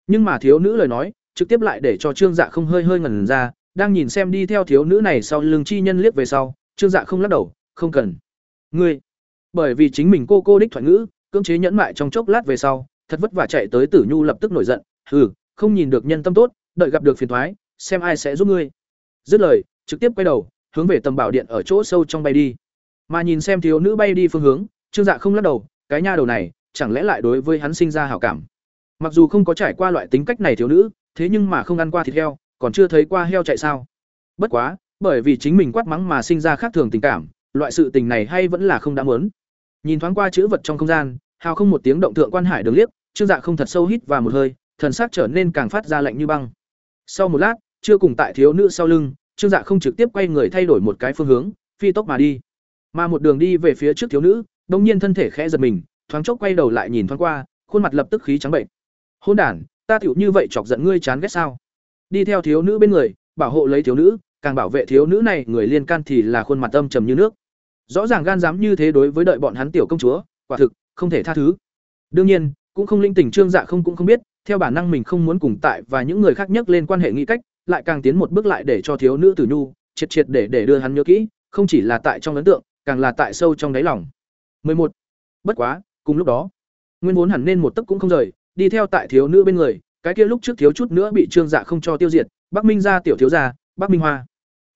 Nhưng mà thiếu nữ lời nói, trực tiếp lại để cho Trương Dạ không hơi hơi ngẩn ra, đang nhìn xem đi theo thiếu nữ này sau lưng chi nhân liếc về sau, Trương Dạ không lắc đầu, không cần. Ngươi, bởi vì chính mình cô cô đích thoại ngữ, cưỡng chế nhẫn mại trong chốc lát về sau, thật vất vả chạy tới Tử Nhu lập tức nổi giận, hừ, không nhìn được nhân tâm tốt, đợi gặp được phiền thoái, xem ai sẽ giúp ngươi. Dứt lời, trực tiếp quay đầu, hướng về tầm bảo điện ở chỗ sâu trong bay đi. Mà nhìn xem thiếu nữ bay đi phương hướng, Trương Dạ không lắc đầu, cái nha đầu này, chẳng lẽ lại đối với hắn sinh ra hảo cảm. Mặc dù không có trải qua loại tính cách này thiếu nữ, thế nhưng mà không ăn qua thịt heo, còn chưa thấy qua heo chạy sao? Bất quá, bởi vì chính mình quát mắng mà sinh ra khác thường tình cảm, loại sự tình này hay vẫn là không đã muốn. Nhìn thoáng qua chữ vật trong không gian, hào không một tiếng động thượng quan hải đường liếc, Trương Dạ không thật sâu hít và một hơi, thần sắc trở nên càng phát ra lạnh như băng. Sau một lát, chưa cùng tại thiếu nữ sau lưng, Trương Dạ không trực tiếp quay người thay đổi một cái phương hướng, phi tốc mà đi. Mà một đường đi về phía trước thiếu nữ, đột nhiên thân thể khẽ giật mình, thoáng chốc quay đầu lại nhìn thoáng qua, khuôn mặt lập tức khí trắng bệnh. Hôn đản, ta tiểu như vậy chọc giận ngươi chán ghét sao? Đi theo thiếu nữ bên người, bảo hộ lấy thiếu nữ, càng bảo vệ thiếu nữ này, người liên can thì là khuôn mặt âm trầm như nước. Rõ ràng gan dám như thế đối với đợi bọn hắn tiểu công chúa, quả thực không thể tha thứ. Đương nhiên, cũng không linh tỉnh trương dạ không cũng không biết, theo bản năng mình không muốn cùng tại và những người khác nhắc lên quan hệ nghĩ cách, lại càng tiến một bước lại để cho thiếu nữ Tử Nhu, triệt triệt để để đưa hắn nhớ kỹ, không chỉ là tại trong ấn tượng, càng là tại sâu trong đáy lòng. 11. Bất quá, cùng lúc đó, nguyên vốn hẳn nên một tấc cũng không rời, đi theo tại thiếu nữ bên người, cái kia lúc trước thiếu chút nữa bị Trương Dạ không cho tiêu diệt, Bắc Minh gia tiểu thiếu gia, Bắc Minh Hoa.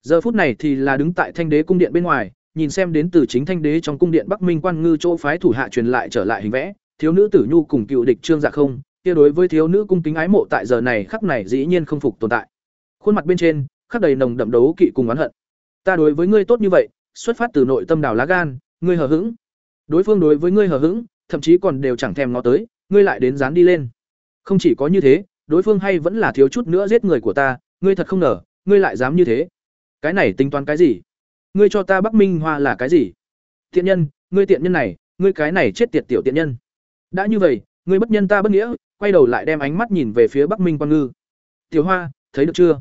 Giờ phút này thì là đứng tại Thanh Đế cung điện bên ngoài, nhìn xem đến từ chính Thanh Đế trong cung điện Bắc Minh quan ngư chỗ phái thủ hạ truyền lại trở lại hình vẽ, thiếu nữ Tử Nhu cùng cựu địch Trương Dạ không, kia đối với thiếu nữ cung kính ái mộ tại giờ này khắc này dĩ nhiên không phục tồn tại. Khuôn mặt bên trên, khắc đầy nồng đậm đấu kỵ cùng oán hận. Ta đối với ngươi tốt như vậy, xuất phát từ nội tâm đào lá gan, ngươi hờ hững. Đối phương đối với ngươi hờ hững, thậm chí còn đều chẳng thèm ngó tới, ngươi lại đến dán đi lên. Không chỉ có như thế, đối phương hay vẫn là thiếu chút nữa giết người của ta, ngươi thật không ngờ, ngươi lại dám như thế. Cái này tính toán cái gì? Ngươi cho ta Bắc Minh Hoa là cái gì? Tiện nhân, ngươi tiện nhân này, ngươi cái này chết tiệt tiểu tiện nhân. Đã như vậy, ngươi bất nhân ta bất nghĩa, quay đầu lại đem ánh mắt nhìn về phía Bắc Minh Quan Ngư. Tiểu Hoa, thấy được chưa?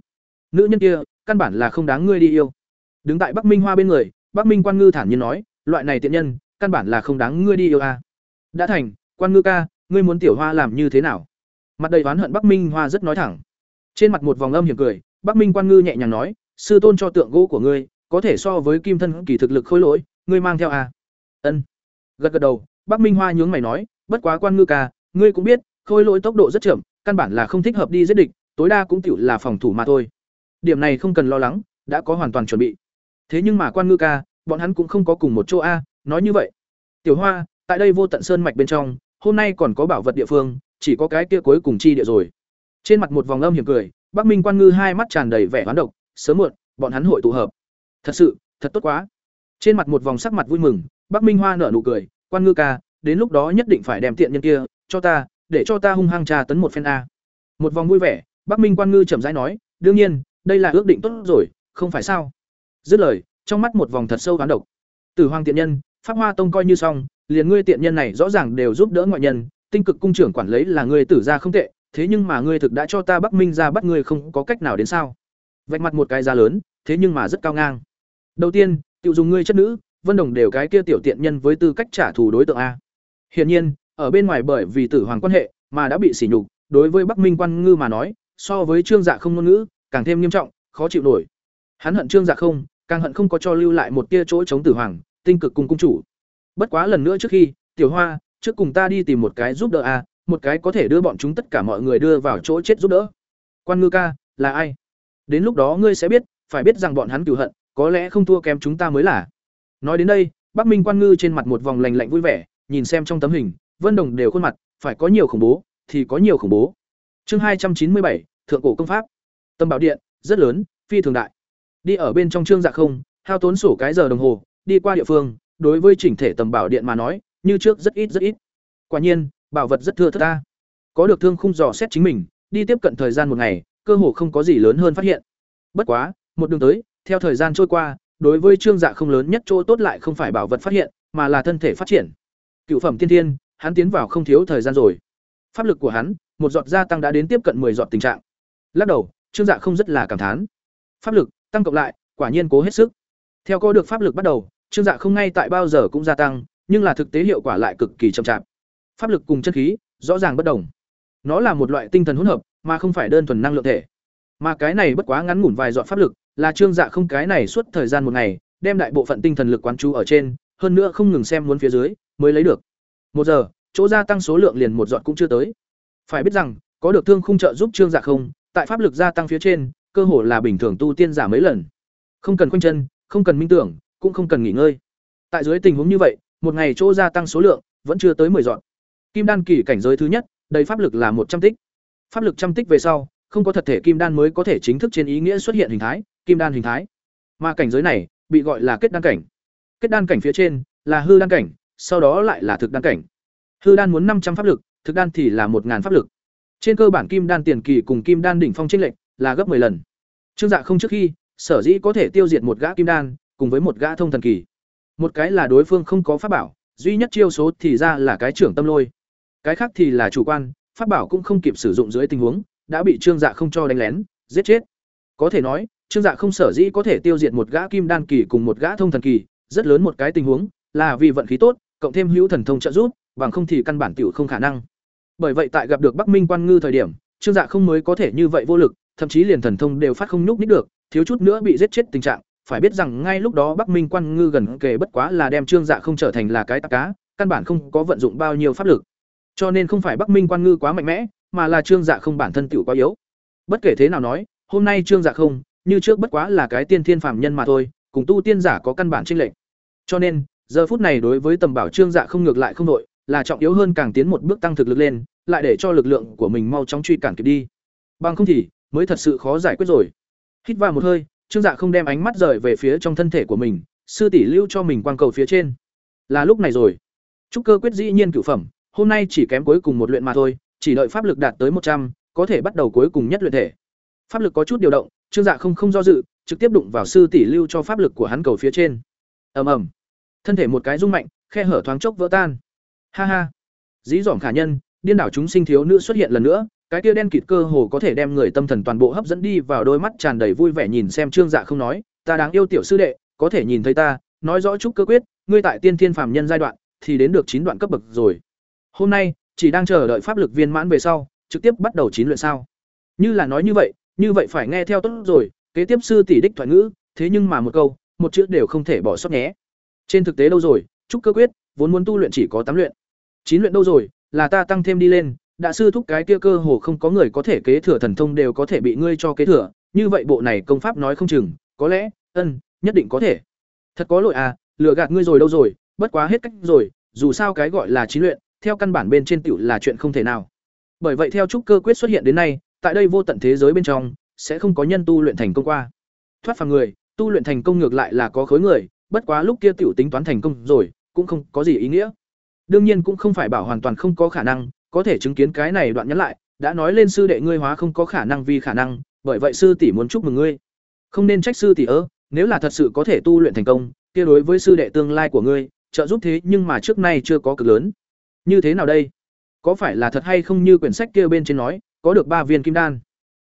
Nữ nhân kia, căn bản là không đáng ngươi đi yêu. Đứng tại Bắc Minh Hoa bên người, Bắc Minh Quan Ngư thản nhiên nói, loại này tiện nhân, căn bản là không đáng ngươi đi yêu a. À. Đã thành, Quan Ngư ca, ngươi muốn Tiểu Hoa làm như thế nào? Mặt đầy oán hận Bắc Minh Hoa rất nói thẳng. Trên mặt một vòng âm hiểm cười, Bắc Minh Quan Ngư nhẹ nhàng nói, sư tôn cho tượng gỗ của ngươi, có thể so với kim thân kỳ thực lực khôi lỗi, ngươi mang theo à? Ân. Gật gật đầu, Bắc Minh Hoa nhướng mày nói, bất quá Quan Ngư ca, ngươi cũng biết, khôi lỗi tốc độ rất chậm, căn bản là không thích hợp đi giết địch, tối đa cũng tiểu là phòng thủ mà thôi. Điểm này không cần lo lắng, đã có hoàn toàn chuẩn bị. Thế nhưng mà Quan Ngư ca, bọn hắn cũng không có cùng một chỗ a, nói như vậy. Tiểu Hoa, tại đây vô tận sơn mạch bên trong, hôm nay còn có bảo vật địa phương, chỉ có cái kia cuối cùng chi địa rồi. Trên mặt một vòng âm hiểm cười, Bắc Minh Quan Ngư hai mắt tràn đầy vẻ hoán độc, sớm muộn, bọn hắn hội tụ hợp. Thật sự, thật tốt quá. Trên mặt một vòng sắc mặt vui mừng, Bắc Minh Hoa nở nụ cười, Quan Ngư ca, đến lúc đó nhất định phải đem tiện nhân kia cho ta, để cho ta hung hăng trà tấn một phen a. Một vòng vui vẻ, Bắc Minh Quan Ngư chậm rãi nói, đương nhiên, đây là ước định tốt rồi, không phải sao? Dứt lời, trong mắt một vòng thật sâu toán độc. Tử Hoàng tiện nhân, Pháp Hoa Tông coi như xong, liền ngươi tiện nhân này rõ ràng đều giúp đỡ ngoại nhân, tinh cực cung trưởng quản lấy là ngươi tử ra không tệ, thế nhưng mà ngươi thực đã cho ta Bắc Minh ra bắt ngươi không có cách nào đến sao? Vạch mặt một cái giá lớn, thế nhưng mà rất cao ngang. Đầu tiên, tiểu dùng ngươi chất nữ, Vân Đồng đều cái kia tiểu tiện nhân với tư cách trả thù đối tượng a. Hiển nhiên, ở bên ngoài bởi vì tử hoàng quan hệ mà đã bị sỉ nhục, đối với Bắc Minh quan ngư mà nói, so với Trương Dạ không ngôn ngữ, càng thêm nghiêm trọng, khó chịu nổi. Hắn hận Trương Dạ không, càng hận không có cho lưu lại một tia chỗ chống tử hoàng, tinh cực cùng cung chủ. Bất quá lần nữa trước khi, Tiểu Hoa, trước cùng ta đi tìm một cái giúp đỡ a, một cái có thể đưa bọn chúng tất cả mọi người đưa vào chỗ chết giúp đỡ. Quan ngư ca, là ai? Đến lúc đó ngươi sẽ biết, phải biết rằng bọn hắn cừu hận, có lẽ không thua kém chúng ta mới là. Nói đến đây, Bắc Minh Quan ngư trên mặt một vòng lạnh lạnh vui vẻ, nhìn xem trong tấm hình, Vân Đồng đều khuôn mặt, phải có nhiều khủng bố, thì có nhiều khủng bố. Chương hai trăm chín mươi bảy, thượng cổ công pháp. Tâm bảo điện, rất lớn, phi thường đại. Đi ở bên trong trương dạ không, hao tốn sổ cái giờ đồng hồ, đi qua địa phương, đối với chỉnh thể tầm bảo điện mà nói, như trước rất ít rất ít. Quả nhiên, bảo vật rất thưa thớt ta. Có được thương khung dò xét chính mình, đi tiếp cận thời gian một ngày, cơ hồ không có gì lớn hơn phát hiện. Bất quá, một đường tới, theo thời gian trôi qua, đối với trương dạ không lớn nhất chỗ tốt lại không phải bảo vật phát hiện, mà là thân thể phát triển. Cựu phẩm tiên thiên, hắn tiến vào không thiếu thời gian rồi. Pháp lực của hắn, một giọt gia tăng đã đến tiếp cận 10 giọt tình trạng. Lắc đầu, Trương Dạ không rất là cảm thán. Pháp lực tăng cộng lại, quả nhiên cố hết sức. Theo có được pháp lực bắt đầu, Trương Dạ không ngay tại bao giờ cũng gia tăng, nhưng là thực tế hiệu quả lại cực kỳ chậm chạp. Pháp lực cùng chân khí, rõ ràng bất đồng. Nó là một loại tinh thần hỗn hợp, mà không phải đơn thuần năng lượng thể. Mà cái này bất quá ngắn ngủn vài giọt pháp lực, là Trương Dạ không cái này suốt thời gian một ngày, đem đại bộ phận tinh thần lực quán chú ở trên, hơn nữa không ngừng xem muốn phía dưới, mới lấy được. Một giờ, chỗ gia tăng số lượng liền một giọt cũng chưa tới. Phải biết rằng, có được thương khung trợ giúp Trương Dạ không, tại pháp lực gia tăng phía trên, cơ hồ là bình thường tu tiên giả mấy lần. Không cần khoanh chân, không cần minh tưởng, cũng không cần nghỉ ngơi. Tại dưới tình huống như vậy, một ngày chỗ gia tăng số lượng vẫn chưa tới 10 dọn. Kim đan kỳ cảnh giới thứ nhất, đầy pháp lực là một trăm tích. Pháp lực trăm tích về sau, không có thật thể kim đan mới có thể chính thức trên ý nghĩa xuất hiện hình thái, kim đan hình thái. Mà cảnh giới này bị gọi là kết đan cảnh. Kết đan cảnh phía trên là hư đan cảnh, sau đó lại là thực đan cảnh. Hư đan muốn năm trăm pháp lực, thực đan thì là một ngàn pháp lực. Trên cơ bản kim đan tiền kỳ cùng kim đan đỉnh phong chênh lệch là gấp 10 lần. Trương Dạ không trước khi, sở dĩ có thể tiêu diệt một gã kim đan, cùng với một gã thông thần kỳ. Một cái là đối phương không có pháp bảo, duy nhất chiêu số thì ra là cái trưởng tâm lôi. Cái khác thì là chủ quan, pháp bảo cũng không kịp sử dụng dưới tình huống, đã bị Trương Dạ không cho đánh lén, giết chết. Có thể nói, Trương Dạ không sở dĩ có thể tiêu diệt một gã kim đan kỳ cùng một gã thông thần kỳ, rất lớn một cái tình huống, là vì vận khí tốt, cộng thêm hữu thần thông trợ giúp, bằng không thì căn bản tiểu không khả năng. Bởi vậy tại gặp được Bắc Minh Quan Ngư thời điểm, Trương Dạ không mới có thể như vậy vô lực, thậm chí liền thần thông đều phát không nhúc nhích được, thiếu chút nữa bị giết chết tình trạng, phải biết rằng ngay lúc đó Bắc Minh Quan Ngư gần kề bất quá là đem Trương Dạ không trở thành là cái tạp cá, căn bản không có vận dụng bao nhiêu pháp lực. Cho nên không phải Bắc Minh Quan Ngư quá mạnh mẽ, mà là Trương Dạ không bản thân tiểu quá yếu. Bất kể thế nào nói, hôm nay Trương Dạ không, như trước bất quá là cái tiên thiên phàm nhân mà thôi, cùng tu tiên giả có căn bản chênh lệch. Cho nên, giờ phút này đối với tầm bảo Trương Dạ không ngược lại không đội, là trọng yếu hơn càng tiến một bước tăng thực lực lên, lại để cho lực lượng của mình mau chóng truy cản kịp đi. Bằng không thì, mới thật sự khó giải quyết rồi. Hít vào một hơi, Trương Dạ không đem ánh mắt rời về phía trong thân thể của mình, sư tỷ lưu cho mình quang cầu phía trên. Là lúc này rồi. Trúc cơ quyết dĩ nhiên cửu phẩm, hôm nay chỉ kém cuối cùng một luyện mà thôi, chỉ đợi pháp lực đạt tới một trăm, có thể bắt đầu cuối cùng nhất luyện thể. Pháp lực có chút điều động, Trương Dạ không không do dự, trực tiếp đụng vào sư tỷ lưu cho pháp lực của hắn cầu phía trên. Ầm ầm. Thân thể một cái rung mạnh, khe hở thoáng chốc vỡ tan. Ha ha. Dí dỏm khả nhân, điên đảo chúng sinh thiếu nữ xuất hiện lần nữa, cái kia đen kịt cơ hồ có thể đem người tâm thần toàn bộ hấp dẫn đi vào đôi mắt tràn đầy vui vẻ nhìn xem Trương Dạ không nói, ta đáng yêu tiểu sư đệ, có thể nhìn thấy ta, nói rõ chúc cơ quyết, ngươi tại tiên thiên phàm nhân giai đoạn thì đến được chín đoạn cấp bậc rồi. Hôm nay, chỉ đang chờ đợi pháp lực viên mãn về sau, trực tiếp bắt đầu chín luyện sao? Như là nói như vậy, như vậy phải nghe theo tốt rồi, kế tiếp sư tỷ đích thoại ngữ, thế nhưng mà một câu, một chữ đều không thể bỏ sót nhé. Trên thực tế đâu rồi, trúc cơ quyết, vốn muốn tu luyện chỉ có tám luyện. chín luyện đâu rồi, là ta tăng thêm đi lên, đã sư thúc cái kia cơ hồ không có người có thể kế thừa thần thông đều có thể bị ngươi cho kế thừa, như vậy bộ này công pháp nói không chừng, có lẽ, ân, nhất định có thể. Thật có lỗi à, lừa gạt ngươi rồi đâu rồi, bất quá hết cách rồi, dù sao cái gọi là chín luyện, theo căn bản bên trên tiểu là chuyện không thể nào. Bởi vậy theo trúc cơ quyết xuất hiện đến nay, tại đây vô tận thế giới bên trong, sẽ không có nhân tu luyện thành công qua. Thoát phàm người, tu luyện thành công ngược lại là có khối người, bất quá lúc kia tiểu tính toán thành công rồi, cũng không có gì ý nghĩa. Đương nhiên cũng không phải bảo hoàn toàn không có khả năng, có thể chứng kiến cái này đoạn nhắn lại, đã nói lên sư đệ ngươi hóa không có khả năng vì khả năng, bởi vậy sư tỷ muốn chúc mừng ngươi. Không nên trách sư tỷ ơ, nếu là thật sự có thể tu luyện thành công, kia đối với sư đệ tương lai của ngươi, trợ giúp thế nhưng mà trước nay chưa có cực lớn. Như thế nào đây? Có phải là thật hay không như quyển sách kia bên trên nói, có được ba viên kim đan?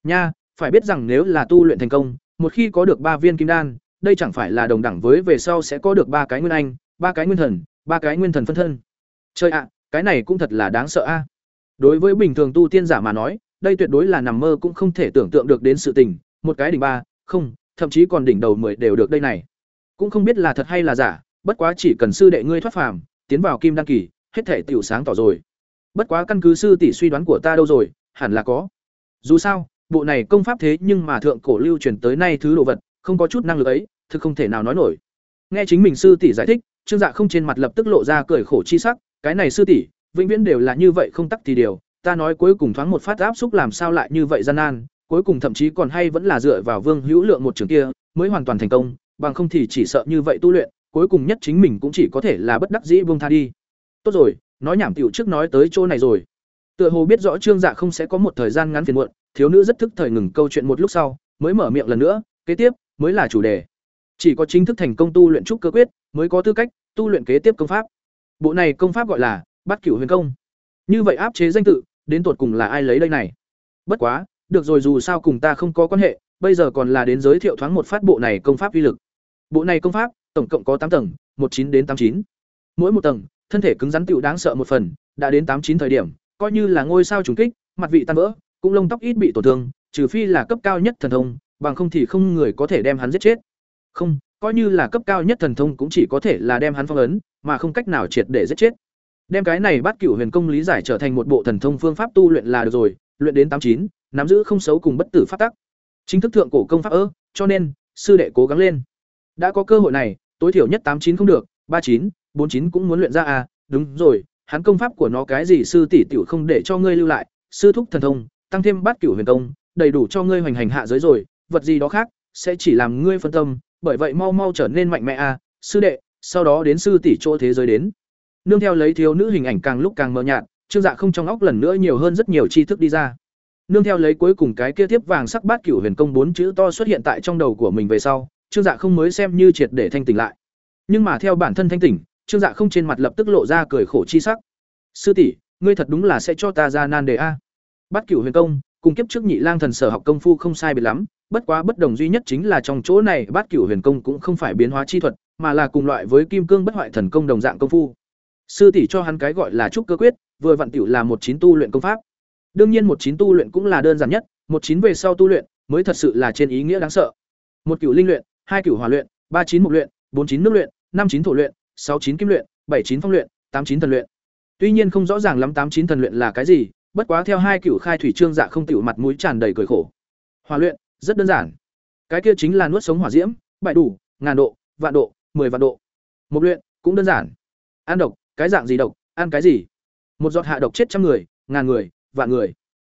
Nha, phải biết rằng nếu là tu luyện thành công, một khi có được ba viên kim đan, đây chẳng phải là đồng đẳng với về sau sẽ có được ba cái nguyên anh, ba cái nguyên thần, ba cái nguyên thần phân thân. Chơi ạ, cái này cũng thật là đáng sợ a. Đối với bình thường tu tiên giả mà nói, đây tuyệt đối là nằm mơ cũng không thể tưởng tượng được đến sự tình, một cái đỉnh ba, không, thậm chí còn đỉnh đầu mười đều được đây này. Cũng không biết là thật hay là giả, bất quá chỉ cần sư đệ ngươi thoát phàm, tiến vào kim đăng kỳ, hết thể tiểu sáng tỏ rồi. Bất quá căn cứ sư tỷ suy đoán của ta đâu rồi, hẳn là có. Dù sao, bộ này công pháp thế nhưng mà thượng cổ lưu truyền tới nay thứ đồ vật, không có chút năng lực ấy, thực không thể nào nói nổi. Nghe chính mình sư tỷ giải thích, Trương Dạ không trên mặt lập tức lộ ra cười khổ chi sắc, cái này sư tỷ, vĩnh viễn đều là như vậy không tắc thì điều, ta nói cuối cùng thoáng một phát áp xúc làm sao lại như vậy gian nan, cuối cùng thậm chí còn hay vẫn là dựa vào Vương Hữu Lượng một trường kia, mới hoàn toàn thành công, bằng không thì chỉ sợ như vậy tu luyện, cuối cùng nhất chính mình cũng chỉ có thể là bất đắc dĩ buông tha đi. Tốt rồi, nói nhảm tiểu trước nói tới chỗ này rồi. Tựa hồ biết rõ Trương Dạ không sẽ có một thời gian ngắn phiền muộn, thiếu nữ rất thức thời ngừng câu chuyện một lúc sau, mới mở miệng lần nữa, kế tiếp mới là chủ đề. Chỉ có chính thức thành công tu luyện trúc cơ quyết, mới có tư cách tu luyện kế tiếp công pháp. Bộ này công pháp gọi là Bát Cửu Huyền Công. Như vậy áp chế danh tự, đến tột cùng là ai lấy đây này? Bất quá, được rồi dù sao cùng ta không có quan hệ, bây giờ còn là đến giới thiệu thoáng một phát bộ này công pháp uy lực. Bộ này công pháp, tổng cộng có tám tầng, một chín đến tám chín. Mỗi một tầng, thân thể cứng rắn tựu đáng sợ một phần, đã đến tám chín thời điểm, coi như là ngôi sao trùng kích, mặt vị tan vỡ, cũng lông tóc ít bị tổn thương, trừ phi là cấp cao nhất thần thông, bằng không thì không người có thể đem hắn giết chết. Không, coi như là cấp cao nhất thần thông cũng chỉ có thể là đem hắn phong ấn, mà không cách nào triệt để giết chết. Đem cái này bắt cửu huyền công lý giải trở thành một bộ thần thông phương pháp tu luyện là được rồi, luyện đến tám chín, nắm giữ không xấu cùng bất tử pháp tắc. Chính thức thượng cổ công pháp ơ, cho nên sư đệ cố gắng lên. Đã có cơ hội này, tối thiểu nhất tám chín không được, ba chín, bốn chín cũng muốn luyện ra à, đúng rồi, hắn công pháp của nó cái gì sư tỷ tiểu không để cho ngươi lưu lại, sư thúc thần thông, tăng thêm bát cửu huyền công, đầy đủ cho ngươi hoành hành hạ giới rồi, vật gì đó khác sẽ chỉ làm ngươi phân tâm, bởi vậy mau mau trở nên mạnh mẽ a, sư đệ, sau đó đến sư tỷ chỗ thế giới đến. Nương theo lấy thiếu nữ hình ảnh càng lúc càng mờ nhạt, Trương Dạ không trong óc lần nữa nhiều hơn rất nhiều tri thức đi ra. Nương theo lấy cuối cùng cái kia tiếp vàng sắc bát cửu huyền công bốn chữ to xuất hiện tại trong đầu của mình về sau, Trương Dạ không mới xem như triệt để thanh tỉnh lại. Nhưng mà theo bản thân thanh tỉnh, Trương Dạ không trên mặt lập tức lộ ra cười khổ chi sắc. "Sư tỷ, ngươi thật đúng là sẽ cho ta ra nan đề a." Bát cửu huyền công, cùng kiếp trước nhị lang thần sở học công phu không sai biệt lắm, bất quá bất đồng duy nhất chính là trong chỗ này bát cửu huyền công cũng không phải biến hóa chi thuật, mà là cùng loại với kim cương bất hoại thần công đồng dạng công phu. Sư tỷ cho hắn cái gọi là trúc cơ quyết, vừa vặn tiểu là một chín tu luyện công pháp. Đương nhiên một chín tu luyện cũng là đơn giản nhất, một chín về sau tu luyện mới thật sự là trên ý nghĩa đáng sợ. Một cửu linh luyện, hai cửu hỏa luyện, ba chín mục luyện, bốn chín nước luyện, năm chín thổ luyện, sáu chín kim luyện, bảy chín phong luyện, tám chín thần luyện. Tuy nhiên không rõ ràng lắm tám chín thần luyện là cái gì, bất quá theo hai cựu khai thủy trương dạ không tiểu mặt mũi tràn đầy cười khổ. Hỏa luyện, rất đơn giản. Cái kia chính là nuốt sống hỏa diễm, bại đủ, ngàn độ, vạn độ, mười vạn độ. Một luyện, cũng đơn giản. Ăn độc, cái dạng gì độc, ăn cái gì? Một giọt hạ độc chết trăm người, ngàn người, vạn người.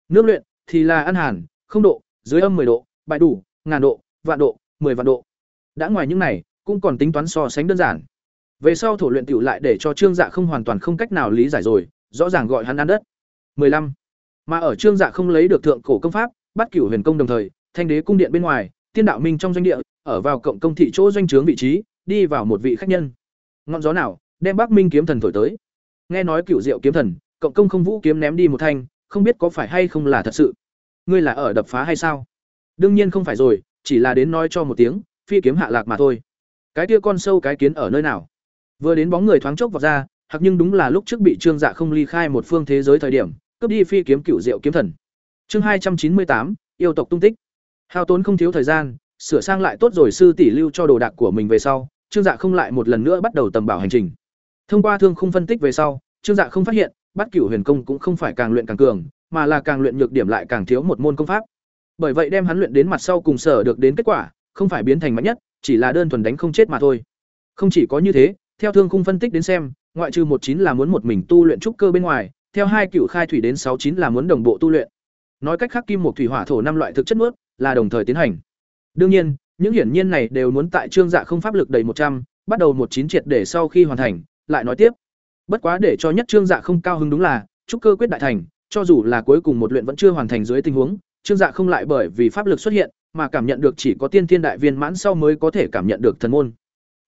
Nước luyện thì là ăn hàn, không độ, dưới âm 10 độ, bại đủ, ngàn độ, vạn độ, 10 vạn độ. Đã ngoài những này, cũng còn tính toán so sánh đơn giản. Về sau thổ luyện tiểu lại để cho Trương Dạ không hoàn toàn không cách nào lý giải rồi, rõ ràng gọi hắn ăn đất. 15. Mà ở Trương Dạ không lấy được thượng cổ công pháp, bắt cửu huyền công đồng thời, Thanh đế cung điện bên ngoài, Tiên đạo minh trong doanh địa, ở vào cộng công thị chỗ doanh trướng vị trí, đi vào một vị khách nhân. Ngọn gió nào, đem Bắc Minh kiếm thần thổi tới. Nghe nói cửu diệu kiếm thần, cộng công không vũ kiếm ném đi một thanh, không biết có phải hay không là thật sự. Ngươi là ở đập phá hay sao? Đương nhiên không phải rồi, chỉ là đến nói cho một tiếng, phi kiếm hạ lạc mà thôi. Cái kia con sâu cái kiến ở nơi nào? Vừa đến bóng người thoáng chốc vào ra, hoặc nhưng đúng là lúc trước bị Trương Dạ không ly khai một phương thế giới thời điểm, cướp đi phi kiếm cựu diệu kiếm thần. Chương hai trăm chín mươi tám yêu tộc tung tích. Hao tốn không thiếu thời gian, sửa sang lại tốt rồi sư tỷ lưu cho đồ đạc của mình về sau, Trương Dạ không lại một lần nữa bắt đầu tầm bảo hành trình. Thông qua thương không phân tích về sau, Trương Dạ không phát hiện, bắt cửu huyền công cũng không phải càng luyện càng cường, mà là càng luyện nhược điểm lại càng thiếu một môn công pháp. Bởi vậy đem hắn luyện đến mặt sau cùng sở được đến kết quả, không phải biến thành mạnh nhất, chỉ là đơn thuần đánh không chết mà thôi. Không chỉ có như thế, theo thương khung phân tích đến xem, ngoại trừ một chín là muốn một mình tu luyện trúc cơ bên ngoài, theo hai cựu khai thủy đến sáu chín là muốn đồng bộ tu luyện. Nói cách khác kim một thủy hỏa thổ năm loại thực chất nuốt là đồng thời tiến hành. Đương nhiên, những hiển nhiên này đều muốn tại trương dạ không pháp lực đầy một trăm, bắt đầu một chín triệt để sau khi hoàn thành, lại nói tiếp. Bất quá để cho nhất trương dạ không cao hứng đúng là, trúc cơ quyết đại thành, cho dù là cuối cùng một luyện vẫn chưa hoàn thành dưới tình huống, trương dạ không lại bởi vì pháp lực xuất hiện, mà cảm nhận được chỉ có tiên thiên đại viên mãn sau mới có thể cảm nhận được thần môn.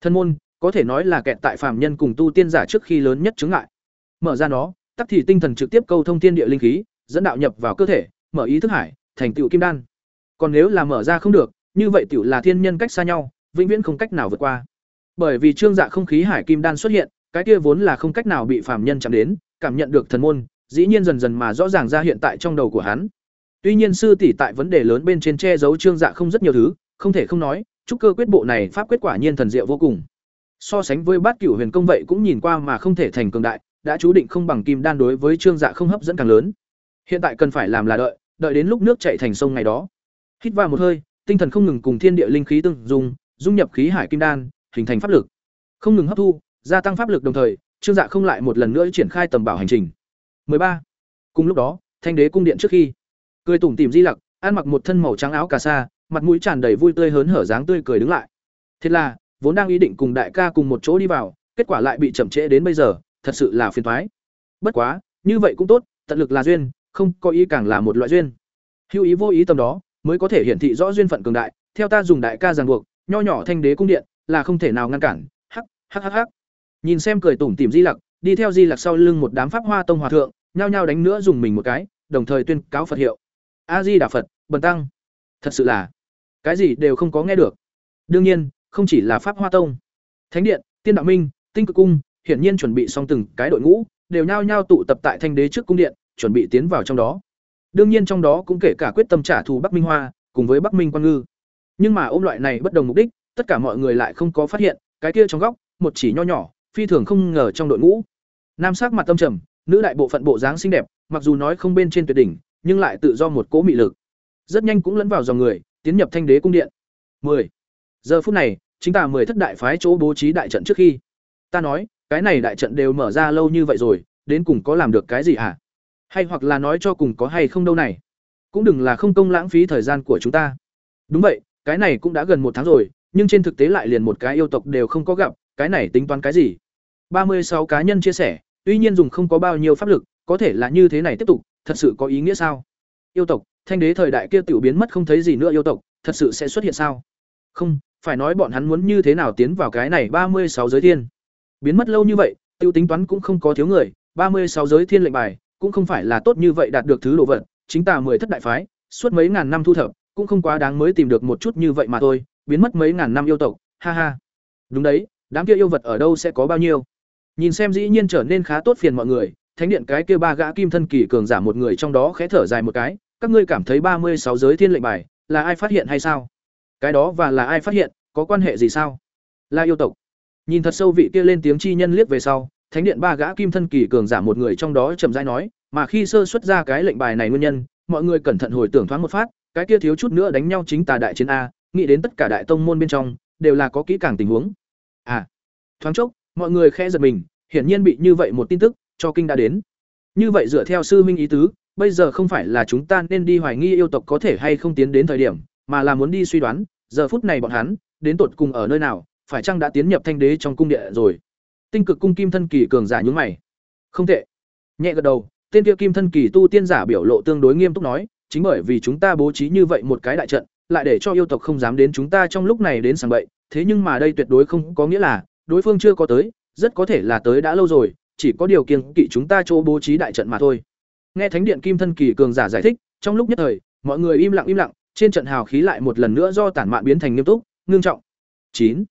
Thần môn có thể nói là kẹt tại phàm nhân cùng tu tiên giả trước khi lớn nhất chứng ngại. Mở ra nó, tắc thì tinh thần trực tiếp câu thông thiên địa linh khí, dẫn đạo nhập vào cơ thể, mở ý thức hải, thành tựu kim đan. Còn nếu là mở ra không được, như vậy tiểu là thiên nhân cách xa nhau, vĩnh viễn không cách nào vượt qua. Bởi vì trương dạ không khí hải kim đan xuất hiện, cái kia vốn là không cách nào bị phàm nhân chạm đến, cảm nhận được thần môn, dĩ nhiên dần dần mà rõ ràng ra hiện tại trong đầu của hắn. Tuy nhiên sư tỷ tại vấn đề lớn bên trên che giấu trương dạ không rất nhiều thứ, không thể không nói, trúc cơ quyết bộ này pháp quyết quả nhiên thần diệu vô cùng. So sánh với bát cửu huyền công vậy cũng nhìn qua mà không thể thành cường đại, đã chú định không bằng kim đan đối với trương dạ không hấp dẫn càng lớn. Hiện tại cần phải làm là đợi, đợi đến lúc nước chảy thành sông ngày đó. Hít vào một hơi, tinh thần không ngừng cùng thiên địa linh khí tương dung, dung nhập khí hải kim đan, hình thành pháp lực. Không ngừng hấp thu, gia tăng pháp lực đồng thời, Trương Dạ không lại một lần nữa triển khai tầm bảo hành trình. 13. Cùng lúc đó, Thanh Đế cung điện trước khi, cười tủm tỉm Di Lặc, ăn mặc một thân màu trắng áo cà sa, mặt mũi tràn đầy vui tươi hớn hở dáng tươi cười đứng lại. Thế là, vốn đang ý định cùng đại ca cùng một chỗ đi vào, kết quả lại bị chậm trễ đến bây giờ, thật sự là phiền toái. Bất quá, như vậy cũng tốt, tận lực là duyên, không có ý càng là một loại duyên. Hữu ý vô ý tầm đó, mới có thể hiển thị rõ duyên phận cường đại, theo ta dùng đại ca ràng buộc, nho nhỏ thanh đế cung điện, là không thể nào ngăn cản. Hắc, hắc hắc hắc. Nhìn xem cười tủm tỉm Di Lặc, đi theo Di Lặc sau lưng một đám pháp hoa tông hòa thượng, nhao nhao đánh nữa dùng mình một cái, đồng thời tuyên cáo Phật hiệu. A Di Đà Phật, bần tăng. Thật sự là, cái gì đều không có nghe được. Đương nhiên, không chỉ là pháp hoa tông, Thánh điện, Tiên đạo minh, Tinh cực cung, hiển nhiên chuẩn bị xong từng cái đội ngũ, đều nhao nhao tụ tập tại Thanh đế trước cung điện, chuẩn bị tiến vào trong đó. Đương nhiên trong đó cũng kể cả quyết tâm trả thù Bắc Minh Hoa, cùng với Bắc Minh Quan Ngư. Nhưng mà ôm loại này bất đồng mục đích, tất cả mọi người lại không có phát hiện, cái kia trong góc, một chỉ nho nhỏ, phi thường không ngờ trong đội ngũ. Nam sắc mặt tâm trầm, nữ đại bộ phận bộ dáng xinh đẹp, mặc dù nói không bên trên tuyệt đỉnh, nhưng lại tự do một cỗ mị lực. Rất nhanh cũng lẫn vào dòng người, tiến nhập Thanh Đế cung điện. 10. Giờ phút này, chính tà mười thất đại phái chỗ bố trí đại trận trước khi. Ta nói, cái này đại trận đều mở ra lâu như vậy rồi, đến cùng có làm được cái gì hả? Hay hoặc là nói cho cùng có hay không đâu này? cũng đừng là không công lãng phí thời gian của chúng ta. Đúng vậy, cái này cũng đã gần một tháng rồi, nhưng trên thực tế lại liền một cái yêu tộc đều không có gặp, cái này tính toán cái gì? Ba mươi sáu cá nhân chia sẻ, tuy nhiên dùng không có bao nhiêu pháp lực, có thể là như thế này tiếp tục, thật sự có ý nghĩa sao? Yêu tộc, thanh đế thời đại kia tiểu biến mất không thấy gì nữa yêu tộc, thật sự sẽ xuất hiện sao? Không, phải nói bọn hắn muốn như thế nào tiến vào cái này ba mươi sáu giới thiên. Biến mất lâu như vậy, tiêu tính toán cũng không có thiếu người, ba mươi sáu giới thiên lệnh bài, cũng không phải là tốt như vậy đạt được thứ đồ vật, chính tà mười thất đại phái, suốt mấy ngàn năm thu thập, cũng không quá đáng mới tìm được một chút như vậy mà thôi, biến mất mấy ngàn năm yêu tộc, ha ha. Đúng đấy, đám kia yêu vật ở đâu sẽ có bao nhiêu? Nhìn xem dĩ nhiên trở nên khá tốt phiền mọi người, thánh điện cái kia ba gã kim thân kỳ cường giả một người trong đó khẽ thở dài một cái, các ngươi cảm thấy ba mươi sáu giới thiên lệnh bài, là ai phát hiện hay sao? Cái đó và là ai phát hiện, có quan hệ gì sao? Là yêu tộc. Nhìn thật sâu vị kia lên tiếng chi nhân liếc về sau, thánh điện ba gã kim thân kỳ cường giả một người trong đó chậm rãi nói, mà khi sơ xuất ra cái lệnh bài này nguyên nhân, mọi người cẩn thận hồi tưởng thoáng một phát, cái kia thiếu chút nữa đánh nhau chính tà đại chiến a, nghĩ đến tất cả đại tông môn bên trong đều là có kỹ càng tình huống. À, thoáng chốc, mọi người khẽ giật mình, hiển nhiên bị như vậy một tin tức cho kinh đã đến. Như vậy dựa theo sư minh ý tứ, bây giờ không phải là chúng ta nên đi hoài nghi yêu tộc có thể hay không tiến đến thời điểm, mà là muốn đi suy đoán, giờ phút này bọn hắn đến tột cùng ở nơi nào, phải chăng đã tiến nhập thanh đế trong cung địa rồi. Tinh cực cung kim thân kỳ cường giả nhúng mày. Không tệ. Nhẹ gật đầu, tên kia kim thân kỳ tu tiên giả biểu lộ tương đối nghiêm túc nói, chính bởi vì chúng ta bố trí như vậy một cái đại trận, lại để cho yêu tộc không dám đến chúng ta trong lúc này đến sàng bậy, thế nhưng mà đây tuyệt đối không có nghĩa là đối phương chưa có tới, rất có thể là tới đã lâu rồi, chỉ có điều kiêng kỵ chúng ta chỗ bố trí đại trận mà thôi. Nghe Thánh điện Kim thân kỳ cường giả giải thích, trong lúc nhất thời, mọi người im lặng im lặng, trên trận hào khí lại một lần nữa do tản mạn biến thành nghiêm túc, ngưng trọng. chín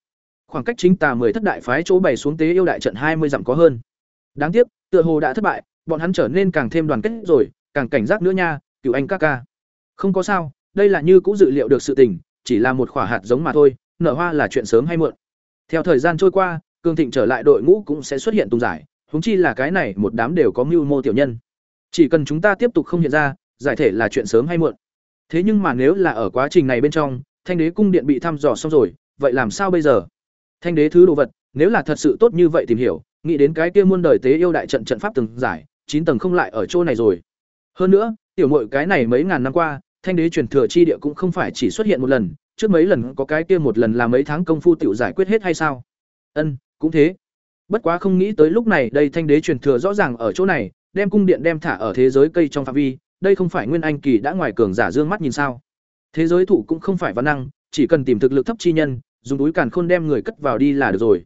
Khoảng cách chính tà mười thất đại phái chỗ bày xuống tế yêu đại trận hai mươi dặm có hơn. Đáng tiếc, tựa hồ đã thất bại, bọn hắn trở nên càng thêm đoàn kết rồi, càng cảnh giác nữa nha, cửu anh ca ca. Không có sao, đây là như cũng dự liệu được sự tình, chỉ là một quả hạt giống mà thôi, nở hoa là chuyện sớm hay muộn. Theo thời gian trôi qua, cường Thịnh trở lại đội ngũ cũng sẽ xuất hiện tung giải, huống chi là cái này một đám đều có mưu mô tiểu nhân. Chỉ cần chúng ta tiếp tục không hiện ra, giải thể là chuyện sớm hay muộn. Thế nhưng mà nếu là ở quá trình này bên trong, Thanh Đế cung điện bị thăm dò xong rồi, vậy làm sao bây giờ? Thanh Đế thứ đồ vật, nếu là thật sự tốt như vậy tìm hiểu, nghĩ đến cái kia muôn đời tế yêu đại trận trận pháp từng giải, chín tầng không lại ở chỗ này rồi. Hơn nữa, tiểu muội cái này mấy ngàn năm qua, Thanh Đế truyền thừa chi địa cũng không phải chỉ xuất hiện một lần, trước mấy lần có cái kia một lần là mấy tháng công phu tiểu giải quyết hết hay sao? Ân, cũng thế. Bất quá không nghĩ tới lúc này đây Thanh Đế truyền thừa rõ ràng ở chỗ này, đem cung điện đem thả ở thế giới cây trong phạm vi, đây không phải nguyên anh kỳ đã ngoài cường giả dương mắt nhìn sao? Thế giới thủ cũng không phải văn năng, chỉ cần tìm thực lực thấp chi nhân, dùng túi càn khôn đem người cất vào đi là được rồi.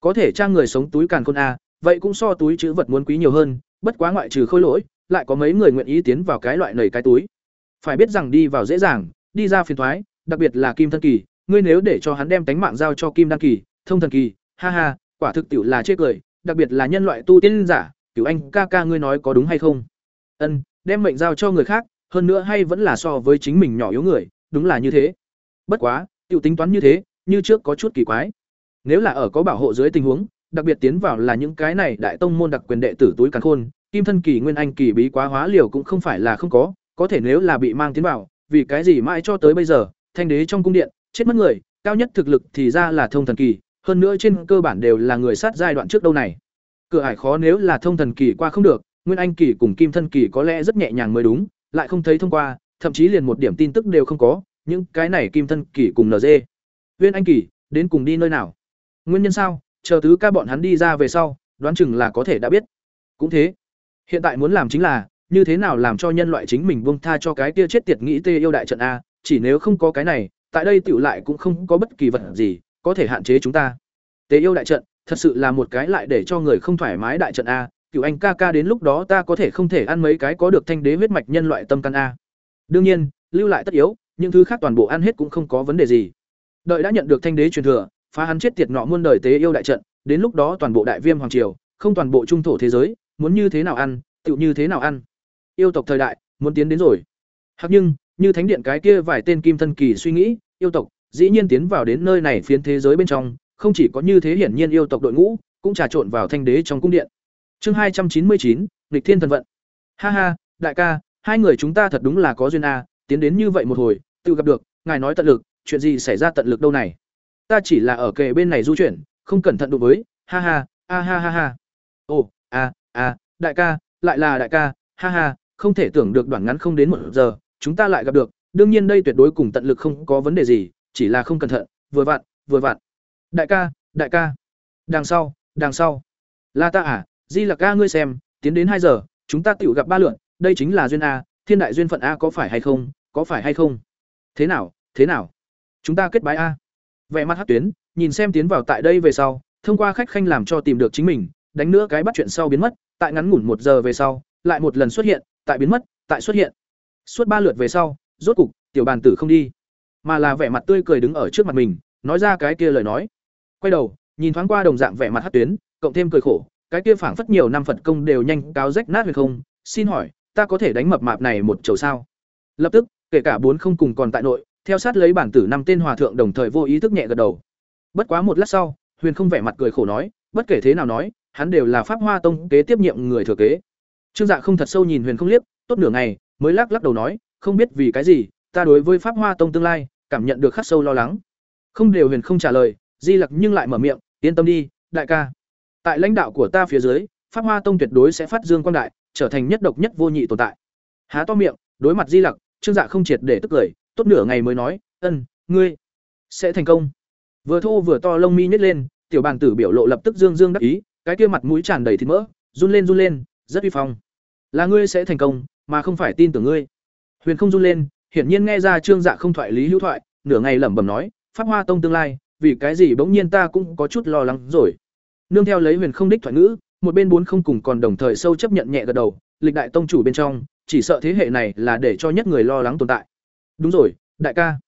Có thể trang người sống túi càn khôn a, vậy cũng so túi chữ vật muốn quý nhiều hơn, bất quá ngoại trừ khôi lỗi, lại có mấy người nguyện ý tiến vào cái loại nầy cái túi. Phải biết rằng đi vào dễ dàng, đi ra phiền toái, đặc biệt là Kim Thân Kỳ, ngươi nếu để cho hắn đem tánh mạng giao cho Kim đăng Kỳ, Thông Thần Kỳ, ha ha, quả thực tiểu là chết cười, đặc biệt là nhân loại tu tiên giả, Cửu Anh ca ca ngươi nói có đúng hay không? Ân, đem mệnh giao cho người khác, hơn nữa hay vẫn là so với chính mình nhỏ yếu người, đúng là như thế. Bất quá, tiểu tính toán như thế, như trước có chút kỳ quái. Nếu là ở có bảo hộ dưới tình huống, đặc biệt tiến vào là những cái này đại tông môn đặc quyền đệ tử túi càn khôn, kim thân kỳ nguyên anh kỳ bí quá hóa liều cũng không phải là không có, có thể nếu là bị mang tiến vào, vì cái gì mãi cho tới bây giờ, thanh đế trong cung điện, chết mất người, cao nhất thực lực thì ra là thông thần kỳ, hơn nữa trên cơ bản đều là người sát giai đoạn trước đâu này. Cửa ải khó nếu là thông thần kỳ qua không được, nguyên anh kỳ cùng kim thân kỳ có lẽ rất nhẹ nhàng mới đúng, lại không thấy thông qua, thậm chí liền một điểm tin tức đều không có, những cái này kim thân kỳ cùng NG. Nguyên anh kỳ, đến cùng đi nơi nào? Nguyên nhân sao? Chờ tứ ca bọn hắn đi ra về sau, đoán chừng là có thể đã biết. Cũng thế. Hiện tại muốn làm chính là, như thế nào làm cho nhân loại chính mình buông tha cho cái kia chết tiệt nghĩ tê yêu đại trận a, chỉ nếu không có cái này, tại đây tiểu lại cũng không có bất kỳ vật gì có thể hạn chế chúng ta. Tế yêu đại trận, thật sự là một cái lại để cho người không thoải mái đại trận a, cựu anh ca ca đến lúc đó ta có thể không thể ăn mấy cái có được thanh đế huyết mạch nhân loại tâm căn a. Đương nhiên, lưu lại tất yếu, những thứ khác toàn bộ ăn hết cũng không có vấn đề gì. Đợi đã nhận được thanh đế truyền thừa, phá hắn chết tiệt nọ muôn đời tế yêu đại trận, đến lúc đó toàn bộ đại viêm hoàng triều, không toàn bộ trung thổ thế giới, muốn như thế nào ăn, tựu như thế nào ăn. Yêu tộc thời đại, muốn tiến đến rồi. Hoặc nhưng, như thánh điện cái kia vài tên kim thân kỳ suy nghĩ, yêu tộc dĩ nhiên tiến vào đến nơi này phiến thế giới bên trong, không chỉ có như thế hiển nhiên yêu tộc đội ngũ, cũng trà trộn vào thanh đế trong cung điện. Chương hai trăm chín mươi chín, nghịch thiên thần vận. Ha ha, đại ca, hai người chúng ta thật đúng là có duyên a, tiến đến như vậy một hồi, tự gặp được, ngài nói tận lực, chuyện gì xảy ra tận lực đâu này? Ta chỉ là ở kề bên này du chuyển, không cẩn thận đụng với, ha ha, a ha ha ha. Ồ, a, a, đại ca, lại là đại ca, ha ha, không thể tưởng được đoạn ngắn không đến một giờ, chúng ta lại gặp được, đương nhiên đây tuyệt đối cùng tận lực không có vấn đề gì, chỉ là không cẩn thận, vừa vặn, vừa vặn. Đại ca, đại ca. Đằng sau, đằng sau. Là ta à, Di là ca ngươi xem, tiến đến hai giờ, chúng ta tựu gặp ba lượn, đây chính là duyên a, thiên đại duyên phận a có phải hay không, có phải hay không? Thế nào, thế nào? Chúng ta kết bái a. Vẻ mặt hát Tuyến, nhìn xem tiến vào tại đây về sau, thông qua khách khanh làm cho tìm được chính mình, đánh nữa cái bắt chuyện sau biến mất, tại ngắn ngủn một giờ về sau, lại một lần xuất hiện, tại biến mất, tại xuất hiện. Suốt ba lượt về sau, rốt cục, tiểu bàn tử không đi, mà là vẻ mặt tươi cười đứng ở trước mặt mình, nói ra cái kia lời nói. Quay đầu, nhìn thoáng qua đồng dạng vẻ mặt hát Tuyến, cộng thêm cười khổ, cái kia phảng phất nhiều năm Phật công đều nhanh cáo rách nát hay không? Xin hỏi, ta có thể đánh mập mạp này một chầu sao? Lập tức, kể cả bốn không cùng còn tại nội, theo sát lấy bản tử năm tên hòa thượng đồng thời vô ý thức nhẹ gật đầu. Bất quá một lát sau, Huyền không vẻ mặt cười khổ nói, bất kể thế nào nói, hắn đều là Pháp Hoa Tông kế tiếp nhiệm người thừa kế. Trương Dạ không thật sâu nhìn Huyền không liếc, tốt nửa ngày, mới lắc lắc đầu nói, không biết vì cái gì, ta đối với Pháp Hoa Tông tương lai, cảm nhận được khắc sâu lo lắng. Không đều Huyền không trả lời, Di Lặc nhưng lại mở miệng, yên tâm đi, đại ca. Tại lãnh đạo của ta phía dưới, Pháp Hoa Tông tuyệt đối sẽ phát dương quang đại, trở thành nhất độc nhất vô nhị tồn tại. Há to miệng, đối mặt Di Lặc, Trương Dạ không triệt để tức cười, tốt nửa ngày mới nói, "Ân, ngươi sẽ thành công." Vừa thô vừa to lông mi nhét lên, tiểu bàn tử biểu lộ lập tức dương dương đắc ý, cái kia mặt mũi tràn đầy thịt mỡ, run lên run lên, rất uy phong. "Là ngươi sẽ thành công, mà không phải tin tưởng ngươi." Huyền không run lên, hiển nhiên nghe ra Trương Dạ không thoại lý hữu thoại, nửa ngày lẩm bẩm nói, "Pháp Hoa Tông tương lai, vì cái gì bỗng nhiên ta cũng có chút lo lắng rồi." Nương theo lấy Huyền không đích thoại ngữ, một bên bốn không cùng còn đồng thời sâu chấp nhận nhẹ gật đầu, lịch đại tông chủ bên trong, chỉ sợ thế hệ này là để cho nhất người lo lắng tồn tại. Đúng rồi, đại ca.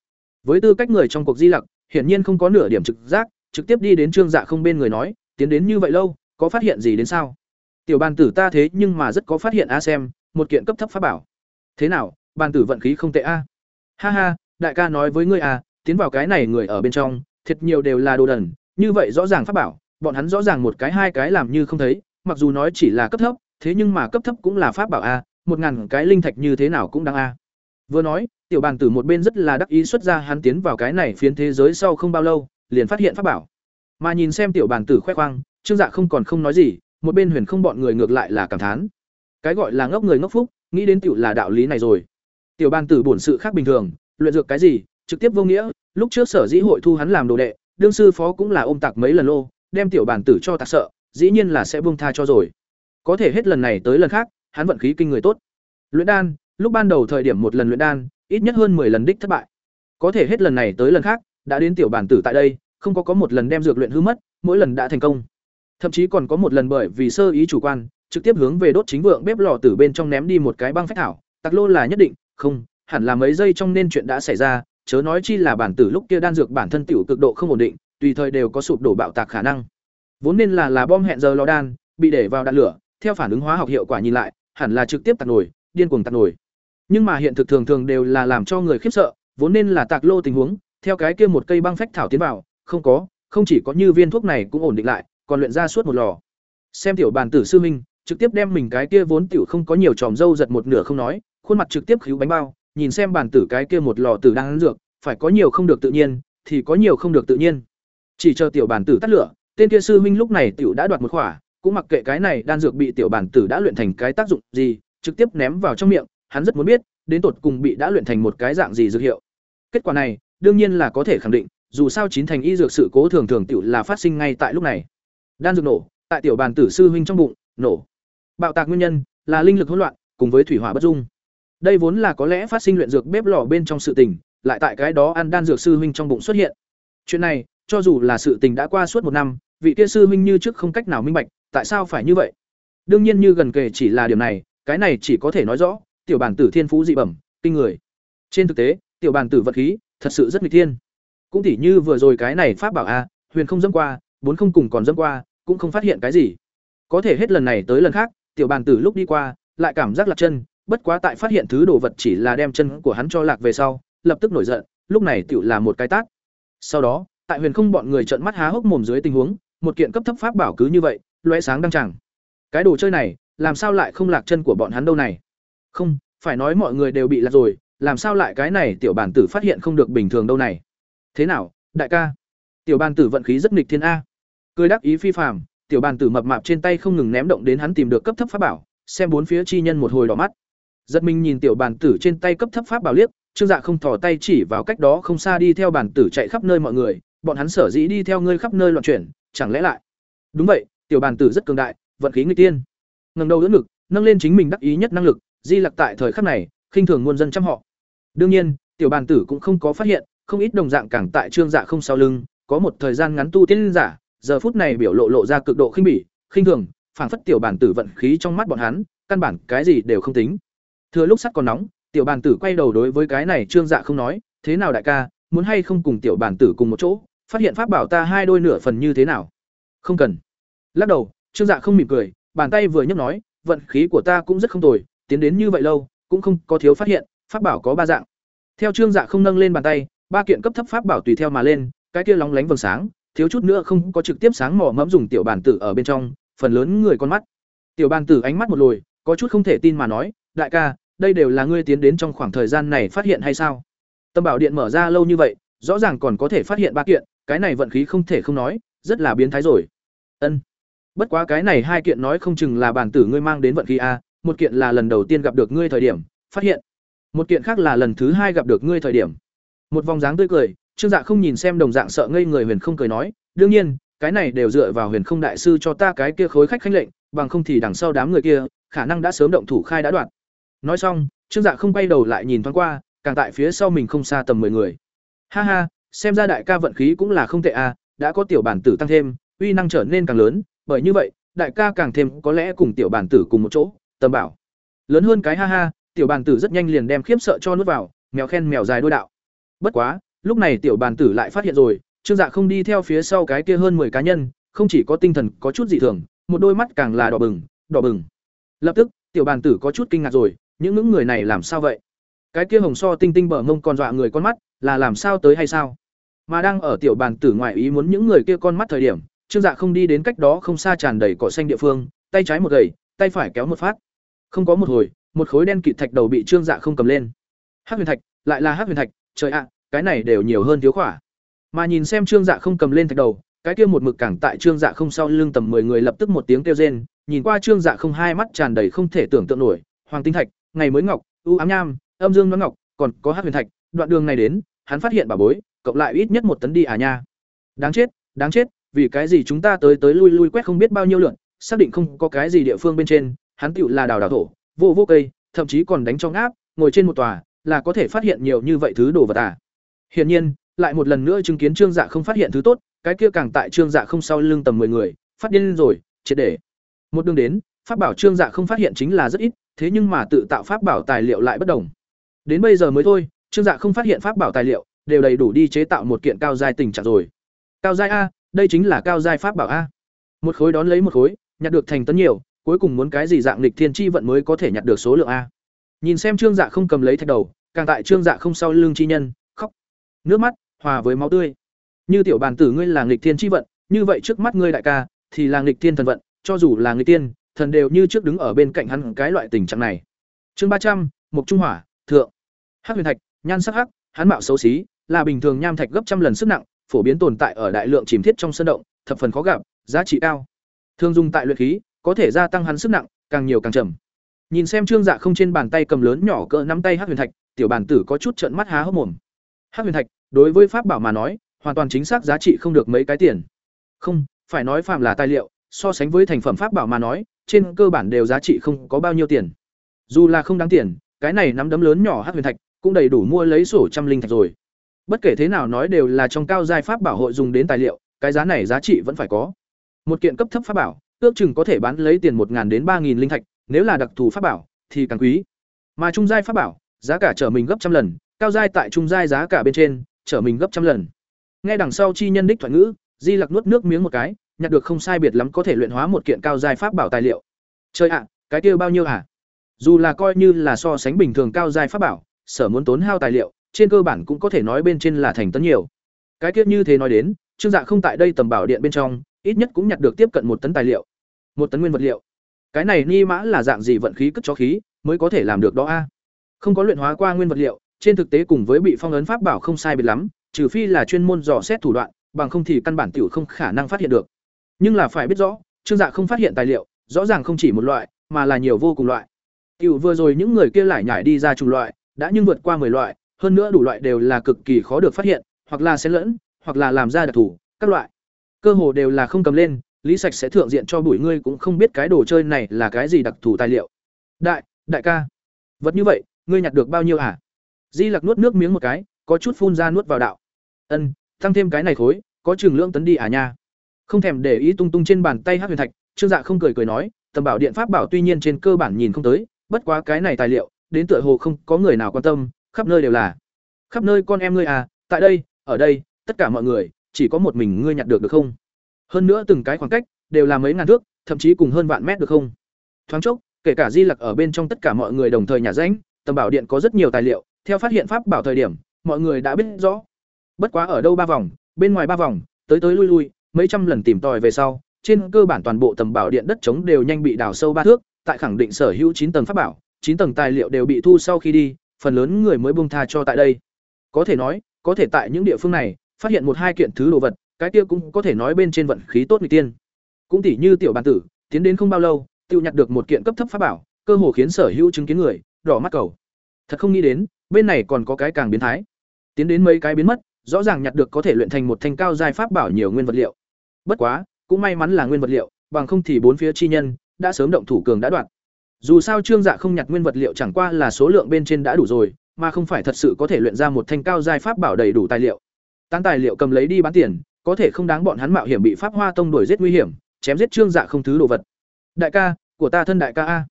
Với tư cách người trong cuộc di lặc, hiển nhiên không có nửa điểm trực giác, trực tiếp đi đến Trương Dạ không bên người nói, tiến đến như vậy lâu, có phát hiện gì đến sao? Tiểu bàn tử ta thế nhưng mà rất có phát hiện a xem, một kiện cấp thấp pháp bảo. Thế nào, bàn tử vận khí không tệ a. Ha ha, đại ca nói với ngươi à, tiến vào cái này người ở bên trong, thiệt nhiều đều là đồ đần, như vậy rõ ràng pháp bảo, bọn hắn rõ ràng một cái hai cái làm như không thấy, mặc dù nói chỉ là cấp thấp, thế nhưng mà cấp thấp cũng là pháp bảo a, một ngàn cái linh thạch như thế nào cũng đáng a. Vừa nói, tiểu bàn tử một bên rất là đắc ý xuất ra hắn tiến vào cái này phiến thế giới sau không bao lâu, liền phát hiện pháp bảo. Mà nhìn xem tiểu bàn tử khoe khoang, Trương Dạ không còn không nói gì, một bên Huyền không bọn người ngược lại là cảm thán. Cái gọi là ngốc người ngốc phúc, nghĩ đến tiểu là đạo lý này rồi. Tiểu bàn tử bổn sự khác bình thường, luyện dược cái gì, trực tiếp vô nghĩa, lúc trước sở dĩ hội thu hắn làm đồ đệ, đương sư phó cũng là ôm tạc mấy lần lô, đem tiểu bàn tử cho tạc sợ, dĩ nhiên là sẽ buông tha cho rồi. Có thể hết lần này tới lần khác, hắn vận khí kinh người tốt. Luyện đan, lúc ban đầu thời điểm một lần luyện đan, ít nhất hơn 10 lần đích thất bại. Có thể hết lần này tới lần khác, đã đến tiểu bản tử tại đây, không có có một lần đem dược luyện hư mất, mỗi lần đã thành công. Thậm chí còn có một lần bởi vì sơ ý chủ quan, trực tiếp hướng về đốt chính vượng bếp lò tử bên trong ném đi một cái băng phách thảo, tặc lô là nhất định, không, hẳn là mấy giây trong nên chuyện đã xảy ra, chớ nói chi là bản tử lúc kia đan dược bản thân tiểu cực độ không ổn định, tùy thời đều có sụp đổ bạo tạc khả năng. Vốn nên là là bom hẹn giờ lò đan, bị để vào đạn lửa, theo phản ứng hóa học hiệu quả nhìn lại, hẳn là trực tiếp tạt nổi, điên cuồng tạt nổi. Nhưng mà hiện thực thường thường đều là làm cho người khiếp sợ, vốn nên là tạc lô tình huống, theo cái kia một cây băng phách thảo tiến vào, không có, không chỉ có như viên thuốc này cũng ổn định lại, còn luyện ra suốt một lò. Xem tiểu bàn tử sư minh, trực tiếp đem mình cái kia vốn tiểu không có nhiều tròm dâu giật một nửa không nói, khuôn mặt trực tiếp khíu bánh bao, nhìn xem bàn tử cái kia một lò tử đang ăn dược, phải có nhiều không được tự nhiên, thì có nhiều không được tự nhiên. Chỉ chờ tiểu bàn tử tắt lửa, tên kia sư minh lúc này tiểu đã đoạt một khỏa, cũng mặc kệ cái này đan dược bị tiểu bản tử đã luyện thành cái tác dụng gì, trực tiếp ném vào trong miệng, hắn rất muốn biết, đến tột cùng bị đã luyện thành một cái dạng gì dược hiệu. Kết quả này, đương nhiên là có thể khẳng định, dù sao chín thành y dược sự cố thường thường tiểu là phát sinh ngay tại lúc này. Đan dược nổ, tại tiểu bàn tử sư huynh trong bụng, nổ. Bạo tạc nguyên nhân là linh lực hỗn loạn, cùng với thủy hỏa bất dung. Đây vốn là có lẽ phát sinh luyện dược bếp lò bên trong sự tình, lại tại cái đó ăn đan dược sư huynh trong bụng xuất hiện. Chuyện này, cho dù là sự tình đã qua suốt một năm, vị kia sư huynh như trước không cách nào minh bạch, tại sao phải như vậy? Đương nhiên như gần kề chỉ là điểm này, cái này chỉ có thể nói rõ, tiểu bản tử thiên phú dị bẩm, kinh người. Trên thực tế, tiểu bản tử vật khí thật sự rất nghịch thiên. Cũng tỉ như vừa rồi cái này pháp bảo a, huyền không dẫm qua, bốn không cùng còn dẫm qua, cũng không phát hiện cái gì. Có thể hết lần này tới lần khác, tiểu bản tử lúc đi qua, lại cảm giác lạc chân, bất quá tại phát hiện thứ đồ vật chỉ là đem chân của hắn cho lạc về sau, lập tức nổi giận, lúc này tiểu là một cái tát. Sau đó, tại huyền không bọn người trợn mắt há hốc mồm dưới tình huống, một kiện cấp thấp pháp bảo cứ như vậy, lóe sáng đăng chẳng. Cái đồ chơi này, làm sao lại không lạc chân của bọn hắn đâu này? Không, phải nói mọi người đều bị lạc rồi, làm sao lại cái này tiểu bản tử phát hiện không được bình thường đâu này? Thế nào, đại ca? Tiểu bản tử vận khí rất nghịch thiên a. Cười đắc ý phi phàm, tiểu bản tử mập mạp trên tay không ngừng ném động đến hắn tìm được cấp thấp pháp bảo, xem bốn phía chi nhân một hồi đỏ mắt. Giật mình nhìn tiểu bản tử trên tay cấp thấp pháp bảo liếc, Trương Dạ không thò tay chỉ vào cách đó không xa đi theo bản tử chạy khắp nơi mọi người, bọn hắn sở dĩ đi theo ngươi khắp nơi loạn chuyển, chẳng lẽ lại? Đúng vậy, tiểu bản tử rất cường đại, vận khí nghịch tiên. Ngẩng đầu đỡ ngực, nâng lên chính mình đắc ý nhất năng lực, di lặc tại thời khắc này, khinh thường muôn dân chăm họ. Đương nhiên, tiểu bàn tử cũng không có phát hiện, không ít đồng dạng càng tại Trương Dạ không sau lưng, có một thời gian ngắn tu tiên giả, giờ phút này biểu lộ lộ ra cực độ khinh bỉ, khinh thường, phảng phất tiểu bàn tử vận khí trong mắt bọn hắn, căn bản cái gì đều không tính. Thừa lúc sắt còn nóng, tiểu bàn tử quay đầu đối với cái này Trương Dạ không nói, "Thế nào đại ca, muốn hay không cùng tiểu bàn tử cùng một chỗ, phát hiện pháp bảo ta hai đôi nửa phần như thế nào?" "Không cần." Lắc đầu, Trương Dạ không mỉm cười, bàn tay vừa nhấc nói, "Vận khí của ta cũng rất không tồi, tiến đến như vậy lâu, cũng không có thiếu phát hiện, pháp bảo có ba dạng." Theo Trương Dạ không nâng lên bàn tay, ba kiện cấp thấp pháp bảo tùy theo mà lên, cái kia lóng lánh vầng sáng, thiếu chút nữa không có trực tiếp sáng mỏ mẫm dùng tiểu bản tử ở bên trong, phần lớn người con mắt. Tiểu bản tử ánh mắt một lồi, có chút không thể tin mà nói, "Đại ca, đây đều là ngươi tiến đến trong khoảng thời gian này phát hiện hay sao?" Tâm bảo điện mở ra lâu như vậy, rõ ràng còn có thể phát hiện ba kiện, cái này vận khí không thể không nói, rất là biến thái rồi. Ân. Bất quá cái này hai kiện nói không chừng là bản tử ngươi mang đến vận khí a, một kiện là lần đầu tiên gặp được ngươi thời điểm, phát hiện. Một kiện khác là lần thứ hai gặp được ngươi thời điểm. Một vòng dáng tươi cười, Trương Dạ không nhìn xem đồng dạng sợ ngây người Huyền không cười nói, đương nhiên, cái này đều dựa vào Huyền không đại sư cho ta cái kia khối khách khanh lệnh, bằng không thì đằng sau đám người kia, khả năng đã sớm động thủ khai đã đoạn. Nói xong, Trương Dạ không bay đầu lại nhìn thoáng qua, càng tại phía sau mình không xa tầm 10 người. Ha ha, xem ra đại ca vận khí cũng là không tệ a, à, đã có tiểu bản tử tăng thêm, uy năng trở nên càng lớn, bởi như vậy, đại ca càng thêm có lẽ cùng tiểu bản tử cùng một chỗ, tầm bảo. Lớn hơn cái ha ha, tiểu bàn tử rất nhanh liền đem khiếp sợ cho nuốt vào, mèo khen mèo dài đôi đạo. Bất quá, lúc này tiểu bàn tử lại phát hiện rồi, Trương Dạ không đi theo phía sau cái kia hơn 10 cá nhân, không chỉ có tinh thần có chút dị thường, một đôi mắt càng là đỏ bừng, đỏ bừng. Lập tức, tiểu bàn tử có chút kinh ngạc rồi, những những người này làm sao vậy? Cái kia hồng so tinh tinh bờ mông còn dọa người con mắt, là làm sao tới hay sao? Mà đang ở tiểu bàn tử ngoại ý muốn những người kia con mắt thời điểm, Trương Dạ không đi đến cách đó không xa tràn đầy cỏ xanh địa phương, tay trái một gầy tay phải kéo một phát. Không có một hồi, một khối đen kịt thạch đầu bị Trương Dạ không cầm lên. Hắc huyền thạch, lại là hắc huyền thạch, trời ạ, cái này đều nhiều hơn thiếu khỏa. Mà nhìn xem Trương Dạ không cầm lên thạch đầu, cái kia một mực cảng tại Trương Dạ không sau lưng tầm 10 người lập tức một tiếng kêu rên, nhìn qua Trương Dạ không hai mắt tràn đầy không thể tưởng tượng nổi, hoàng tinh thạch, ngày mới ngọc, ưu ám nham, âm dương đoán ngọc, còn có hắc huyền thạch, đoạn đường này đến, hắn phát hiện bà bối, cộng lại ít nhất một tấn đi à nha. Đáng chết, đáng chết, vì cái gì chúng ta tới tới lui lui quét không biết bao nhiêu lượn xác định không có cái gì địa phương bên trên, hắn tựu là đào đào thổ, vô vô cây, thậm chí còn đánh cho ngáp. ngồi trên một tòa, là có thể phát hiện nhiều như vậy thứ đồ vật à. Hiển nhiên, lại một lần nữa chứng kiến Trương Dạ không phát hiện thứ tốt, cái kia càng tại Trương Dạ không sau lưng tầm 10 người, phát điên rồi, triệt để. Một đường đến, pháp bảo Trương Dạ không phát hiện chính là rất ít, thế nhưng mà tự tạo pháp bảo tài liệu lại bất đồng. Đến bây giờ mới thôi, Trương Dạ không phát hiện pháp bảo tài liệu, đều đầy đủ đi chế tạo một kiện cao giai tình trạng rồi. Cao giai a, đây chính là cao giai pháp bảo a. Một khối đón lấy một khối, nhặt được thành tấn nhiều, cuối cùng muốn cái gì dạng lịch thiên chi vận mới có thể nhặt được số lượng a. Nhìn xem Trương Dạ không cầm lấy thạch đầu, càng tại Trương Dạ không sau lưng chi nhân, khóc. Nước mắt hòa với máu tươi. Như tiểu bàn tử ngươi là nghịch thiên chi vận, như vậy trước mắt ngươi đại ca thì là nghịch thiên thần vận, cho dù là nghịch tiên, thần đều như trước đứng ở bên cạnh hắn cái loại tình trạng này. Chương ba trăm Mục Trung Hỏa, thượng. Hắc huyền thạch, nhan sắc hắc, hắn mạo xấu xí, là bình thường nham thạch gấp trăm lần sức nặng, phổ biến tồn tại ở đại lượng chìm thiết trong sơn động, thập phần khó gặp, giá trị cao. Thường dùng tại luyện khí, có thể gia tăng hắn sức nặng, càng nhiều càng trầm. Nhìn xem Trương Dạ không trên bàn tay cầm lớn nhỏ cỡ nắm tay Hắc Huyền Thạch, tiểu bản tử có chút trợn mắt há hốc mồm. Hắc Huyền Thạch, đối với pháp bảo mà nói, hoàn toàn chính xác giá trị không được mấy cái tiền. Không, phải nói phàm là tài liệu, so sánh với thành phẩm pháp bảo mà nói, trên cơ bản đều giá trị không có bao nhiêu tiền. Dù là không đáng tiền, cái này nắm đấm lớn nhỏ Hắc Huyền Thạch cũng đầy đủ mua lấy sổ trăm linh thạch rồi. Bất kể thế nào nói đều là trong cao giai pháp bảo hội dùng đến tài liệu, cái giá này giá trị vẫn phải có. Một kiện cấp thấp pháp bảo, ước chừng có thể bán lấy tiền một đến ba linh thạch, nếu là đặc thù pháp bảo thì càng quý. Mà trung giai pháp bảo, giá cả trở mình gấp trăm lần, cao giai tại trung giai giá cả bên trên, trở mình gấp trăm lần. Nghe đằng sau chi nhân đích thoại ngữ, Di Lặc nuốt nước miếng một cái, nhặt được không sai biệt lắm có thể luyện hóa một kiện cao giai pháp bảo tài liệu. Chơi ạ, cái kia bao nhiêu hả? Dù là coi như là so sánh bình thường cao giai pháp bảo, sở muốn tốn hao tài liệu, trên cơ bản cũng có thể nói bên trên là thành tấn nhiều. Cái kiếp như thế nói đến, Trương Dạ không tại đây tầm bảo điện bên trong, ít nhất cũng nhặt được tiếp cận một tấn tài liệu, một tấn nguyên vật liệu. Cái này ni mã là dạng gì vận khí cất chó khí, mới có thể làm được đó a? Không có luyện hóa qua nguyên vật liệu, trên thực tế cùng với bị phong ấn pháp bảo không sai biệt lắm, trừ phi là chuyên môn dò xét thủ đoạn, bằng không thì căn bản tiểu không khả năng phát hiện được. Nhưng là phải biết rõ, Trương Dạ không phát hiện tài liệu, rõ ràng không chỉ một loại, mà là nhiều vô cùng loại. Tiểu vừa rồi những người kia lại nhải đi ra chủng loại, đã nhưng vượt qua 10 loại, hơn nữa đủ loại đều là cực kỳ khó được phát hiện, hoặc là xen lẫn, hoặc là làm ra đặc thủ, các loại. Cơ hồ đều là không cầm lên, Lý Sạch sẽ thượng diện cho bụi ngươi cũng không biết cái đồ chơi này là cái gì đặc thù tài liệu. Đại, đại ca, vật như vậy, ngươi nhặt được bao nhiêu hả? Di Lặc nuốt nước miếng một cái, có chút phun ra nuốt vào đạo. Ân, tăng thêm cái này khối, có trường lượng tấn đi à nha. Không thèm để ý tung tung trên bàn tay hắc huyền thạch, Trương Dạ không cười cười nói, tầm bảo điện pháp bảo tuy nhiên trên cơ bản nhìn không tới, bất quá cái này tài liệu, đến tựa hồ không có người nào quan tâm, khắp nơi đều là. Khắp nơi con em ngươi à, tại đây, ở đây, tất cả mọi người, chỉ có một mình ngươi nhặt được được không? Hơn nữa từng cái khoảng cách đều là mấy ngàn thước, thậm chí cùng hơn vạn mét được không? Thoáng chốc, kể cả Di Lặc ở bên trong tất cả mọi người đồng thời nhà rãnh, tầm bảo điện có rất nhiều tài liệu, theo phát hiện pháp bảo thời điểm, mọi người đã biết rõ. Bất quá ở đâu ba vòng, bên ngoài ba vòng, tới tới lui lui, mấy trăm lần tìm tòi về sau, trên cơ bản toàn bộ tầm bảo điện đất trống đều nhanh bị đào sâu ba thước, tại khẳng định sở hữu chín tầng pháp bảo, chín tầng tài liệu đều bị thu sau khi đi, phần lớn người mới buông tha cho tại đây. Có thể nói, có thể tại những địa phương này phát hiện một hai kiện thứ đồ vật, cái kia cũng có thể nói bên trên vận khí tốt người tiên. Cũng tỉ như tiểu bản tử, tiến đến không bao lâu, tiêu nhặt được một kiện cấp thấp pháp bảo, cơ hồ khiến sở hữu chứng kiến người đỏ mắt cầu. Thật không nghĩ đến, bên này còn có cái càng biến thái. Tiến đến mấy cái biến mất, rõ ràng nhặt được có thể luyện thành một thanh cao giai pháp bảo nhiều nguyên vật liệu. Bất quá, cũng may mắn là nguyên vật liệu, bằng không thì bốn phía chi nhân đã sớm động thủ cường đã đoạn. Dù sao Trương Dạ không nhặt nguyên vật liệu chẳng qua là số lượng bên trên đã đủ rồi, mà không phải thật sự có thể luyện ra một thanh cao giai pháp bảo đầy đủ tài liệu. Tán tài liệu cầm lấy đi bán tiền, có thể không đáng bọn hắn mạo hiểm bị Pháp Hoa Tông đuổi giết nguy hiểm, chém giết Trương Dạ không thứ đồ vật. Đại ca, của ta thân đại ca a.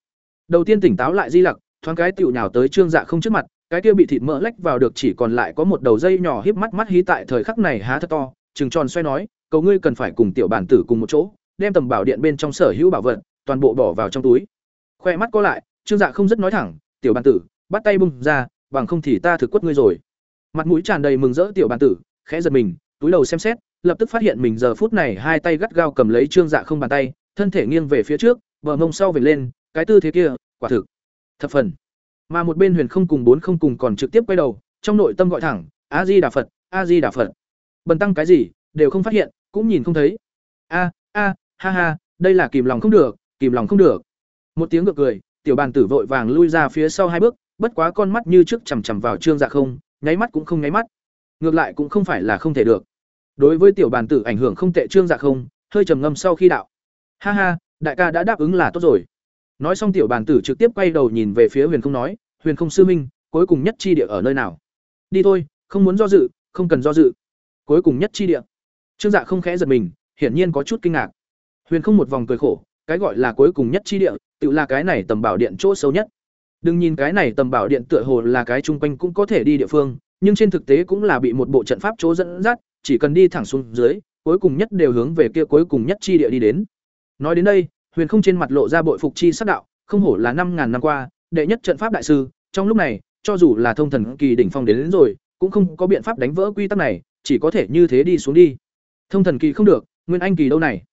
Đầu tiên tỉnh táo lại Di Lặc, thoáng cái tựu nhào tới Trương Dạ không trước mặt, cái kia bị thịt mỡ lách vào được chỉ còn lại có một đầu dây nhỏ híp mắt mắt hí tại thời khắc này há thật to, trừng tròn xoay nói, cầu ngươi cần phải cùng tiểu bản tử cùng một chỗ, đem tầm bảo điện bên trong sở hữu bảo vật, toàn bộ bỏ vào trong túi. Khoe mắt có lại, Trương Dạ không rất nói thẳng, "Tiểu bản tử, bắt tay bung ra, bằng không thì ta thực quất ngươi rồi." Mặt mũi tràn đầy mừng rỡ tiểu bản tử, khẽ giật mình, túi đầu xem xét, lập tức phát hiện mình giờ phút này hai tay gắt gao cầm lấy Trương Dạ không bàn tay, thân thể nghiêng về phía trước, bờ mông sau về lên, cái tư thế kia, quả thực thập phần. Mà một bên Huyền không cùng bốn không cùng còn trực tiếp quay đầu, trong nội tâm gọi thẳng, "A Di Đà Phật, A Di Đà Phật." Bần tăng cái gì, đều không phát hiện, cũng nhìn không thấy. A, a, ha ha, đây là kìm lòng không được, kìm lòng không được. Một tiếng ngược cười, tiểu bàn tử vội vàng lui ra phía sau hai bước, bất quá con mắt như trước chằm chằm vào Trương Dạ không, nháy mắt cũng không nháy mắt. Ngược lại cũng không phải là không thể được. Đối với tiểu bàn tử ảnh hưởng không tệ Trương Dạ không, hơi trầm ngâm sau khi đạo. Ha ha, đại ca đã đáp ứng là tốt rồi. Nói xong tiểu bàn tử trực tiếp quay đầu nhìn về phía Huyền Không nói, Huyền Không sư minh, cuối cùng nhất chi địa ở nơi nào? Đi thôi, không muốn do dự, không cần do dự. Cuối cùng nhất chi địa. Trương Dạ không khẽ giật mình, hiển nhiên có chút kinh ngạc. Huyền Không một vòng cười khổ, cái gọi là cuối cùng nhất chi địa, tự là cái này tầm bảo điện chỗ sâu nhất. Đừng nhìn cái này tầm bảo điện tựa hồ là cái chung quanh cũng có thể đi địa phương, nhưng trên thực tế cũng là bị một bộ trận pháp chỗ dẫn dắt, chỉ cần đi thẳng xuống dưới, cuối cùng nhất đều hướng về kia cuối cùng nhất chi địa đi đến. Nói đến đây, Huyền không trên mặt lộ ra bội phục chi sắc đạo, không hổ là năm ngàn năm qua, đệ nhất trận pháp đại sư, trong lúc này, cho dù là thông thần kỳ đỉnh phong đến, đến rồi, cũng không có biện pháp đánh vỡ quy tắc này, chỉ có thể như thế đi xuống đi. Thông thần kỳ không được, Nguyên Anh kỳ đâu này?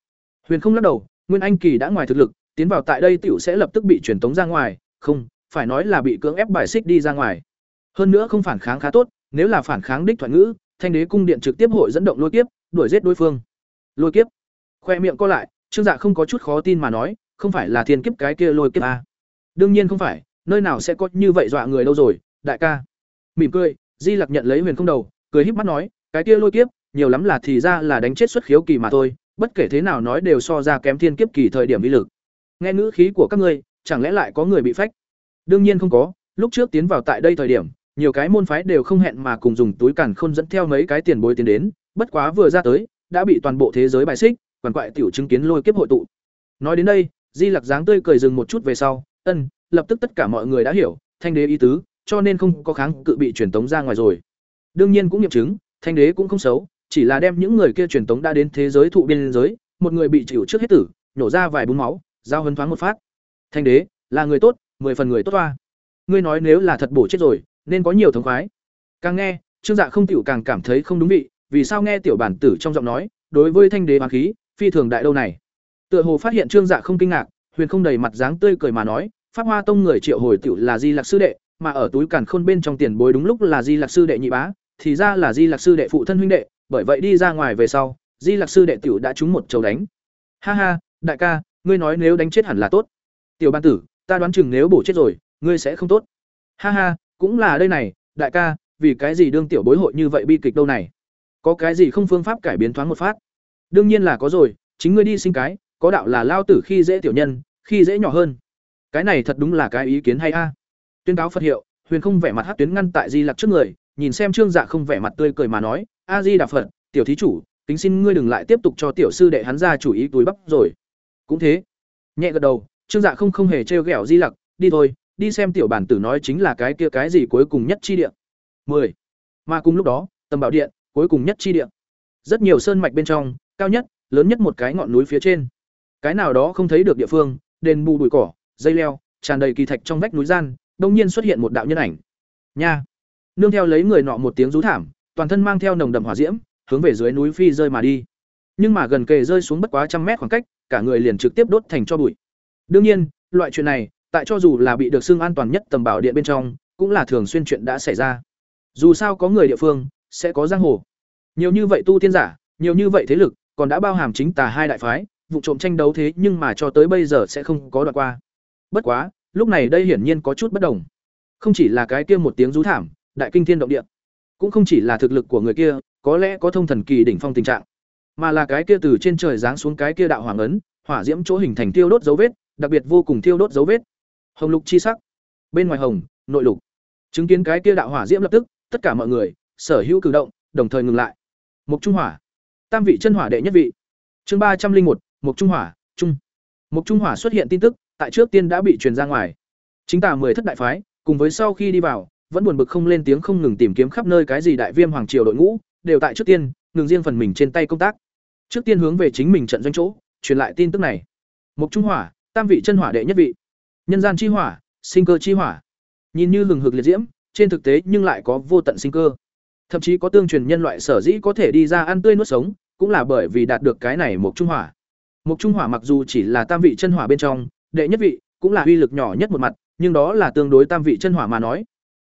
Huyền không lắc đầu, Nguyên Anh kỳ đã ngoài thực lực, tiến vào tại đây tiểu sẽ lập tức bị truyền tống ra ngoài, không, phải nói là bị cưỡng ép bài xích đi ra ngoài. Hơn nữa không phản kháng khá tốt, nếu là phản kháng đích thoại ngữ, Thanh Đế cung điện trực tiếp hội dẫn động lôi kiếp, đuổi giết đối phương. Lôi kiếp. Khoe miệng co lại, Trương Dạ không có chút khó tin mà nói, không phải là thiên kiếp cái kia lôi kiếp à? Đương nhiên không phải, nơi nào sẽ có như vậy dọa người đâu rồi, đại ca. Mỉm cười, Di Lặc nhận lấy Huyền không đầu, cười híp mắt nói, cái kia lôi kiếp, nhiều lắm là thì ra là đánh chết xuất khiếu kỳ mà thôi, bất kể thế nào nói đều so ra kém thiên kiếp kỳ thời điểm uy lực. Nghe ngữ khí của các ngươi, chẳng lẽ lại có người bị phách? Đương nhiên không có, lúc trước tiến vào tại đây thời điểm, nhiều cái môn phái đều không hẹn mà cùng dùng túi càn khôn dẫn theo mấy cái tiền bối tiến đến, bất quá vừa ra tới, đã bị toàn bộ thế giới bài xích, quằn quại tiểu chứng kiến lôi kiếp hội tụ. Nói đến đây, Di Lặc dáng tươi cười dừng một chút về sau, ân, lập tức tất cả mọi người đã hiểu, thanh đế ý tứ, cho nên không có kháng cự bị truyền tống ra ngoài rồi. Đương nhiên cũng nghiệm chứng, thanh đế cũng không xấu, chỉ là đem những người kia truyền tống đã đến thế giới thụ biên giới, một người bị chịu trước hết tử, nhổ ra vài bún máu, giao hấn thoáng một phát. Thanh đế, là người tốt, mười phần người tốt toa. Ngươi nói nếu là thật bổ chết rồi, nên có nhiều thống khoái. Càng nghe, Trương Dạ không tiểu càng cảm thấy không đúng vị, vì sao nghe tiểu bản tử trong giọng nói, đối với thanh đế hoàn khí, phi thường đại đâu này. Tựa hồ phát hiện Trương Dạ không kinh ngạc, Huyền không đầy mặt dáng tươi cười mà nói, Pháp Hoa Tông người triệu hồi tiểu là Di Lạc sư đệ, mà ở túi càn khôn bên trong tiền bối đúng lúc là Di Lạc sư đệ nhị bá, thì ra là Di Lạc sư đệ phụ thân huynh đệ, bởi vậy đi ra ngoài về sau, Di Lạc sư đệ tiểu đã trúng một chầu đánh. Ha ha, đại ca, ngươi nói nếu đánh chết hẳn là tốt. Tiểu ban tử, ta đoán chừng nếu bổ chết rồi, ngươi sẽ không tốt ha ha cũng là đây này, đại ca, vì cái gì đương tiểu bối hội như vậy bi kịch đâu này? Có cái gì không phương pháp cải biến thoáng một phát? Đương nhiên là có rồi, chính ngươi đi sinh cái, có đạo là lao tử khi dễ tiểu nhân, khi dễ nhỏ hơn. Cái này thật đúng là cái ý kiến hay a. Tuyên cáo phật hiệu, huyền không vẻ mặt hát tuyến ngăn tại di lặc trước người, nhìn xem trương dạ không vẻ mặt tươi cười mà nói, a di đà phật, tiểu thí chủ tính xin ngươi đừng lại tiếp tục cho tiểu sư đệ hắn ra chủ ý túi bắp rồi. Cũng thế. Nhẹ gật đầu, trương dạ không không hề trêu ghẹo di lặc, đi thôi đi xem tiểu bản tử nói chính là cái kia cái gì cuối cùng nhất chi địa. 10. mà cùng lúc đó, tầm bảo điện, cuối cùng nhất chi địa. Rất nhiều sơn mạch bên trong, cao nhất, lớn nhất một cái ngọn núi phía trên. Cái nào đó không thấy được địa phương, đền bù bụi cỏ, dây leo, tràn đầy kỳ thạch trong vách núi gian đột nhiên xuất hiện một đạo nhân ảnh. Nha. Nương theo lấy người nọ một tiếng rú thảm, toàn thân mang theo nồng đậm hỏa diễm, hướng về dưới núi phi rơi mà đi. Nhưng mà gần kề rơi xuống bất quá trăm mét khoảng cách, cả người liền trực tiếp đốt thành cho bụi. Đương nhiên, loại chuyện này tại cho dù là bị được xưng an toàn nhất tầm bảo điện bên trong, cũng là thường xuyên chuyện đã xảy ra. Dù sao có người địa phương, sẽ có giang hồ. Nhiều như vậy tu tiên giả, nhiều như vậy thế lực, còn đã bao hàm chính tà hai đại phái, vụ trộm tranh đấu thế nhưng mà cho tới bây giờ sẽ không có đoạn qua. Bất quá, lúc này đây hiển nhiên có chút bất đồng. Không chỉ là cái kia một tiếng rú thảm, đại kinh thiên động địa, cũng không chỉ là thực lực của người kia, có lẽ có thông thần kỳ đỉnh phong tình trạng, mà là cái kia từ trên trời giáng xuống cái kia đạo hoàng ấn hỏa diễm chỗ hình thành tiêu đốt dấu vết, đặc biệt vô cùng tiêu đốt dấu vết hồng lục chi sắc. Bên ngoài hồng, nội lục. Chứng kiến cái kia đạo hỏa diễm lập tức, tất cả mọi người, sở hữu cử động, đồng thời ngừng lại. Mục trung hỏa. Tam vị chân hỏa đệ nhất vị. Chương ba trăm linh một mục trung hỏa, trung. Mục trung hỏa xuất hiện tin tức, tại trước tiên đã bị truyền ra ngoài. Chính tả mười thất đại phái, cùng với sau khi đi vào, vẫn buồn bực không lên tiếng không ngừng tìm kiếm khắp nơi cái gì đại viêm hoàng triều đội ngũ, đều tại trước tiên, ngừng riêng phần mình trên tay công tác. Trước tiên hướng về chính mình trận doanh chỗ, truyền lại tin tức này. Mục trung hỏa, tam vị chân hỏa đệ nhất vị nhân gian chi hỏa, sinh cơ chi hỏa. Nhìn như lừng hực liệt diễm, trên thực tế nhưng lại có vô tận sinh cơ. Thậm chí có tương truyền nhân loại sở dĩ có thể đi ra ăn tươi nuốt sống, cũng là bởi vì đạt được cái này một trung hỏa. Một trung hỏa mặc dù chỉ là tam vị chân hỏa bên trong, đệ nhất vị cũng là uy lực nhỏ nhất một mặt, nhưng đó là tương đối tam vị chân hỏa mà nói.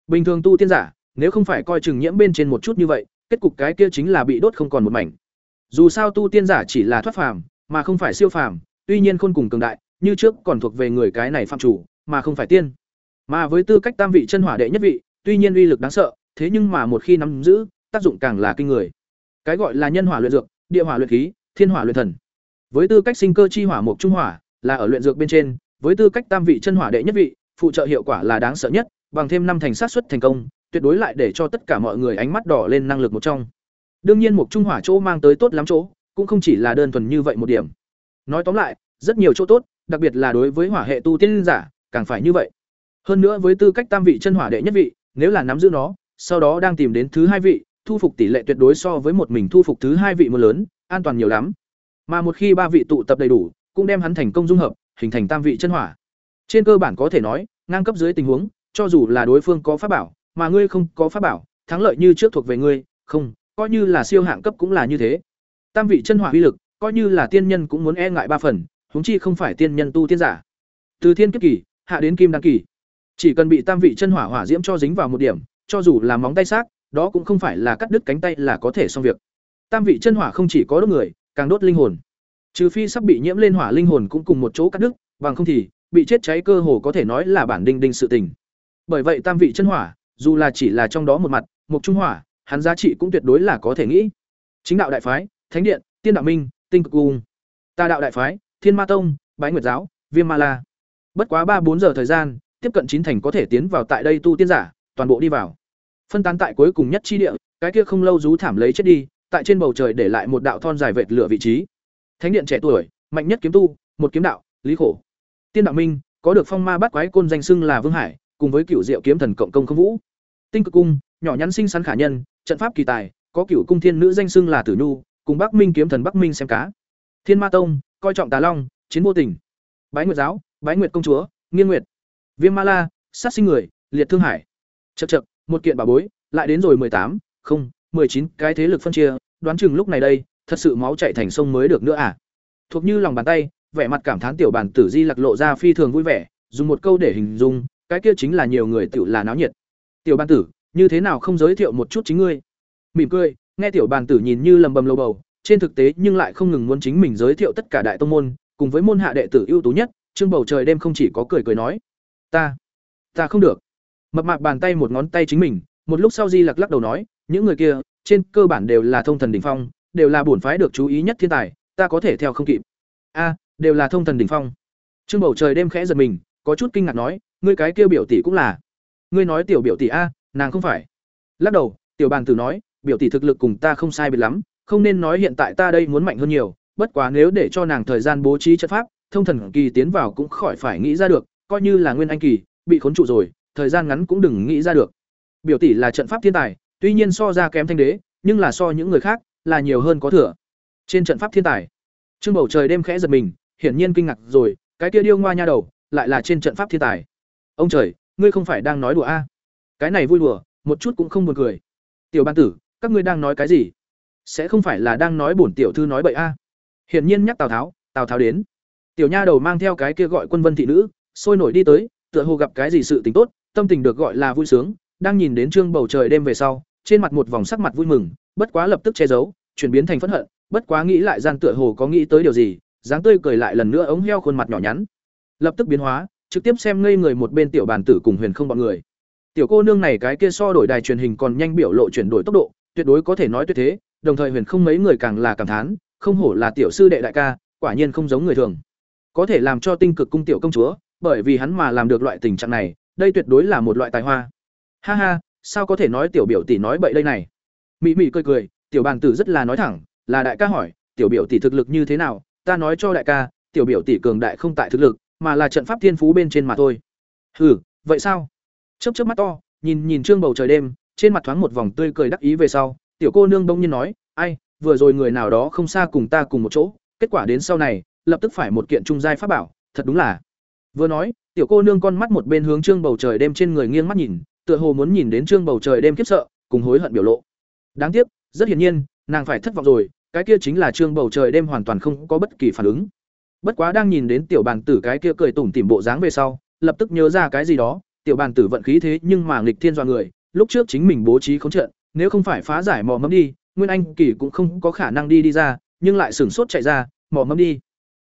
Bình thường tu tiên giả, nếu không phải coi chừng nhiễm bên trên một chút như vậy, kết cục cái kia chính là bị đốt không còn một mảnh. Dù sao tu tiên giả chỉ là thoát phàm, mà không phải siêu phàm, tuy nhiên khôn cùng cường đại như trước còn thuộc về người cái này phạm chủ, mà không phải tiên. Mà với tư cách tam vị chân hỏa đệ nhất vị, tuy nhiên uy lực đáng sợ, thế nhưng mà một khi nắm giữ, tác dụng càng là kinh người. Cái gọi là nhân hỏa luyện dược, địa hỏa luyện khí, thiên hỏa luyện thần. Với tư cách sinh cơ chi hỏa mục trung hỏa, là ở luyện dược bên trên, với tư cách tam vị chân hỏa đệ nhất vị, phụ trợ hiệu quả là đáng sợ nhất, bằng thêm năm thành sát suất thành công, tuyệt đối lại để cho tất cả mọi người ánh mắt đỏ lên năng lực một trong. Đương nhiên mục trung hỏa chỗ mang tới tốt lắm chỗ, cũng không chỉ là đơn thuần như vậy một điểm. Nói tóm lại, rất nhiều chỗ tốt đặc biệt là đối với hỏa hệ tu tiên giả, càng phải như vậy. Hơn nữa với tư cách tam vị chân hỏa đệ nhất vị, nếu là nắm giữ nó, sau đó đang tìm đến thứ hai vị, thu phục tỷ lệ tuyệt đối so với một mình thu phục thứ hai vị mưa lớn, an toàn nhiều lắm. Mà một khi ba vị tụ tập đầy đủ, cũng đem hắn thành công dung hợp, hình thành tam vị chân hỏa. Trên cơ bản có thể nói, ngang cấp dưới tình huống, cho dù là đối phương có pháp bảo, mà ngươi không có pháp bảo, thắng lợi như trước thuộc về ngươi, không, coi như là siêu hạng cấp cũng là như thế. Tam vị chân hỏa uy lực, coi như là tiên nhân cũng muốn e ngại ba phần huống chi không phải tiên nhân tu tiên giả. Từ thiên kiếp kỳ, hạ đến kim đăng kỳ. Chỉ cần bị tam vị chân hỏa hỏa diễm cho dính vào một điểm, cho dù là móng tay xác, đó cũng không phải là cắt đứt cánh tay là có thể xong việc. Tam vị chân hỏa không chỉ có đốt người, càng đốt linh hồn. Trừ phi sắp bị nhiễm lên hỏa linh hồn cũng cùng một chỗ cắt đứt, bằng không thì, bị chết cháy cơ hồ có thể nói là bản đinh đinh sự tình. Bởi vậy tam vị chân hỏa, dù là chỉ là trong đó một mặt, một trung hỏa, hắn giá trị cũng tuyệt đối là có thể nghĩ. Chính đạo đại phái, thánh điện, tiên đạo minh, tinh cực cung. Tà đạo đại phái thiên ma tông, bái nguyệt giáo, viêm ma la. Bất quá ba bốn giờ thời gian, tiếp cận chín thành có thể tiến vào tại đây tu tiên giả, toàn bộ đi vào. Phân tán tại cuối cùng nhất chi địa, cái kia không lâu rú thảm lấy chết đi, tại trên bầu trời để lại một đạo thon dài vệt lửa vị trí. Thánh điện trẻ tuổi, mạnh nhất kiếm tu, một kiếm đạo, lý khổ. Tiên đạo minh, có được phong ma bắt quái côn danh xưng là vương hải, cùng với cựu diệu kiếm thần cộng công không vũ. Tinh cực cung, nhỏ nhắn xinh xắn khả nhân, trận pháp kỳ tài, có cựu cung thiên nữ danh xưng là tử nhu, cùng bắc minh kiếm thần bắc minh xem cá. Thiên ma tông coi trọng tà long, chiến vô tình. Bái nguyệt giáo, bái nguyệt công chúa, nghiên nguyệt. Viêm ma la, sát sinh người, liệt thương hải. Chật chật một kiện bảo bối, lại đến rồi mười tám, không, mười chín, cái thế lực phân chia, đoán chừng lúc này đây, thật sự máu chạy thành sông mới được nữa à? Thuộc như lòng bàn tay, vẻ mặt cảm thán tiểu bản tử di lặc lộ ra phi thường vui vẻ, dùng một câu để hình dung, cái kia chính là nhiều người tự là náo nhiệt. Tiểu bản tử, như thế nào không giới thiệu một chút chính ngươi? Mỉm cười, nghe tiểu bản tử nhìn như lầm bầm lầu bầu trên thực tế nhưng lại không ngừng muốn chính mình giới thiệu tất cả đại tông môn, cùng với môn hạ đệ tử ưu tú nhất, trương bầu trời đêm không chỉ có cười cười nói, ta ta không được. Mập mạp bàn tay một ngón tay chính mình, một lúc sau di lặc lắc đầu nói, những người kia, trên cơ bản đều là thông thần đỉnh phong, đều là bổn phái được chú ý nhất thiên tài, ta có thể theo không kịp. A, đều là thông thần đỉnh phong. Trương bầu trời đêm khẽ giật mình, có chút kinh ngạc nói, ngươi cái kia biểu tỷ cũng là. Ngươi nói tiểu biểu tỷ a, nàng không phải. Lắc đầu, tiểu bàn tử nói, biểu tỷ thực lực cùng ta không sai biệt lắm không nên nói hiện tại ta đây muốn mạnh hơn nhiều, bất quá nếu để cho nàng thời gian bố trí trận pháp, thông thần kỳ tiến vào cũng khỏi phải nghĩ ra được, coi như là nguyên anh kỳ, bị khốn trụ rồi, thời gian ngắn cũng đừng nghĩ ra được. Biểu tỷ là trận pháp thiên tài, tuy nhiên so ra kém thanh đế, nhưng là so những người khác, là nhiều hơn có thừa. Trên trận pháp thiên tài, trương bầu trời đêm khẽ giật mình, hiển nhiên kinh ngạc rồi, cái kia điêu ngoa nha đầu, lại là trên trận pháp thiên tài. Ông trời, ngươi không phải đang nói đùa a? Cái này vui đùa, một chút cũng không buồn cười. Tiểu ban tử, các ngươi đang nói cái gì? Sẽ không phải là đang nói bổn tiểu thư nói bậy a. Hiển nhiên nhắc tào tháo tào tháo đến. Tiểu nha đầu mang theo cái kia gọi quân vân thị nữ, sôi nổi đi tới, tựa hồ gặp cái gì sự tình tốt, tâm tình được gọi là vui sướng, đang nhìn đến trương bầu trời đêm về sau, trên mặt một vòng sắc mặt vui mừng, bất quá lập tức che giấu, chuyển biến thành phẫn hận, bất quá nghĩ lại gian tựa hồ có nghĩ tới điều gì, dáng tươi cười lại lần nữa ống heo khuôn mặt nhỏ nhắn. Lập tức biến hóa, trực tiếp xem ngây người một bên tiểu bàn tử cùng huyền không bọn người. Tiểu cô nương này cái kia so đổi đài truyền hình còn nhanh biểu lộ chuyển đổi tốc độ, tuyệt đối có thể nói tuyệt thế đồng thời huyền không mấy người càng là cảm thán, không hổ là tiểu sư đệ đại ca, quả nhiên không giống người thường. Có thể làm cho tinh cực cung tiểu công chúa, bởi vì hắn mà làm được loại tình trạng này, đây tuyệt đối là một loại tài hoa. Ha ha, sao có thể nói tiểu biểu tỷ nói bậy đây này? Mị mị cười cười, tiểu bàn tử rất là nói thẳng, là đại ca hỏi, tiểu biểu tỷ thực lực như thế nào? Ta nói cho đại ca, tiểu biểu tỷ cường đại không tại thực lực, mà là trận pháp thiên phú bên trên mà thôi. Hừ, vậy sao? Chớp chớp mắt to, nhìn nhìn trương bầu trời đêm, trên mặt thoáng một vòng tươi cười đắc ý về sau tiểu cô nương bỗng nhiên nói, ai, vừa rồi người nào đó không xa cùng ta cùng một chỗ, kết quả đến sau này, lập tức phải một kiện trung giai pháp bảo, thật đúng là. Vừa nói, tiểu cô nương con mắt một bên hướng trương bầu trời đêm trên người nghiêng mắt nhìn, tựa hồ muốn nhìn đến trương bầu trời đêm kiếp sợ, cùng hối hận biểu lộ. Đáng tiếc, rất hiển nhiên, nàng phải thất vọng rồi, cái kia chính là trương bầu trời đêm hoàn toàn không có bất kỳ phản ứng. Bất quá đang nhìn đến tiểu bàn tử cái kia cười tủm tỉm bộ dáng về sau, lập tức nhớ ra cái gì đó, tiểu bàn tử vận khí thế nhưng mà nghịch thiên dọa người, lúc trước chính mình bố trí khống trận nếu không phải phá giải mỏ mẫm đi, nguyên anh kỳ cũng không có khả năng đi đi ra, nhưng lại sửng sốt chạy ra, mỏ mẫm đi.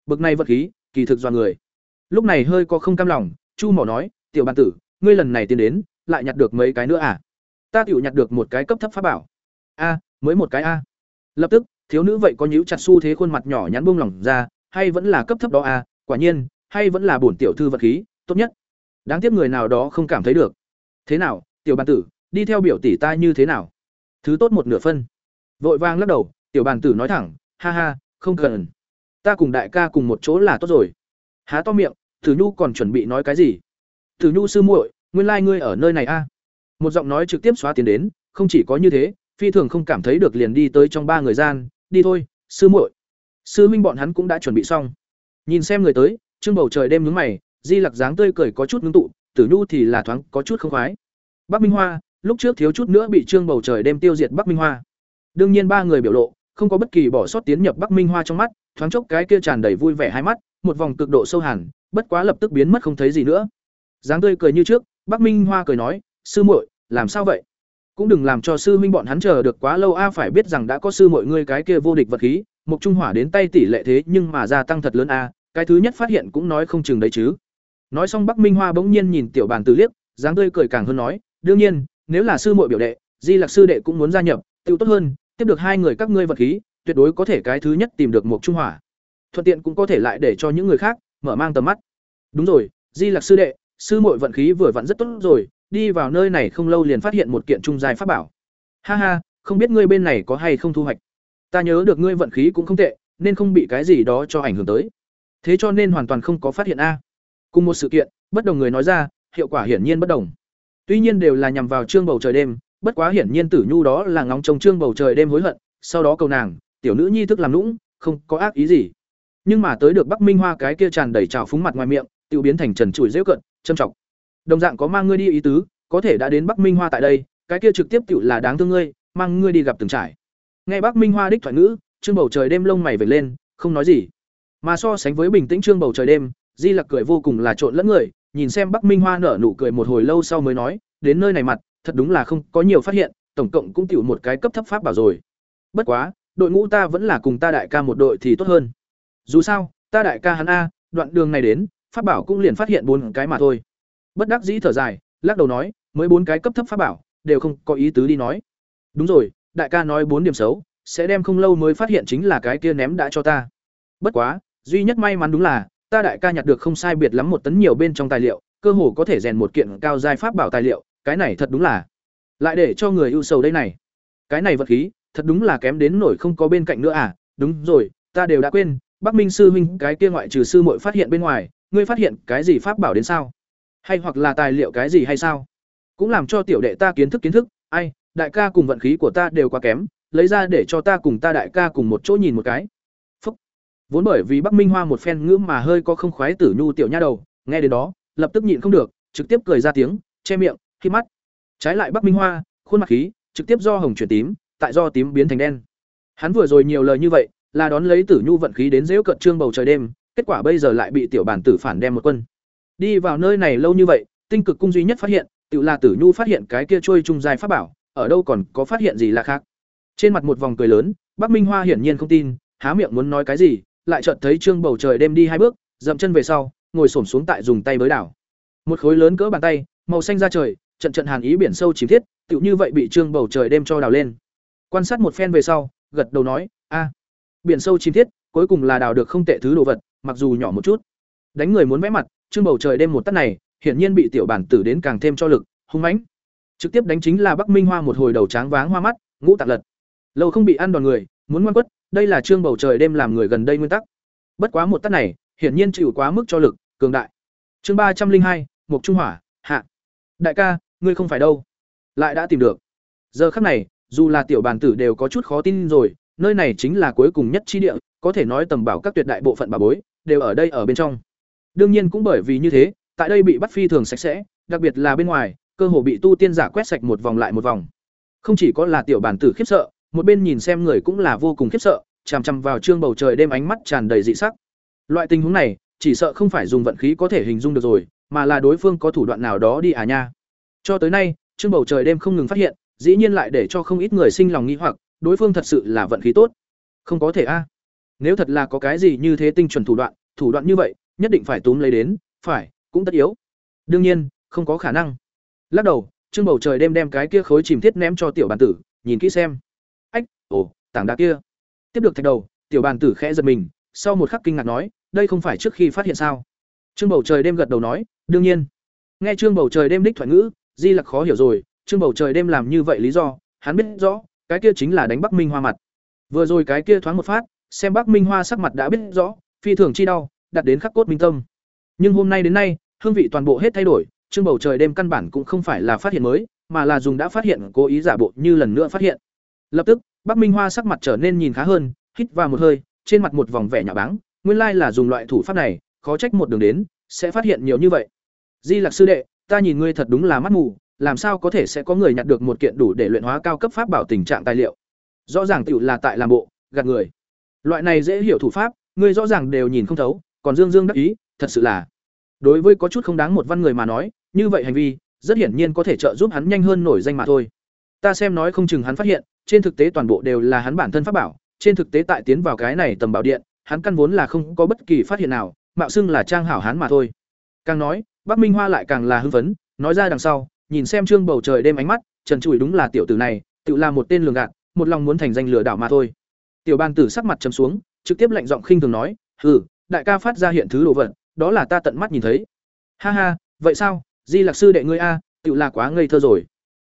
Bực này vật khí, kỳ thực do người. Lúc này hơi có không cam lòng, chu mỏ nói, tiểu bàn tử, ngươi lần này tiến đến, lại nhặt được mấy cái nữa à? Ta tiểu nhặt được một cái cấp thấp pháp bảo. A, mới một cái a. Lập tức, thiếu nữ vậy có nhíu chặt xu thế khuôn mặt nhỏ nhắn buông lỏng ra, hay vẫn là cấp thấp đó a quả nhiên, hay vẫn là bổn tiểu thư vật khí, tốt nhất. Đáng tiếc người nào đó không cảm thấy được. Thế nào, tiểu bàn tử, đi theo biểu tỷ ta như thế nào? Thứ tốt một nửa phân. Vội vang lắc đầu, tiểu bàn tử nói thẳng, ha ha, không cần. Ta cùng đại ca cùng một chỗ là tốt rồi. Há to miệng tử nhu còn chuẩn bị nói cái gì? Tử nhu sư muội, nguyên lai ngươi ở nơi này a. Một giọng nói trực tiếp xóa tiền đến, không chỉ có như thế, phi thường không cảm thấy được liền đi tới trong ba người gian, đi thôi, sư muội. Sư minh bọn hắn cũng đã chuẩn bị xong. Nhìn xem người tới, trương bầu trời đêm nhướng mày, di lặc dáng tươi cười có chút ngưng tụ tử nhu thì là thoáng có chút không khoái. Bắc minh hoa lúc trước thiếu chút nữa bị trương bầu trời đêm tiêu diệt bắc minh hoa. Đương nhiên ba người biểu lộ, không có bất kỳ bỏ sót tiến nhập bắc minh hoa trong mắt, thoáng chốc cái kia tràn đầy vui vẻ hai mắt, một vòng cực độ sâu hẳn, bất quá lập tức biến mất không thấy gì nữa. Dáng tươi cười như trước, bắc minh hoa cười nói, sư muội, làm sao vậy? Cũng đừng làm cho sư minh bọn hắn chờ được quá lâu a, phải biết rằng đã có sư mọi ngươi cái kia vô địch vật khí mục trung hỏa đến tay tỷ lệ thế nhưng mà gia tăng thật lớn a, cái thứ nhất phát hiện cũng nói không chừng đấy chứ. Nói xong bắc minh hoa bỗng nhiên nhìn tiểu bàn từ liếc, dáng tươi cười càng hơn nói, đương nhiên nếu là sư muội biểu đệ, di lạc sư đệ cũng muốn gia nhập, tiêu tốt hơn, tiếp được hai người các ngươi vật khí, tuyệt đối có thể cái thứ nhất tìm được một trung hỏa. Thuận tiện cũng có thể lại để cho những người khác mở mang tầm mắt. Đúng rồi, di lạc sư đệ, sư muội vận khí vừa vặn rất tốt rồi, đi vào nơi này không lâu liền phát hiện một kiện trung giai pháp bảo. Ha ha, không biết ngươi bên này có hay không thu hoạch? Ta nhớ được ngươi vận khí cũng không tệ, nên không bị cái gì đó cho ảnh hưởng tới. Thế cho nên hoàn toàn không có phát hiện a. Cùng một sự kiện, bất đồng người nói ra, hiệu quả hiển nhiên bất đồng tuy nhiên đều là nhằm vào trương bầu trời đêm, bất quá hiển nhiên tử nhu đó là ngóng trông trương bầu trời đêm hối hận, sau đó cầu nàng, tiểu nữ nhi thức làm lũng không có ác ý gì. Nhưng mà tới được bắc minh hoa cái kia tràn đầy trào phúng mặt ngoài miệng tự biến thành trần trụi dễu cận châm trọng đồng dạng có mang ngươi đi ý tứ, có thể đã đến bắc minh hoa tại đây, cái kia trực tiếp tự là đáng thương ngươi, mang ngươi đi gặp từng trải. Nghe bắc minh hoa đích thoại ngữ, trương bầu trời đêm lông mày vệt lên, không nói gì. Mà so sánh với bình tĩnh trương bầu trời đêm, di lặc cười vô cùng là trộn lẫn người nhìn xem bắc minh hoa nở nụ cười một hồi lâu sau mới nói đến nơi này mặt thật đúng là không có nhiều phát hiện tổng cộng cũng tiểu một cái cấp thấp pháp bảo rồi bất quá đội ngũ ta vẫn là cùng ta đại ca một đội thì tốt hơn dù sao ta đại ca hắn a đoạn đường này đến pháp bảo cũng liền phát hiện bốn cái mà thôi bất đắc dĩ thở dài, lắc đầu nói, mới bốn cái cấp thấp pháp bảo, đều không có ý tứ đi nói. Đúng rồi, đại ca nói bốn điểm xấu, sẽ đem không lâu mới phát hiện chính là cái kia ném đã cho ta. Bất quá, duy nhất may mắn đúng là, ta đại ca nhặt được không sai biệt lắm một tấn nhiều bên trong tài liệu, cơ hồ có thể rèn một kiện cao giai pháp bảo tài liệu, cái này thật đúng là lại để cho người ưu sầu đây này. Cái này vật khí, thật đúng là kém đến nổi không có bên cạnh nữa à, đúng rồi, ta đều đã quên, Bắc Minh sư huynh cái kia ngoại trừ sư muội phát hiện bên ngoài, ngươi phát hiện cái gì pháp bảo đến sao? Hay hoặc là tài liệu cái gì hay sao? Cũng làm cho tiểu đệ ta kiến thức kiến thức, ai, đại ca cùng vận khí của ta đều quá kém, lấy ra để cho ta cùng ta đại ca cùng một chỗ nhìn một cái. Vốn bởi vì Bắc Minh Hoa một phen ngữ mà hơi có không khoái tử nhu tiểu nha đầu, nghe đến đó, lập tức nhịn không được, trực tiếp cười ra tiếng, che miệng, khi mắt. Trái lại Bắc Minh Hoa, khuôn mặt khí, trực tiếp do hồng chuyển tím, tại do tím biến thành đen. Hắn vừa rồi nhiều lời như vậy, là đón lấy Tử Nhu vận khí đến dễu cận trương bầu trời đêm, kết quả bây giờ lại bị tiểu bản tử phản đem một quân. Đi vào nơi này lâu như vậy, tinh cực cung duy nhất phát hiện, tự là Tử Nhu phát hiện cái kia trôi trung dài pháp bảo, ở đâu còn có phát hiện gì là khác. Trên mặt một vòng cười lớn, Bắc Minh Hoa hiển nhiên không tin, há miệng muốn nói cái gì, lại chợt thấy trương bầu trời đêm đi hai bước, dậm chân về sau, ngồi xổm xuống tại dùng tay bới đảo. Một khối lớn cỡ bàn tay, màu xanh ra trời, trận trận hàn ý biển sâu chìm thiết, tựu như vậy bị trương bầu trời đêm cho đào lên. Quan sát một phen về sau, gật đầu nói, "A, biển sâu chìm thiết, cuối cùng là đào được không tệ thứ đồ vật, mặc dù nhỏ một chút." Đánh người muốn vẽ mặt, trương bầu trời đêm một tát này, hiển nhiên bị tiểu bản tử đến càng thêm cho lực, hung mãnh. Trực tiếp đánh chính là Bắc Minh Hoa một hồi đầu tráng váng hoa mắt, ngũ tạc lật. Lâu không bị ăn đòn người, muốn ngoan quất, đây là trương bầu trời đêm làm người gần đây nguyên tắc. Bất quá một tát này, hiển nhiên chịu quá mức cho lực, cường đại. Chương ba trăm linh hai, Mục Trung Hỏa, hạ. Đại ca, ngươi không phải đâu? Lại đã tìm được. Giờ khắc này, dù là tiểu bàn tử đều có chút khó tin rồi, nơi này chính là cuối cùng nhất chi địa, có thể nói tầm bảo các tuyệt đại bộ phận bà bối đều ở đây ở bên trong. Đương nhiên cũng bởi vì như thế, tại đây bị bắt phi thường sạch sẽ, đặc biệt là bên ngoài, cơ hồ bị tu tiên giả quét sạch một vòng lại một vòng. Không chỉ có là tiểu bản tử khiếp sợ, một bên nhìn xem người cũng là vô cùng khiếp sợ, chằm chằm vào trương bầu trời đêm ánh mắt tràn đầy dị sắc. Loại tình huống này, chỉ sợ không phải dùng vận khí có thể hình dung được rồi, mà là đối phương có thủ đoạn nào đó đi à nha. Cho tới nay, trương bầu trời đêm không ngừng phát hiện, dĩ nhiên lại để cho không ít người sinh lòng nghi hoặc, đối phương thật sự là vận khí tốt. Không có thể a. Nếu thật là có cái gì như thế tinh chuẩn thủ đoạn, thủ đoạn như vậy, nhất định phải túm lấy đến, phải, cũng tất yếu. Đương nhiên, không có khả năng. Lắc đầu, Trương Bầu Trời đêm đem cái kia khối chìm thiết ném cho tiểu bàn tử, nhìn kỹ xem. Ồ, tảng đá kia. Tiếp được thạch đầu, tiểu bàn tử khẽ giật mình, sau một khắc kinh ngạc nói, đây không phải trước khi phát hiện sao? Trương Bầu Trời đêm gật đầu nói, đương nhiên. Nghe Trương Bầu Trời đêm đích thoại ngữ, Di Lặc khó hiểu rồi, Trương Bầu Trời đêm làm như vậy lý do, hắn biết rõ, cái kia chính là đánh Bắc Minh Hoa mặt. Vừa rồi cái kia thoáng một phát, xem Bắc Minh Hoa sắc mặt đã biết rõ, phi thường chi đau, đặt đến khắc cốt minh tâm. Nhưng hôm nay đến nay, hương vị toàn bộ hết thay đổi, Trương Bầu Trời đêm căn bản cũng không phải là phát hiện mới, mà là dùng đã phát hiện cố ý giả bộ như lần nữa phát hiện. Lập tức, Bắc Minh Hoa sắc mặt trở nên nhìn khá hơn, hít vào một hơi, trên mặt một vòng vẻ nhạo báng, nguyên lai là dùng loại thủ pháp này, khó trách một đường đến sẽ phát hiện nhiều như vậy. Di lạc sư đệ, ta nhìn ngươi thật đúng là mắt mù, làm sao có thể sẽ có người nhặt được một kiện đủ để luyện hóa cao cấp pháp bảo tình trạng tài liệu? Rõ ràng tiểu là tại làm bộ gạt người. Loại này dễ hiểu thủ pháp ngươi rõ ràng đều nhìn không thấu còn dương dương đắc ý thật sự là. Đối với có chút không đáng một văn người mà nói như vậy hành vi rất hiển nhiên có thể trợ giúp hắn nhanh hơn nổi danh mà thôi ta xem nói không chừng hắn phát hiện, trên thực tế toàn bộ đều là hắn bản thân pháp bảo, trên thực tế tại tiến vào cái này tầm bảo điện, hắn căn vốn là không có bất kỳ phát hiện nào, mạo xưng là trang hảo hắn mà thôi. Càng nói, bắc minh hoa lại càng là hưng phấn, nói ra đằng sau, nhìn xem trương bầu trời đêm ánh mắt, trần trụi đúng là tiểu tử này, tự là một tên lường gạt, một lòng muốn thành danh lừa đảo mà thôi. Tiểu ban tử sắc mặt trầm xuống, trực tiếp lạnh giọng khinh thường nói, hừ, đại ca phát ra hiện thứ đồ vật, đó là ta tận mắt nhìn thấy. Ha ha, vậy sao? Di lạc sư đệ ngươi a, tự là quá ngây thơ rồi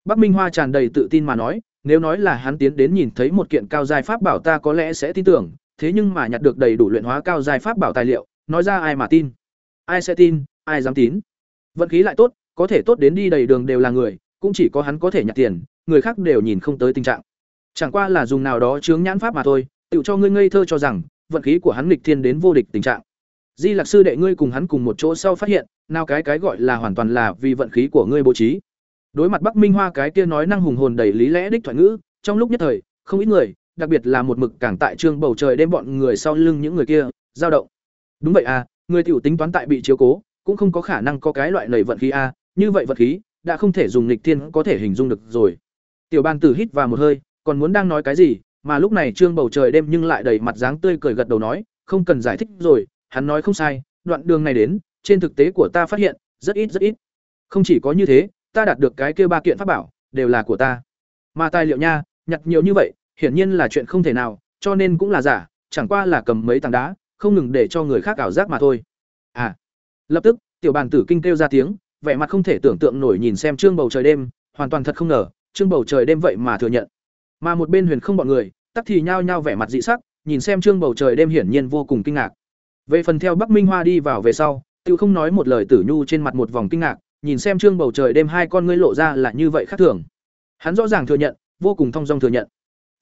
bắc minh hoa tràn đầy tự tin mà nói, nếu nói là hắn tiến đến nhìn thấy một kiện cao giai pháp bảo ta có lẽ sẽ tin tưởng, thế nhưng mà nhặt được đầy đủ luyện hóa cao giai pháp bảo tài liệu, nói ra ai mà tin? Ai sẽ tin, ai dám tín? Vận khí lại tốt, có thể tốt đến đi đầy đường đều là người, cũng chỉ có hắn có thể nhặt tiền, người khác đều nhìn không tới tình trạng. Chẳng qua là dùng nào đó chướng nhãn pháp mà thôi tựu cho ngươi ngây thơ cho rằng, vận khí của hắn nghịch thiên đến vô địch tình trạng. Di lạc sư đệ ngươi cùng hắn cùng một chỗ sau phát hiện, nào cái cái gọi là hoàn toàn là vì vận khí của ngươi bố trí đối mặt bắc minh hoa cái kia nói năng hùng hồn đầy lý lẽ đích thoại ngữ trong lúc nhất thời không ít người đặc biệt là một mực cảng tại trương bầu trời đêm bọn người sau lưng những người kia dao động. Đúng vậy à người tiểu tính toán tại bị chiếu cố cũng không có khả năng có cái loại nầy vận khí a như vậy vật khí đã không thể dùng lịch thiên có thể hình dung được rồi. Tiểu ban tử hít vào một hơi còn muốn đang nói cái gì mà lúc này trương bầu trời đêm nhưng lại đầy mặt dáng tươi cười gật đầu nói không cần giải thích rồi hắn nói không sai đoạn đường này đến trên thực tế của ta phát hiện rất ít rất ít. Không chỉ có như thế, ta đạt được cái kia ba kiện pháp bảo, đều là của ta. Mà tài liệu nha, nhặt nhiều như vậy, hiển nhiên là chuyện không thể nào, cho nên cũng là giả, chẳng qua là cầm mấy tảng đá, không ngừng để cho người khác ảo giác mà thôi. À. Lập tức, tiểu bàn tử kinh kêu ra tiếng, vẻ mặt không thể tưởng tượng nổi nhìn xem trương bầu trời đêm, hoàn toàn thật không ngờ, trương bầu trời đêm vậy mà thừa nhận. Mà một bên Huyền không bọn người, tắc thì nhao nhao vẻ mặt dị sắc, nhìn xem trương bầu trời đêm hiển nhiên vô cùng kinh ngạc. Về phần theo Bắc Minh Hoa đi vào về sau, Tiêu không nói một lời Tử Nhu trên mặt một vòng kinh ngạc, nhìn xem trương bầu trời đêm hai con ngươi lộ ra là như vậy khác thường. Hắn rõ ràng thừa nhận, vô cùng thong dong thừa nhận.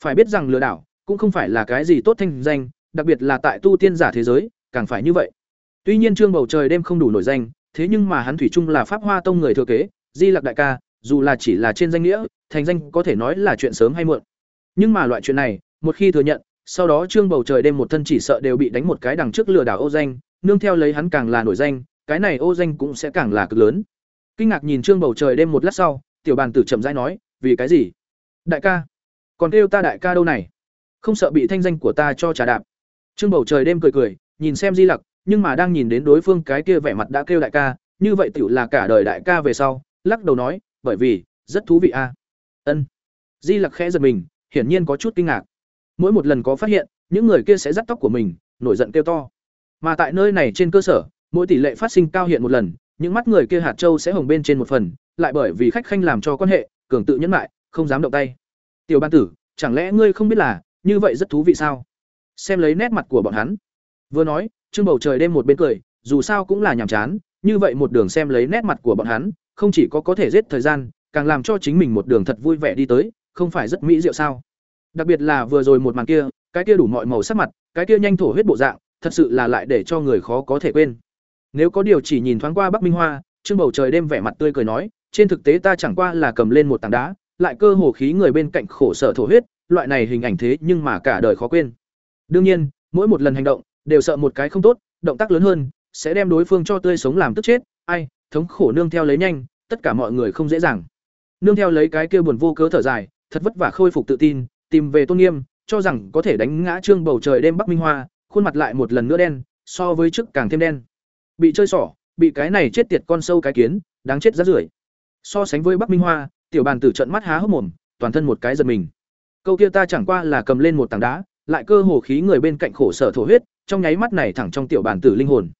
Phải biết rằng lừa đảo cũng không phải là cái gì tốt thanh danh, đặc biệt là tại tu tiên giả thế giới, càng phải như vậy. Tuy nhiên trương bầu trời đêm không đủ nổi danh, thế nhưng mà hắn thủy chung là Pháp Hoa tông người thừa kế, Di Lặc đại ca, dù là chỉ là trên danh nghĩa, thành danh có thể nói là chuyện sớm hay muộn. Nhưng mà loại chuyện này, một khi thừa nhận, sau đó trương bầu trời đêm một thân chỉ sợ đều bị đánh một cái đằng trước lừa đảo ô danh, nương theo lấy hắn càng là nổi danh, cái này ô danh cũng sẽ càng là cực lớn. Kinh ngạc nhìn trương bầu trời đêm một lát sau, tiểu bàn tử chậm rãi nói, vì cái gì? Đại ca, còn kêu ta đại ca đâu này? Không sợ bị thanh danh của ta cho trả đạp. Trương bầu trời đêm cười cười, nhìn xem Di Lặc, nhưng mà đang nhìn đến đối phương cái kia vẻ mặt đã kêu đại ca, như vậy tiểu là cả đời đại ca về sau, lắc đầu nói, bởi vì, rất thú vị a. Ân. Di Lặc khẽ giật mình, hiển nhiên có chút kinh ngạc. Mỗi một lần có phát hiện, những người kia sẽ dắt tóc của mình, nổi giận kêu to. Mà tại nơi này trên cơ sở, mỗi tỷ lệ phát sinh cao hiện một lần, những mắt người kia hạt châu sẽ hồng bên trên một phần, lại bởi vì khách khanh làm cho quan hệ, cường tự nhẫn lại, không dám động tay. Tiểu Ban tử, chẳng lẽ ngươi không biết là, như vậy rất thú vị sao? Xem lấy nét mặt của bọn hắn. Vừa nói, trương bầu trời đêm một bên cười, dù sao cũng là nhàm chán, như vậy một đường xem lấy nét mặt của bọn hắn, không chỉ có có thể giết thời gian, càng làm cho chính mình một đường thật vui vẻ đi tới, không phải rất mỹ diệu sao? Đặc biệt là vừa rồi một màn kia, cái kia đủ mọi màu sắc mặt, cái kia nhanh thổ huyết bộ dạng, thật sự là lại để cho người khó có thể quên. Nếu có điều chỉ nhìn thoáng qua Bắc Minh Hoa, trương bầu trời đêm vẻ mặt tươi cười nói, trên thực tế ta chẳng qua là cầm lên một tảng đá, lại cơ hồ khí người bên cạnh khổ sở thổ huyết, loại này hình ảnh thế nhưng mà cả đời khó quên. Đương nhiên, mỗi một lần hành động, đều sợ một cái không tốt, động tác lớn hơn, sẽ đem đối phương cho tươi sống làm tức chết, ai, thống khổ nương theo lấy nhanh, tất cả mọi người không dễ dàng. Nương theo lấy cái kia buồn vô cớ thở dài, thật vất vả khôi phục tự tin, tìm về tôn nghiêm, cho rằng có thể đánh ngã trương bầu trời đêm Bắc Minh Hoa, khuôn mặt lại một lần nữa đen, so với trước càng thêm đen. Bị chơi xỏ, bị cái này chết tiệt con sâu cái kiến, đáng chết rát rưởi. So sánh với Bắc Minh Hoa, tiểu bàn tử trận mắt há hốc mồm, toàn thân một cái giật mình. Câu kia ta chẳng qua là cầm lên một tảng đá, lại cơ hồ khí người bên cạnh khổ sở thổ huyết, trong nháy mắt này thẳng trong tiểu bàn tử linh hồn.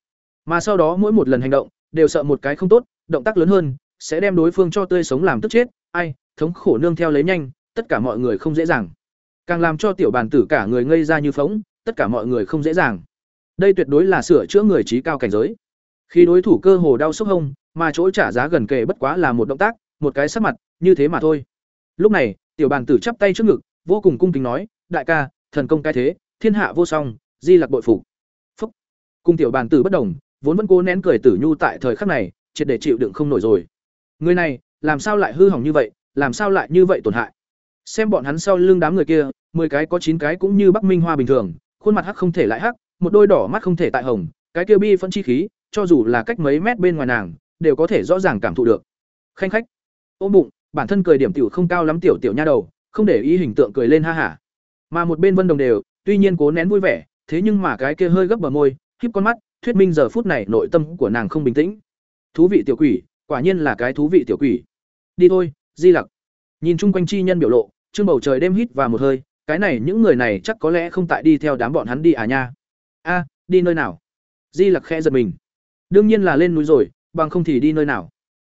Mà sau đó mỗi một lần hành động, đều sợ một cái không tốt, động tác lớn hơn, sẽ đem đối phương cho tươi sống làm tức chết, ai, thống khổ nương theo lấy nhanh, tất cả mọi người không dễ dàng. Càng làm cho tiểu bàn tử cả người ngây ra như phóng, tất cả mọi người không dễ dàng. Đây tuyệt đối là sửa chữa người trí cao cảnh giới. Khi đối thủ cơ hồ đau sốc hông, mà chỗ trả giá gần kề bất quá là một động tác, một cái sắc mặt, như thế mà thôi. Lúc này, tiểu bàn tử chắp tay trước ngực, vô cùng cung kính nói, "Đại ca, thần công cái thế, thiên hạ vô song, di lặc bội phục." Phúc. Cung tiểu bàn tử bất đồng, vốn vẫn cố nén cười tử nhu tại thời khắc này, triệt để chịu đựng không nổi rồi. Người này, làm sao lại hư hỏng như vậy, làm sao lại như vậy tổn hại? Xem bọn hắn sau lưng đám người kia, mười cái có chín cái cũng như Bắc Minh Hoa bình thường, khuôn mặt hắc không thể lại hắc, một đôi đỏ mắt không thể tại hồng, cái kia bi phân chi khí, cho dù là cách mấy mét bên ngoài nàng, đều có thể rõ ràng cảm thụ được. Khanh khách. Ôm bụng, bản thân cười điểm tiểu không cao lắm tiểu tiểu nha đầu, không để ý hình tượng cười lên ha hả. Mà một bên Vân Đồng đều, tuy nhiên cố nén vui vẻ, thế nhưng mà cái kia hơi gấp bờ môi, híp con mắt, thuyết minh giờ phút này nội tâm của nàng không bình tĩnh. Thú vị tiểu quỷ, quả nhiên là cái thú vị tiểu quỷ. Đi thôi, Di Lặc. Nhìn chung quanh chi nhân biểu lộ, trương bầu trời đêm hít và một hơi, cái này những người này chắc có lẽ không tại đi theo đám bọn hắn đi à nha. A, đi nơi nào? Di Lặc khẽ giật mình. Đương nhiên là lên núi rồi, bằng không thì đi nơi nào.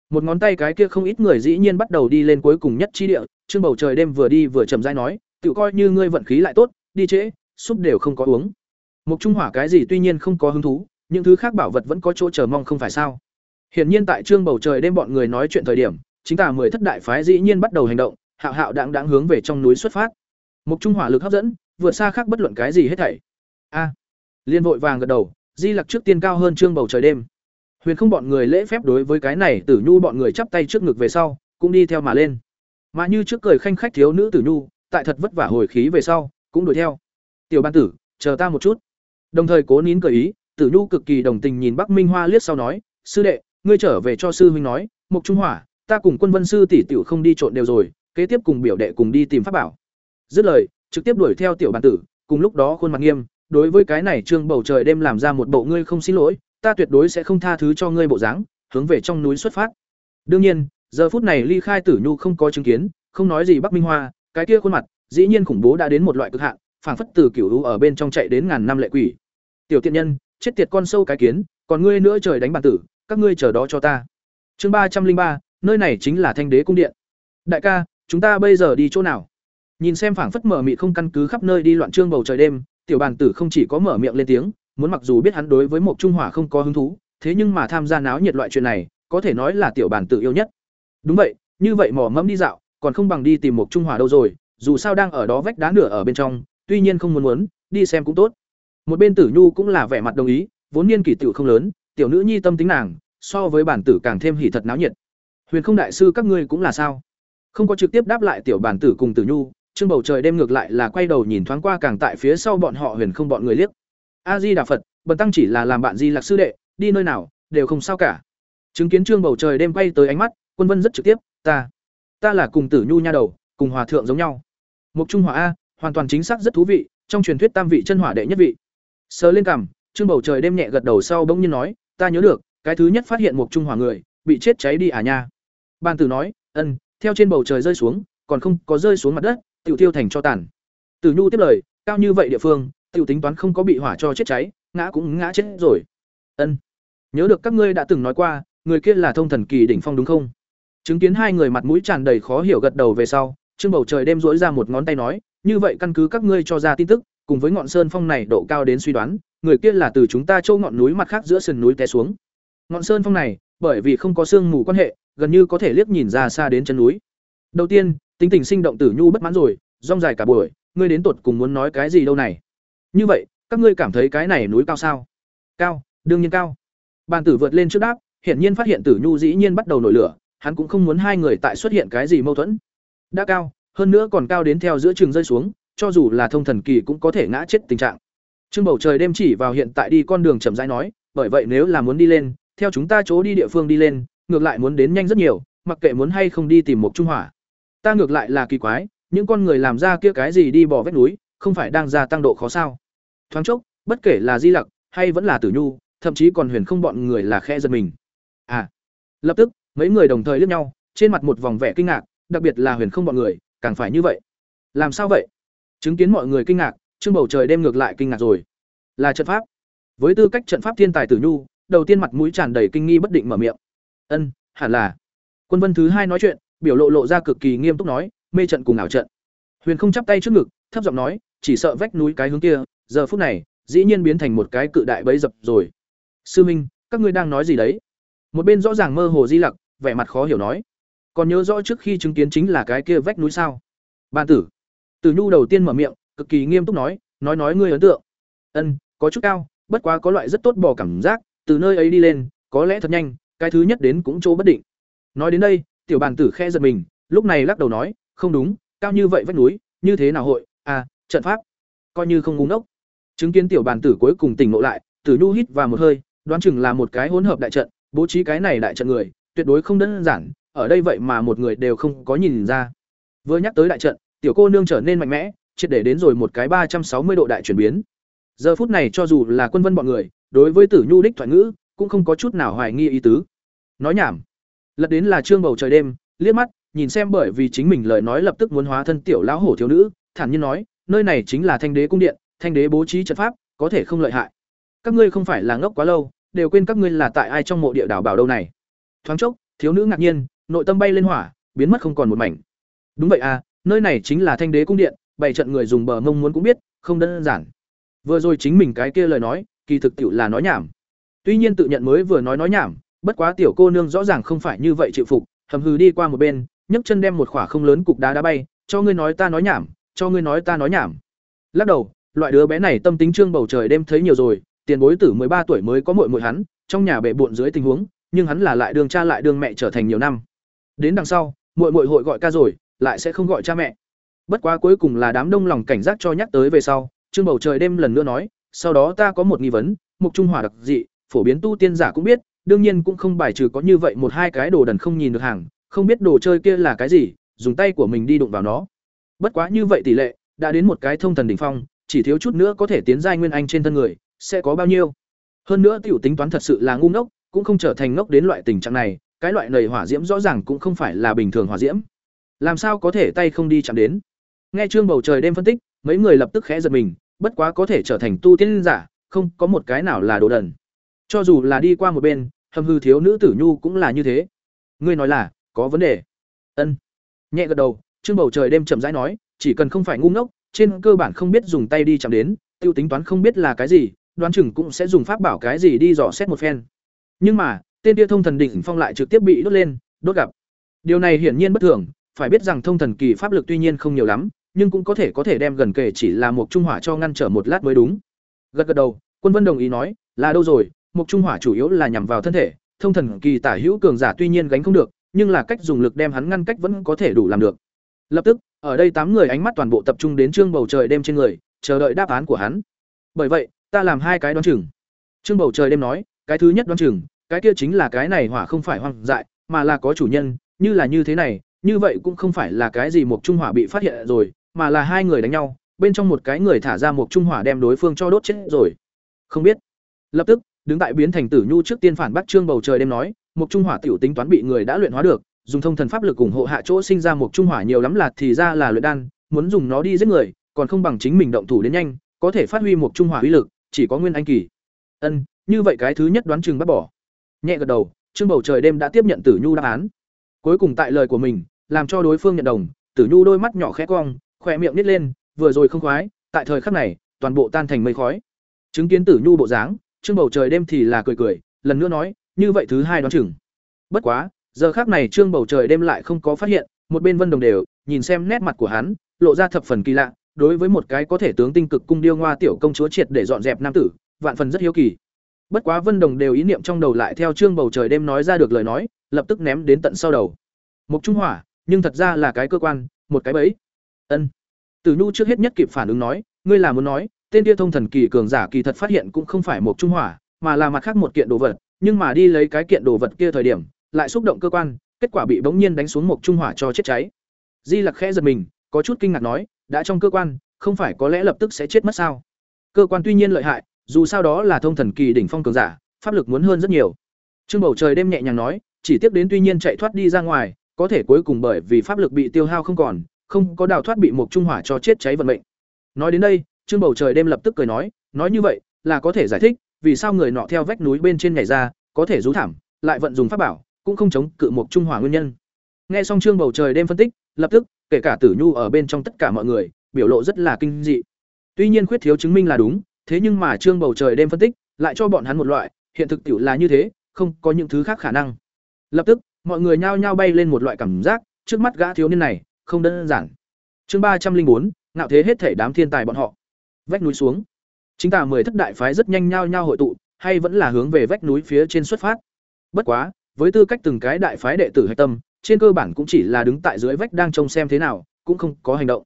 Một ngón tay cái kia không ít người dĩ nhiên bắt đầu đi lên cuối cùng nhất chi địa, trương bầu trời đêm vừa đi vừa chầm dai nói, tự coi như ngươi vận khí lại tốt, đi trễ, súp đều không có uống. Mục trung hỏa cái gì tuy nhiên không có hứng thú, những thứ khác bảo vật vẫn có chỗ chờ mong không phải sao? Hiển nhiên tại trương bầu trời đêm bọn người nói chuyện thời điểm, chính tả mười thất đại phái dĩ nhiên bắt đầu hành động, hạo hạo đáng đáng hướng về trong núi xuất phát. Mục trung hỏa lực hấp dẫn, vượt xa khác bất luận cái gì hết thảy. A. Liên vội vàng gật đầu, Di Lặc trước tiên cao hơn trương bầu trời đêm. Huyền không bọn người lễ phép đối với cái này Tử Nhu bọn người chắp tay trước ngực về sau, cũng đi theo mà lên. Mà như trước cười khanh khách thiếu nữ Tử Nhu, tại thật vất vả hồi khí về sau, cũng đuổi theo. "Tiểu ban tử, chờ ta một chút." Đồng thời cố nín cười ý, Tử Nhu cực kỳ đồng tình nhìn Bắc Minh Hoa liếc sau nói, "Sư đệ, ngươi trở về cho sư huynh nói, Mục Trung Hỏa, ta cùng Quân Vân sư tỷ tiểu không đi trộn đều rồi, kế tiếp cùng biểu đệ cùng đi tìm pháp bảo." Dứt lời, trực tiếp đuổi theo tiểu ban tử, cùng lúc đó khuôn mặt nghiêm, đối với cái này trương bầu trời đêm làm ra một bộ ngươi không xin lỗi, ta tuyệt đối sẽ không tha thứ cho ngươi bộ dáng, hướng về trong núi xuất phát. đương nhiên giờ phút này ly khai tử nhu không có chứng kiến không nói gì bắc minh hoa cái kia khuôn mặt dĩ nhiên khủng bố đã đến một loại cực hạn phảng phất từ kiểu u ở bên trong chạy đến ngàn năm lệ quỷ. Tiểu tiện nhân chết tiệt con sâu cái kiến còn ngươi nữa trời đánh bản tử các ngươi chờ đó cho ta. Chương ba trăm linh ba nơi này chính là thanh đế cung điện. Đại ca chúng ta bây giờ đi chỗ nào? Nhìn xem phảng phất mở mị không căn cứ khắp nơi đi loạn trương bầu trời đêm tiểu bàn tử không chỉ có mở miệng lên tiếng, muốn mặc dù biết hắn đối với một trung hỏa không có hứng thú, thế nhưng mà tham gia náo nhiệt loại chuyện này, có thể nói là tiểu bàn tử yêu nhất. Đúng vậy, như vậy mỏ mẫm đi dạo, còn không bằng đi tìm một trung hỏa đâu rồi, dù sao đang ở đó vách đá nửa ở bên trong, tuy nhiên không muốn muốn, đi xem cũng tốt. Một bên tử nhu cũng là vẻ mặt đồng ý, vốn niên kỷ tiểu không lớn, tiểu nữ nhi tâm tính nàng, so với bản tử càng thêm hỉ thật náo nhiệt. Huyền không đại sư các ngươi cũng là sao? Không có trực tiếp đáp lại tiểu bản tử cùng tử nhu trương bầu trời đêm ngược lại là quay đầu nhìn thoáng qua càng tại phía sau bọn họ huyền không bọn người liếc. A di đà phật, bần tăng chỉ là làm bạn di lạc sư đệ, đi nơi nào, đều không sao cả. Chứng kiến trương bầu trời đêm quay tới ánh mắt, quân vân rất trực tiếp, ta ta là cùng tử nhu nha đầu, cùng hòa thượng giống nhau. Mục trung hỏa a, hoàn toàn chính xác rất thú vị, trong truyền thuyết tam vị chân hỏa đệ nhất vị. Sờ lên cằm, trương bầu trời đêm nhẹ gật đầu sau bỗng nhiên nói, ta nhớ được, cái thứ nhất phát hiện Mục trung hỏa người, bị chết cháy đi à nha. Ban tử nói, ân, theo trên bầu trời rơi xuống, còn không có rơi xuống mặt đất tiểu tiêu thành cho tàn. Tử nhu tiếp lời, cao như vậy địa phương, tiểu tính toán không có bị hỏa cho chết cháy, ngã cũng ngã chết rồi. Ân, nhớ được các ngươi đã từng nói qua, người kia là thông thần kỳ đỉnh phong đúng không? Chứng kiến hai người mặt mũi tràn đầy khó hiểu gật đầu về sau, trương bầu trời đêm dỗi ra một ngón tay nói, như vậy căn cứ các ngươi cho ra tin tức, cùng với ngọn sơn phong này độ cao đến suy đoán, người kia là từ chúng ta châu ngọn núi mặt khác giữa sườn núi té xuống. Ngọn sơn phong này, bởi vì không có sương mù quan hệ, gần như có thể liếc nhìn ra xa đến chân núi. Đầu tiên tính tình sinh động tử nhu bất mãn rồi, rong dài cả buổi, ngươi đến tột cùng muốn nói cái gì đâu này? Như vậy, các ngươi cảm thấy cái này núi cao sao? Cao, đương nhiên cao. Bàn tử vượt lên trước đáp, hiển nhiên phát hiện tử nhu dĩ nhiên bắt đầu nổi lửa, hắn cũng không muốn hai người tại xuất hiện cái gì mâu thuẫn. Đã cao, hơn nữa còn cao đến theo giữa trường rơi xuống, cho dù là thông thần kỳ cũng có thể ngã chết tình trạng. Trương bầu trời đêm chỉ vào hiện tại đi con đường chậm rãi nói, bởi vậy nếu là muốn đi lên, theo chúng ta chỗ đi địa phương đi lên, ngược lại muốn đến nhanh rất nhiều, mặc kệ muốn hay không đi tìm một trung hỏa ta ngược lại là kỳ quái, những con người làm ra kia cái gì đi bỏ vách núi, không phải đang gia tăng độ khó sao? Thoáng chốc, bất kể là di lặc hay vẫn là tử nhu, thậm chí còn huyền không bọn người là khe giật mình. À lập tức, mấy người đồng thời liếc nhau, trên mặt một vòng vẻ kinh ngạc, đặc biệt là huyền không bọn người, càng phải như vậy. Làm sao vậy? Chứng kiến mọi người kinh ngạc, trương bầu trời đem ngược lại kinh ngạc rồi. Là trận pháp. Với tư cách trận pháp thiên tài tử nhu, đầu tiên mặt mũi tràn đầy kinh nghi bất định mở miệng. Ân, hẳn là. Quân vân thứ hai nói chuyện biểu lộ lộ ra cực kỳ nghiêm túc nói, mê trận cùng ảo trận. Huyền không chắp tay trước ngực, thấp giọng nói, chỉ sợ vách núi cái hướng kia, giờ phút này, dĩ nhiên biến thành một cái cự đại bẫy dập rồi. Sư minh, các ngươi đang nói gì đấy? Một bên rõ ràng mơ hồ di lặc, vẻ mặt khó hiểu nói, còn nhớ rõ trước khi chứng kiến chính là cái kia vách núi sao? Ban tử. Tử nhu đầu tiên mở miệng, cực kỳ nghiêm túc nói nói nói ngươi ấn tượng. Ân, có chút cao, bất quá có loại rất tốt bò cảm giác, từ nơi ấy đi lên, có lẽ thật nhanh, cái thứ nhất đến cũng chỗ bất định. Nói đến đây tiểu bàn tử khe giật mình, lúc này lắc đầu nói, không đúng, cao như vậy vách núi, như thế nào hội? À trận pháp, coi như không ngu ngốc. Chứng kiến tiểu bàn tử cuối cùng tỉnh ngộ lại, tử nhu hít vào một hơi, đoán chừng là một cái hỗn hợp đại trận, bố trí cái này đại trận người, tuyệt đối không đơn giản, ở đây vậy mà một người đều không có nhìn ra. Vừa nhắc tới đại trận, tiểu cô nương trở nên mạnh mẽ, triệt để đến rồi một cái ba trăm sáu mươi độ đại chuyển biến. Giờ phút này cho dù là quân vân bọn người, đối với tử nhu đích thoại ngữ, cũng không có chút nào hoài nghi ý tứ. Nói nhảm lật đến là trương bầu trời đêm, liếc mắt, nhìn xem bởi vì chính mình lời nói lập tức muốn hóa thân tiểu lão hổ thiếu nữ, thản nhiên nói, nơi này chính là thanh đế cung điện, thanh đế bố trí trận pháp, có thể không lợi hại. Các ngươi không phải là ngốc quá lâu, đều quên các ngươi là tại ai trong mộ địa đảo bảo đâu này. Thoáng chốc, thiếu nữ ngạc nhiên, nội tâm bay lên hỏa, biến mất không còn một mảnh. Đúng vậy à nơi này chính là thanh đế cung điện bảy trận người dùng bờ mông muốn cũng biết, không đơn giản. Vừa rồi chính mình cái kia lời nói, kỳ thực tiệu là nói nhảm. Tuy nhiên tự nhận mới vừa nói nói nhảm bất quá tiểu cô nương rõ ràng không phải như vậy chịu phục, hầm hừ đi qua một bên, nhấc chân đem một khỏa không lớn cục đá đá bay, cho ngươi nói ta nói nhảm, cho ngươi nói ta nói nhảm. Lắc đầu, loại đứa bé này tâm tính trương bầu trời đêm thấy nhiều rồi, tiền bối tử ba tuổi mới có muội muội hắn, trong nhà bệ bộn dưới tình huống, nhưng hắn là lại đường cha lại đường mẹ trở thành nhiều năm. Đến đằng sau, muội muội hội gọi ca rồi, lại sẽ không gọi cha mẹ. Bất quá cuối cùng là đám đông lòng cảnh giác cho nhắc tới về sau, trương bầu trời đêm lần nữa nói, sau đó ta có một nghi vấn, mục trung hỏa đặc dị, phổ biến tu tiên giả cũng biết đương nhiên cũng không bài trừ có như vậy một hai cái đồ đần không nhìn được hàng, không biết đồ chơi kia là cái gì, dùng tay của mình đi đụng vào nó. Bất quá như vậy tỷ lệ, đã đến một cái thông thần đỉnh phong, chỉ thiếu chút nữa có thể tiến giai nguyên anh trên thân người, sẽ có bao nhiêu? Hơn nữa tiểu tính toán thật sự là ngu ngốc, cũng không trở thành ngốc đến loại tình trạng này, cái loại nầy hỏa diễm rõ ràng cũng không phải là bình thường hỏa diễm. Làm sao có thể tay không đi chạm đến? Nghe trương bầu trời đêm phân tích, mấy người lập tức khẽ giật mình, bất quá có thể trở thành tu tiên giả, không có một cái nào là đồ đần cho dù là đi qua một bên, hầm hư thiếu nữ tử nhu cũng là như thế. Ngươi nói là, có vấn đề. Ân. Nhẹ gật đầu, trương bầu trời đêm chậm rãi nói, chỉ cần không phải ngu ngốc, trên cơ bản không biết dùng tay đi chạm đến, tiêu tính toán không biết là cái gì, đoán chừng cũng sẽ dùng pháp bảo cái gì đi dò xét một phen. Nhưng mà, tên tia thông thần đỉnh phong lại trực tiếp bị đốt lên, đốt gặp. Điều này hiển nhiên bất thường, phải biết rằng thông thần kỳ pháp lực tuy nhiên không nhiều lắm, nhưng cũng có thể có thể đem gần kể chỉ là một trung hỏa cho ngăn trở một lát mới đúng. Gật gật đầu, quân vân đồng ý nói, là đâu rồi mục trung hỏa chủ yếu là nhằm vào thân thể, thông thần kỳ tả hữu cường giả tuy nhiên gánh không được, nhưng là cách dùng lực đem hắn ngăn cách vẫn có thể đủ làm được. Lập tức, ở đây tám người ánh mắt toàn bộ tập trung đến trương bầu trời đêm trên người, chờ đợi đáp án của hắn. Bởi vậy, ta làm hai cái đoán chừng. Trương bầu trời đêm nói, cái thứ nhất đoán chừng, cái kia chính là cái này hỏa không phải hoang dại, mà là có chủ nhân, như là như thế này, như vậy cũng không phải là cái gì mục trung hỏa bị phát hiện rồi, mà là hai người đánh nhau, bên trong một cái người thả ra mục trung hỏa đem đối phương cho đốt chết rồi. Không biết. Lập tức đứng tại biến thành tử nhu trước tiên phản bác trương bầu trời đêm nói một trung hỏa tiểu tính toán bị người đã luyện hóa được, dùng thông thần pháp lực ủng hộ hạ chỗ sinh ra một trung hỏa nhiều lắm là thì ra là luyện đan, muốn dùng nó đi giết người, còn không bằng chính mình động thủ đến nhanh, có thể phát huy một trung hỏa uy lực, chỉ có nguyên anh kỳ. Ân, như vậy cái thứ nhất đoán chừng bắt bỏ. Nhẹ gật đầu, trương bầu trời đêm đã tiếp nhận tử nhu đáp án. Cuối cùng tại lời của mình, làm cho đối phương nhận đồng, tử nhu đôi mắt nhỏ khẽ cong, khỏe miệng nít lên, vừa rồi không khoái, tại thời khắc này, toàn bộ tan thành mây khói. Chứng kiến tử nhu bộ dáng trương bầu trời đêm thì là cười cười, lần nữa nói, như vậy thứ hai đoán chừng. Bất quá, giờ khác này trương bầu trời đêm lại không có phát hiện, một bên vân đồng đều, nhìn xem nét mặt của hắn, lộ ra thập phần kỳ lạ, đối với một cái có thể tướng tinh cực cung điêu ngoa tiểu công chúa triệt để dọn dẹp nam tử, vạn phần rất hiếu kỳ. Bất quá vân đồng đều ý niệm trong đầu lại theo trương bầu trời đêm nói ra được lời nói, lập tức ném đến tận sau đầu. Mục trung hỏa, nhưng thật ra là cái cơ quan, một cái bẫy. Ân. Tử nhu trước hết nhất kịp phản ứng nói, ngươi là muốn nói tên kia thông thần kỳ cường giả kỳ thật phát hiện cũng không phải một trung hỏa, mà là mặt khác một kiện đồ vật, nhưng mà đi lấy cái kiện đồ vật kia thời điểm, lại xúc động cơ quan, kết quả bị bỗng nhiên đánh xuống một trung hỏa cho chết cháy. Di lặc khẽ giật mình, có chút kinh ngạc nói, đã trong cơ quan, không phải có lẽ lập tức sẽ chết mất sao? Cơ quan tuy nhiên lợi hại, dù sao đó là thông thần kỳ đỉnh phong cường giả, pháp lực muốn hơn rất nhiều. Trương bầu trời đêm nhẹ nhàng nói, chỉ tiếc đến tuy nhiên chạy thoát đi ra ngoài, có thể cuối cùng bởi vì pháp lực bị tiêu hao không còn, không có đào thoát bị một trung hỏa cho chết cháy vận mệnh. Nói đến đây trương bầu trời đêm lập tức cười nói nói như vậy, là có thể giải thích vì sao người nọ theo vách núi bên trên nhảy ra, có thể rú thảm, lại vận dùng pháp bảo, cũng không chống cự một trung hòa nguyên nhân. Nghe xong trương bầu trời đêm phân tích, lập tức, kể cả tử nhu ở bên trong tất cả mọi người, biểu lộ rất là kinh dị. Tuy nhiên khuyết thiếu chứng minh là đúng, thế nhưng mà trương bầu trời đêm phân tích, lại cho bọn hắn một loại, hiện thực tiểu là như thế, không có những thứ khác khả năng. Lập tức, mọi người nhao nhao bay lên một loại cảm giác, trước mắt gã thiếu niên này, không đơn giản. Chương ba trăm linh bốn, ngạo thế hết thể đám thiên tài bọn họ vách núi xuống. Chính tà mười thất đại phái rất nhanh nhao nhao hội tụ hay vẫn là hướng về vách núi phía trên xuất phát. Bất quá với tư cách từng cái đại phái đệ tử hạch tâm trên cơ bản cũng chỉ là đứng tại dưới vách đang trông xem thế nào cũng không có hành động.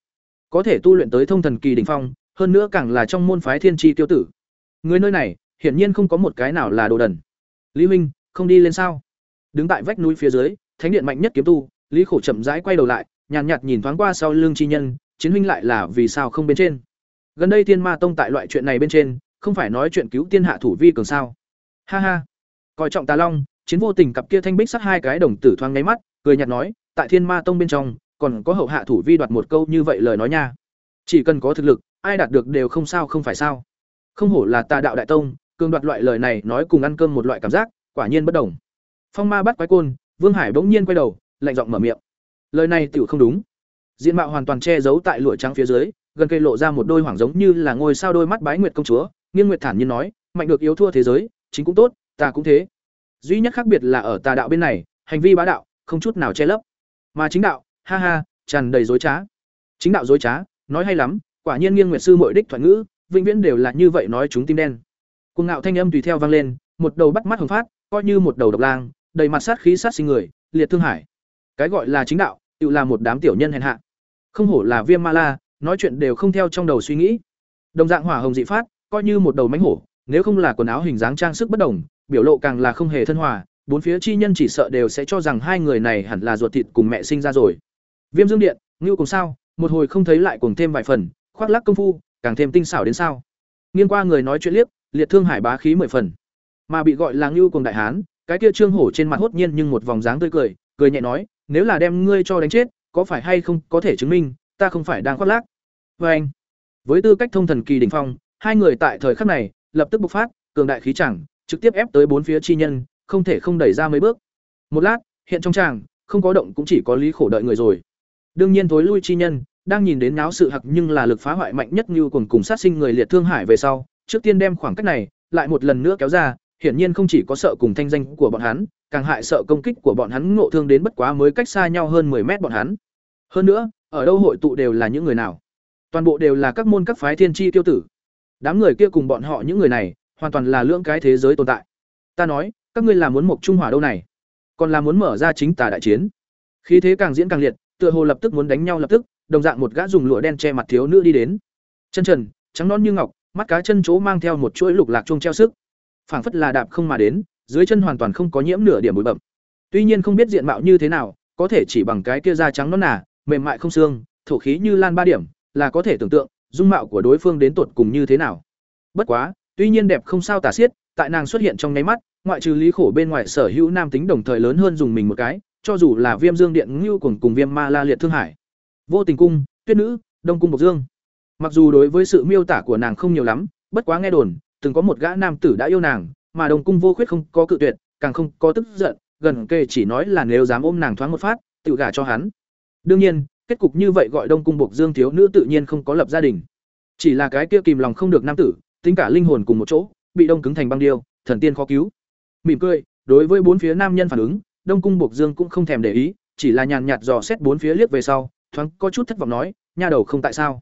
Có thể tu luyện tới thông thần kỳ đỉnh phong hơn nữa càng là trong môn phái thiên tri tiêu tử. Người nơi này hiển nhiên không có một cái nào là đồ đần. Lý huynh không đi lên sao? Đứng tại vách núi phía dưới thánh điện mạnh nhất kiếm tu lý khổ chậm rãi quay đầu lại nhàn nhạt, nhạt nhìn thoáng qua sau lưng chi nhân chiến huynh lại là vì sao không bên trên? Gần đây Thiên ma tông tại loại chuyện này bên trên, không phải nói chuyện cứu tiên hạ thủ vi cường sao? Ha ha. Coi trọng tà long, chiến vô tình cặp kia thanh bích sắt hai cái đồng tử thoáng nháy mắt, cười nhạt nói, tại thiên ma tông bên trong, còn có hậu hạ thủ vi đoạt một câu như vậy lời nói nha. Chỉ cần có thực lực, ai đạt được đều không sao không phải sao. Không hổ là tà đạo đại tông, cường đoạt loại lời này nói cùng ăn cơm một loại cảm giác, quả nhiên bất đồng. Phong ma bắt quái côn, vương hải bỗng nhiên quay đầu, lạnh giọng mở miệng. Lời này tiểu không đúng. Diện mạo hoàn toàn che giấu tại lụa trắng phía dưới gần cây lộ ra một đôi hoảng giống như là ngôi sao đôi mắt bái nguyệt công chúa, nghiêng nguyệt thản nhiên nói, mạnh được yếu thua thế giới, chính cũng tốt, ta cũng thế. Duy nhất khác biệt là ở tà đạo bên này, hành vi bá đạo, không chút nào che lấp. Mà chính đạo, ha ha, tràn đầy dối trá. Chính đạo dối trá, nói hay lắm, quả nhiên nghiêng nguyệt sư mội đích thoại ngữ, vĩnh viễn đều là như vậy nói chúng tim đen. Cuồng ngạo thanh âm tùy theo vang lên, một đầu bắt mắt hồng phát, coi như một đầu độc lang, đầy mặt sát khí sát sinh người, liệt thương hải. Cái gọi là chính đạo, tự là một đám tiểu nhân hèn hạ. Không hổ là viêm ma la nói chuyện đều không theo trong đầu suy nghĩ. Đồng dạng hỏa hồng dị phát, coi như một đầu mánh hổ, nếu không là quần áo hình dáng trang sức bất đồng, biểu lộ càng là không hề thân hòa, bốn phía chi nhân chỉ sợ đều sẽ cho rằng hai người này hẳn là ruột thịt cùng mẹ sinh ra rồi. Viêm dương điện, ngưu cùng sao, một hồi không thấy lại cùng thêm vài phần, khoác lắc công phu, càng thêm tinh xảo đến sao. Nghiêng qua người nói chuyện liếc, liệt thương hải bá khí mười phần. Mà bị gọi là ngưu cùng đại hán, cái kia trương hổ trên mặt hốt nhiên nhưng một vòng dáng tươi cười cười nhẹ nói, nếu là đem ngươi cho đánh chết, có phải hay không có thể chứng minh ta không phải đang khoác lác. Với anh, với tư cách thông thần kỳ đỉnh phong, hai người tại thời khắc này, lập tức bộc phát, cường đại khí chẳng, trực tiếp ép tới bốn phía chi nhân, không thể không đẩy ra mấy bước. Một lát, hiện trong tràng, không có động cũng chỉ có lý khổ đợi người rồi. Đương nhiên thối lui chi nhân, đang nhìn đến náo sự hặc nhưng là lực phá hoại mạnh nhất như cùng cùng sát sinh người liệt thương hải về sau, trước tiên đem khoảng cách này, lại một lần nữa kéo ra, hiển nhiên không chỉ có sợ cùng thanh danh của bọn hắn, càng hại sợ công kích của bọn hắn ngộ thương đến bất quá mới cách xa nhau hơn 10 mét bọn hắn. Hơn nữa ở đâu hội tụ đều là những người nào. Toàn bộ đều là các môn các phái thiên tri tiêu tử. Đám người kia cùng bọn họ những người này, hoàn toàn là lưỡng cái thế giới tồn tại. Ta nói, các ngươi là muốn mộc trung hỏa đâu này? Còn là muốn mở ra chính tà đại chiến? Khí thế càng diễn càng liệt, tựa hồ lập tức muốn đánh nhau lập tức, đồng dạng một gã dùng lụa đen che mặt thiếu nữ đi đến. Chân trần, trắng non như ngọc, mắt cá chân chỗ mang theo một chuỗi lục lạc chuông treo sức. Phảng phất là đạp không mà đến, dưới chân hoàn toàn không có nhiễm nửa điểm bụi bậm tuy nhiên không biết diện mạo như thế nào, có thể chỉ bằng cái kia da trắng non nà mềm mại không xương, thổ khí như lan ba điểm, là có thể tưởng tượng, dung mạo của đối phương đến tột cùng như thế nào. Bất quá, tuy nhiên đẹp không sao tả xiết, tại nàng xuất hiện trong nháy mắt, ngoại trừ lý khổ bên ngoài sở hữu nam tính đồng thời lớn hơn dùng mình một cái, cho dù là viêm dương điện ngưu cùng cùng viêm ma la liệt thương hải. Vô tình cung, tuyết nữ, đông cung bộc dương. Mặc dù đối với sự miêu tả của nàng không nhiều lắm, bất quá nghe đồn, từng có một gã nam tử đã yêu nàng, mà đông cung vô khuyết không có cự tuyệt, càng không có tức giận, gần kề chỉ nói là nếu dám ôm nàng thoáng một phát tự gả cho hắn đương nhiên, kết cục như vậy gọi đông cung bộc dương thiếu nữ tự nhiên không có lập gia đình. Chỉ là cái kia kìm lòng không được nam tử, tính cả linh hồn cùng một chỗ, bị đông cứng thành băng điêu, thần tiên khó cứu. Mỉm cười, đối với bốn phía nam nhân phản ứng, đông cung bộc dương cũng không thèm để ý, chỉ là nhàn nhạt dò xét bốn phía liếc về sau, thoáng có chút thất vọng nói, nha đầu không tại sao?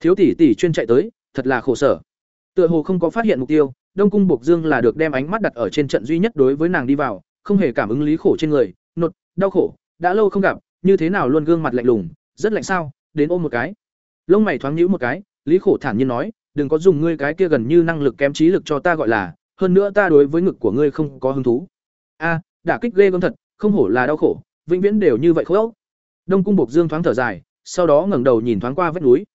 Thiếu tỷ tỷ chuyên chạy tới, thật là khổ sở. Tựa hồ không có phát hiện mục tiêu, đông cung bộc dương là được đem ánh mắt đặt ở trên trận duy nhất đối với nàng đi vào, không hề cảm ứng lý khổ trên người, nột, đau khổ, đã lâu không gặp như thế nào luôn gương mặt lạnh lùng, rất lạnh sao? Đến ôm một cái. Lông mày thoáng nhíu một cái, lý khổ thản nhiên nói, đừng có dùng ngươi cái kia gần như năng lực kém trí lực cho ta gọi là, hơn nữa ta đối với ngực của ngươi không có hứng thú. A, đả kích ghê gớm thật, không hổ là đau khổ, vĩnh viễn đều như vậy khổ. Đông cung bộc dương thoáng thở dài, sau đó ngẩng đầu nhìn thoáng qua vách núi.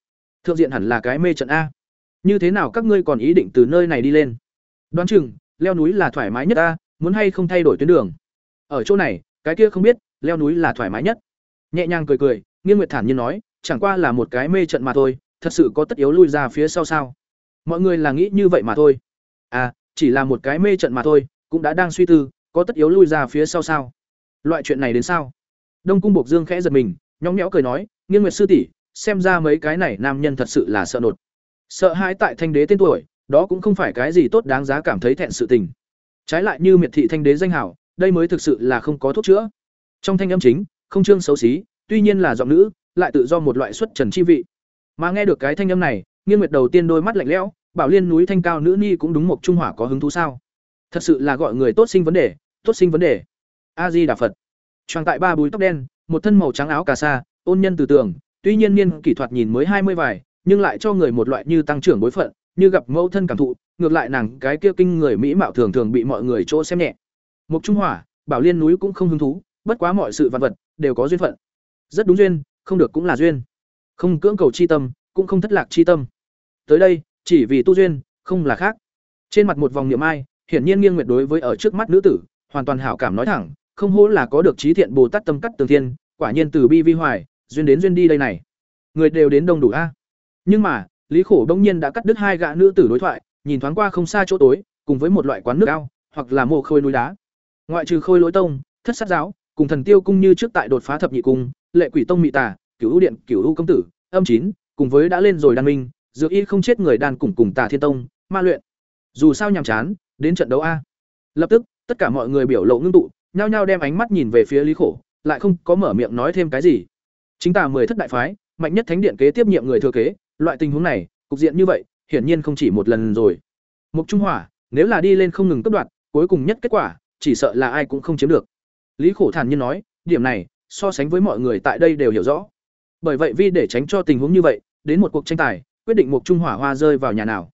Thượng diện hẳn là cái mê trận a. Như thế nào các ngươi còn ý định từ nơi này đi lên? Đoán chừng, leo núi là thoải mái nhất a, muốn hay không thay đổi tuyến đường? Ở chỗ này, cái kia không biết, leo núi là thoải mái nhất nhẹ nhàng cười cười, nghiên nguyệt thản nhiên nói, chẳng qua là một cái mê trận mà thôi, thật sự có tất yếu lui ra phía sau sao? Mọi người là nghĩ như vậy mà thôi. À chỉ là một cái mê trận mà thôi, cũng đã đang suy tư, có tất yếu lui ra phía sau sao? Loại chuyện này đến sao? Đông cung bộc dương khẽ giật mình, nhõng nhẽo cười nói, nghiên nguyệt sư tỷ, xem ra mấy cái này nam nhân thật sự là sợ nột. Sợ hãi tại thanh đế tên tuổi, đó cũng không phải cái gì tốt đáng giá cảm thấy thẹn sự tình. Trái lại như miệt thị thanh đế danh hảo đây mới thực sự là không có thuốc chữa. Trong thanh âm chính không trương xấu xí tuy nhiên là giọng nữ lại tự do một loại xuất trần chi vị. Mà nghe được cái thanh âm này nghiên nguyệt đầu tiên đôi mắt lạnh lẽo bảo liên núi thanh cao nữ ni cũng đúng một trung hỏa có hứng thú sao? Thật sự là gọi người tốt sinh vấn đề tốt sinh vấn đề. A di đà phật Trang tại ba búi tóc đen một thân màu trắng áo cà sa ôn nhân từ tưởng, tuy nhiên niên kỹ thuật nhìn mới hai mươi vài nhưng lại cho người một loại như tăng trưởng bối phận như gặp mẫu thân cảm thụ ngược lại nàng cái kia kinh người mỹ mạo thường thường bị mọi người chỗ xem nhẹ. Mục trung hỏa bảo liên núi cũng không hứng thú bất quá mọi sự vật vật đều có duyên phận. Rất đúng duyên, không được cũng là duyên. Không cưỡng cầu chi tâm, cũng không thất lạc chi tâm. Tới đây, chỉ vì tu duyên, không là khác. Trên mặt một vòng niệm ai, hiển nhiên nghiêng nguyệt đối với ở trước mắt nữ tử, hoàn toàn hảo cảm nói thẳng, không hổ là có được trí thiện bồ tát tâm cắt tường thiên, quả nhiên từ bi vi hoài, duyên đến duyên đi đây này. Người đều đến đông đủ a. Nhưng mà, lý khổ đông nhiên đã cắt đứt hai gã nữ tử đối thoại, nhìn thoáng qua không xa chỗ tối, cùng với một loại quán nước ao, hoặc là mồ khôi núi đá. Ngoại trừ khôi lỗi tông, thất sát giáo cùng thần tiêu cung như trước tại đột phá thập nhị cung, lệ quỷ tông mị tả, cửu ưu điện, cửu ưu công tử, âm chín, cùng với đã lên rồi đan minh, dược y không chết người đan cùng cùng tà thiên tông, ma luyện. Dù sao nhàm chán, đến trận đấu a. Lập tức, tất cả mọi người biểu lộ ngưng tụ, nhao nhao đem ánh mắt nhìn về phía lý khổ, lại không có mở miệng nói thêm cái gì. Chính tà mười thất đại phái, mạnh nhất thánh điện kế tiếp nhiệm người thừa kế, loại tình huống này, cục diện như vậy, hiển nhiên không chỉ một lần rồi. Mục trung hỏa, nếu là đi lên không ngừng cấp đoạt, cuối cùng nhất kết quả, chỉ sợ là ai cũng không chiếm được lý khổ thản nhiên nói, điểm này, so sánh với mọi người tại đây đều hiểu rõ. Bởi vậy vì để tránh cho tình huống như vậy, đến một cuộc tranh tài, quyết định mục trung hỏa hoa rơi vào nhà nào.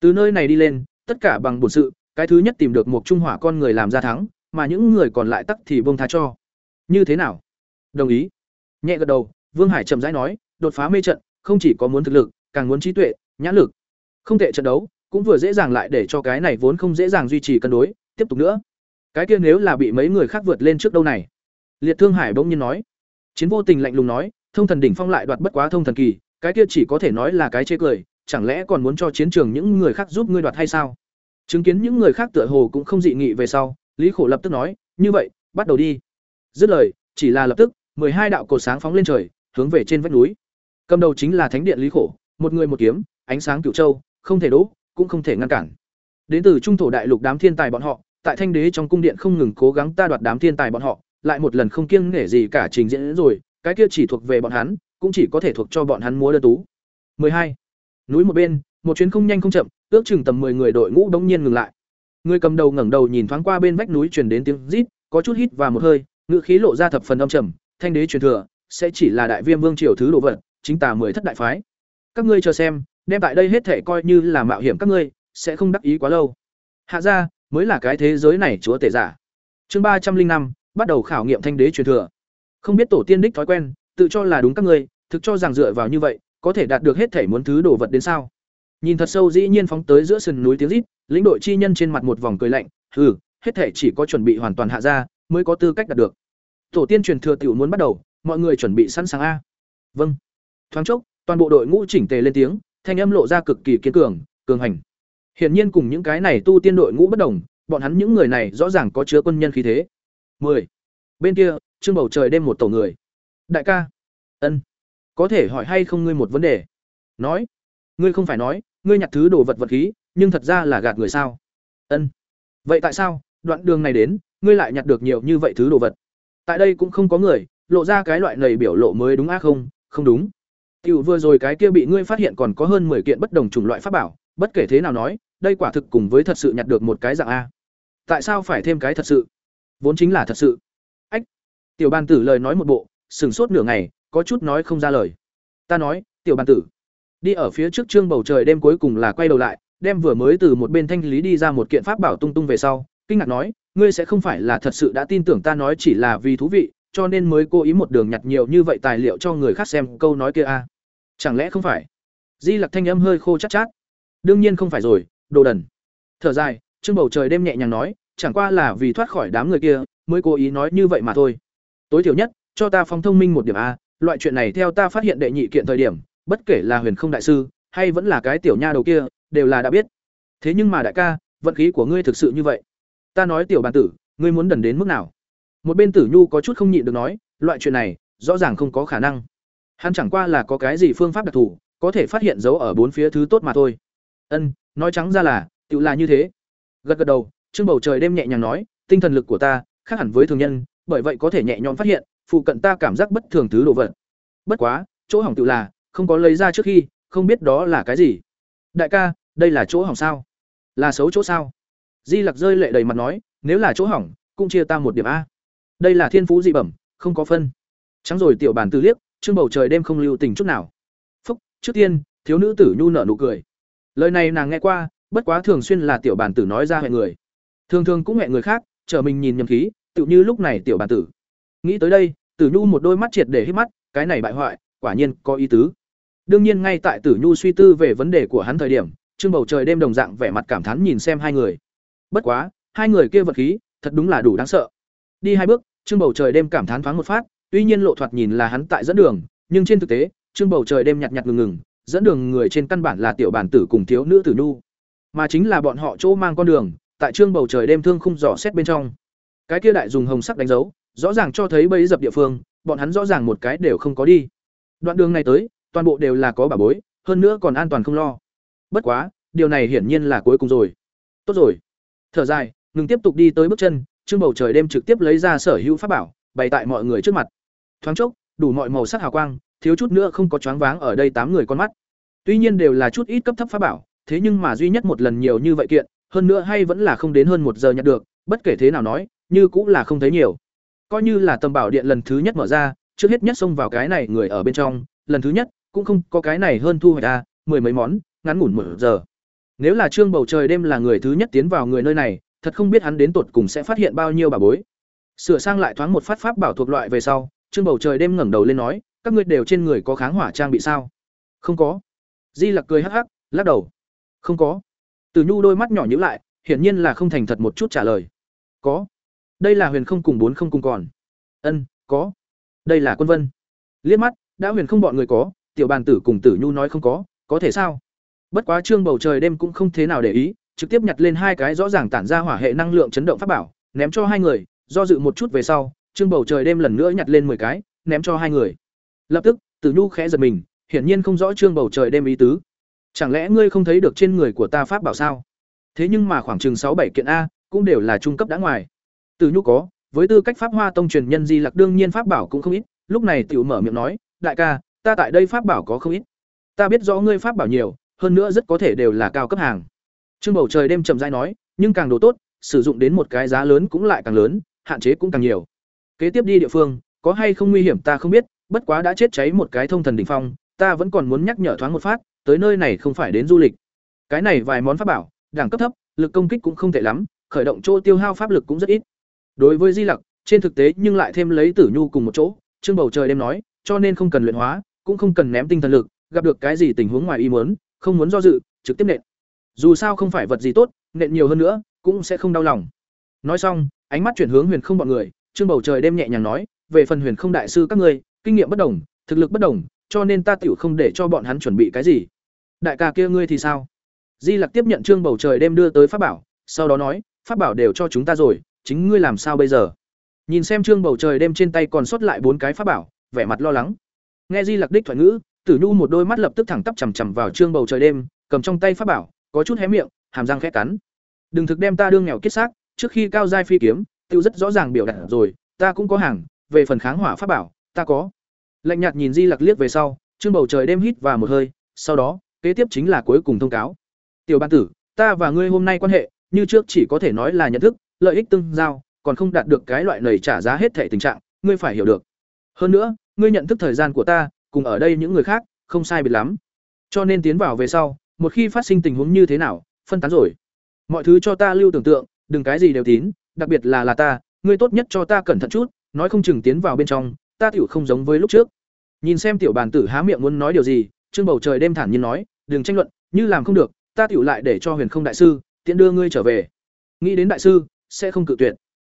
Từ nơi này đi lên, tất cả bằng bổn sự, cái thứ nhất tìm được mục trung hỏa con người làm ra thắng, mà những người còn lại tắc thì buông tha cho. Như thế nào? Đồng ý. Nhẹ gật đầu, vương hải chậm rãi nói, đột phá mê trận, không chỉ có muốn thực lực, càng muốn trí tuệ, nhãn lực. Không thể trận đấu, cũng vừa dễ dàng lại để cho cái này vốn không dễ dàng duy trì cân đối, tiếp tục nữa cái kia nếu là bị mấy người khác vượt lên trước đâu này? Liệt thương hải bỗng nhiên nói. Chiến vô tình lạnh lùng nói, thông thần đỉnh phong lại đoạt bất quá thông thần kỳ, cái kia chỉ có thể nói là cái chê cười, chẳng lẽ còn muốn cho chiến trường những người khác giúp ngươi đoạt hay sao? Chứng kiến những người khác tựa hồ cũng không dị nghị về sau, lý khổ lập tức nói, như vậy, bắt đầu đi. Dứt lời, chỉ là lập tức hai đạo cột sáng phóng lên trời, hướng về trên vách núi. Cầm đầu chính là thánh điện lý khổ, một người một kiếm, ánh sáng cửu châu, không thể đỗ, cũng không thể ngăn cản. Đến từ trung thổ đại lục đám thiên tài bọn họ tại thanh đế trong cung điện không ngừng cố gắng ta đoạt đám thiên tài bọn họ, lại một lần không kiêng nể gì cả trình diễn rồi, cái kia chỉ thuộc về bọn hắn, cũng chỉ có thể thuộc cho bọn hắn múa đơn tú. 12. núi một bên, một chuyến không nhanh không chậm, ước chừng tầm 10 người đội ngũ đống nhiên ngừng lại. Người cầm đầu ngẩng đầu nhìn thoáng qua bên vách núi truyền đến tiếng rít, có chút hít và một hơi ngự khí lộ ra thập phần âm trầm, thanh đế truyền thừa, sẽ chỉ là đại viêm vương triều thứ đồ vật, chính tà mười thất đại phái. Các ngươi chờ xem, đem tại đây hết thể coi như là mạo hiểm các ngươi, sẽ không đắc ý quá lâu. Hạ ra mới là cái thế giới này chúa tể giả. Chương ba trăm linh năm, bắt đầu khảo nghiệm thanh đế truyền thừa. Không biết tổ tiên đích thói quen, tự cho là đúng các ngươi, thực cho rằng dựa vào như vậy, có thể đạt được hết thể muốn thứ đồ vật đến sao? Nhìn thật sâu dĩ nhiên phóng tới giữa sườn núi tiếng rít, lĩnh đội chi nhân trên mặt một vòng cười lạnh, hừ, hết thể chỉ có chuẩn bị hoàn toàn hạ ra, mới có tư cách đạt được. Tổ tiên truyền thừa tiểu muốn bắt đầu, mọi người chuẩn bị sẵn sàng a. Vâng. Thoáng chốc, toàn bộ đội ngũ chỉnh tề lên tiếng, thanh âm lộ ra cực kỳ kiên cường cường hành hiển nhiên cùng những cái này tu tiên đội ngũ bất đồng bọn hắn những người này rõ ràng có chứa quân nhân khí thế. 10. bên kia trương bầu trời đêm một tổ người. Đại ca. Ân. Có thể hỏi hay không ngươi một vấn đề? Nói. Ngươi không phải nói ngươi nhặt thứ đồ vật vật khí nhưng thật ra là gạt người sao? Ân. Vậy tại sao? Đoạn đường này đến ngươi lại nhặt được nhiều như vậy thứ đồ vật. Tại đây cũng không có người lộ ra cái loại này biểu lộ mới đúng á không? Không đúng. Tiểu vừa rồi cái kia bị ngươi phát hiện còn có hơn 10 kiện bất đồng chủng loại pháp bảo, bất kể thế nào nói, đây quả thực cùng với thật sự nhặt được một cái dạng a. Tại sao phải thêm cái thật sự? Vốn chính là thật sự. Ách. Tiểu Ban Tử lời nói một bộ, sừng sốt nửa ngày, có chút nói không ra lời. Ta nói, Tiểu Ban Tử, đi ở phía trước trương bầu trời đêm cuối cùng là quay đầu lại, đem vừa mới từ một bên thanh lý đi ra một kiện pháp bảo tung tung về sau, kinh ngạc nói, ngươi sẽ không phải là thật sự đã tin tưởng ta nói chỉ là vì thú vị, cho nên mới cố ý một đường nhặt nhiều như vậy tài liệu cho người khác xem câu nói kia a chẳng lẽ không phải di lặc thanh âm hơi khô chát, chát đương nhiên không phải rồi đồ đần. Thở dài, trương bầu trời đêm nhẹ nhàng nói, chẳng qua là vì thoát khỏi đám người kia, mới cố ý nói như vậy mà thôi. Tối thiểu nhất, cho ta phong thông minh một điểm a, loại chuyện này theo ta phát hiện đệ nhị kiện thời điểm, bất kể là huyền không đại sư, hay vẫn là cái tiểu nha đầu kia, đều là đã biết. Thế nhưng mà đại ca, vận khí của ngươi thực sự như vậy. Ta nói tiểu bàn tử, ngươi muốn đần đến mức nào? Một bên tử nhu có chút không nhịn được nói, loại chuyện này, rõ ràng không có khả năng. Hắn chẳng qua là có cái gì phương pháp đặc thù, có thể phát hiện dấu ở bốn phía thứ tốt mà thôi. Ân nói trắng ra là tự là như thế. Gật gật đầu, trương bầu trời đêm nhẹ nhàng nói, tinh thần lực của ta khác hẳn với thường nhân, bởi vậy có thể nhẹ nhõm phát hiện, phụ cận ta cảm giác bất thường thứ đồ vật. Bất quá, chỗ hỏng tự là, không có lấy ra trước khi, không biết đó là cái gì. Đại ca, đây là chỗ hỏng sao? Là xấu chỗ sao? Di lặc rơi lệ đầy mặt nói, nếu là chỗ hỏng, cũng chia ta một điểm a. Đây là thiên phú dị bẩm, không có phân. Trắng rồi tiểu bản từ liếc, trương bầu trời đêm không lưu tình chút nào. Phúc, trước tiên, thiếu nữ tử nhu nở nụ cười lời này nàng nghe qua, bất quá thường xuyên là tiểu bản tử nói ra hệ người. Thường thường cũng hẹn người khác, chờ mình nhìn nhầm khí, tựu như lúc này tiểu bản tử. Nghĩ tới đây, tử nhu một đôi mắt triệt để hít mắt, cái này bại hoại, quả nhiên có ý tứ. Đương nhiên ngay tại tử nhu suy tư về vấn đề của hắn thời điểm, trương bầu trời đêm đồng dạng vẻ mặt cảm thán nhìn xem hai người. Bất quá, hai người kia vật khí, thật đúng là đủ đáng sợ. Đi hai bước, trương bầu trời đêm cảm thán thoáng một phát, tuy nhiên lộ thoạt nhìn là hắn tại dẫn đường, nhưng trên thực tế, trương bầu trời đêm nhặt nhặt ngừng ngừng dẫn đường người trên căn bản là tiểu bản tử cùng thiếu nữ tử nhu mà chính là bọn họ chỗ mang con đường, tại trương bầu trời đêm thương khung dò xét bên trong. Cái kia đại dùng hồng sắc đánh dấu, rõ ràng cho thấy bây dập địa phương, bọn hắn rõ ràng một cái đều không có đi. Đoạn đường này tới, toàn bộ đều là có bà bối, hơn nữa còn an toàn không lo. Bất quá, điều này hiển nhiên là cuối cùng rồi. Tốt rồi. Thở dài, ngừng tiếp tục đi tới bước chân, trương bầu trời đêm trực tiếp lấy ra sở hữu pháp bảo, bày tại mọi người trước mặt. Thoáng chốc, đủ mọi màu sắc hào quang thiếu chút nữa không có choáng váng ở đây tám người con mắt. Tuy nhiên đều là chút ít cấp thấp pháp bảo, thế nhưng mà duy nhất một lần nhiều như vậy kiện, hơn nữa hay vẫn là không đến hơn một giờ nhặt được, bất kể thế nào nói, như cũng là không thấy nhiều. Coi như là tầm bảo điện lần thứ nhất mở ra, trước hết nhất xông vào cái này người ở bên trong, lần thứ nhất, cũng không có cái này hơn thu hoạch ra mười mấy món, ngắn ngủn một giờ. Nếu là trương bầu trời đêm là người thứ nhất tiến vào người nơi này, thật không biết hắn đến tột cùng sẽ phát hiện bao nhiêu bà bối. Sửa sang lại thoáng một phát pháp bảo thuộc loại về sau, trương bầu trời đêm ngẩng đầu lên nói các ngươi đều trên người có kháng hỏa trang bị sao? Không có. Di lặc cười hắc hắc, lắc đầu. Không có. Từ nhu đôi mắt nhỏ nhữ lại, hiển nhiên là không thành thật một chút trả lời. Có. Đây là huyền không cùng bốn không cùng còn. Ân, có. Đây là quân vân. Liếc mắt, đã huyền không bọn người có, tiểu bàn tử cùng tử nhu nói không có có thể sao? Bất quá trương bầu trời đêm cũng không thế nào để ý, trực tiếp nhặt lên hai cái rõ ràng tản ra hỏa hệ năng lượng chấn động pháp bảo, ném cho hai người, do dự một chút về sau, trương bầu trời đêm lần nữa nhặt lên 10 cái, ném cho hai người lập tức, tử nhu khẽ giật mình, hiển nhiên không rõ trương bầu trời đêm ý tứ. Chẳng lẽ ngươi không thấy được trên người của ta pháp bảo sao? Thế nhưng mà khoảng chừng sáu bảy kiện a, cũng đều là trung cấp đã ngoài. Tử nhu có, với tư cách pháp hoa tông truyền nhân di lặc đương nhiên pháp bảo cũng không ít, lúc này tiểu mở miệng nói, đại ca, ta tại đây pháp bảo có không ít. Ta biết rõ ngươi pháp bảo nhiều, hơn nữa rất có thể đều là cao cấp hàng. Trương bầu trời đêm chậm rãi nói, nhưng càng đồ tốt, sử dụng đến một cái giá lớn cũng lại càng lớn, hạn chế cũng càng nhiều. Kế tiếp đi địa phương, có hay không nguy hiểm ta không biết bất quá đã chết cháy một cái thông thần đỉnh phong, ta vẫn còn muốn nhắc nhở thoáng một phát, tới nơi này không phải đến du lịch. Cái này vài món pháp bảo, đẳng cấp thấp, lực công kích cũng không tệ lắm, khởi động chỗ tiêu hao pháp lực cũng rất ít. Đối với di lặc, trên thực tế nhưng lại thêm lấy tử nhu cùng một chỗ, trương bầu trời đêm nói, cho nên không cần luyện hóa, cũng không cần ném tinh thần lực, gặp được cái gì tình huống ngoài ý muốn, không muốn do dự, trực tiếp nện. Dù sao không phải vật gì tốt, nện nhiều hơn nữa, cũng sẽ không đau lòng. Nói xong, ánh mắt chuyển hướng huyền không bọn người, trương bầu trời đêm nhẹ nhàng nói, về phần huyền không đại sư các ngươi kinh nghiệm bất đồng, thực lực bất đồng, cho nên ta tiểu không để cho bọn hắn chuẩn bị cái gì. Đại ca kia ngươi thì sao? Di lặc tiếp nhận trương bầu trời đêm đưa tới pháp bảo, sau đó nói, pháp bảo đều cho chúng ta rồi, chính ngươi làm sao bây giờ? Nhìn xem trương bầu trời đêm trên tay còn sót lại bốn cái pháp bảo, vẻ mặt lo lắng. Nghe di lặc đích thoại ngữ, tử nhu một đôi mắt lập tức thẳng tắp chằm chằm vào trương bầu trời đêm, cầm trong tay pháp bảo, có chút hé miệng, hàm răng khẽ cắn. Đừng thực đem ta đương nghèo kết xác, trước khi cao giai phi kiếm, tiêu rất rõ ràng biểu đạt rồi, ta cũng có hàng, về phần kháng hỏa pháp bảo ta có. Lạnh nhạt nhìn di lặc liếc về sau, trương bầu trời đêm hít và một hơi, sau đó, kế tiếp chính là cuối cùng thông cáo. Tiểu ban tử, ta và ngươi hôm nay quan hệ, như trước chỉ có thể nói là nhận thức, lợi ích tương giao, còn không đạt được cái loại lời trả giá hết thể tình trạng, ngươi phải hiểu được. Hơn nữa, ngươi nhận thức thời gian của ta, cùng ở đây những người khác, không sai biệt lắm. Cho nên tiến vào về sau, một khi phát sinh tình huống như thế nào, phân tán rồi. Mọi thứ cho ta lưu tưởng tượng, đừng cái gì đều tín, đặc biệt là là ta, ngươi tốt nhất cho ta cẩn thận chút, nói không chừng tiến vào bên trong ta tiểu không giống với lúc trước. Nhìn xem tiểu bàn tử há miệng muốn nói điều gì, trương bầu trời đêm thản nhiên nói, đừng tranh luận, như làm không được, ta tiểu lại để cho huyền không đại sư tiện đưa ngươi trở về. Nghĩ đến đại sư, sẽ không cự tuyệt.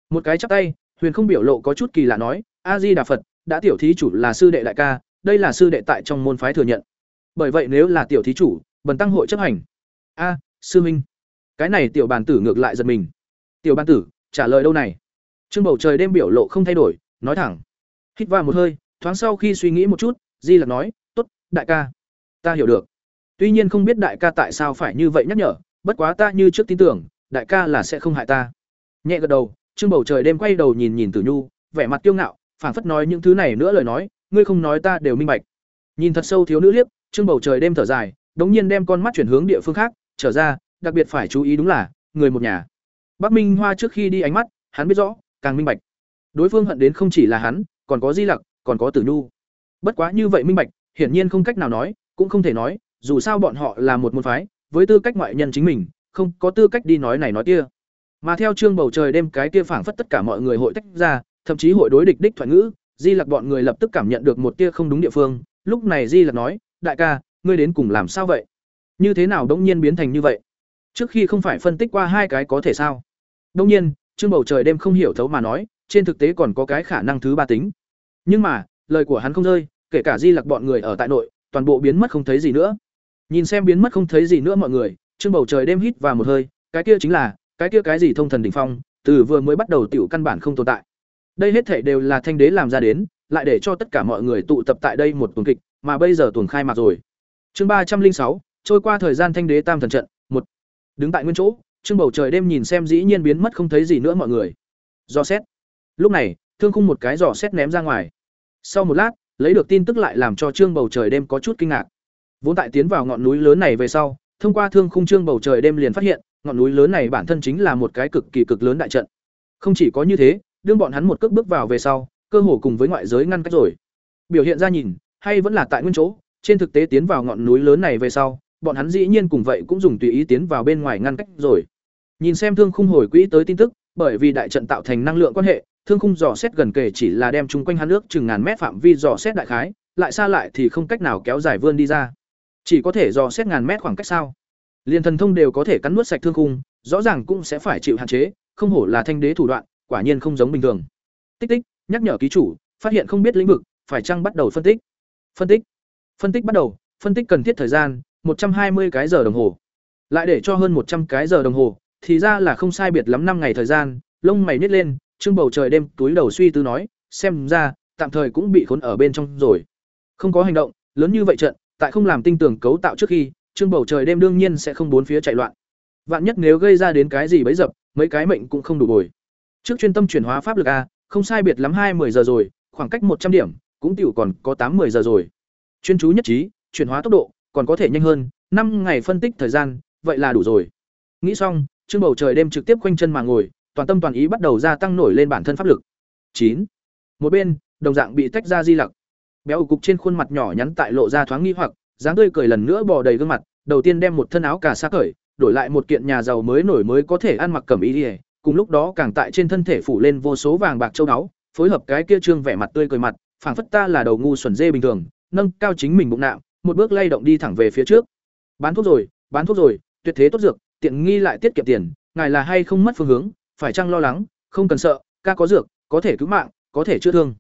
Một cái chắp tay, huyền không biểu lộ có chút kỳ lạ nói a di đà phật, đã tiểu thí chủ là sư đệ đại ca, đây là sư đệ tại trong môn phái thừa nhận. Bởi vậy nếu là tiểu thí chủ, bần tăng hội chấp hành. A, sư minh. Cái này tiểu bàn tử ngược lại giật mình. Tiểu bàn tử, trả lời đâu này? Trương bầu trời đêm biểu lộ không thay đổi, nói thẳng hít vào một hơi, thoáng sau khi suy nghĩ một chút, di lặc nói t ố t đại ca, ta hiểu được. Tuy nhiên không biết đại ca tại sao phải như vậy nhắc nhở, bất quá ta như trước tin tưởng, đại ca là sẽ không hại ta. Nhẹ gật đầu, trương bầu trời đêm quay đầu nhìn nhìn tử nhu, vẻ mặt kiêu ngạo, phảng phất nói những thứ này nữa lời nói, ngươi không nói ta đều minh bạch. Nhìn thật sâu thiếu nữ liếc, trương bầu trời đêm thở dài, đống nhiên đem con mắt chuyển hướng địa phương khác, trở ra, đặc biệt phải chú ý đúng là, người một nhà. Bắc minh hoa trước khi đi ánh mắt, hắn biết rõ, càng minh bạch. Đối phương hận đến không chỉ là hắn còn có di lặc, còn có tử nhu. Bất quá như vậy minh bạch, hiển nhiên không cách nào nói, cũng không thể nói, dù sao bọn họ là một môn phái, với tư cách ngoại nhân chính mình, không có tư cách đi nói này nói kia. Mà theo chương bầu trời đêm cái kia phảng phất tất cả mọi người hội tách ra, thậm chí hội đối địch đích thoại ngữ, di lặc bọn người lập tức cảm nhận được một tia không đúng địa phương. Lúc này di lặc nói, đại ca, ngươi đến cùng làm sao vậy? Như thế nào đống nhiên biến thành như vậy? Trước khi không phải phân tích qua hai cái có thể sao? Đống nhiên, chương bầu trời đêm không hiểu thấu mà nói, trên thực tế còn có cái khả năng thứ ba tính nhưng mà, lời của hắn không rơi, kể cả di lặc bọn người ở tại nội, toàn bộ biến mất không thấy gì nữa. Nhìn xem biến mất không thấy gì nữa mọi người, trương bầu trời đêm hít vào một hơi, cái kia chính là, cái kia cái gì thông thần đỉnh phong, từ vừa mới bắt đầu tiểu căn bản không tồn tại. Đây hết thể đều là thanh đế làm ra đến, lại để cho tất cả mọi người tụ tập tại đây một tuần kịch, mà bây giờ tuần khai mạc rồi. Chương ba trăm linh sáu, trôi qua thời gian thanh đế tam thần trận, một. Đứng tại nguyên chỗ, trương bầu trời đêm nhìn xem dĩ nhiên biến mất không thấy gì nữa mọi người. Do xét. Lúc này, thương khung một cái giỏ xét ném ra ngoài sau một lát, lấy được tin tức lại làm cho trương bầu trời đêm có chút kinh ngạc. Vốn tại tiến vào ngọn núi lớn này về sau, thông qua thương khung trương bầu trời đêm liền phát hiện, ngọn núi lớn này bản thân chính là một cái cực kỳ cực lớn đại trận. Không chỉ có như thế, đương bọn hắn một cước bước vào về sau, cơ hồ cùng với ngoại giới ngăn cách rồi. Biểu hiện ra nhìn, hay vẫn là tại nguyên chỗ, trên thực tế tiến vào ngọn núi lớn này về sau, bọn hắn dĩ nhiên cùng vậy cũng dùng tùy ý tiến vào bên ngoài ngăn cách rồi. Nhìn xem thương khung hồi quỹ tới tin tức, bởi vì đại trận tạo thành năng lượng quan hệ thương khung dò xét gần kề chỉ là đem chung quanh hắn nước chừng ngàn mét phạm vi dò xét đại khái, lại xa lại thì không cách nào kéo dài vươn đi ra. Chỉ có thể dò xét ngàn mét khoảng cách sao? Liền thần thông đều có thể cắn nuốt sạch thương khung, rõ ràng cũng sẽ phải chịu hạn chế, không hổ là thanh đế thủ đoạn, quả nhiên không giống bình thường. Tích tích, nhắc nhở ký chủ, phát hiện không biết lĩnh vực, phải chăng bắt đầu phân tích? Phân tích. Phân tích bắt đầu, phân tích cần thiết thời gian, một trăm hai mươi cái giờ đồng hồ. Lại để cho hơn một trăm cái giờ đồng hồ, thì ra là không sai biệt lắm năm ngày thời gian, lông mày nhét lên Trương bầu trời đêm túi đầu suy tư nói, xem ra, tạm thời cũng bị khốn ở bên trong rồi. Không có hành động, lớn như vậy trận, tại không làm tinh tường cấu tạo trước khi, Trương bầu trời đêm đương nhiên sẽ không bốn phía chạy loạn. Vạn nhất nếu gây ra đến cái gì bấy dập, mấy cái mệnh cũng không đủ bồi. Trước chuyên tâm chuyển hóa pháp lực a, không sai biệt lắm hai mươi giờ rồi, khoảng cách một trăm điểm, cũng tiểu còn có tám 10 giờ rồi. Chuyên chú nhất trí, chuyển hóa tốc độ, còn có thể nhanh hơn, năm ngày phân tích thời gian, vậy là đủ rồi. Nghĩ xong, trương bầu trời đêm trực tiếp quanh chân mà ngồi toàn tâm toàn ý bắt đầu gia tăng nổi lên bản thân pháp lực. Chín. Một bên, đồng dạng bị tách ra di lặc. Béo cục trên khuôn mặt nhỏ nhắn tại lộ ra thoáng nghi hoặc, dáng tươi cười lần nữa bò đầy gương mặt, đầu tiên đem một thân áo cà sa cởi, đổi lại một kiện nhà giàu mới nổi mới có thể ăn mặc cẩm ý ỉa cùng lúc đó càng tại trên thân thể phủ lên vô số vàng bạc châu đáo phối hợp cái kia trương vẻ mặt tươi cười mặt, phảng phất ta là đầu ngu xuẩn dê bình thường, nâng cao chính mình bụng nạo một bước lay động đi thẳng về phía trước. Bán thuốc rồi, bán thuốc rồi, tuyệt thế tốt dược, tiện nghi lại tiết kiệm tiền, ngài là hay không mất phương hướng? Phải chăng lo lắng, không cần sợ, ca có dược, có thể cứu mạng, có thể chữa thương.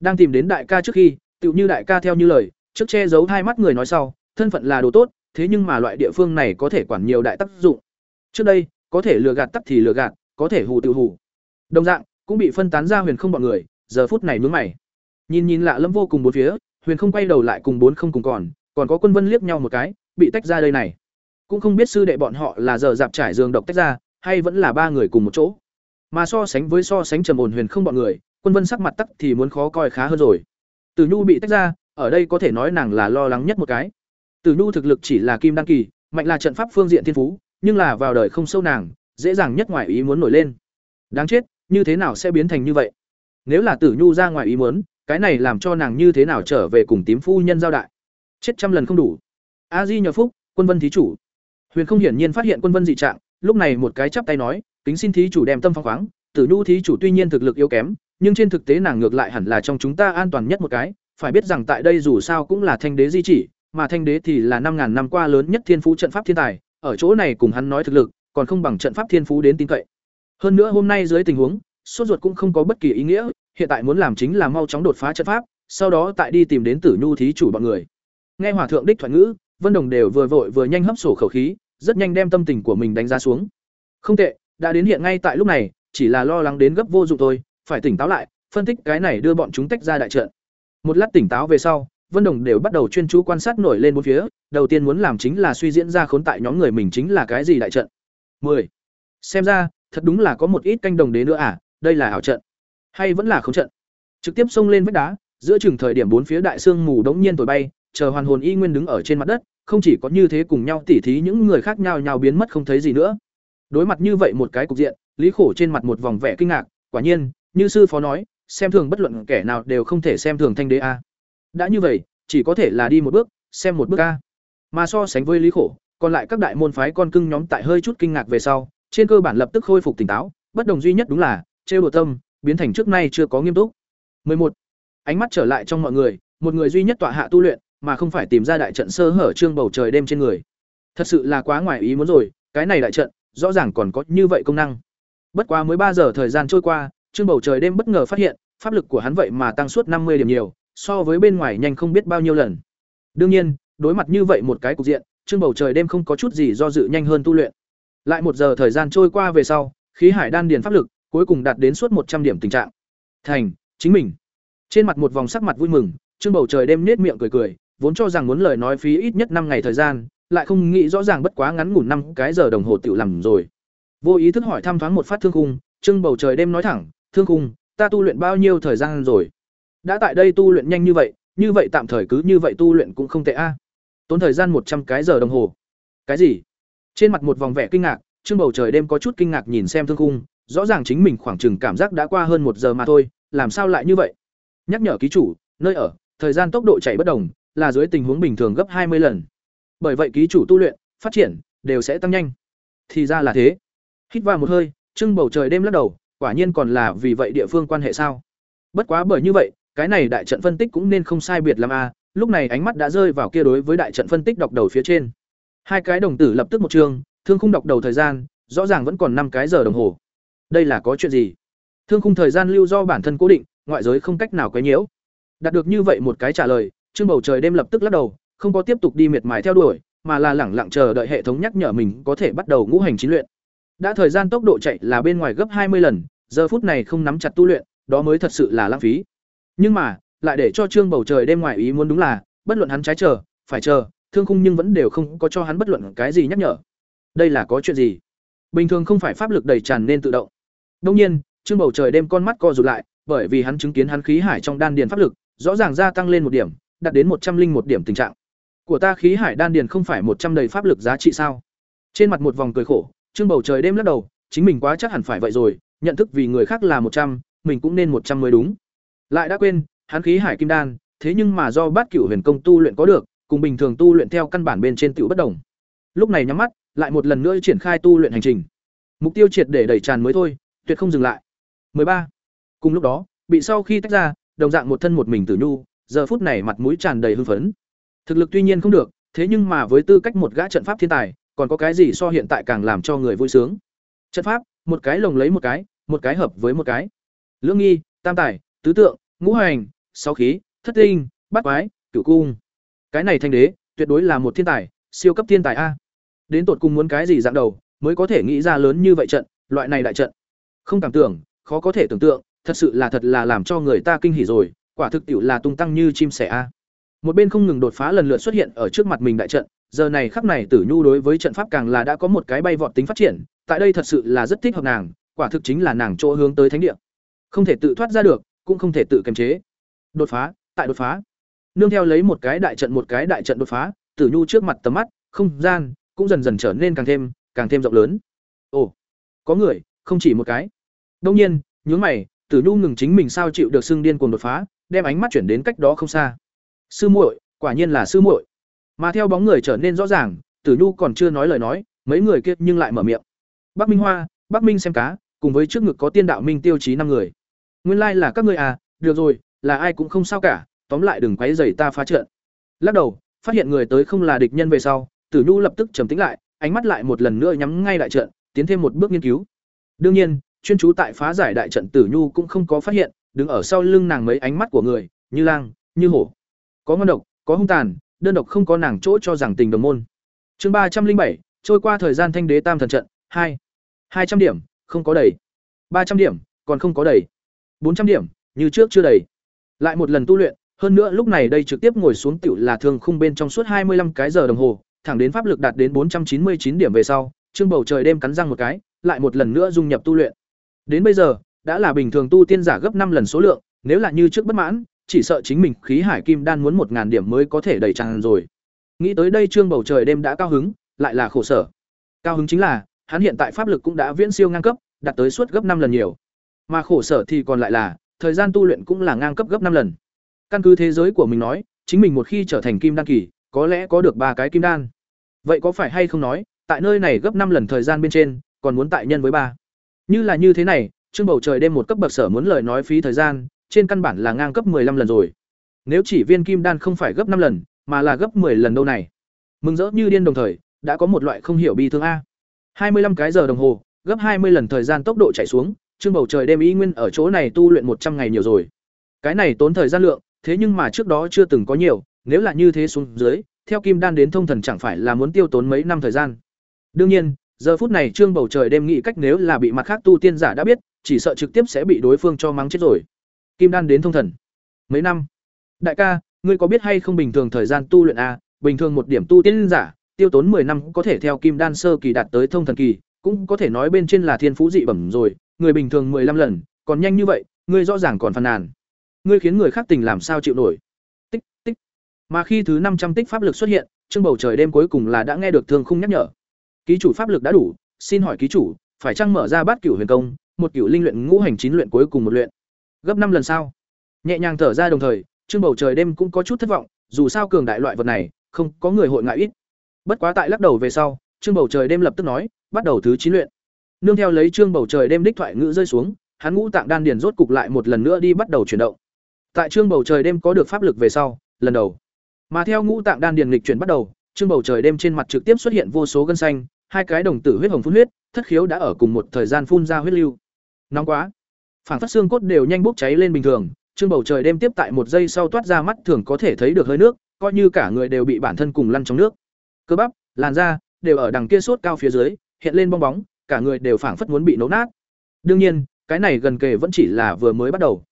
Đang tìm đến đại ca trước khi, tựu như đại ca theo như lời, trước che giấu hai mắt người nói sau, thân phận là đồ tốt, thế nhưng mà loại địa phương này có thể quản nhiều đại tác dụng. Trước đây, có thể lừa gạt tắc thì lừa gạt, có thể hù tự hù. Đồng dạng, cũng bị phân tán ra huyền không bọn người, giờ phút này nhướng mày. Nhìn nhìn lạ lâm vô cùng bốn phía, huyền không quay đầu lại cùng bốn không cùng còn còn có quân vân liếc nhau một cái, bị tách ra đây này. Cũng không biết sư đệ bọn họ là giờ dạp trải giường độc tách ra hay vẫn là ba người cùng một chỗ. Mà so sánh với so sánh trầm ổn huyền không bọn người, quân vân sắc mặt tắc thì muốn khó coi khá hơn rồi. Từ nhu bị tách ra, ở đây có thể nói nàng là lo lắng nhất một cái. Từ nhu thực lực chỉ là kim đăng kỳ, mạnh là trận pháp phương diện thiên phú, nhưng là vào đời không sâu nàng, dễ dàng nhất ngoài ý muốn nổi lên. Đáng chết, như thế nào sẽ biến thành như vậy? Nếu là tử nhu ra ngoài ý muốn, cái này làm cho nàng như thế nào trở về cùng tím phu nhân giao đại? Chết trăm lần không đủ. A di nhờ phúc, quân vân thí chủ. Huyền không hiển nhiên phát hiện quân vân dị trạng lúc này một cái chắp tay nói, kính xin thí chủ đem tâm phong khoáng, tử nhu thí chủ tuy nhiên thực lực yếu kém, nhưng trên thực tế nàng ngược lại hẳn là trong chúng ta an toàn nhất một cái. Phải biết rằng tại đây dù sao cũng là thanh đế di chỉ, mà thanh đế thì là năm ngàn năm qua lớn nhất thiên phú trận pháp thiên tài, ở chỗ này cùng hắn nói thực lực, còn không bằng trận pháp thiên phú đến tin cậy. Hơn nữa hôm nay dưới tình huống, sốt ruột cũng không có bất kỳ ý nghĩa, hiện tại muốn làm chính là mau chóng đột phá trận pháp, sau đó tại đi tìm đến tử nhu thí chủ bọn người. Nghe hòa thượng đích thoại ngữ, vân đồng đều vừa vội vừa nhanh hấp sổ khẩu khí rất nhanh đem tâm tình của mình đánh giá xuống. Không tệ, đã đến hiện ngay tại lúc này, chỉ là lo lắng đến gấp vô dụng thôi, phải tỉnh táo lại, phân tích cái này đưa bọn chúng tách ra đại trận. Một lát tỉnh táo về sau, vân đồng đều bắt đầu chuyên chú quan sát nổi lên bốn phía, đầu tiên muốn làm chính là suy diễn ra khốn tại nhóm người mình chính là cái gì đại trận. 10. xem ra, thật đúng là có một ít canh đồng đế nữa à đây là ảo trận, hay vẫn là không trận. Trực tiếp xông lên vách đá, giữa chừng thời điểm bốn phía đại sương mù đống nhiên thổi bay, chờ hoàn hồn y nguyên đứng ở trên mặt đất không chỉ có như thế cùng nhau tỉ thí những người khác nhau nhau biến mất không thấy gì nữa. Đối mặt như vậy một cái cục diện, lý khổ trên mặt một vòng vẻ kinh ngạc, quả nhiên, như sư phó nói, xem thường bất luận kẻ nào đều không thể xem thường thanh đế a. Đã như vậy, chỉ có thể là đi một bước, xem một bước a. Mà so sánh với lý khổ, còn lại các đại môn phái con cưng nhóm tại hơi chút kinh ngạc về sau, trên cơ bản lập tức khôi phục tỉnh táo, bất đồng duy nhất đúng là, trêu đùa tâm, biến thành trước nay chưa có nghiêm túc. 11. ánh mắt trở lại trong mọi người, một người duy nhất tọa hạ tu luyện mà không phải tìm ra đại trận sơ hở trương bầu trời đêm trên người. Thật sự là quá ngoài ý muốn rồi, cái này đại trận, rõ ràng còn có như vậy công năng. Bất quá mới ba giờ thời gian trôi qua, trương bầu trời đêm bất ngờ phát hiện, pháp lực của hắn vậy mà tăng suốt năm mươi điểm nhiều, so với bên ngoài nhanh không biết bao nhiêu lần. Đương nhiên, đối mặt như vậy một cái cục diện, trương bầu trời đêm không có chút gì do dự nhanh hơn tu luyện. Lại một giờ thời gian trôi qua về sau, khí hải đan điền pháp lực cuối cùng đạt đến suốt một trăm điểm tình trạng. Thành, chính mình. Trên mặt một vòng sắc mặt vui mừng, trương bầu trời đêm nết miệng cười cười vốn cho rằng muốn lời nói phí ít nhất năm ngày thời gian, lại không nghĩ rõ ràng bất quá ngắn ngủn năm cái giờ đồng hồ tiểu làm rồi. Vô ý thức hỏi thăm thoáng một phát thương khung, trương bầu trời đêm nói thẳng, thương khung, ta tu luyện bao nhiêu thời gian rồi? Đã tại đây tu luyện nhanh như vậy như vậy tạm thời cứ như vậy tu luyện cũng không tệ a. Tốn thời gian một trăm cái giờ đồng hồ. Cái gì? Trên mặt một vòng vẻ kinh ngạc, trương bầu trời đêm có chút kinh ngạc nhìn xem thương khung, rõ ràng chính mình khoảng chừng cảm giác đã qua hơn một giờ mà thôi, làm sao lại như vậy? Nhắc nhở ký chủ, nơi ở, thời gian tốc độ chạy bất đồng là dưới tình huống bình thường gấp hai mươi lần. Bởi vậy ký chủ tu luyện phát triển đều sẽ tăng nhanh. Thì ra là thế. Hít vào một hơi trưng bầu trời đêm lắc đầu quả nhiên còn là vì vậy địa phương quan hệ sao? Bất quá bởi như vậy cái này đại trận phân tích cũng nên không sai biệt lắm a lúc này ánh mắt đã rơi vào kia đối với đại trận phân tích đọc đầu phía trên. Hai cái đồng tử lập tức một trường, thương khung đọc đầu thời gian rõ ràng vẫn còn năm cái giờ đồng hồ. Đây là có chuyện gì? Thương khung thời gian lưu do bản thân cố định, ngoại giới không cách nào quấy nhiễu. Đạt được như vậy một cái trả lời, Trương Bầu Trời đêm lập tức lắc đầu, không có tiếp tục đi miệt mài theo đuổi, mà là lẳng lặng chờ đợi hệ thống nhắc nhở mình có thể bắt đầu ngũ hành chín luyện. Đã thời gian tốc độ chạy là bên ngoài gấp hai mươi lần, giờ phút này không nắm chặt tu luyện, đó mới thật sự là lãng phí. Nhưng mà, lại để cho Trương Bầu Trời đêm ngoài ý muốn đúng là, bất luận hắn trái chờ, phải chờ, thương khung nhưng vẫn đều không có cho hắn bất luận cái gì nhắc nhở. Đây là có chuyện gì? Bình thường không phải pháp lực đầy tràn nên tự động. Đương nhiên, Trương Bầu Trời đêm con mắt co rụt lại, bởi vì hắn chứng kiến hắn khí hải trong đan điền pháp lực, rõ ràng gia tăng lên một điểm, đạt đến một trăm linh một điểm tình trạng. Của ta khí hải đan điền không phải một trăm đầy pháp lực giá trị sao? Trên mặt một vòng cười khổ, Trương Bầu Trời đêm lắc đầu, chính mình quá chắc hẳn phải vậy rồi, nhận thức vì người khác là một trăm, mình cũng nên một trăm mới đúng. Lại đã quên, hắn khí hải kim đan, thế nhưng mà do Bát Cửu Huyền Công tu luyện có được, cùng bình thường tu luyện theo căn bản bên trên tiểu bất đồng. Lúc này nhắm mắt, lại một lần nữa triển khai tu luyện hành trình. Mục tiêu triệt để đẩy tràn mới thôi, tuyệt không dừng lại. 13. Cùng lúc đó, bị sau khi tách ra, đồng dạng một thân một mình Tử Nhu, giờ phút này mặt mũi tràn đầy hưng phấn. Thực lực tuy nhiên không được, thế nhưng mà với tư cách một gã trận pháp thiên tài, còn có cái gì so hiện tại càng làm cho người vui sướng. Trận pháp, một cái lồng lấy một cái, một cái hợp với một cái. Lưỡng nghi, tam tài, tứ tượng, ngũ hành, sáu khí, thất tinh, bát quái, cửu cung. Cái này thanh đế, tuyệt đối là một thiên tài, siêu cấp thiên tài a. Đến tột cùng muốn cái gì dạng đầu, mới có thể nghĩ ra lớn như vậy trận, loại này đại trận. Không cảm tưởng, khó có thể tưởng tượng, thật sự là thật là làm cho người ta kinh hỉ rồi, quả thực tiểu là tung tăng như chim sẻ a. Một bên không ngừng đột phá lần lượt xuất hiện ở trước mặt mình đại trận, giờ này khắc này Tử Nhu đối với trận pháp càng là đã có một cái bay vọt tính phát triển, tại đây thật sự là rất thích hợp nàng, quả thực chính là nàng chỗ hướng tới thánh địa. Không thể tự thoát ra được, cũng không thể tự kiềm chế. Đột phá, tại đột phá. Nương theo lấy một cái đại trận một cái đại trận đột phá, Tử Nhu trước mặt tầm mắt, không gian cũng dần dần trở nên càng thêm, càng thêm rộng lớn. Ồ, có người, không chỉ một cái. Đương nhiên, nhướng mày, Tử Nhu ngừng chính mình sao chịu được xương điên cuồng đột phá, đem ánh mắt chuyển đến cách đó không xa. Sư muội, quả nhiên là sư muội. Mà theo bóng người trở nên rõ ràng, Tử Nhu còn chưa nói lời nói, mấy người kia nhưng lại mở miệng. Bắc Minh Hoa, Bắc Minh xem cá, cùng với trước ngực có Tiên Đạo Minh tiêu chí năm người. Nguyên lai like là các ngươi à, được rồi, là ai cũng không sao cả, tóm lại đừng quấy rầy ta phá trận. Lắc đầu, phát hiện người tới không là địch nhân về sau, Tử Nhu lập tức trầm tĩnh lại, ánh mắt lại một lần nữa nhắm ngay đại trận, tiến thêm một bước nghiên cứu. Đương nhiên, chuyên chú tại phá giải đại trận Tử Nhu cũng không có phát hiện, đứng ở sau lưng nàng mấy ánh mắt của người, như lang, như hổ. Có ngon độc, có hung tàn, đơn độc không có nàng chỗ cho rằng tình đồng môn. Chương ba trăm linh bảy trôi qua thời gian thanh đế tam thần trận, hai hai trăm điểm, không có đầy. ba trăm điểm, còn không có đầy. bốn trăm điểm, như trước chưa đầy. Lại một lần tu luyện, hơn nữa lúc này đây trực tiếp ngồi xuống tiểu là thường khung bên trong suốt hai mươi 25 cái giờ đồng hồ, thẳng đến pháp lực đạt đến bốn trăm chín mươi chín điểm về sau, Trương Bầu trời đêm cắn răng một cái, lại một lần nữa dung nhập tu luyện. Đến bây giờ, đã là bình thường tu tiên giả gấp năm lần số lượng, nếu là như trước bất mãn, chỉ sợ chính mình khí hải kim đan muốn một ngàn điểm mới có thể đầy tràn rồi. Nghĩ tới đây Trương Bầu trời đêm đã cao hứng, lại là khổ sở. Cao hứng chính là, hắn hiện tại pháp lực cũng đã viễn siêu ngang cấp, đạt tới suốt gấp năm lần nhiều. Mà khổ sở thì còn lại là, thời gian tu luyện cũng là ngang cấp gấp năm lần. Căn cứ thế giới của mình nói, chính mình một khi trở thành kim đan kỳ, có lẽ có được ba cái kim đan. Vậy có phải hay không nói, tại nơi này gấp năm lần thời gian bên trên, còn muốn tại nhân với ba. Như là như thế này, Trương Bầu trời đêm một cấp bậc sở muốn lời nói phí thời gian, trên căn bản là ngang cấp 15 lần rồi. Nếu chỉ viên kim đan không phải gấp năm lần, mà là gấp 10 lần đâu này. Mừng rỡ như điên đồng thời, đã có một loại không hiểu bi thương a. 25 cái giờ đồng hồ, gấp 20 lần thời gian tốc độ chạy xuống, trương bầu trời đêm ý nguyên ở chỗ này tu luyện 100 ngày nhiều rồi. Cái này tốn thời gian lượng, thế nhưng mà trước đó chưa từng có nhiều, nếu là như thế xuống dưới, theo kim đan đến thông thần chẳng phải là muốn tiêu tốn mấy năm thời gian. Đương nhiên, giờ phút này trương bầu trời đêm nghĩ cách nếu là bị mặt khác tu tiên giả đã biết, chỉ sợ trực tiếp sẽ bị đối phương cho mắng chết rồi. Kim đan đến thông thần. Mấy năm? Đại ca, ngươi có biết hay không bình thường thời gian tu luyện a bình thường một điểm tu tiên giả, tiêu tốn 10 năm có thể theo kim đan sơ kỳ đạt tới thông thần kỳ, cũng có thể nói bên trên là thiên phú dị bẩm rồi. Người bình thường 15 lần, còn nhanh như vậy, ngươi rõ ràng còn phàn nàn. Ngươi khiến người khác tình làm sao chịu nổi? Tích tích. Mà khi thứ năm trăm tích pháp lực xuất hiện, trương bầu trời đêm cuối cùng là đã nghe được thương khung nhắc nhở. Ký chủ pháp lực đã đủ, xin hỏi ký chủ, phải chăng mở ra bát cửu huyền công một cựu linh luyện ngũ hành chín luyện cuối cùng một luyện. Gấp năm lần sao nhẹ nhàng thở ra đồng thời trương bầu trời đêm cũng có chút thất vọng, dù sao cường đại loại vật này, không có người hội ngại ít. Bất quá tại lắc đầu về sau trương bầu trời đêm lập tức nói, bắt đầu thứ chín luyện. Nương theo lấy trương bầu trời đêm đích thoại ngữ rơi xuống, hắn ngũ tạng đan điền rốt cục lại một lần nữa đi bắt đầu chuyển động. Tại trương bầu trời đêm có được pháp lực về sau, lần đầu, mà theo ngũ tạng đan điền lịch chuyển bắt đầu trương bầu trời đêm trên mặt trực tiếp xuất hiện vô số gân xanh, hai cái đồng tử huyết hồng phun huyết, thất khiếu đã ở cùng một thời gian phun ra huyết lưu nóng quá. Phản phát xương cốt đều nhanh bốc cháy lên bình thường, trương bầu trời đêm tiếp tại một giây sau toát ra mắt thường có thể thấy được hơi nước, coi như cả người đều bị bản thân cùng lăn trong nước. Cơ bắp, làn da đều ở đằng kia sốt cao phía dưới, hiện lên bong bóng, cả người đều phảng phất muốn bị nấu nát. Đương nhiên, cái này gần kề vẫn chỉ là vừa mới bắt đầu.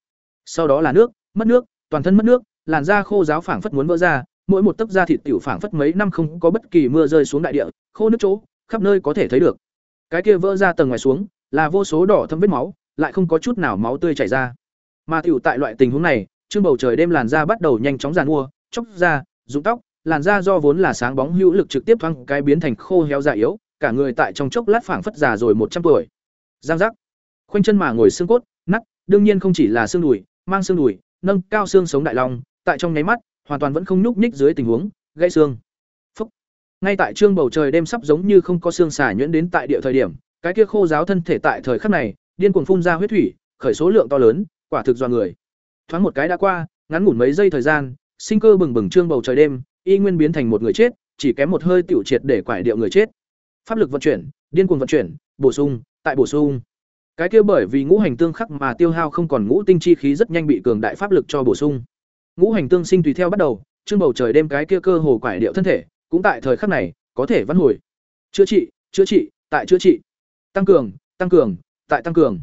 Sau đó là nước, mất nước, toàn thân mất nước, làn da khô giáo phảng phất muốn vỡ ra, mỗi một tấc da thịt tiểu phảng phất mấy năm không có bất kỳ mưa rơi xuống đại địa, khô nước chỗ, khắp nơi có thể thấy được. Cái kia vỡ ra tầng ngoài xuống là vô số đỏ thâm vết máu lại không có chút nào máu tươi chảy ra. Mà tiểu tại loại tình huống này trương bầu trời đêm làn da bắt đầu nhanh chóng giàn mua chóc da rụng tóc làn da do vốn là sáng bóng hữu lực trực tiếp thoáng cái biến thành khô héo già yếu cả người tại trong chốc lát phảng phất già rồi một trăm tuổi. Giang giác. Khoanh chân mà ngồi xương cốt nắc, đương nhiên không chỉ là xương đùi mang xương đùi nâng cao xương sống đại long tại trong nháy mắt hoàn toàn vẫn không nhúc nhích dưới tình huống gãy xương. Phúc. ngay tại trương bầu trời đêm sắp giống như không có xương xả nhuyễn đến tại địa thời điểm cái kia khô giáo thân thể tại thời khắc này, điên cuồng phun ra huyết thủy, khởi số lượng to lớn, quả thực do người. Thoáng một cái đã qua, ngắn ngủn mấy giây thời gian, sinh cơ bừng bừng trương bầu trời đêm, y nguyên biến thành một người chết, chỉ kém một hơi tiểu triệt để quải điệu người chết. Pháp lực vận chuyển, điên cuồng vận chuyển, bổ sung, tại bổ sung. Cái kia bởi vì ngũ hành tương khắc mà tiêu hao không còn ngũ tinh chi khí rất nhanh bị cường đại pháp lực cho bổ sung. Ngũ hành tương sinh tùy theo bắt đầu, trương bầu trời đêm cái kia cơ hồ quải điệu thân thể, cũng tại thời khắc này, có thể văn hồi. Chữa trị chữa trị, tại chữa trị tăng cường tăng cường, tại tăng cường.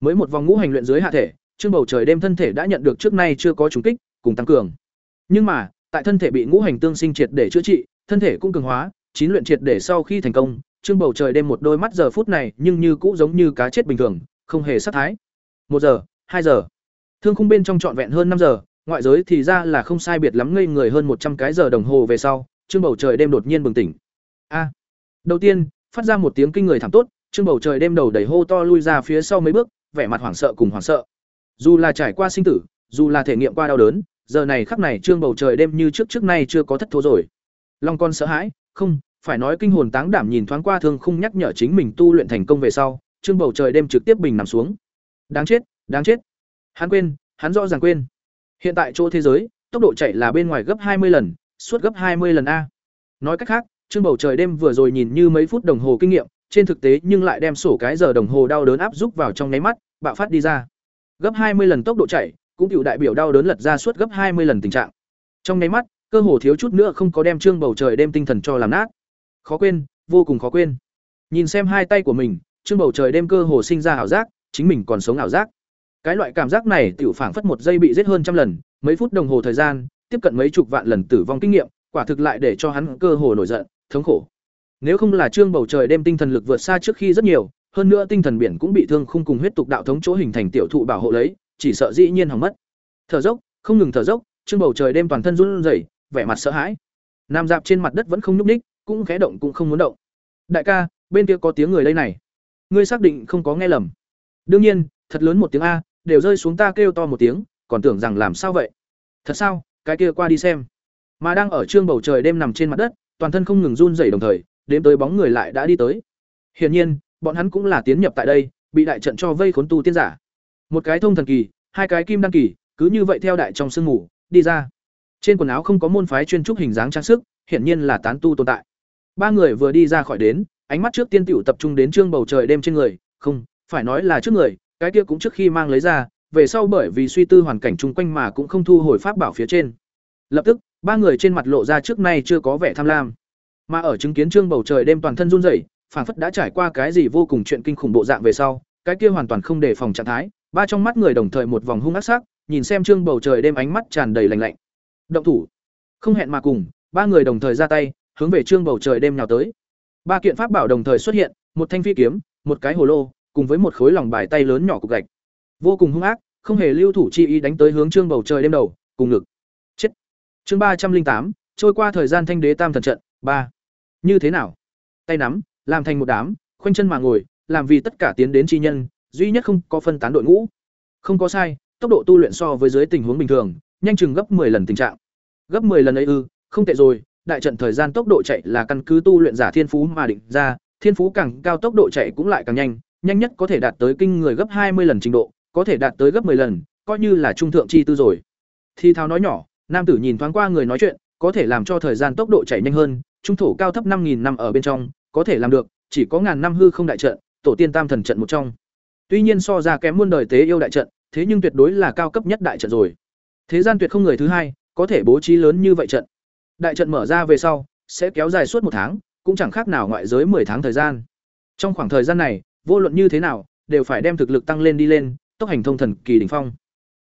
Mới một vòng ngũ hành luyện dưới hạ thể, trương bầu trời đêm thân thể đã nhận được trước nay chưa có trùng kích, cùng tăng cường. Nhưng mà, tại thân thể bị ngũ hành tương sinh triệt để chữa trị, thân thể cũng cường hóa, chín luyện triệt để sau khi thành công, trương bầu trời đêm một đôi mắt giờ phút này nhưng như cũ giống như cá chết bình thường, không hề sát thái. Một giờ, hai giờ. Thương khung bên trong trọn vẹn hơn năm giờ, ngoại giới thì ra là không sai biệt lắm ngây người hơn một trăm cái giờ đồng hồ về sau, trương bầu trời đêm đột nhiên bừng tỉnh. A. Đầu tiên, phát ra một tiếng kinh người thảm tốt trương bầu trời đêm đầu đẩy hô to lui ra phía sau mấy bước, vẻ mặt hoảng sợ cùng hoảng sợ. Dù là trải qua sinh tử, dù là thể nghiệm qua đau đớn, giờ này khắc này trương bầu trời đêm như trước trước nay chưa có thất thố rồi. Long con sợ hãi, không, phải nói kinh hồn táng đảm nhìn thoáng qua thương khung nhắc nhở chính mình tu luyện thành công về sau, trương bầu trời đêm trực tiếp bình nằm xuống. Đáng chết đáng chết. Hắn quên, hắn rõ ràng quên. Hiện tại chỗ thế giới, tốc độ chạy là bên ngoài gấp hai mươi lần, suốt gấp hai mươi lần a. Nói cách khác, trương bầu trời đêm vừa rồi nhìn như mấy phút đồng hồ kinh nghiệm trên thực tế nhưng lại đem sổ cái giờ đồng hồ đau đớn áp giúp vào trong nháy mắt, bạo phát đi ra. Gấp hai mươi lần tốc độ chạy, cũng chịu đại biểu đau đớn lật ra suốt gấp hai mươi lần tình trạng. Trong nháy mắt, cơ hồ thiếu chút nữa không có đem trương bầu trời đêm tinh thần cho làm nát. Khó quên, vô cùng khó quên. Nhìn xem hai tay của mình, trương bầu trời đêm cơ hồ sinh ra ảo giác, chính mình còn sống ảo giác. Cái loại cảm giác này tiểu phảng phất một giây bị giết hơn trăm lần, mấy phút đồng hồ thời gian, tiếp cận mấy chục vạn lần tử vong kinh nghiệm, quả thực lại để cho hắn cơ hồ nổi giận, thống khổ nếu không là trương bầu trời đêm tinh thần lực vượt xa trước khi rất nhiều, hơn nữa tinh thần biển cũng bị thương không cùng huyết tục đạo thống chỗ hình thành tiểu thụ bảo hộ lấy, chỉ sợ dĩ nhiên hỏng mất. Thở dốc, không ngừng thở dốc, trương bầu trời đêm toàn thân run rẩy, vẻ mặt sợ hãi. Nằm dạp trên mặt đất vẫn không nhúc ních cũng khẽ động cũng không muốn động. Đại ca, bên kia có tiếng người đây này. Ngươi xác định không có nghe lầm. Đương nhiên, thật lớn một tiếng a, đều rơi xuống ta kêu to một tiếng, còn tưởng rằng làm sao vậy? Thật sao? Cái kia qua đi xem. Mà đang ở trương bầu trời đêm nằm trên mặt đất, toàn thân không ngừng run rẩy đồng thời đếm tới bóng người lại đã đi tới. Hiển nhiên, bọn hắn cũng là tiến nhập tại đây, bị đại trận cho vây khốn tu tiên giả. Một cái thông thần kỳ, hai cái kim đăng kỳ, cứ như vậy theo đại trong sương ngủ, đi ra. Trên quần áo không có môn phái chuyên trúc hình dáng trang sức, hiển nhiên là tán tu tồn tại. Ba người vừa đi ra khỏi đến, ánh mắt trước tiên tiểu tập trung đến trương bầu trời đêm trên người, không, phải nói là trước người, cái kia cũng trước khi mang lấy ra, về sau bởi vì suy tư hoàn cảnh chung quanh mà cũng không thu hồi pháp bảo phía trên. Lập tức, ba người trên mặt lộ ra trước nay chưa có vẻ tham lam mà ở chứng kiến trương bầu trời đêm toàn thân run rẩy, phảng phất đã trải qua cái gì vô cùng chuyện kinh khủng bộ dạng về sau, cái kia hoàn toàn không đề phòng trạng thái, ba trong mắt người đồng thời một vòng hung ác sắc, nhìn xem trương bầu trời đêm ánh mắt tràn đầy lạnh lạnh. Động thủ. Không hẹn mà cùng, ba người đồng thời ra tay, hướng về trương bầu trời đêm nào tới. Ba kiện pháp bảo đồng thời xuất hiện, một thanh phi kiếm, một cái hồ lô, cùng với một khối lòng bài tay lớn nhỏ cục gạch. Vô cùng hung ác, không hề lưu thủ chi ý đánh tới hướng trương bầu trời đêm đầu, cùng ngực. Chết. Chương ba trăm linh tám, trôi qua thời gian thanh đế tam thần trận, ba như thế nào? Tay nắm, làm thành một đám, khoanh chân mà ngồi, làm vì tất cả tiến đến chi nhân, duy nhất không có phân tán đội ngũ. Không có sai, tốc độ tu luyện so với dưới tình huống bình thường, nhanh chừng gấp 10 lần tình trạng. Gấp 10 lần ấy ư, không tệ rồi, đại trận thời gian tốc độ chạy là căn cứ tu luyện giả thiên phú mà định ra, thiên phú càng cao tốc độ chạy cũng lại càng nhanh nhanh nhất có thể đạt tới kinh người gấp 20 lần trình độ, có thể đạt tới gấp 10 lần, coi như là trung thượng chi tư rồi. Thi thao nói nhỏ, nam tử nhìn thoáng qua người nói chuyện, có thể làm cho thời gian tốc độ chạy nhanh hơn trung thổ cao thấp 5000 năm ở bên trong, có thể làm được, chỉ có ngàn năm hư không đại trận, tổ tiên tam thần trận một trong. Tuy nhiên so ra kém muôn đời tế yêu đại trận, thế nhưng tuyệt đối là cao cấp nhất đại trận rồi. Thế gian tuyệt không người thứ hai, có thể bố trí lớn như vậy trận. Đại trận mở ra về sau, sẽ kéo dài suốt một tháng, cũng chẳng khác nào ngoại giới 10 tháng thời gian. Trong khoảng thời gian này, vô luận như thế nào, đều phải đem thực lực tăng lên đi lên, tốc hành thông thần kỳ đỉnh phong.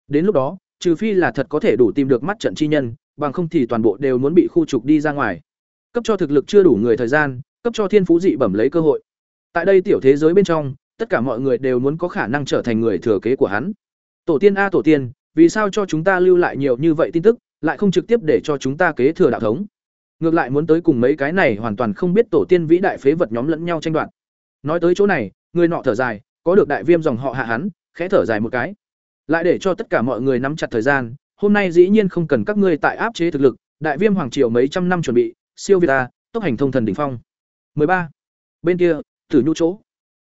Đến lúc đó, trừ phi là thật có thể đủ tìm được mắt trận chi nhân, bằng không thì toàn bộ đều muốn bị khu trục đi ra ngoài. Cấp cho thực lực chưa đủ người thời gian, cấp cho thiên phú dị bẩm lấy cơ hội. Tại đây tiểu thế giới bên trong, tất cả mọi người đều muốn có khả năng trở thành người thừa kế của hắn. Tổ tiên a tổ tiên, vì sao cho chúng ta lưu lại nhiều như vậy tin tức, lại không trực tiếp để cho chúng ta kế thừa đạo thống? Ngược lại muốn tới cùng mấy cái này hoàn toàn không biết tổ tiên vĩ đại phế vật nhóm lẫn nhau tranh đoạt. Nói tới chỗ này, người nọ thở dài, có được đại viêm dòng họ hạ hắn, khẽ thở dài một cái. Lại để cho tất cả mọi người nắm chặt thời gian, hôm nay dĩ nhiên không cần các ngươi tại áp chế thực lực, đại viêm hoàng triều mấy trăm năm chuẩn bị, siêu việt ta, tốc hành thông thần đỉnh phong. 13. Bên kia, Tử Nhu chỗ.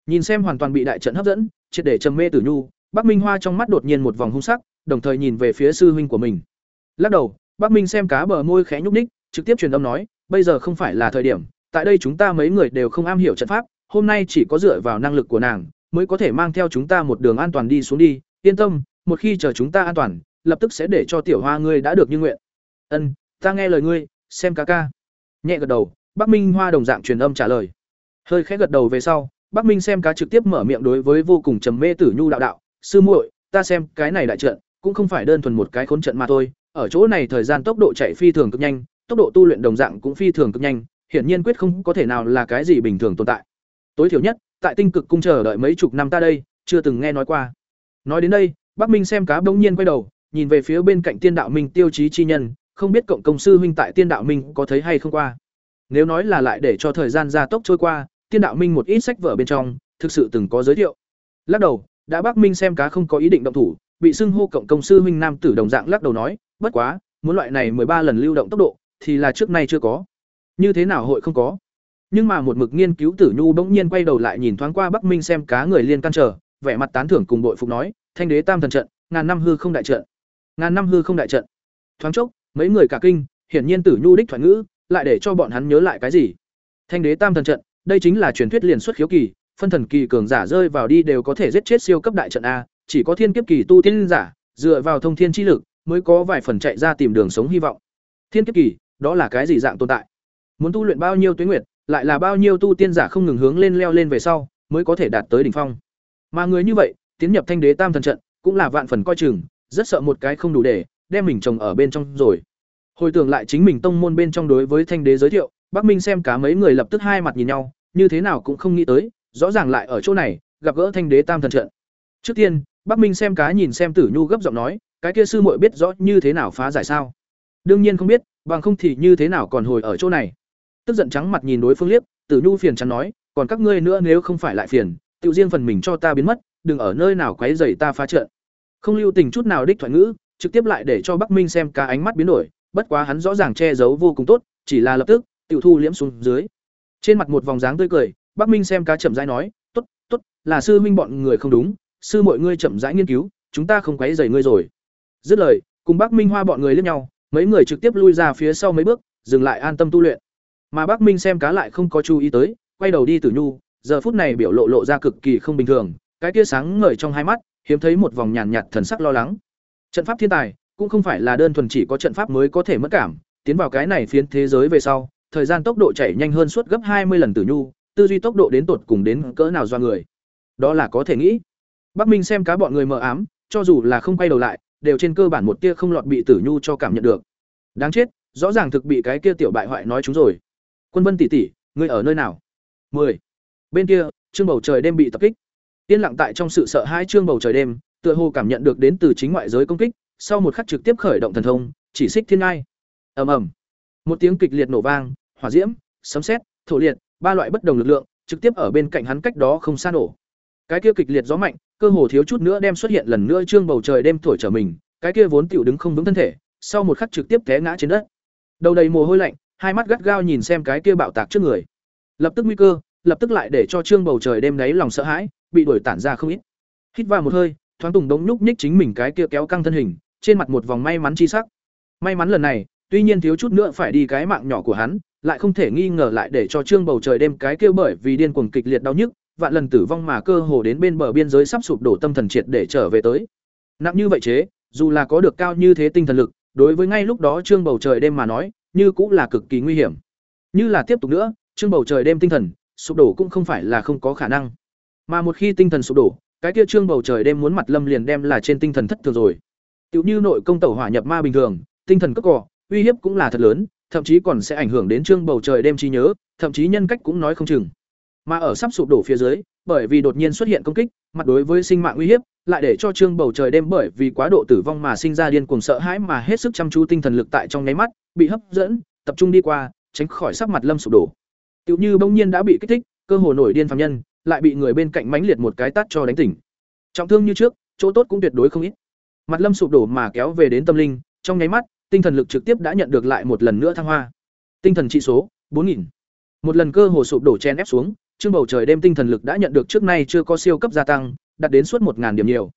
Nhìn xem hoàn toàn bị đại trận hấp dẫn, triệt để trầm mê Tử Nhu, Bắc Minh Hoa trong mắt đột nhiên một vòng hung sắc, đồng thời nhìn về phía sư huynh của mình. Lắc đầu, Bắc Minh xem cá bờ môi khẽ nhúc ních trực tiếp truyền âm nói, bây giờ không phải là thời điểm, tại đây chúng ta mấy người đều không am hiểu trận pháp, hôm nay chỉ có dựa vào năng lực của nàng, mới có thể mang theo chúng ta một đường an toàn đi xuống đi, yên tâm, một khi chờ chúng ta an toàn, lập tức sẽ để cho tiểu hoa ngươi đã được như nguyện. Ân, ta nghe lời ngươi, xem ca ca. Nhẹ gật đầu, Bắc Minh Hoa đồng dạng truyền âm trả lời. Hơi khẽ gật đầu về sau, Bắc Minh xem cá trực tiếp mở miệng đối với vô cùng trầm mê Tử Nhu đạo đạo, sư muội, ta xem cái này đại trận, cũng không phải đơn thuần một cái khốn trận mà thôi, ở chỗ này thời gian tốc độ chạy phi thường cực nhanh, tốc độ tu luyện đồng dạng cũng phi thường cực nhanh, hiển nhiên quyết không có thể nào là cái gì bình thường tồn tại. Tối thiểu nhất, tại tinh cực cung chờ đợi mấy chục năm ta đây, chưa từng nghe nói qua. Nói đến đây, Bắc Minh xem cá bỗng nhiên quay đầu, nhìn về phía bên cạnh Tiên Đạo Minh tiêu chí chi nhân, không biết cộng công sư huynh tại Tiên Đạo Minh có thấy hay không qua. Nếu nói là lại để cho thời gian gia tốc trôi qua, Tiên Đạo Minh một ít sách vở bên trong, thực sự từng có giới thiệu. Lắc đầu, đã Bắc Minh xem cá không có ý định động thủ, bị xưng hô cộng công sư huynh nam tử đồng dạng lắc đầu nói, bất quá, muốn loại này ba lần lưu động tốc độ, thì là trước nay chưa có. Như thế nào hội không có? Nhưng mà một mực nghiên cứu Tử Nhu bỗng nhiên quay đầu lại nhìn thoáng qua Bắc Minh xem cá người liên can trở, vẻ mặt tán thưởng cùng đội phục nói, Thanh đế tam thần trận, ngàn năm hư không đại trận. Ngàn năm hư không đại trận. Thoáng chốc, mấy người cả kinh, hiển nhiên Tử Nhu đích thoại ngữ, lại để cho bọn hắn nhớ lại cái gì? Thanh đế tam thần trận, đây chính là truyền thuyết liền xuất khiếu kỳ, phân thần kỳ cường giả rơi vào đi đều có thể giết chết siêu cấp đại trận a, chỉ có thiên kiếp kỳ tu tiên giả, dựa vào thông thiên chi lực, mới có vài phần chạy ra tìm đường sống hy vọng. Thiên kiếp kỳ, đó là cái gì dạng tồn tại? Muốn tu luyện bao nhiêu tuyến nguyệt, lại là bao nhiêu tu tiên giả không ngừng hướng lên leo lên về sau, mới có thể đạt tới đỉnh phong. Mà người như vậy, tiến nhập Thanh Đế Tam thần trận, cũng là vạn phần coi chừng, rất sợ một cái không đủ để đem mình trồng ở bên trong rồi. Hồi tưởng lại chính mình tông môn bên trong đối với Thanh Đế giới thiệu, Bắc Minh xem cả mấy người lập tức hai mặt nhìn nhau, như thế nào cũng không nghĩ tới, rõ ràng lại ở chỗ này, gặp gỡ Thanh Đế Tam thần trận. Trước tiên, Bắc Minh xem cá nhìn xem Tử Nhu gấp giọng nói, cái kia sư muội biết rõ như thế nào phá giải sao? Đương nhiên không biết, bằng không thì như thế nào còn hồi ở chỗ này. Tức giận trắng mặt nhìn đối phương liếc, Tử Nhu phiền chán nói, còn các ngươi nữa nếu không phải lại phiền, tự riêng phần mình cho ta biến mất, đừng ở nơi nào quấy rầy ta phá trận. Không lưu tình chút nào đích thoại ngữ, trực tiếp lại để cho Bắc Minh xem cá ánh mắt biến đổi, bất quá hắn rõ ràng che giấu vô cùng tốt, chỉ là lập tức, tiểu thu liễm xuống dưới. Trên mặt một vòng dáng tươi cười, Bắc Minh xem cá chậm rãi nói, "Tốt, tốt, là sư minh bọn người không đúng, sư mọi ngươi chậm rãi nghiên cứu, chúng ta không quấy rầy ngươi rồi." Dứt lời, cùng Bắc Minh Hoa bọn người liếc nhau, mấy người trực tiếp lui ra phía sau mấy bước, dừng lại an tâm tu luyện. Mà Bắc Minh xem cá lại không có chú ý tới, quay đầu đi Tử Nhu, giờ phút này biểu lộ lộ ra cực kỳ không bình thường, cái tia sáng ngời trong hai mắt, hiếm thấy một vòng nhàn nhạt thần sắc lo lắng. Trận pháp thiên tài, cũng không phải là đơn thuần chỉ có trận pháp mới có thể mất cảm, tiến vào cái này phiến thế giới về sau, thời gian tốc độ chảy nhanh hơn suốt gấp hai mươi lần Tử Nhu, tư duy tốc độ đến tột cùng đến cỡ nào do người. Đó là có thể nghĩ. Bắc Minh xem cá bọn người mờ ám, cho dù là không quay đầu lại, đều trên cơ bản một tia không lọt bị Tử Nhu cho cảm nhận được. Đáng chết, rõ ràng thực bị cái kia tiểu bại hoại nói chúng rồi. Quân Vân tỷ tỷ, ngươi ở nơi nào? 10. Bên kia, trương bầu trời đêm bị tập kích. Tiên lặng tại trong sự sợ hãi trương bầu trời đêm, tựa hồ cảm nhận được đến từ chính ngoại giới công kích, sau một khắc trực tiếp khởi động thần thông, chỉ xích thiên ngai. Ầm ầm. Một tiếng kịch liệt nổ vang, hỏa diễm, sấm sét, thổ liệt, ba loại bất đồng lực lượng, trực tiếp ở bên cạnh hắn cách đó không xa nổ. Cái kia kịch liệt gió mạnh, cơ hồ thiếu chút nữa đem xuất hiện lần nữa trương bầu trời đêm thổi trở mình, cái kia vốn tiểu đứng không vững thân thể, sau một khắc trực tiếp té ngã trên đất. Đầu đầy mồ hôi lạnh, hai mắt gắt gao nhìn xem cái kia bạo tạc trước người. Lập tức nguy cơ, lập tức lại để cho trương bầu trời đêm đấy lòng sợ hãi, bị đuổi tản ra không ít. Hít vào một hơi, thoáng tùng đống nhúc nhích chính mình cái kia kéo căng thân hình, trên mặt một vòng may mắn chi sắc. May mắn lần này, tuy nhiên thiếu chút nữa phải đi cái mạng nhỏ của hắn, lại không thể nghi ngờ lại để cho trương bầu trời đêm cái kia bởi vì điên cuồng kịch liệt đau nhức, vạn lần tử vong mà cơ hồ đến bên bờ biên giới sắp sụp đổ tâm thần triệt để trở về tới. Nặng như vậy chế, dù là có được cao như thế tinh thần lực, đối với ngay lúc đó trương bầu trời đêm mà nói, như cũng là cực kỳ nguy hiểm. Như là tiếp tục nữa, trương bầu trời đêm tinh thần, sụp đổ cũng không phải là không có khả năng. Mà một khi tinh thần sụp đổ, cái kia trương bầu trời đêm muốn mặt lâm liền đem là trên tinh thần thất thường rồi. tựu như nội công tẩu hỏa nhập ma bình thường, tinh thần cất cỏ, uy hiếp cũng là thật lớn, thậm chí còn sẽ ảnh hưởng đến trương bầu trời đêm trí nhớ, thậm chí nhân cách cũng nói không chừng. Mà ở sắp sụp đổ phía dưới, bởi vì đột nhiên xuất hiện công kích, mặt đối với sinh mạng uy hiếp, lại để cho trương bầu trời đêm bởi vì quá độ tử vong mà sinh ra điên cuồng sợ hãi mà hết sức chăm chú tinh thần lực tại trong nháy mắt, bị hấp dẫn, tập trung đi qua, tránh khỏi sắc mặt lâm sụp đổ. tựu như bỗng nhiên đã bị kích thích, cơ hồ nổi điên phàm nhân, lại bị người bên cạnh mãnh liệt một cái tát cho đánh tỉnh. Trọng thương như trước, chỗ tốt cũng tuyệt đối không ít. Mặt lâm sụp đổ mà kéo về đến tâm linh, trong nháy mắt, tinh thần lực trực tiếp đã nhận được lại một lần nữa thăng hoa. Tinh thần trị số 4000. Một lần cơ hồ sụp đổ chen ép xuống, trương bầu trời đêm tinh thần lực đã nhận được trước nay chưa có siêu cấp gia tăng, đạt đến suốt 1000 điểm nhiều.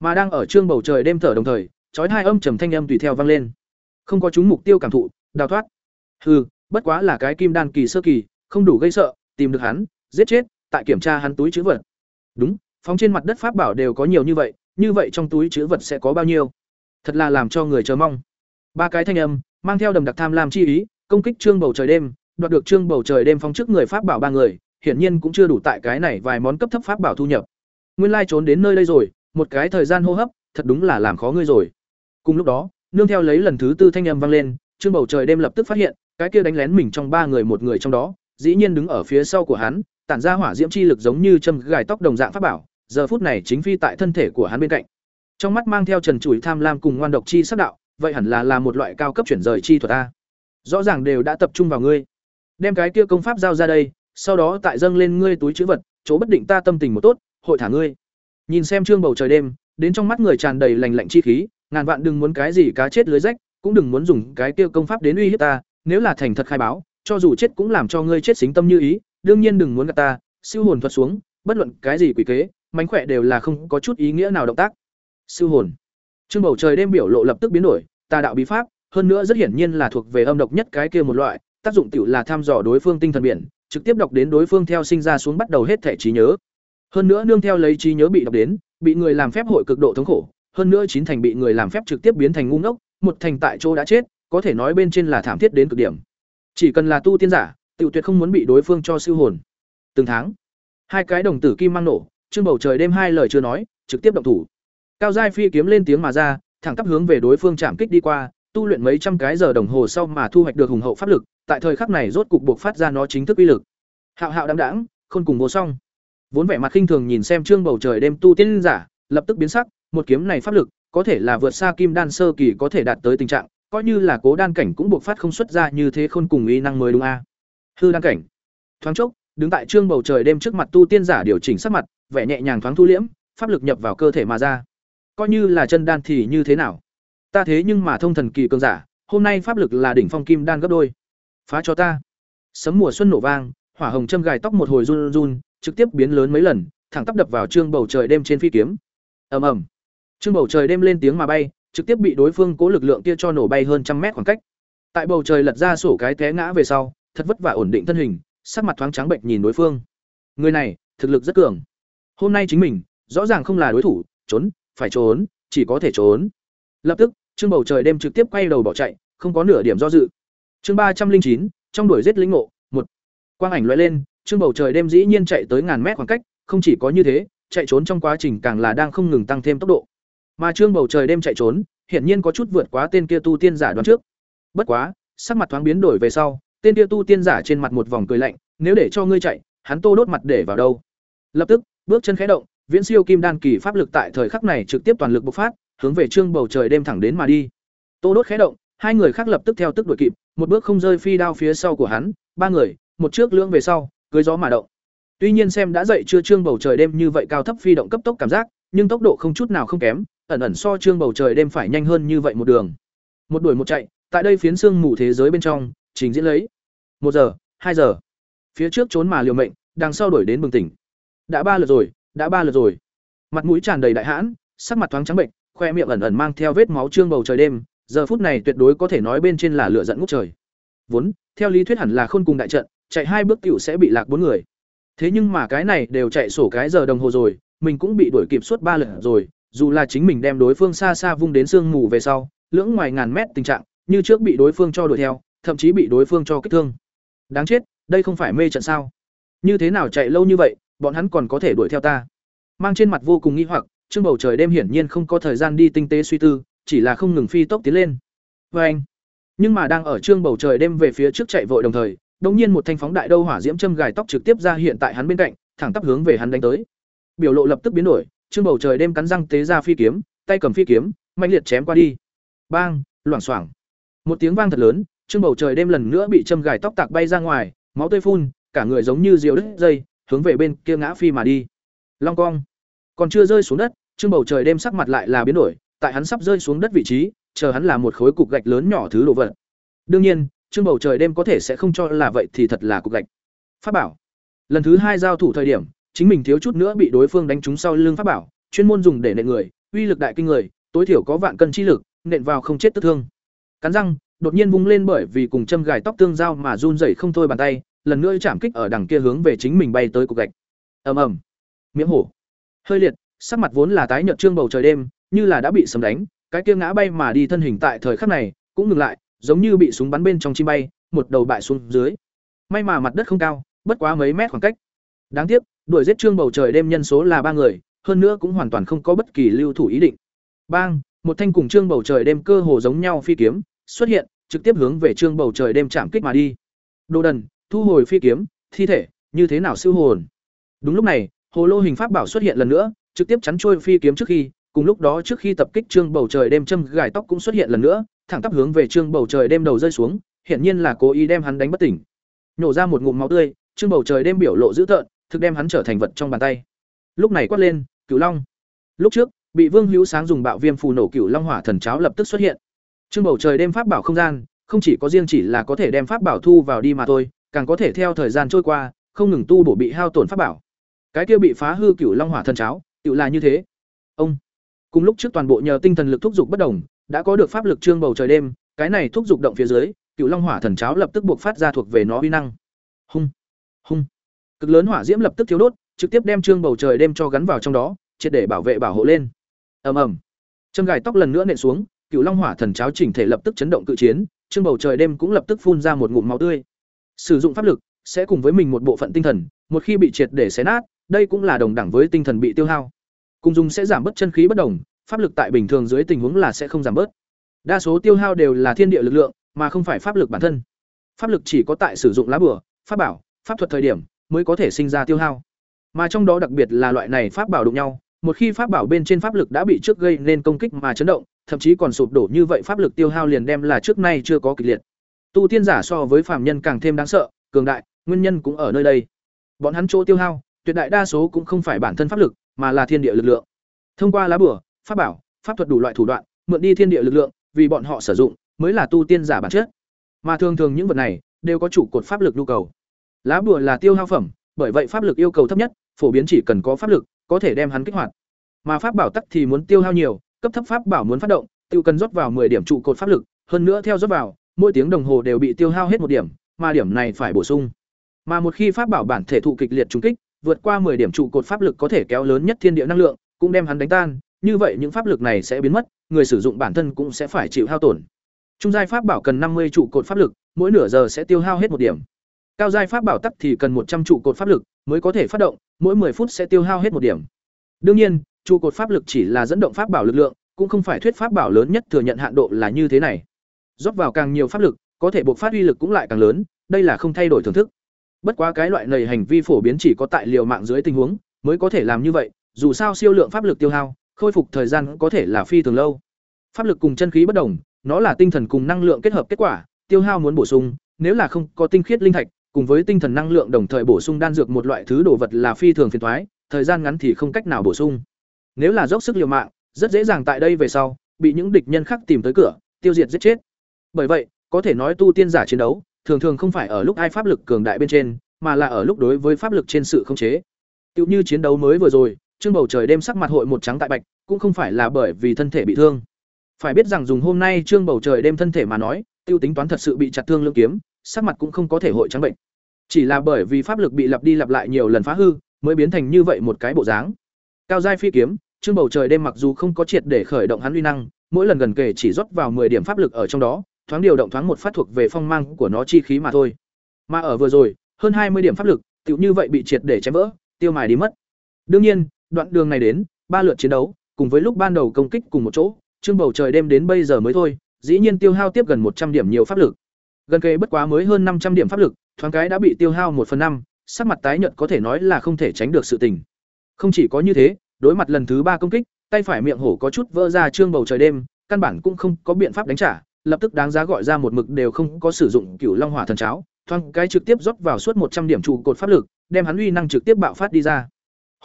Mà đang ở trương bầu trời đêm thở đồng thời, chói hai âm trầm thanh âm tùy theo vang lên. Không có chúng mục tiêu cảm thụ, đào thoát. Hừ, bất quá là cái kim đan kỳ sơ kỳ, không đủ gây sợ, tìm được hắn, giết chết, tại kiểm tra hắn túi trữ vật. Đúng, phóng trên mặt đất pháp bảo đều có nhiều như vậy, như vậy trong túi trữ vật sẽ có bao nhiêu? Thật là làm cho người chờ mong. Ba cái thanh âm, mang theo đầm đặc tham lam chi ý, công kích trương bầu trời đêm, đoạt được trương bầu trời đêm phóng trước người pháp bảo ba người, hiển nhiên cũng chưa đủ tại cái này vài món cấp thấp pháp bảo thu nhập. Nguyên lai trốn đến nơi đây rồi, một cái thời gian hô hấp, thật đúng là làm khó ngươi rồi. Cùng lúc đó, nương theo lấy lần thứ tư thanh âm vang lên, trương bầu trời đêm lập tức phát hiện, cái kia đánh lén mình trong ba người một người trong đó, dĩ nhiên đứng ở phía sau của hắn, tản ra hỏa diễm chi lực giống như châm gài tóc đồng dạng pháp bảo, giờ phút này chính phi tại thân thể của hắn bên cạnh. Trong mắt mang theo trần trụi tham lam cùng ngoan độc chi sắc đạo, vậy hẳn là là một loại cao cấp chuyển rời chi thuật a. Rõ ràng đều đã tập trung vào ngươi. Đem cái kia công pháp giao ra đây, sau đó tại dâng lên ngươi túi trữ vật, chỗ bất định ta tâm tình một tốt, hội thả ngươi. Nhìn xem trương bầu trời đêm, đến trong mắt người tràn đầy lạnh lạnh chi khí, ngàn vạn đừng muốn cái gì cá chết lưới rách, cũng đừng muốn dùng cái kia công pháp đến uy hiếp ta, nếu là thành thật khai báo, cho dù chết cũng làm cho ngươi chết xính tâm như ý, đương nhiên đừng muốn gạt ta, siêu hồn thuật xuống, bất luận cái gì quỷ kế, mánh khỏe đều là không có chút ý nghĩa nào động tác. Siêu hồn. Trương bầu trời đêm biểu lộ lập tức biến đổi, tà đạo bí pháp, hơn nữa rất hiển nhiên là thuộc về âm độc nhất cái kia một loại, tác dụng tiểu là thăm dò đối phương tinh thần biển, trực tiếp đọc đến đối phương theo sinh ra xuống bắt đầu hết thể trí nhớ. Hơn nữa nương theo lấy trí nhớ bị đọc đến, bị người làm phép hội cực độ thống khổ, hơn nữa chín thành bị người làm phép trực tiếp biến thành ngu ngốc, một thành tại chỗ đã chết, có thể nói bên trên là thảm thiết đến cực điểm. Chỉ cần là tu tiên giả, tiểu tuyệt không muốn bị đối phương cho siêu hồn. Từng tháng, hai cái đồng tử kim mang nổ, trương bầu trời đêm hai lời chưa nói, trực tiếp động thủ. Cao giai phi kiếm lên tiếng mà ra, thẳng tắp hướng về đối phương chạm kích đi qua, tu luyện mấy trăm cái giờ đồng hồ sau mà thu hoạch được hùng hậu pháp lực, tại thời khắc này rốt cục buộc phát ra nó chính thức uy lực. Hạo hạo đãng đãng, khôn cùng vô song. Vốn vẻ mặt khinh thường nhìn xem trương bầu trời đêm tu tiên giả, lập tức biến sắc, một kiếm này pháp lực, có thể là vượt xa kim đan sơ kỳ có thể đạt tới tình trạng, coi như là cố đan cảnh cũng buộc phát không xuất ra như thế khôn cùng uy năng mới đúng a. Hư đăng cảnh. Thoáng chốc, đứng tại trương bầu trời đêm trước mặt tu tiên giả điều chỉnh sắc mặt, vẻ nhẹ nhàng thoáng thu liễm, pháp lực nhập vào cơ thể mà ra. Coi như là chân đan thì như thế nào? Ta thế nhưng mà thông thần kỳ cường giả, hôm nay pháp lực là đỉnh phong kim đan gấp đôi. Phá cho ta. Sấm mùa xuân nổ vang, hỏa hồng châm gài tóc một hồi run run, trực tiếp biến lớn mấy lần, thẳng tắp đập vào trương bầu trời đêm trên phi kiếm. Ầm ầm. Trương bầu trời đêm lên tiếng mà bay, trực tiếp bị đối phương cố lực lượng kia cho nổ bay hơn trăm mét khoảng cách. Tại bầu trời lật ra sổ cái té ngã về sau, thật vất vả ổn định thân hình, sắc mặt thoáng trắng bệnh nhìn đối phương. Người này, thực lực rất cường. Hôm nay chính mình, rõ ràng không là đối thủ, trốn, phải trốn, chỉ có thể trốn. Lập tức, Trương Bầu Trời đêm trực tiếp quay đầu bỏ chạy, không có nửa điểm do dự. Chương ba trăm linh chín trong đuổi giết lĩnh ngộ, một Quang ảnh loại lên, Trương Bầu Trời đêm dĩ nhiên chạy tới ngàn mét khoảng cách, không chỉ có như thế, chạy trốn trong quá trình càng là đang không ngừng tăng thêm tốc độ. Mà Trương Bầu Trời đêm chạy trốn, hiển nhiên có chút vượt quá tên kia tu tiên giả đoán trước. Bất quá, sắc mặt thoáng biến đổi về sau, tên kia tu tiên giả trên mặt một vòng cười lạnh, nếu để cho ngươi chạy, hắn tô đốt mặt để vào đâu? Lập tức, bước chân khẽ động, viễn siêu kim đan kỳ pháp lực tại thời khắc này trực tiếp toàn lực bộc phát, hướng về trương bầu trời đêm thẳng đến mà đi. Tô đốt khẽ động, hai người khác lập tức theo tức đuổi kịp, một bước không rơi phi đao phía sau của hắn, ba người, một trước lưỡng về sau, cưới gió mà động. Tuy nhiên xem đã dậy chưa trương bầu trời đêm như vậy cao thấp phi động cấp tốc cảm giác, nhưng tốc độ không chút nào không kém, ẩn ẩn so trương bầu trời đêm phải nhanh hơn như vậy một đường. Một đuổi một chạy, tại đây phiến xương mù thế giới bên trong, trình diễn lấy. một giờ, hai giờ. Phía trước trốn mà liều mệnh, đằng sau đuổi đến bừng tỉnh. Đã ba lượt rồi, đã ba lượt rồi. Mặt mũi tràn đầy đại hãn, sắc mặt thoáng trắng bệnh, khoe miệng ẩn ẩn mang theo vết máu trương bầu trời đêm, giờ phút này tuyệt đối có thể nói bên trên là lửa giận ngút trời. Vốn, theo lý thuyết hẳn là khôn cùng đại trận, chạy hai bước cựu sẽ bị lạc bốn người. Thế nhưng mà cái này đều chạy sổ cái giờ đồng hồ rồi, mình cũng bị đuổi kịp suốt ba lần rồi, dù là chính mình đem đối phương xa xa vung đến sương mù về sau, lưỡng ngoài ngàn mét tình trạng, như trước bị đối phương cho đuổi theo, thậm chí bị đối phương cho kích thương. Đáng chết, đây không phải mê trận sao? Như thế nào chạy lâu như vậy, bọn hắn còn có thể đuổi theo ta? Mang trên mặt vô cùng nghi hoặc, trương bầu trời đêm hiển nhiên không có thời gian đi tinh tế suy tư, chỉ là không ngừng phi tốc tiến lên. Và anh, nhưng mà đang ở trương bầu trời đêm về phía trước chạy vội đồng thời, đột nhiên một thanh phóng đại đâu hỏa diễm châm gài tóc trực tiếp ra hiện tại hắn bên cạnh, thẳng tắp hướng về hắn đánh tới. Biểu lộ lập tức biến đổi, trương bầu trời đêm cắn răng tế ra phi kiếm, tay cầm phi kiếm, mạnh liệt chém qua đi. Bang, loảng xoảng. Một tiếng vang thật lớn, trương bầu trời đêm lần nữa bị châm gài tóc tạc bay ra ngoài, máu tươi phun, cả người giống như diều đứt dây, hướng về bên kia ngã phi mà đi. Long cong. Còn chưa rơi xuống đất, trương bầu trời đêm sắc mặt lại là biến đổi, tại hắn sắp rơi xuống đất vị trí, chờ hắn là một khối cục gạch lớn nhỏ thứ đồ vật. Đương nhiên, trương bầu trời đêm có thể sẽ không cho là vậy thì thật là cục gạch. Pháp bảo. Lần thứ hai giao thủ thời điểm, chính mình thiếu chút nữa bị đối phương đánh trúng sau lưng pháp bảo, chuyên môn dùng để nện người, uy lực đại kinh người, tối thiểu có vạn cân chi lực, nện vào không chết tức thương. Cắn răng, đột nhiên vung lên bởi vì cùng châm gài tóc tương giao mà run rẩy không thôi bàn tay, lần nữa chạm kích ở đằng kia hướng về chính mình bay tới cục gạch. Ầm ầm. Miệng hổ. Hơi liệt, sắc mặt vốn là tái nhợt trương bầu trời đêm, như là đã bị sấm đánh, cái kia ngã bay mà đi thân hình tại thời khắc này cũng ngừng lại, giống như bị súng bắn bên trong chim bay, một đầu bại xuống dưới. May mà mặt đất không cao, bất quá mấy mét khoảng cách. Đáng tiếc, đuổi giết trương bầu trời đêm nhân số là ba người, hơn nữa cũng hoàn toàn không có bất kỳ lưu thủ ý định. Bang, một thanh cùng trương bầu trời đêm cơ hồ giống nhau phi kiếm xuất hiện, trực tiếp hướng về trương bầu trời đêm chạm kích mà đi. Đồ đần, thu hồi phi kiếm, thi thể, như thế nào siêu hồn? Đúng lúc này, hồ lô hình pháp bảo xuất hiện lần nữa, trực tiếp chắn trôi phi kiếm trước khi, cùng lúc đó trước khi tập kích trương bầu trời đêm châm gài tóc cũng xuất hiện lần nữa, thẳng tắp hướng về trương bầu trời đêm đầu rơi xuống, hiển nhiên là cố ý đem hắn đánh bất tỉnh. Nhổ ra một ngụm máu tươi, trương bầu trời đêm biểu lộ dữ tợn, thực đem hắn trở thành vật trong bàn tay. Lúc này quát lên, "Cửu Long!" Lúc trước, bị Vương Hữu Sáng dùng bạo viêm phù nổ Cửu Long Hỏa Thần cháo lập tức xuất hiện. Trương bầu trời đêm pháp bảo không gian, không chỉ có riêng chỉ là có thể đem pháp bảo thu vào đi mà thôi, càng có thể theo thời gian trôi qua, không ngừng tu bổ bị hao tổn pháp bảo. Cái kia bị phá hư Cửu Long Hỏa Thần cháo, tựu là như thế. Ông cùng lúc trước toàn bộ nhờ tinh thần lực thúc dục bất đồng, đã có được pháp lực trương bầu trời đêm, cái này thúc dục động phía dưới, Cửu Long Hỏa Thần cháo lập tức buộc phát ra thuộc về nó uy năng. Hung, hung. Cực lớn hỏa diễm lập tức thiếu đốt, trực tiếp đem trương bầu trời đêm cho gắn vào trong đó, triệt để bảo vệ bảo hộ lên. Ầm ầm. Châm gài tóc lần nữa nện xuống, Cựu Long Hỏa Thần cháo chỉnh thể lập tức chấn động cự chiến, trương bầu trời đêm cũng lập tức phun ra một ngụm máu tươi. Sử dụng pháp lực sẽ cùng với mình một bộ phận tinh thần, một khi bị triệt để xé nát, đây cũng là đồng đẳng với tinh thần bị tiêu hao. Cùng dùng sẽ giảm bớt chân khí bất đồng, pháp lực tại bình thường dưới tình huống là sẽ không giảm bớt. Đa số tiêu hao đều là thiên địa lực lượng, mà không phải pháp lực bản thân. Pháp lực chỉ có tại sử dụng lá bùa, pháp bảo, pháp thuật thời điểm mới có thể sinh ra tiêu hao. Mà trong đó đặc biệt là loại này pháp bảo đụng nhau, một khi pháp bảo bên trên pháp lực đã bị trước gây nên công kích mà chấn động, thậm chí còn sụp đổ như vậy pháp lực tiêu hao liền đem là trước nay chưa có kịch liệt. Tu tiên giả so với phàm nhân càng thêm đáng sợ, cường đại, nguyên nhân cũng ở nơi đây. Bọn hắn chỗ tiêu hao, tuyệt đại đa số cũng không phải bản thân pháp lực, mà là thiên địa lực lượng. Thông qua lá bùa, pháp bảo, pháp thuật đủ loại thủ đoạn, mượn đi thiên địa lực lượng, vì bọn họ sử dụng, mới là tu tiên giả bản chất. Mà thường thường những vật này đều có chủ cột pháp lực nhu cầu. Lá bùa là tiêu hao phẩm, bởi vậy pháp lực yêu cầu thấp nhất, phổ biến chỉ cần có pháp lực, có thể đem hắn kích hoạt. Mà pháp bảo tắc thì muốn tiêu hao nhiều, cấp thấp pháp bảo muốn phát động, tiêu cần rót vào 10 điểm trụ cột pháp lực, hơn nữa theo rót vào, mỗi tiếng đồng hồ đều bị tiêu hao hết một điểm, mà điểm này phải bổ sung. Mà một khi pháp bảo bản thể thụ kịch liệt trùng kích, vượt qua 10 điểm trụ cột pháp lực có thể kéo lớn nhất thiên địa năng lượng, cũng đem hắn đánh tan, như vậy những pháp lực này sẽ biến mất, người sử dụng bản thân cũng sẽ phải chịu hao tổn. Trung giai pháp bảo cần 50 trụ cột pháp lực, mỗi nửa giờ sẽ tiêu hao hết một điểm. Cao giai pháp bảo tắc thì cần 100 trụ cột pháp lực mới có thể phát động, mỗi 10 phút sẽ tiêu hao hết một điểm. Đương nhiên, trụ cột pháp lực chỉ là dẫn động pháp bảo lực lượng, cũng không phải thuyết pháp bảo lớn nhất thừa nhận hạn độ là như thế này. Rót vào càng nhiều pháp lực, có thể buộc phát uy lực cũng lại càng lớn, đây là không thay đổi thưởng thức. Bất quá cái loại này hành vi phổ biến chỉ có tại liều mạng dưới tình huống mới có thể làm như vậy, dù sao siêu lượng pháp lực tiêu hao, khôi phục thời gian có thể là phi thường lâu. Pháp lực cùng chân khí bất đồng, nó là tinh thần cùng năng lượng kết hợp kết quả, tiêu hao muốn bổ sung, nếu là không có tinh khiết linh thạch, cùng với tinh thần năng lượng đồng thời bổ sung đan dược một loại thứ đồ vật là phi thường phiền toái, thời gian ngắn thì không cách nào bổ sung. Nếu là dốc sức liều mạng, rất dễ dàng tại đây về sau, bị những địch nhân khác tìm tới cửa, tiêu diệt giết chết. Bởi vậy, có thể nói tu tiên giả chiến đấu, thường thường không phải ở lúc ai pháp lực cường đại bên trên, mà là ở lúc đối với pháp lực trên sự khống chế. Tiêu như chiến đấu mới vừa rồi, trương bầu trời đêm sắc mặt hội một trắng tại bạch, cũng không phải là bởi vì thân thể bị thương. Phải biết rằng dùng hôm nay trương bầu trời đêm thân thể mà nói, tiêu tính toán thật sự bị chặt thương lưỡng kiếm, sắc mặt cũng không có thể hội trắng bệnh. Chỉ là bởi vì pháp lực bị lặp đi lặp lại nhiều lần phá hư, mới biến thành như vậy một cái bộ dáng. Cao giai phi kiếm, trương bầu trời đêm mặc dù không có triệt để khởi động hắn uy năng, mỗi lần gần kề chỉ rót vào 10 điểm pháp lực ở trong đó, thoáng điều động thoáng một phát thuộc về phong mang của nó chi khí mà thôi. Mà ở vừa rồi, hơn 20 điểm pháp lực, tiểu như vậy bị triệt để chém vỡ, tiêu mài đi mất. Đương nhiên, đoạn đường này đến, ba lượt chiến đấu, cùng với lúc ban đầu công kích cùng một chỗ, trương bầu trời đêm đến bây giờ mới thôi, dĩ nhiên tiêu hao tiếp gần một trăm điểm nhiều pháp lực. Gần kề bất quá mới hơn năm trăm điểm pháp lực, thoáng cái đã bị tiêu hao một phần năm, sắc mặt tái nhợt có thể nói là không thể tránh được sự tình. Không chỉ có như thế, đối mặt lần thứ ba công kích, tay phải miệng hổ có chút vỡ ra trương bầu trời đêm, căn bản cũng không có biện pháp đánh trả, lập tức đáng giá gọi ra một mực đều không có sử dụng cựu Long Hỏa thần cháo, thoáng cái trực tiếp rót vào suốt một trăm điểm trụ cột pháp lực, đem hắn uy năng trực tiếp bạo phát đi ra.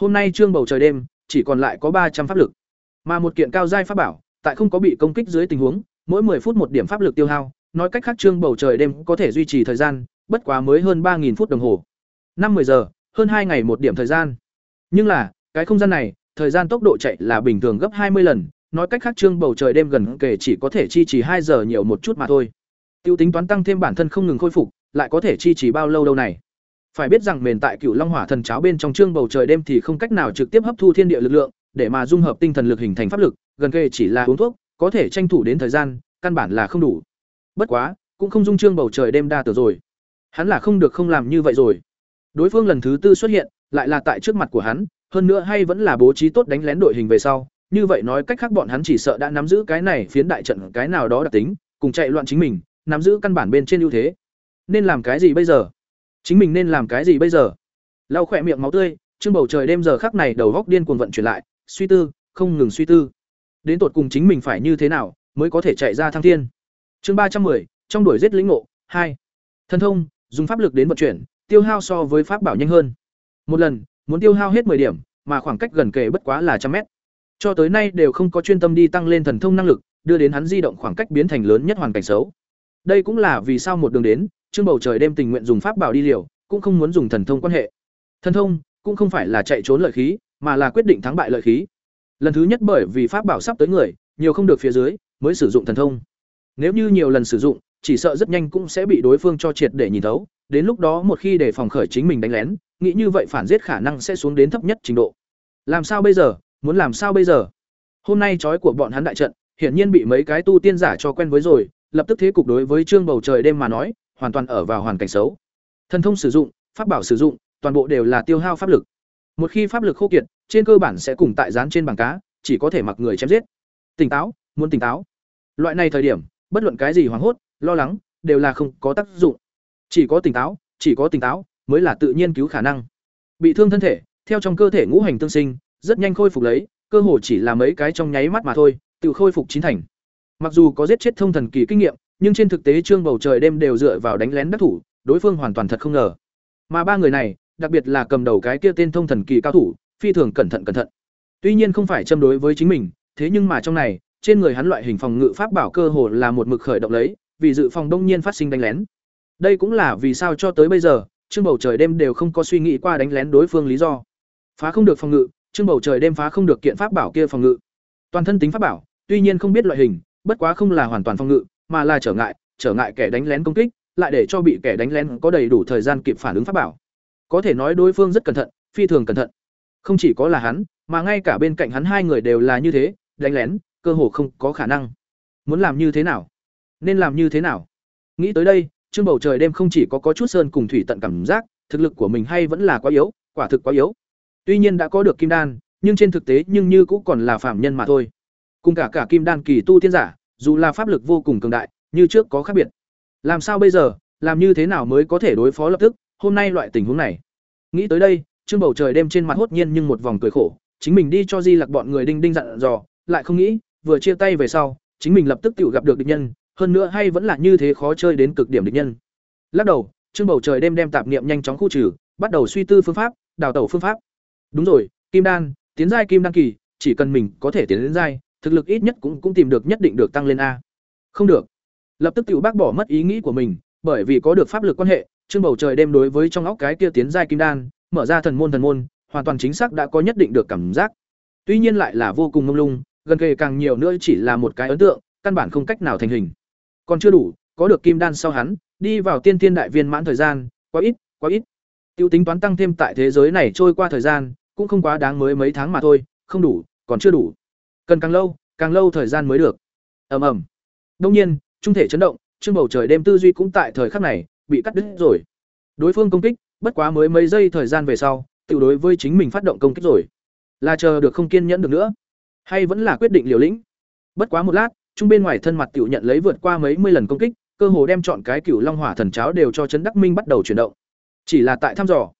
Hôm nay trương bầu trời đêm, chỉ còn lại có ba trăm pháp lực. Mà một kiện cao giai pháp bảo, tại không có bị công kích dưới tình huống, mỗi 10 phút một điểm pháp lực tiêu hao, nói cách khác trương bầu trời đêm có thể duy trì thời gian, bất quá mới hơn ba phút đồng hồ. Năm 10 giờ, hơn hai ngày một điểm thời gian. Nhưng là, cái không gian này, thời gian tốc độ chạy là bình thường gấp 20 lần, nói cách khác trương bầu trời đêm gần kể chỉ có thể chi trì hai giờ nhiều một chút mà thôi. Tiêu tính toán tăng thêm bản thân không ngừng khôi phục, lại có thể chi trì bao lâu đâu này. Phải biết rằng mền tại Cửu Long Hỏa Thần cháo bên trong trương bầu trời đêm thì không cách nào trực tiếp hấp thu thiên địa lực lượng, để mà dung hợp tinh thần lực hình thành pháp lực, gần kề chỉ là uống thuốc, có thể tranh thủ đến thời gian, căn bản là không đủ. Bất quá, cũng không dung trương bầu trời đêm đa tử rồi. Hắn là không được không làm như vậy rồi. Đối phương lần thứ tư xuất hiện, lại là tại trước mặt của hắn, hơn nữa hay vẫn là bố trí tốt đánh lén đội hình về sau, như vậy nói cách khác bọn hắn chỉ sợ đã nắm giữ cái này phiến đại trận cái nào đó đặc tính, cùng chạy loạn chính mình, nắm giữ căn bản bên trên ưu thế. Nên làm cái gì bây giờ? Chính mình nên làm cái gì bây giờ? Lau khỏe miệng máu tươi, trương bầu trời đêm giờ khắc này đầu góc điên cuồng vận chuyển lại, suy tư, không ngừng suy tư. Đến tột cùng chính mình phải như thế nào mới có thể chạy ra thăng thiên. Chương ba trăm 310, trong đuổi giết lĩnh ngộ, hai Thần thông, dùng pháp lực đến vận chuyển, tiêu hao so với pháp bảo nhanh hơn. Một lần, muốn tiêu hao hết 10 điểm, mà khoảng cách gần kề bất quá là trăm mét. Cho tới nay đều không có chuyên tâm đi tăng lên thần thông năng lực, đưa đến hắn di động khoảng cách biến thành lớn nhất hoàn cảnh xấu. Đây cũng là vì sao một đường đến, Trương Bầu Trời đêm tình nguyện dùng pháp bảo đi liều, cũng không muốn dùng thần thông quan hệ. Thần thông cũng không phải là chạy trốn lợi khí, mà là quyết định thắng bại lợi khí. Lần thứ nhất bởi vì pháp bảo sắp tới người, nhiều không được phía dưới, mới sử dụng thần thông. Nếu như nhiều lần sử dụng, chỉ sợ rất nhanh cũng sẽ bị đối phương cho triệt để nhìn thấu, đến lúc đó một khi để phòng khởi chính mình đánh lén, nghĩ như vậy phản giết khả năng sẽ xuống đến thấp nhất trình độ. Làm sao bây giờ? Muốn làm sao bây giờ? Hôm nay chói của bọn hắn đại trận, hiển nhiên bị mấy cái tu tiên giả cho quen với rồi, lập tức thế cục đối với trương bầu trời đêm mà nói, hoàn toàn ở vào hoàn cảnh xấu. Thần thông sử dụng, pháp bảo sử dụng, toàn bộ đều là tiêu hao pháp lực. Một khi pháp lực khô kiệt, trên cơ bản sẽ cùng tại dán trên bảng cá, chỉ có thể mặc người chém giết. Tỉnh táo, muốn tỉnh táo. Loại này thời điểm, bất luận cái gì hoảng hốt, lo lắng, đều là không có tác dụng. Chỉ có tỉnh táo, chỉ có tỉnh táo mới là tự nhiên cứu khả năng. Bị thương thân thể, theo trong cơ thể ngũ hành tương sinh, rất nhanh khôi phục lấy, cơ hồ chỉ là mấy cái trong nháy mắt mà thôi, tự khôi phục chín thành. Mặc dù có giết chết thông thần kỳ kinh nghiệm, nhưng trên thực tế trương bầu trời đêm đều dựa vào đánh lén đắc thủ, đối phương hoàn toàn thật không ngờ. Mà ba người này, đặc biệt là cầm đầu cái kia tên thông thần kỳ cao thủ, phi thường cẩn thận cẩn thận. Tuy nhiên không phải châm đối với chính mình, thế nhưng mà trong này, trên người hắn loại hình phòng ngự pháp bảo cơ hồ là một mực khởi động lấy, vì dự phòng đông nhiên phát sinh đánh lén. Đây cũng là vì sao cho tới bây giờ, Trương Bầu Trời đêm đều không có suy nghĩ qua đánh lén đối phương lý do. Phá không được phòng ngự, Trương Bầu Trời đêm phá không được kiện pháp bảo kia phòng ngự. Toàn thân tính pháp bảo, tuy nhiên không biết loại hình, bất quá không là hoàn toàn phòng ngự, mà là trở ngại, trở ngại kẻ đánh lén công kích, lại để cho bị kẻ đánh lén có đầy đủ thời gian kịp phản ứng pháp bảo. Có thể nói đối phương rất cẩn thận, phi thường cẩn thận. Không chỉ có là hắn, mà ngay cả bên cạnh hắn hai người đều là như thế, đánh lén, cơ hồ không có khả năng. Muốn làm như thế nào? Nên làm như thế nào? Nghĩ tới đây, Trương Bầu Trời đêm không chỉ có có chút sơn cùng thủy tận cảm giác, thực lực của mình hay vẫn là quá yếu, quả thực quá yếu. Tuy nhiên đã có được kim đan, nhưng trên thực tế nhưng như cũng còn là phạm nhân mà thôi. Cùng cả cả kim đan kỳ tu tiên giả, dù là pháp lực vô cùng cường đại, như trước có khác biệt. Làm sao bây giờ, làm như thế nào mới có thể đối phó lập tức, hôm nay loại tình huống này. Nghĩ tới đây, Trương Bầu Trời đêm trên mặt hốt nhiên nhưng một vòng cười khổ, chính mình đi cho Di Lặc bọn người đinh đinh dặn dò, lại không nghĩ, vừa chia tay về sau, chính mình lập tức tự gặp được địch nhân, hơn nữa hay vẫn là như thế khó chơi đến cực điểm địch nhân. Lắc đầu, Trương Bầu Trời đêm đem tạp niệm nhanh chóng khu trừ, bắt đầu suy tư phương pháp, đào tẩu phương pháp. Đúng rồi, Kim Đan, tiến giai Kim Đan kỳ, chỉ cần mình có thể tiến đến giai, thực lực ít nhất cũng cũng tìm được nhất định được tăng lên a. Không được. Lập tức tự bác bỏ mất ý nghĩ của mình, bởi vì có được pháp lực quan hệ, Trương Bầu Trời đêm đối với trong óc cái kia tiến giai Kim Đan, mở ra thần môn thần môn, hoàn toàn chính xác đã có nhất định được cảm giác. Tuy nhiên lại là vô cùng mông lung, gần kề càng nhiều nữa chỉ là một cái ấn tượng, căn bản không cách nào thành hình. Còn chưa đủ, có được kim đan sau hắn, đi vào tiên tiên đại viên mãn thời gian, quá ít, quá ít. Tiêu tính toán tăng thêm tại thế giới này trôi qua thời gian cũng không quá đáng mới mấy tháng mà thôi không đủ còn chưa đủ. Cần càng lâu càng lâu thời gian mới được. Ầm ầm. Đông nhiên trung thể chấn động trương bầu trời đêm tư duy cũng tại thời khắc này bị cắt đứt rồi. Đối phương công kích bất quá mới mấy giây thời gian về sau tự đối với chính mình phát động công kích rồi. Là chờ được không kiên nhẫn được nữa hay vẫn là quyết định liều lĩnh. Bất quá một lát trung bên ngoài thân mặt tiểu nhận lấy vượt qua mấy mươi lần công kích, cơ hồ đem chọn cái cửu long hỏa thần cháo đều cho chấn đắc minh bắt đầu chuyển động. Chỉ là tại thăm dò,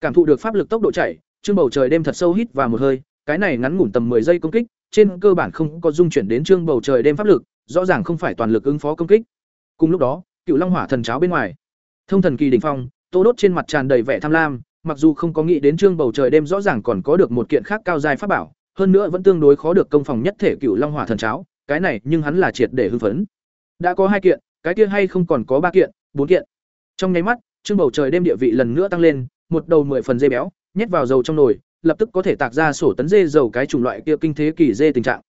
cảm thụ được pháp lực tốc độ chạy, trương bầu trời đêm thật sâu hít và một hơi, cái này ngắn ngủn tầm 10 giây công kích, trên cơ bản không có dung chuyển đến trương bầu trời đêm pháp lực, rõ ràng không phải toàn lực ứng phó công kích. Cùng lúc đó, cửu long hỏa thần cháo bên ngoài, thông thần kỳ đỉnh phong, tô đốt trên mặt tràn đầy vẻ tham lam, mặc dù không có nghĩ đến trương bầu trời đêm rõ ràng còn có được một kiện khác cao dài pháp bảo, hơn nữa vẫn tương đối khó được công phòng nhất thể cựu long hỏa thần cháo cái này nhưng hắn là triệt để hưng phấn. Đã có hai kiện, cái kia hay không còn có ba kiện, bốn kiện. Trong nháy mắt trương bầu trời đêm địa vị lần nữa tăng lên, một đầu mười phần dê béo, nhét vào dầu trong nồi, lập tức có thể tạc ra sổ tấn dê dầu cái chủng loại kia kinh thế kỳ dê tình trạng.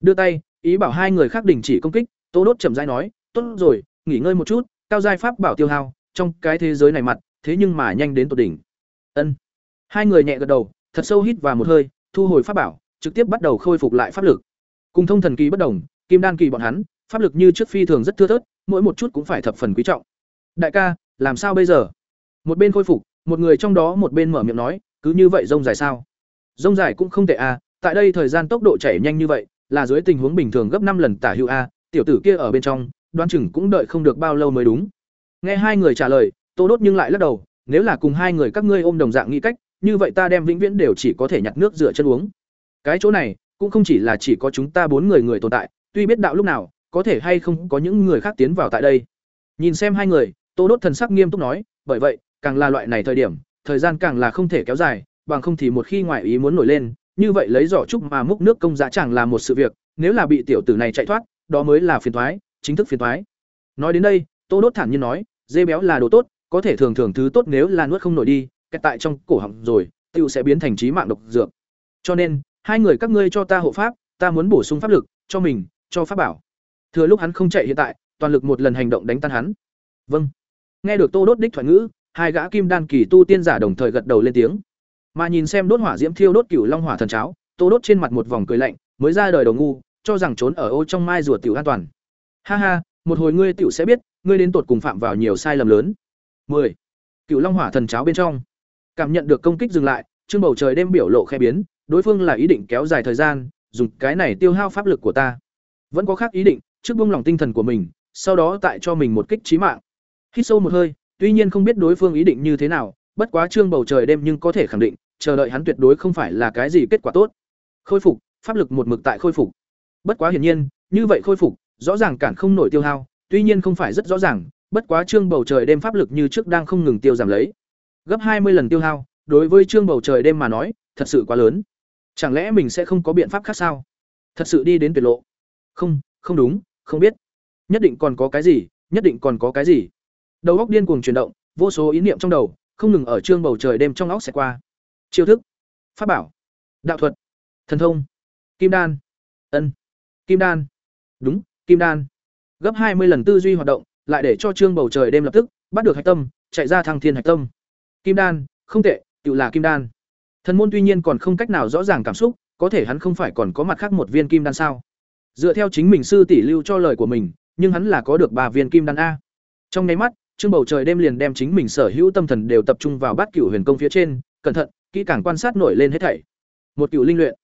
Đưa tay, ý bảo hai người khác đình chỉ công kích, tô đốt chậm rãi nói, tốt rồi, nghỉ ngơi một chút, cao giai pháp bảo tiêu hao, trong cái thế giới này mặt, thế nhưng mà nhanh đến tột đỉnh. Ân. Hai người nhẹ gật đầu, thật sâu hít vào một hơi, thu hồi pháp bảo, trực tiếp bắt đầu khôi phục lại pháp lực cùng thông thần kỳ bất đồng, kim đan kỳ bọn hắn, pháp lực như trước phi thường rất thưa thớt, mỗi một chút cũng phải thập phần quý trọng. Đại ca, làm sao bây giờ? Một bên khôi phục, một người trong đó một bên mở miệng nói, cứ như vậy rông dài sao? Rông dài cũng không tệ à? tại đây thời gian tốc độ chảy nhanh như vậy, là dưới tình huống bình thường gấp năm lần tả hữu a, tiểu tử kia ở bên trong đoan chừng cũng đợi không được bao lâu mới đúng. Nghe hai người trả lời, tô đốt nhưng lại lắc đầu, nếu là cùng hai người các ngươi ôm đồng dạng nghĩ cách, như vậy ta đem vĩnh viễn đều chỉ có thể nhặt nước rửa chân uống. Cái chỗ này cũng không chỉ là chỉ có chúng ta bốn người người tồn tại, tuy biết đạo lúc nào, có thể hay không có những người khác tiến vào tại đây. Nhìn xem hai người, tô đốt thần sắc nghiêm túc nói, bởi vậy, càng là loại này thời điểm, thời gian càng là không thể kéo dài, bằng không thì một khi ngoại ý muốn nổi lên, như vậy lấy giỏ trúc mà múc nước công giá chẳng là một sự việc, nếu là bị tiểu tử này chạy thoát, đó mới là phiền thoái chính thức phiền thoái nói đến đây, tô đốt thản nhiên nói, dê béo là đồ tốt, có thể thường thường thứ tốt nếu là nuốt không nổi đi, kẹt tại trong cổ họng rồi tựu sẽ biến thành trí mạng độc dược. Cho nên hai người các ngươi cho ta hộ pháp, ta muốn bổ sung pháp lực, cho mình, cho pháp bảo. Thừa lúc hắn không chạy hiện tại, toàn lực một lần hành động đánh tan hắn. Vâng. Nghe được tô đốt đích thoại ngữ, hai gã kim đan kỳ tu tiên giả đồng thời gật đầu lên tiếng. Mà nhìn xem đốt hỏa diễm thiêu đốt cửu long hỏa thần cháo, tô đốt trên mặt một vòng cười lạnh, mới ra đời đầu ngu, cho rằng trốn ở ô trong mai rùa tiểu an toàn. Ha ha, một hồi ngươi tiểu sẽ biết, ngươi đến tột cùng phạm vào nhiều sai lầm lớn. 10. cửu long hỏa thần cháo bên trong. Cảm nhận được công kích dừng lại, trương bầu trời đêm biểu lộ khe biến đối phương là ý định kéo dài thời gian, dùng cái này tiêu hao pháp lực của ta. Vẫn có khác ý định, trước buông lòng tinh thần của mình, sau đó tại cho mình một kích trí mạng. Hít sâu một hơi, tuy nhiên không biết đối phương ý định như thế nào, bất quá trương bầu trời đêm nhưng có thể khẳng định, chờ đợi hắn tuyệt đối không phải là cái gì kết quả tốt. Khôi phục, pháp lực một mực tại khôi phục. Bất quá hiển nhiên, như vậy khôi phục, rõ ràng cản không nổi tiêu hao, tuy nhiên không phải rất rõ ràng, bất quá trương bầu trời đêm pháp lực như trước đang không ngừng tiêu giảm lấy. Gấp hai mươi lần tiêu hao, đối với trương bầu trời đêm mà nói, thật sự quá lớn chẳng lẽ mình sẽ không có biện pháp khác sao? Thật sự đi đến tuyệt lộ. Không không đúng, không biết. Nhất định còn có cái gì, nhất định còn có cái gì. Đầu óc điên cuồng chuyển động, vô số ý niệm trong đầu, không ngừng ở trương bầu trời đêm trong óc sẽ qua. Chiêu thức. Pháp bảo. Đạo thuật. Thần thông. Kim đan. Ân. Kim đan. Đúng, kim đan. Gấp hai mươi lần tư duy hoạt động, lại để cho trương bầu trời đêm lập tức bắt được hạch tâm, chạy ra thăng thiên hạch tâm. Kim đan, không tệ, tự là kim đan thần môn tuy nhiên còn không cách nào rõ ràng cảm xúc, có thể hắn không phải còn có mặt khác một viên kim đan sao? Dựa theo chính mình sư tỷ lưu cho lời của mình, nhưng hắn là có được ba viên kim đan a. Trong nháy mắt, trương bầu trời đêm liền đem chính mình sở hữu tâm thần đều tập trung vào bát cửu huyền công phía trên, cẩn thận, kỹ càng quan sát nổi lên hết thảy. Một cửu linh luyện.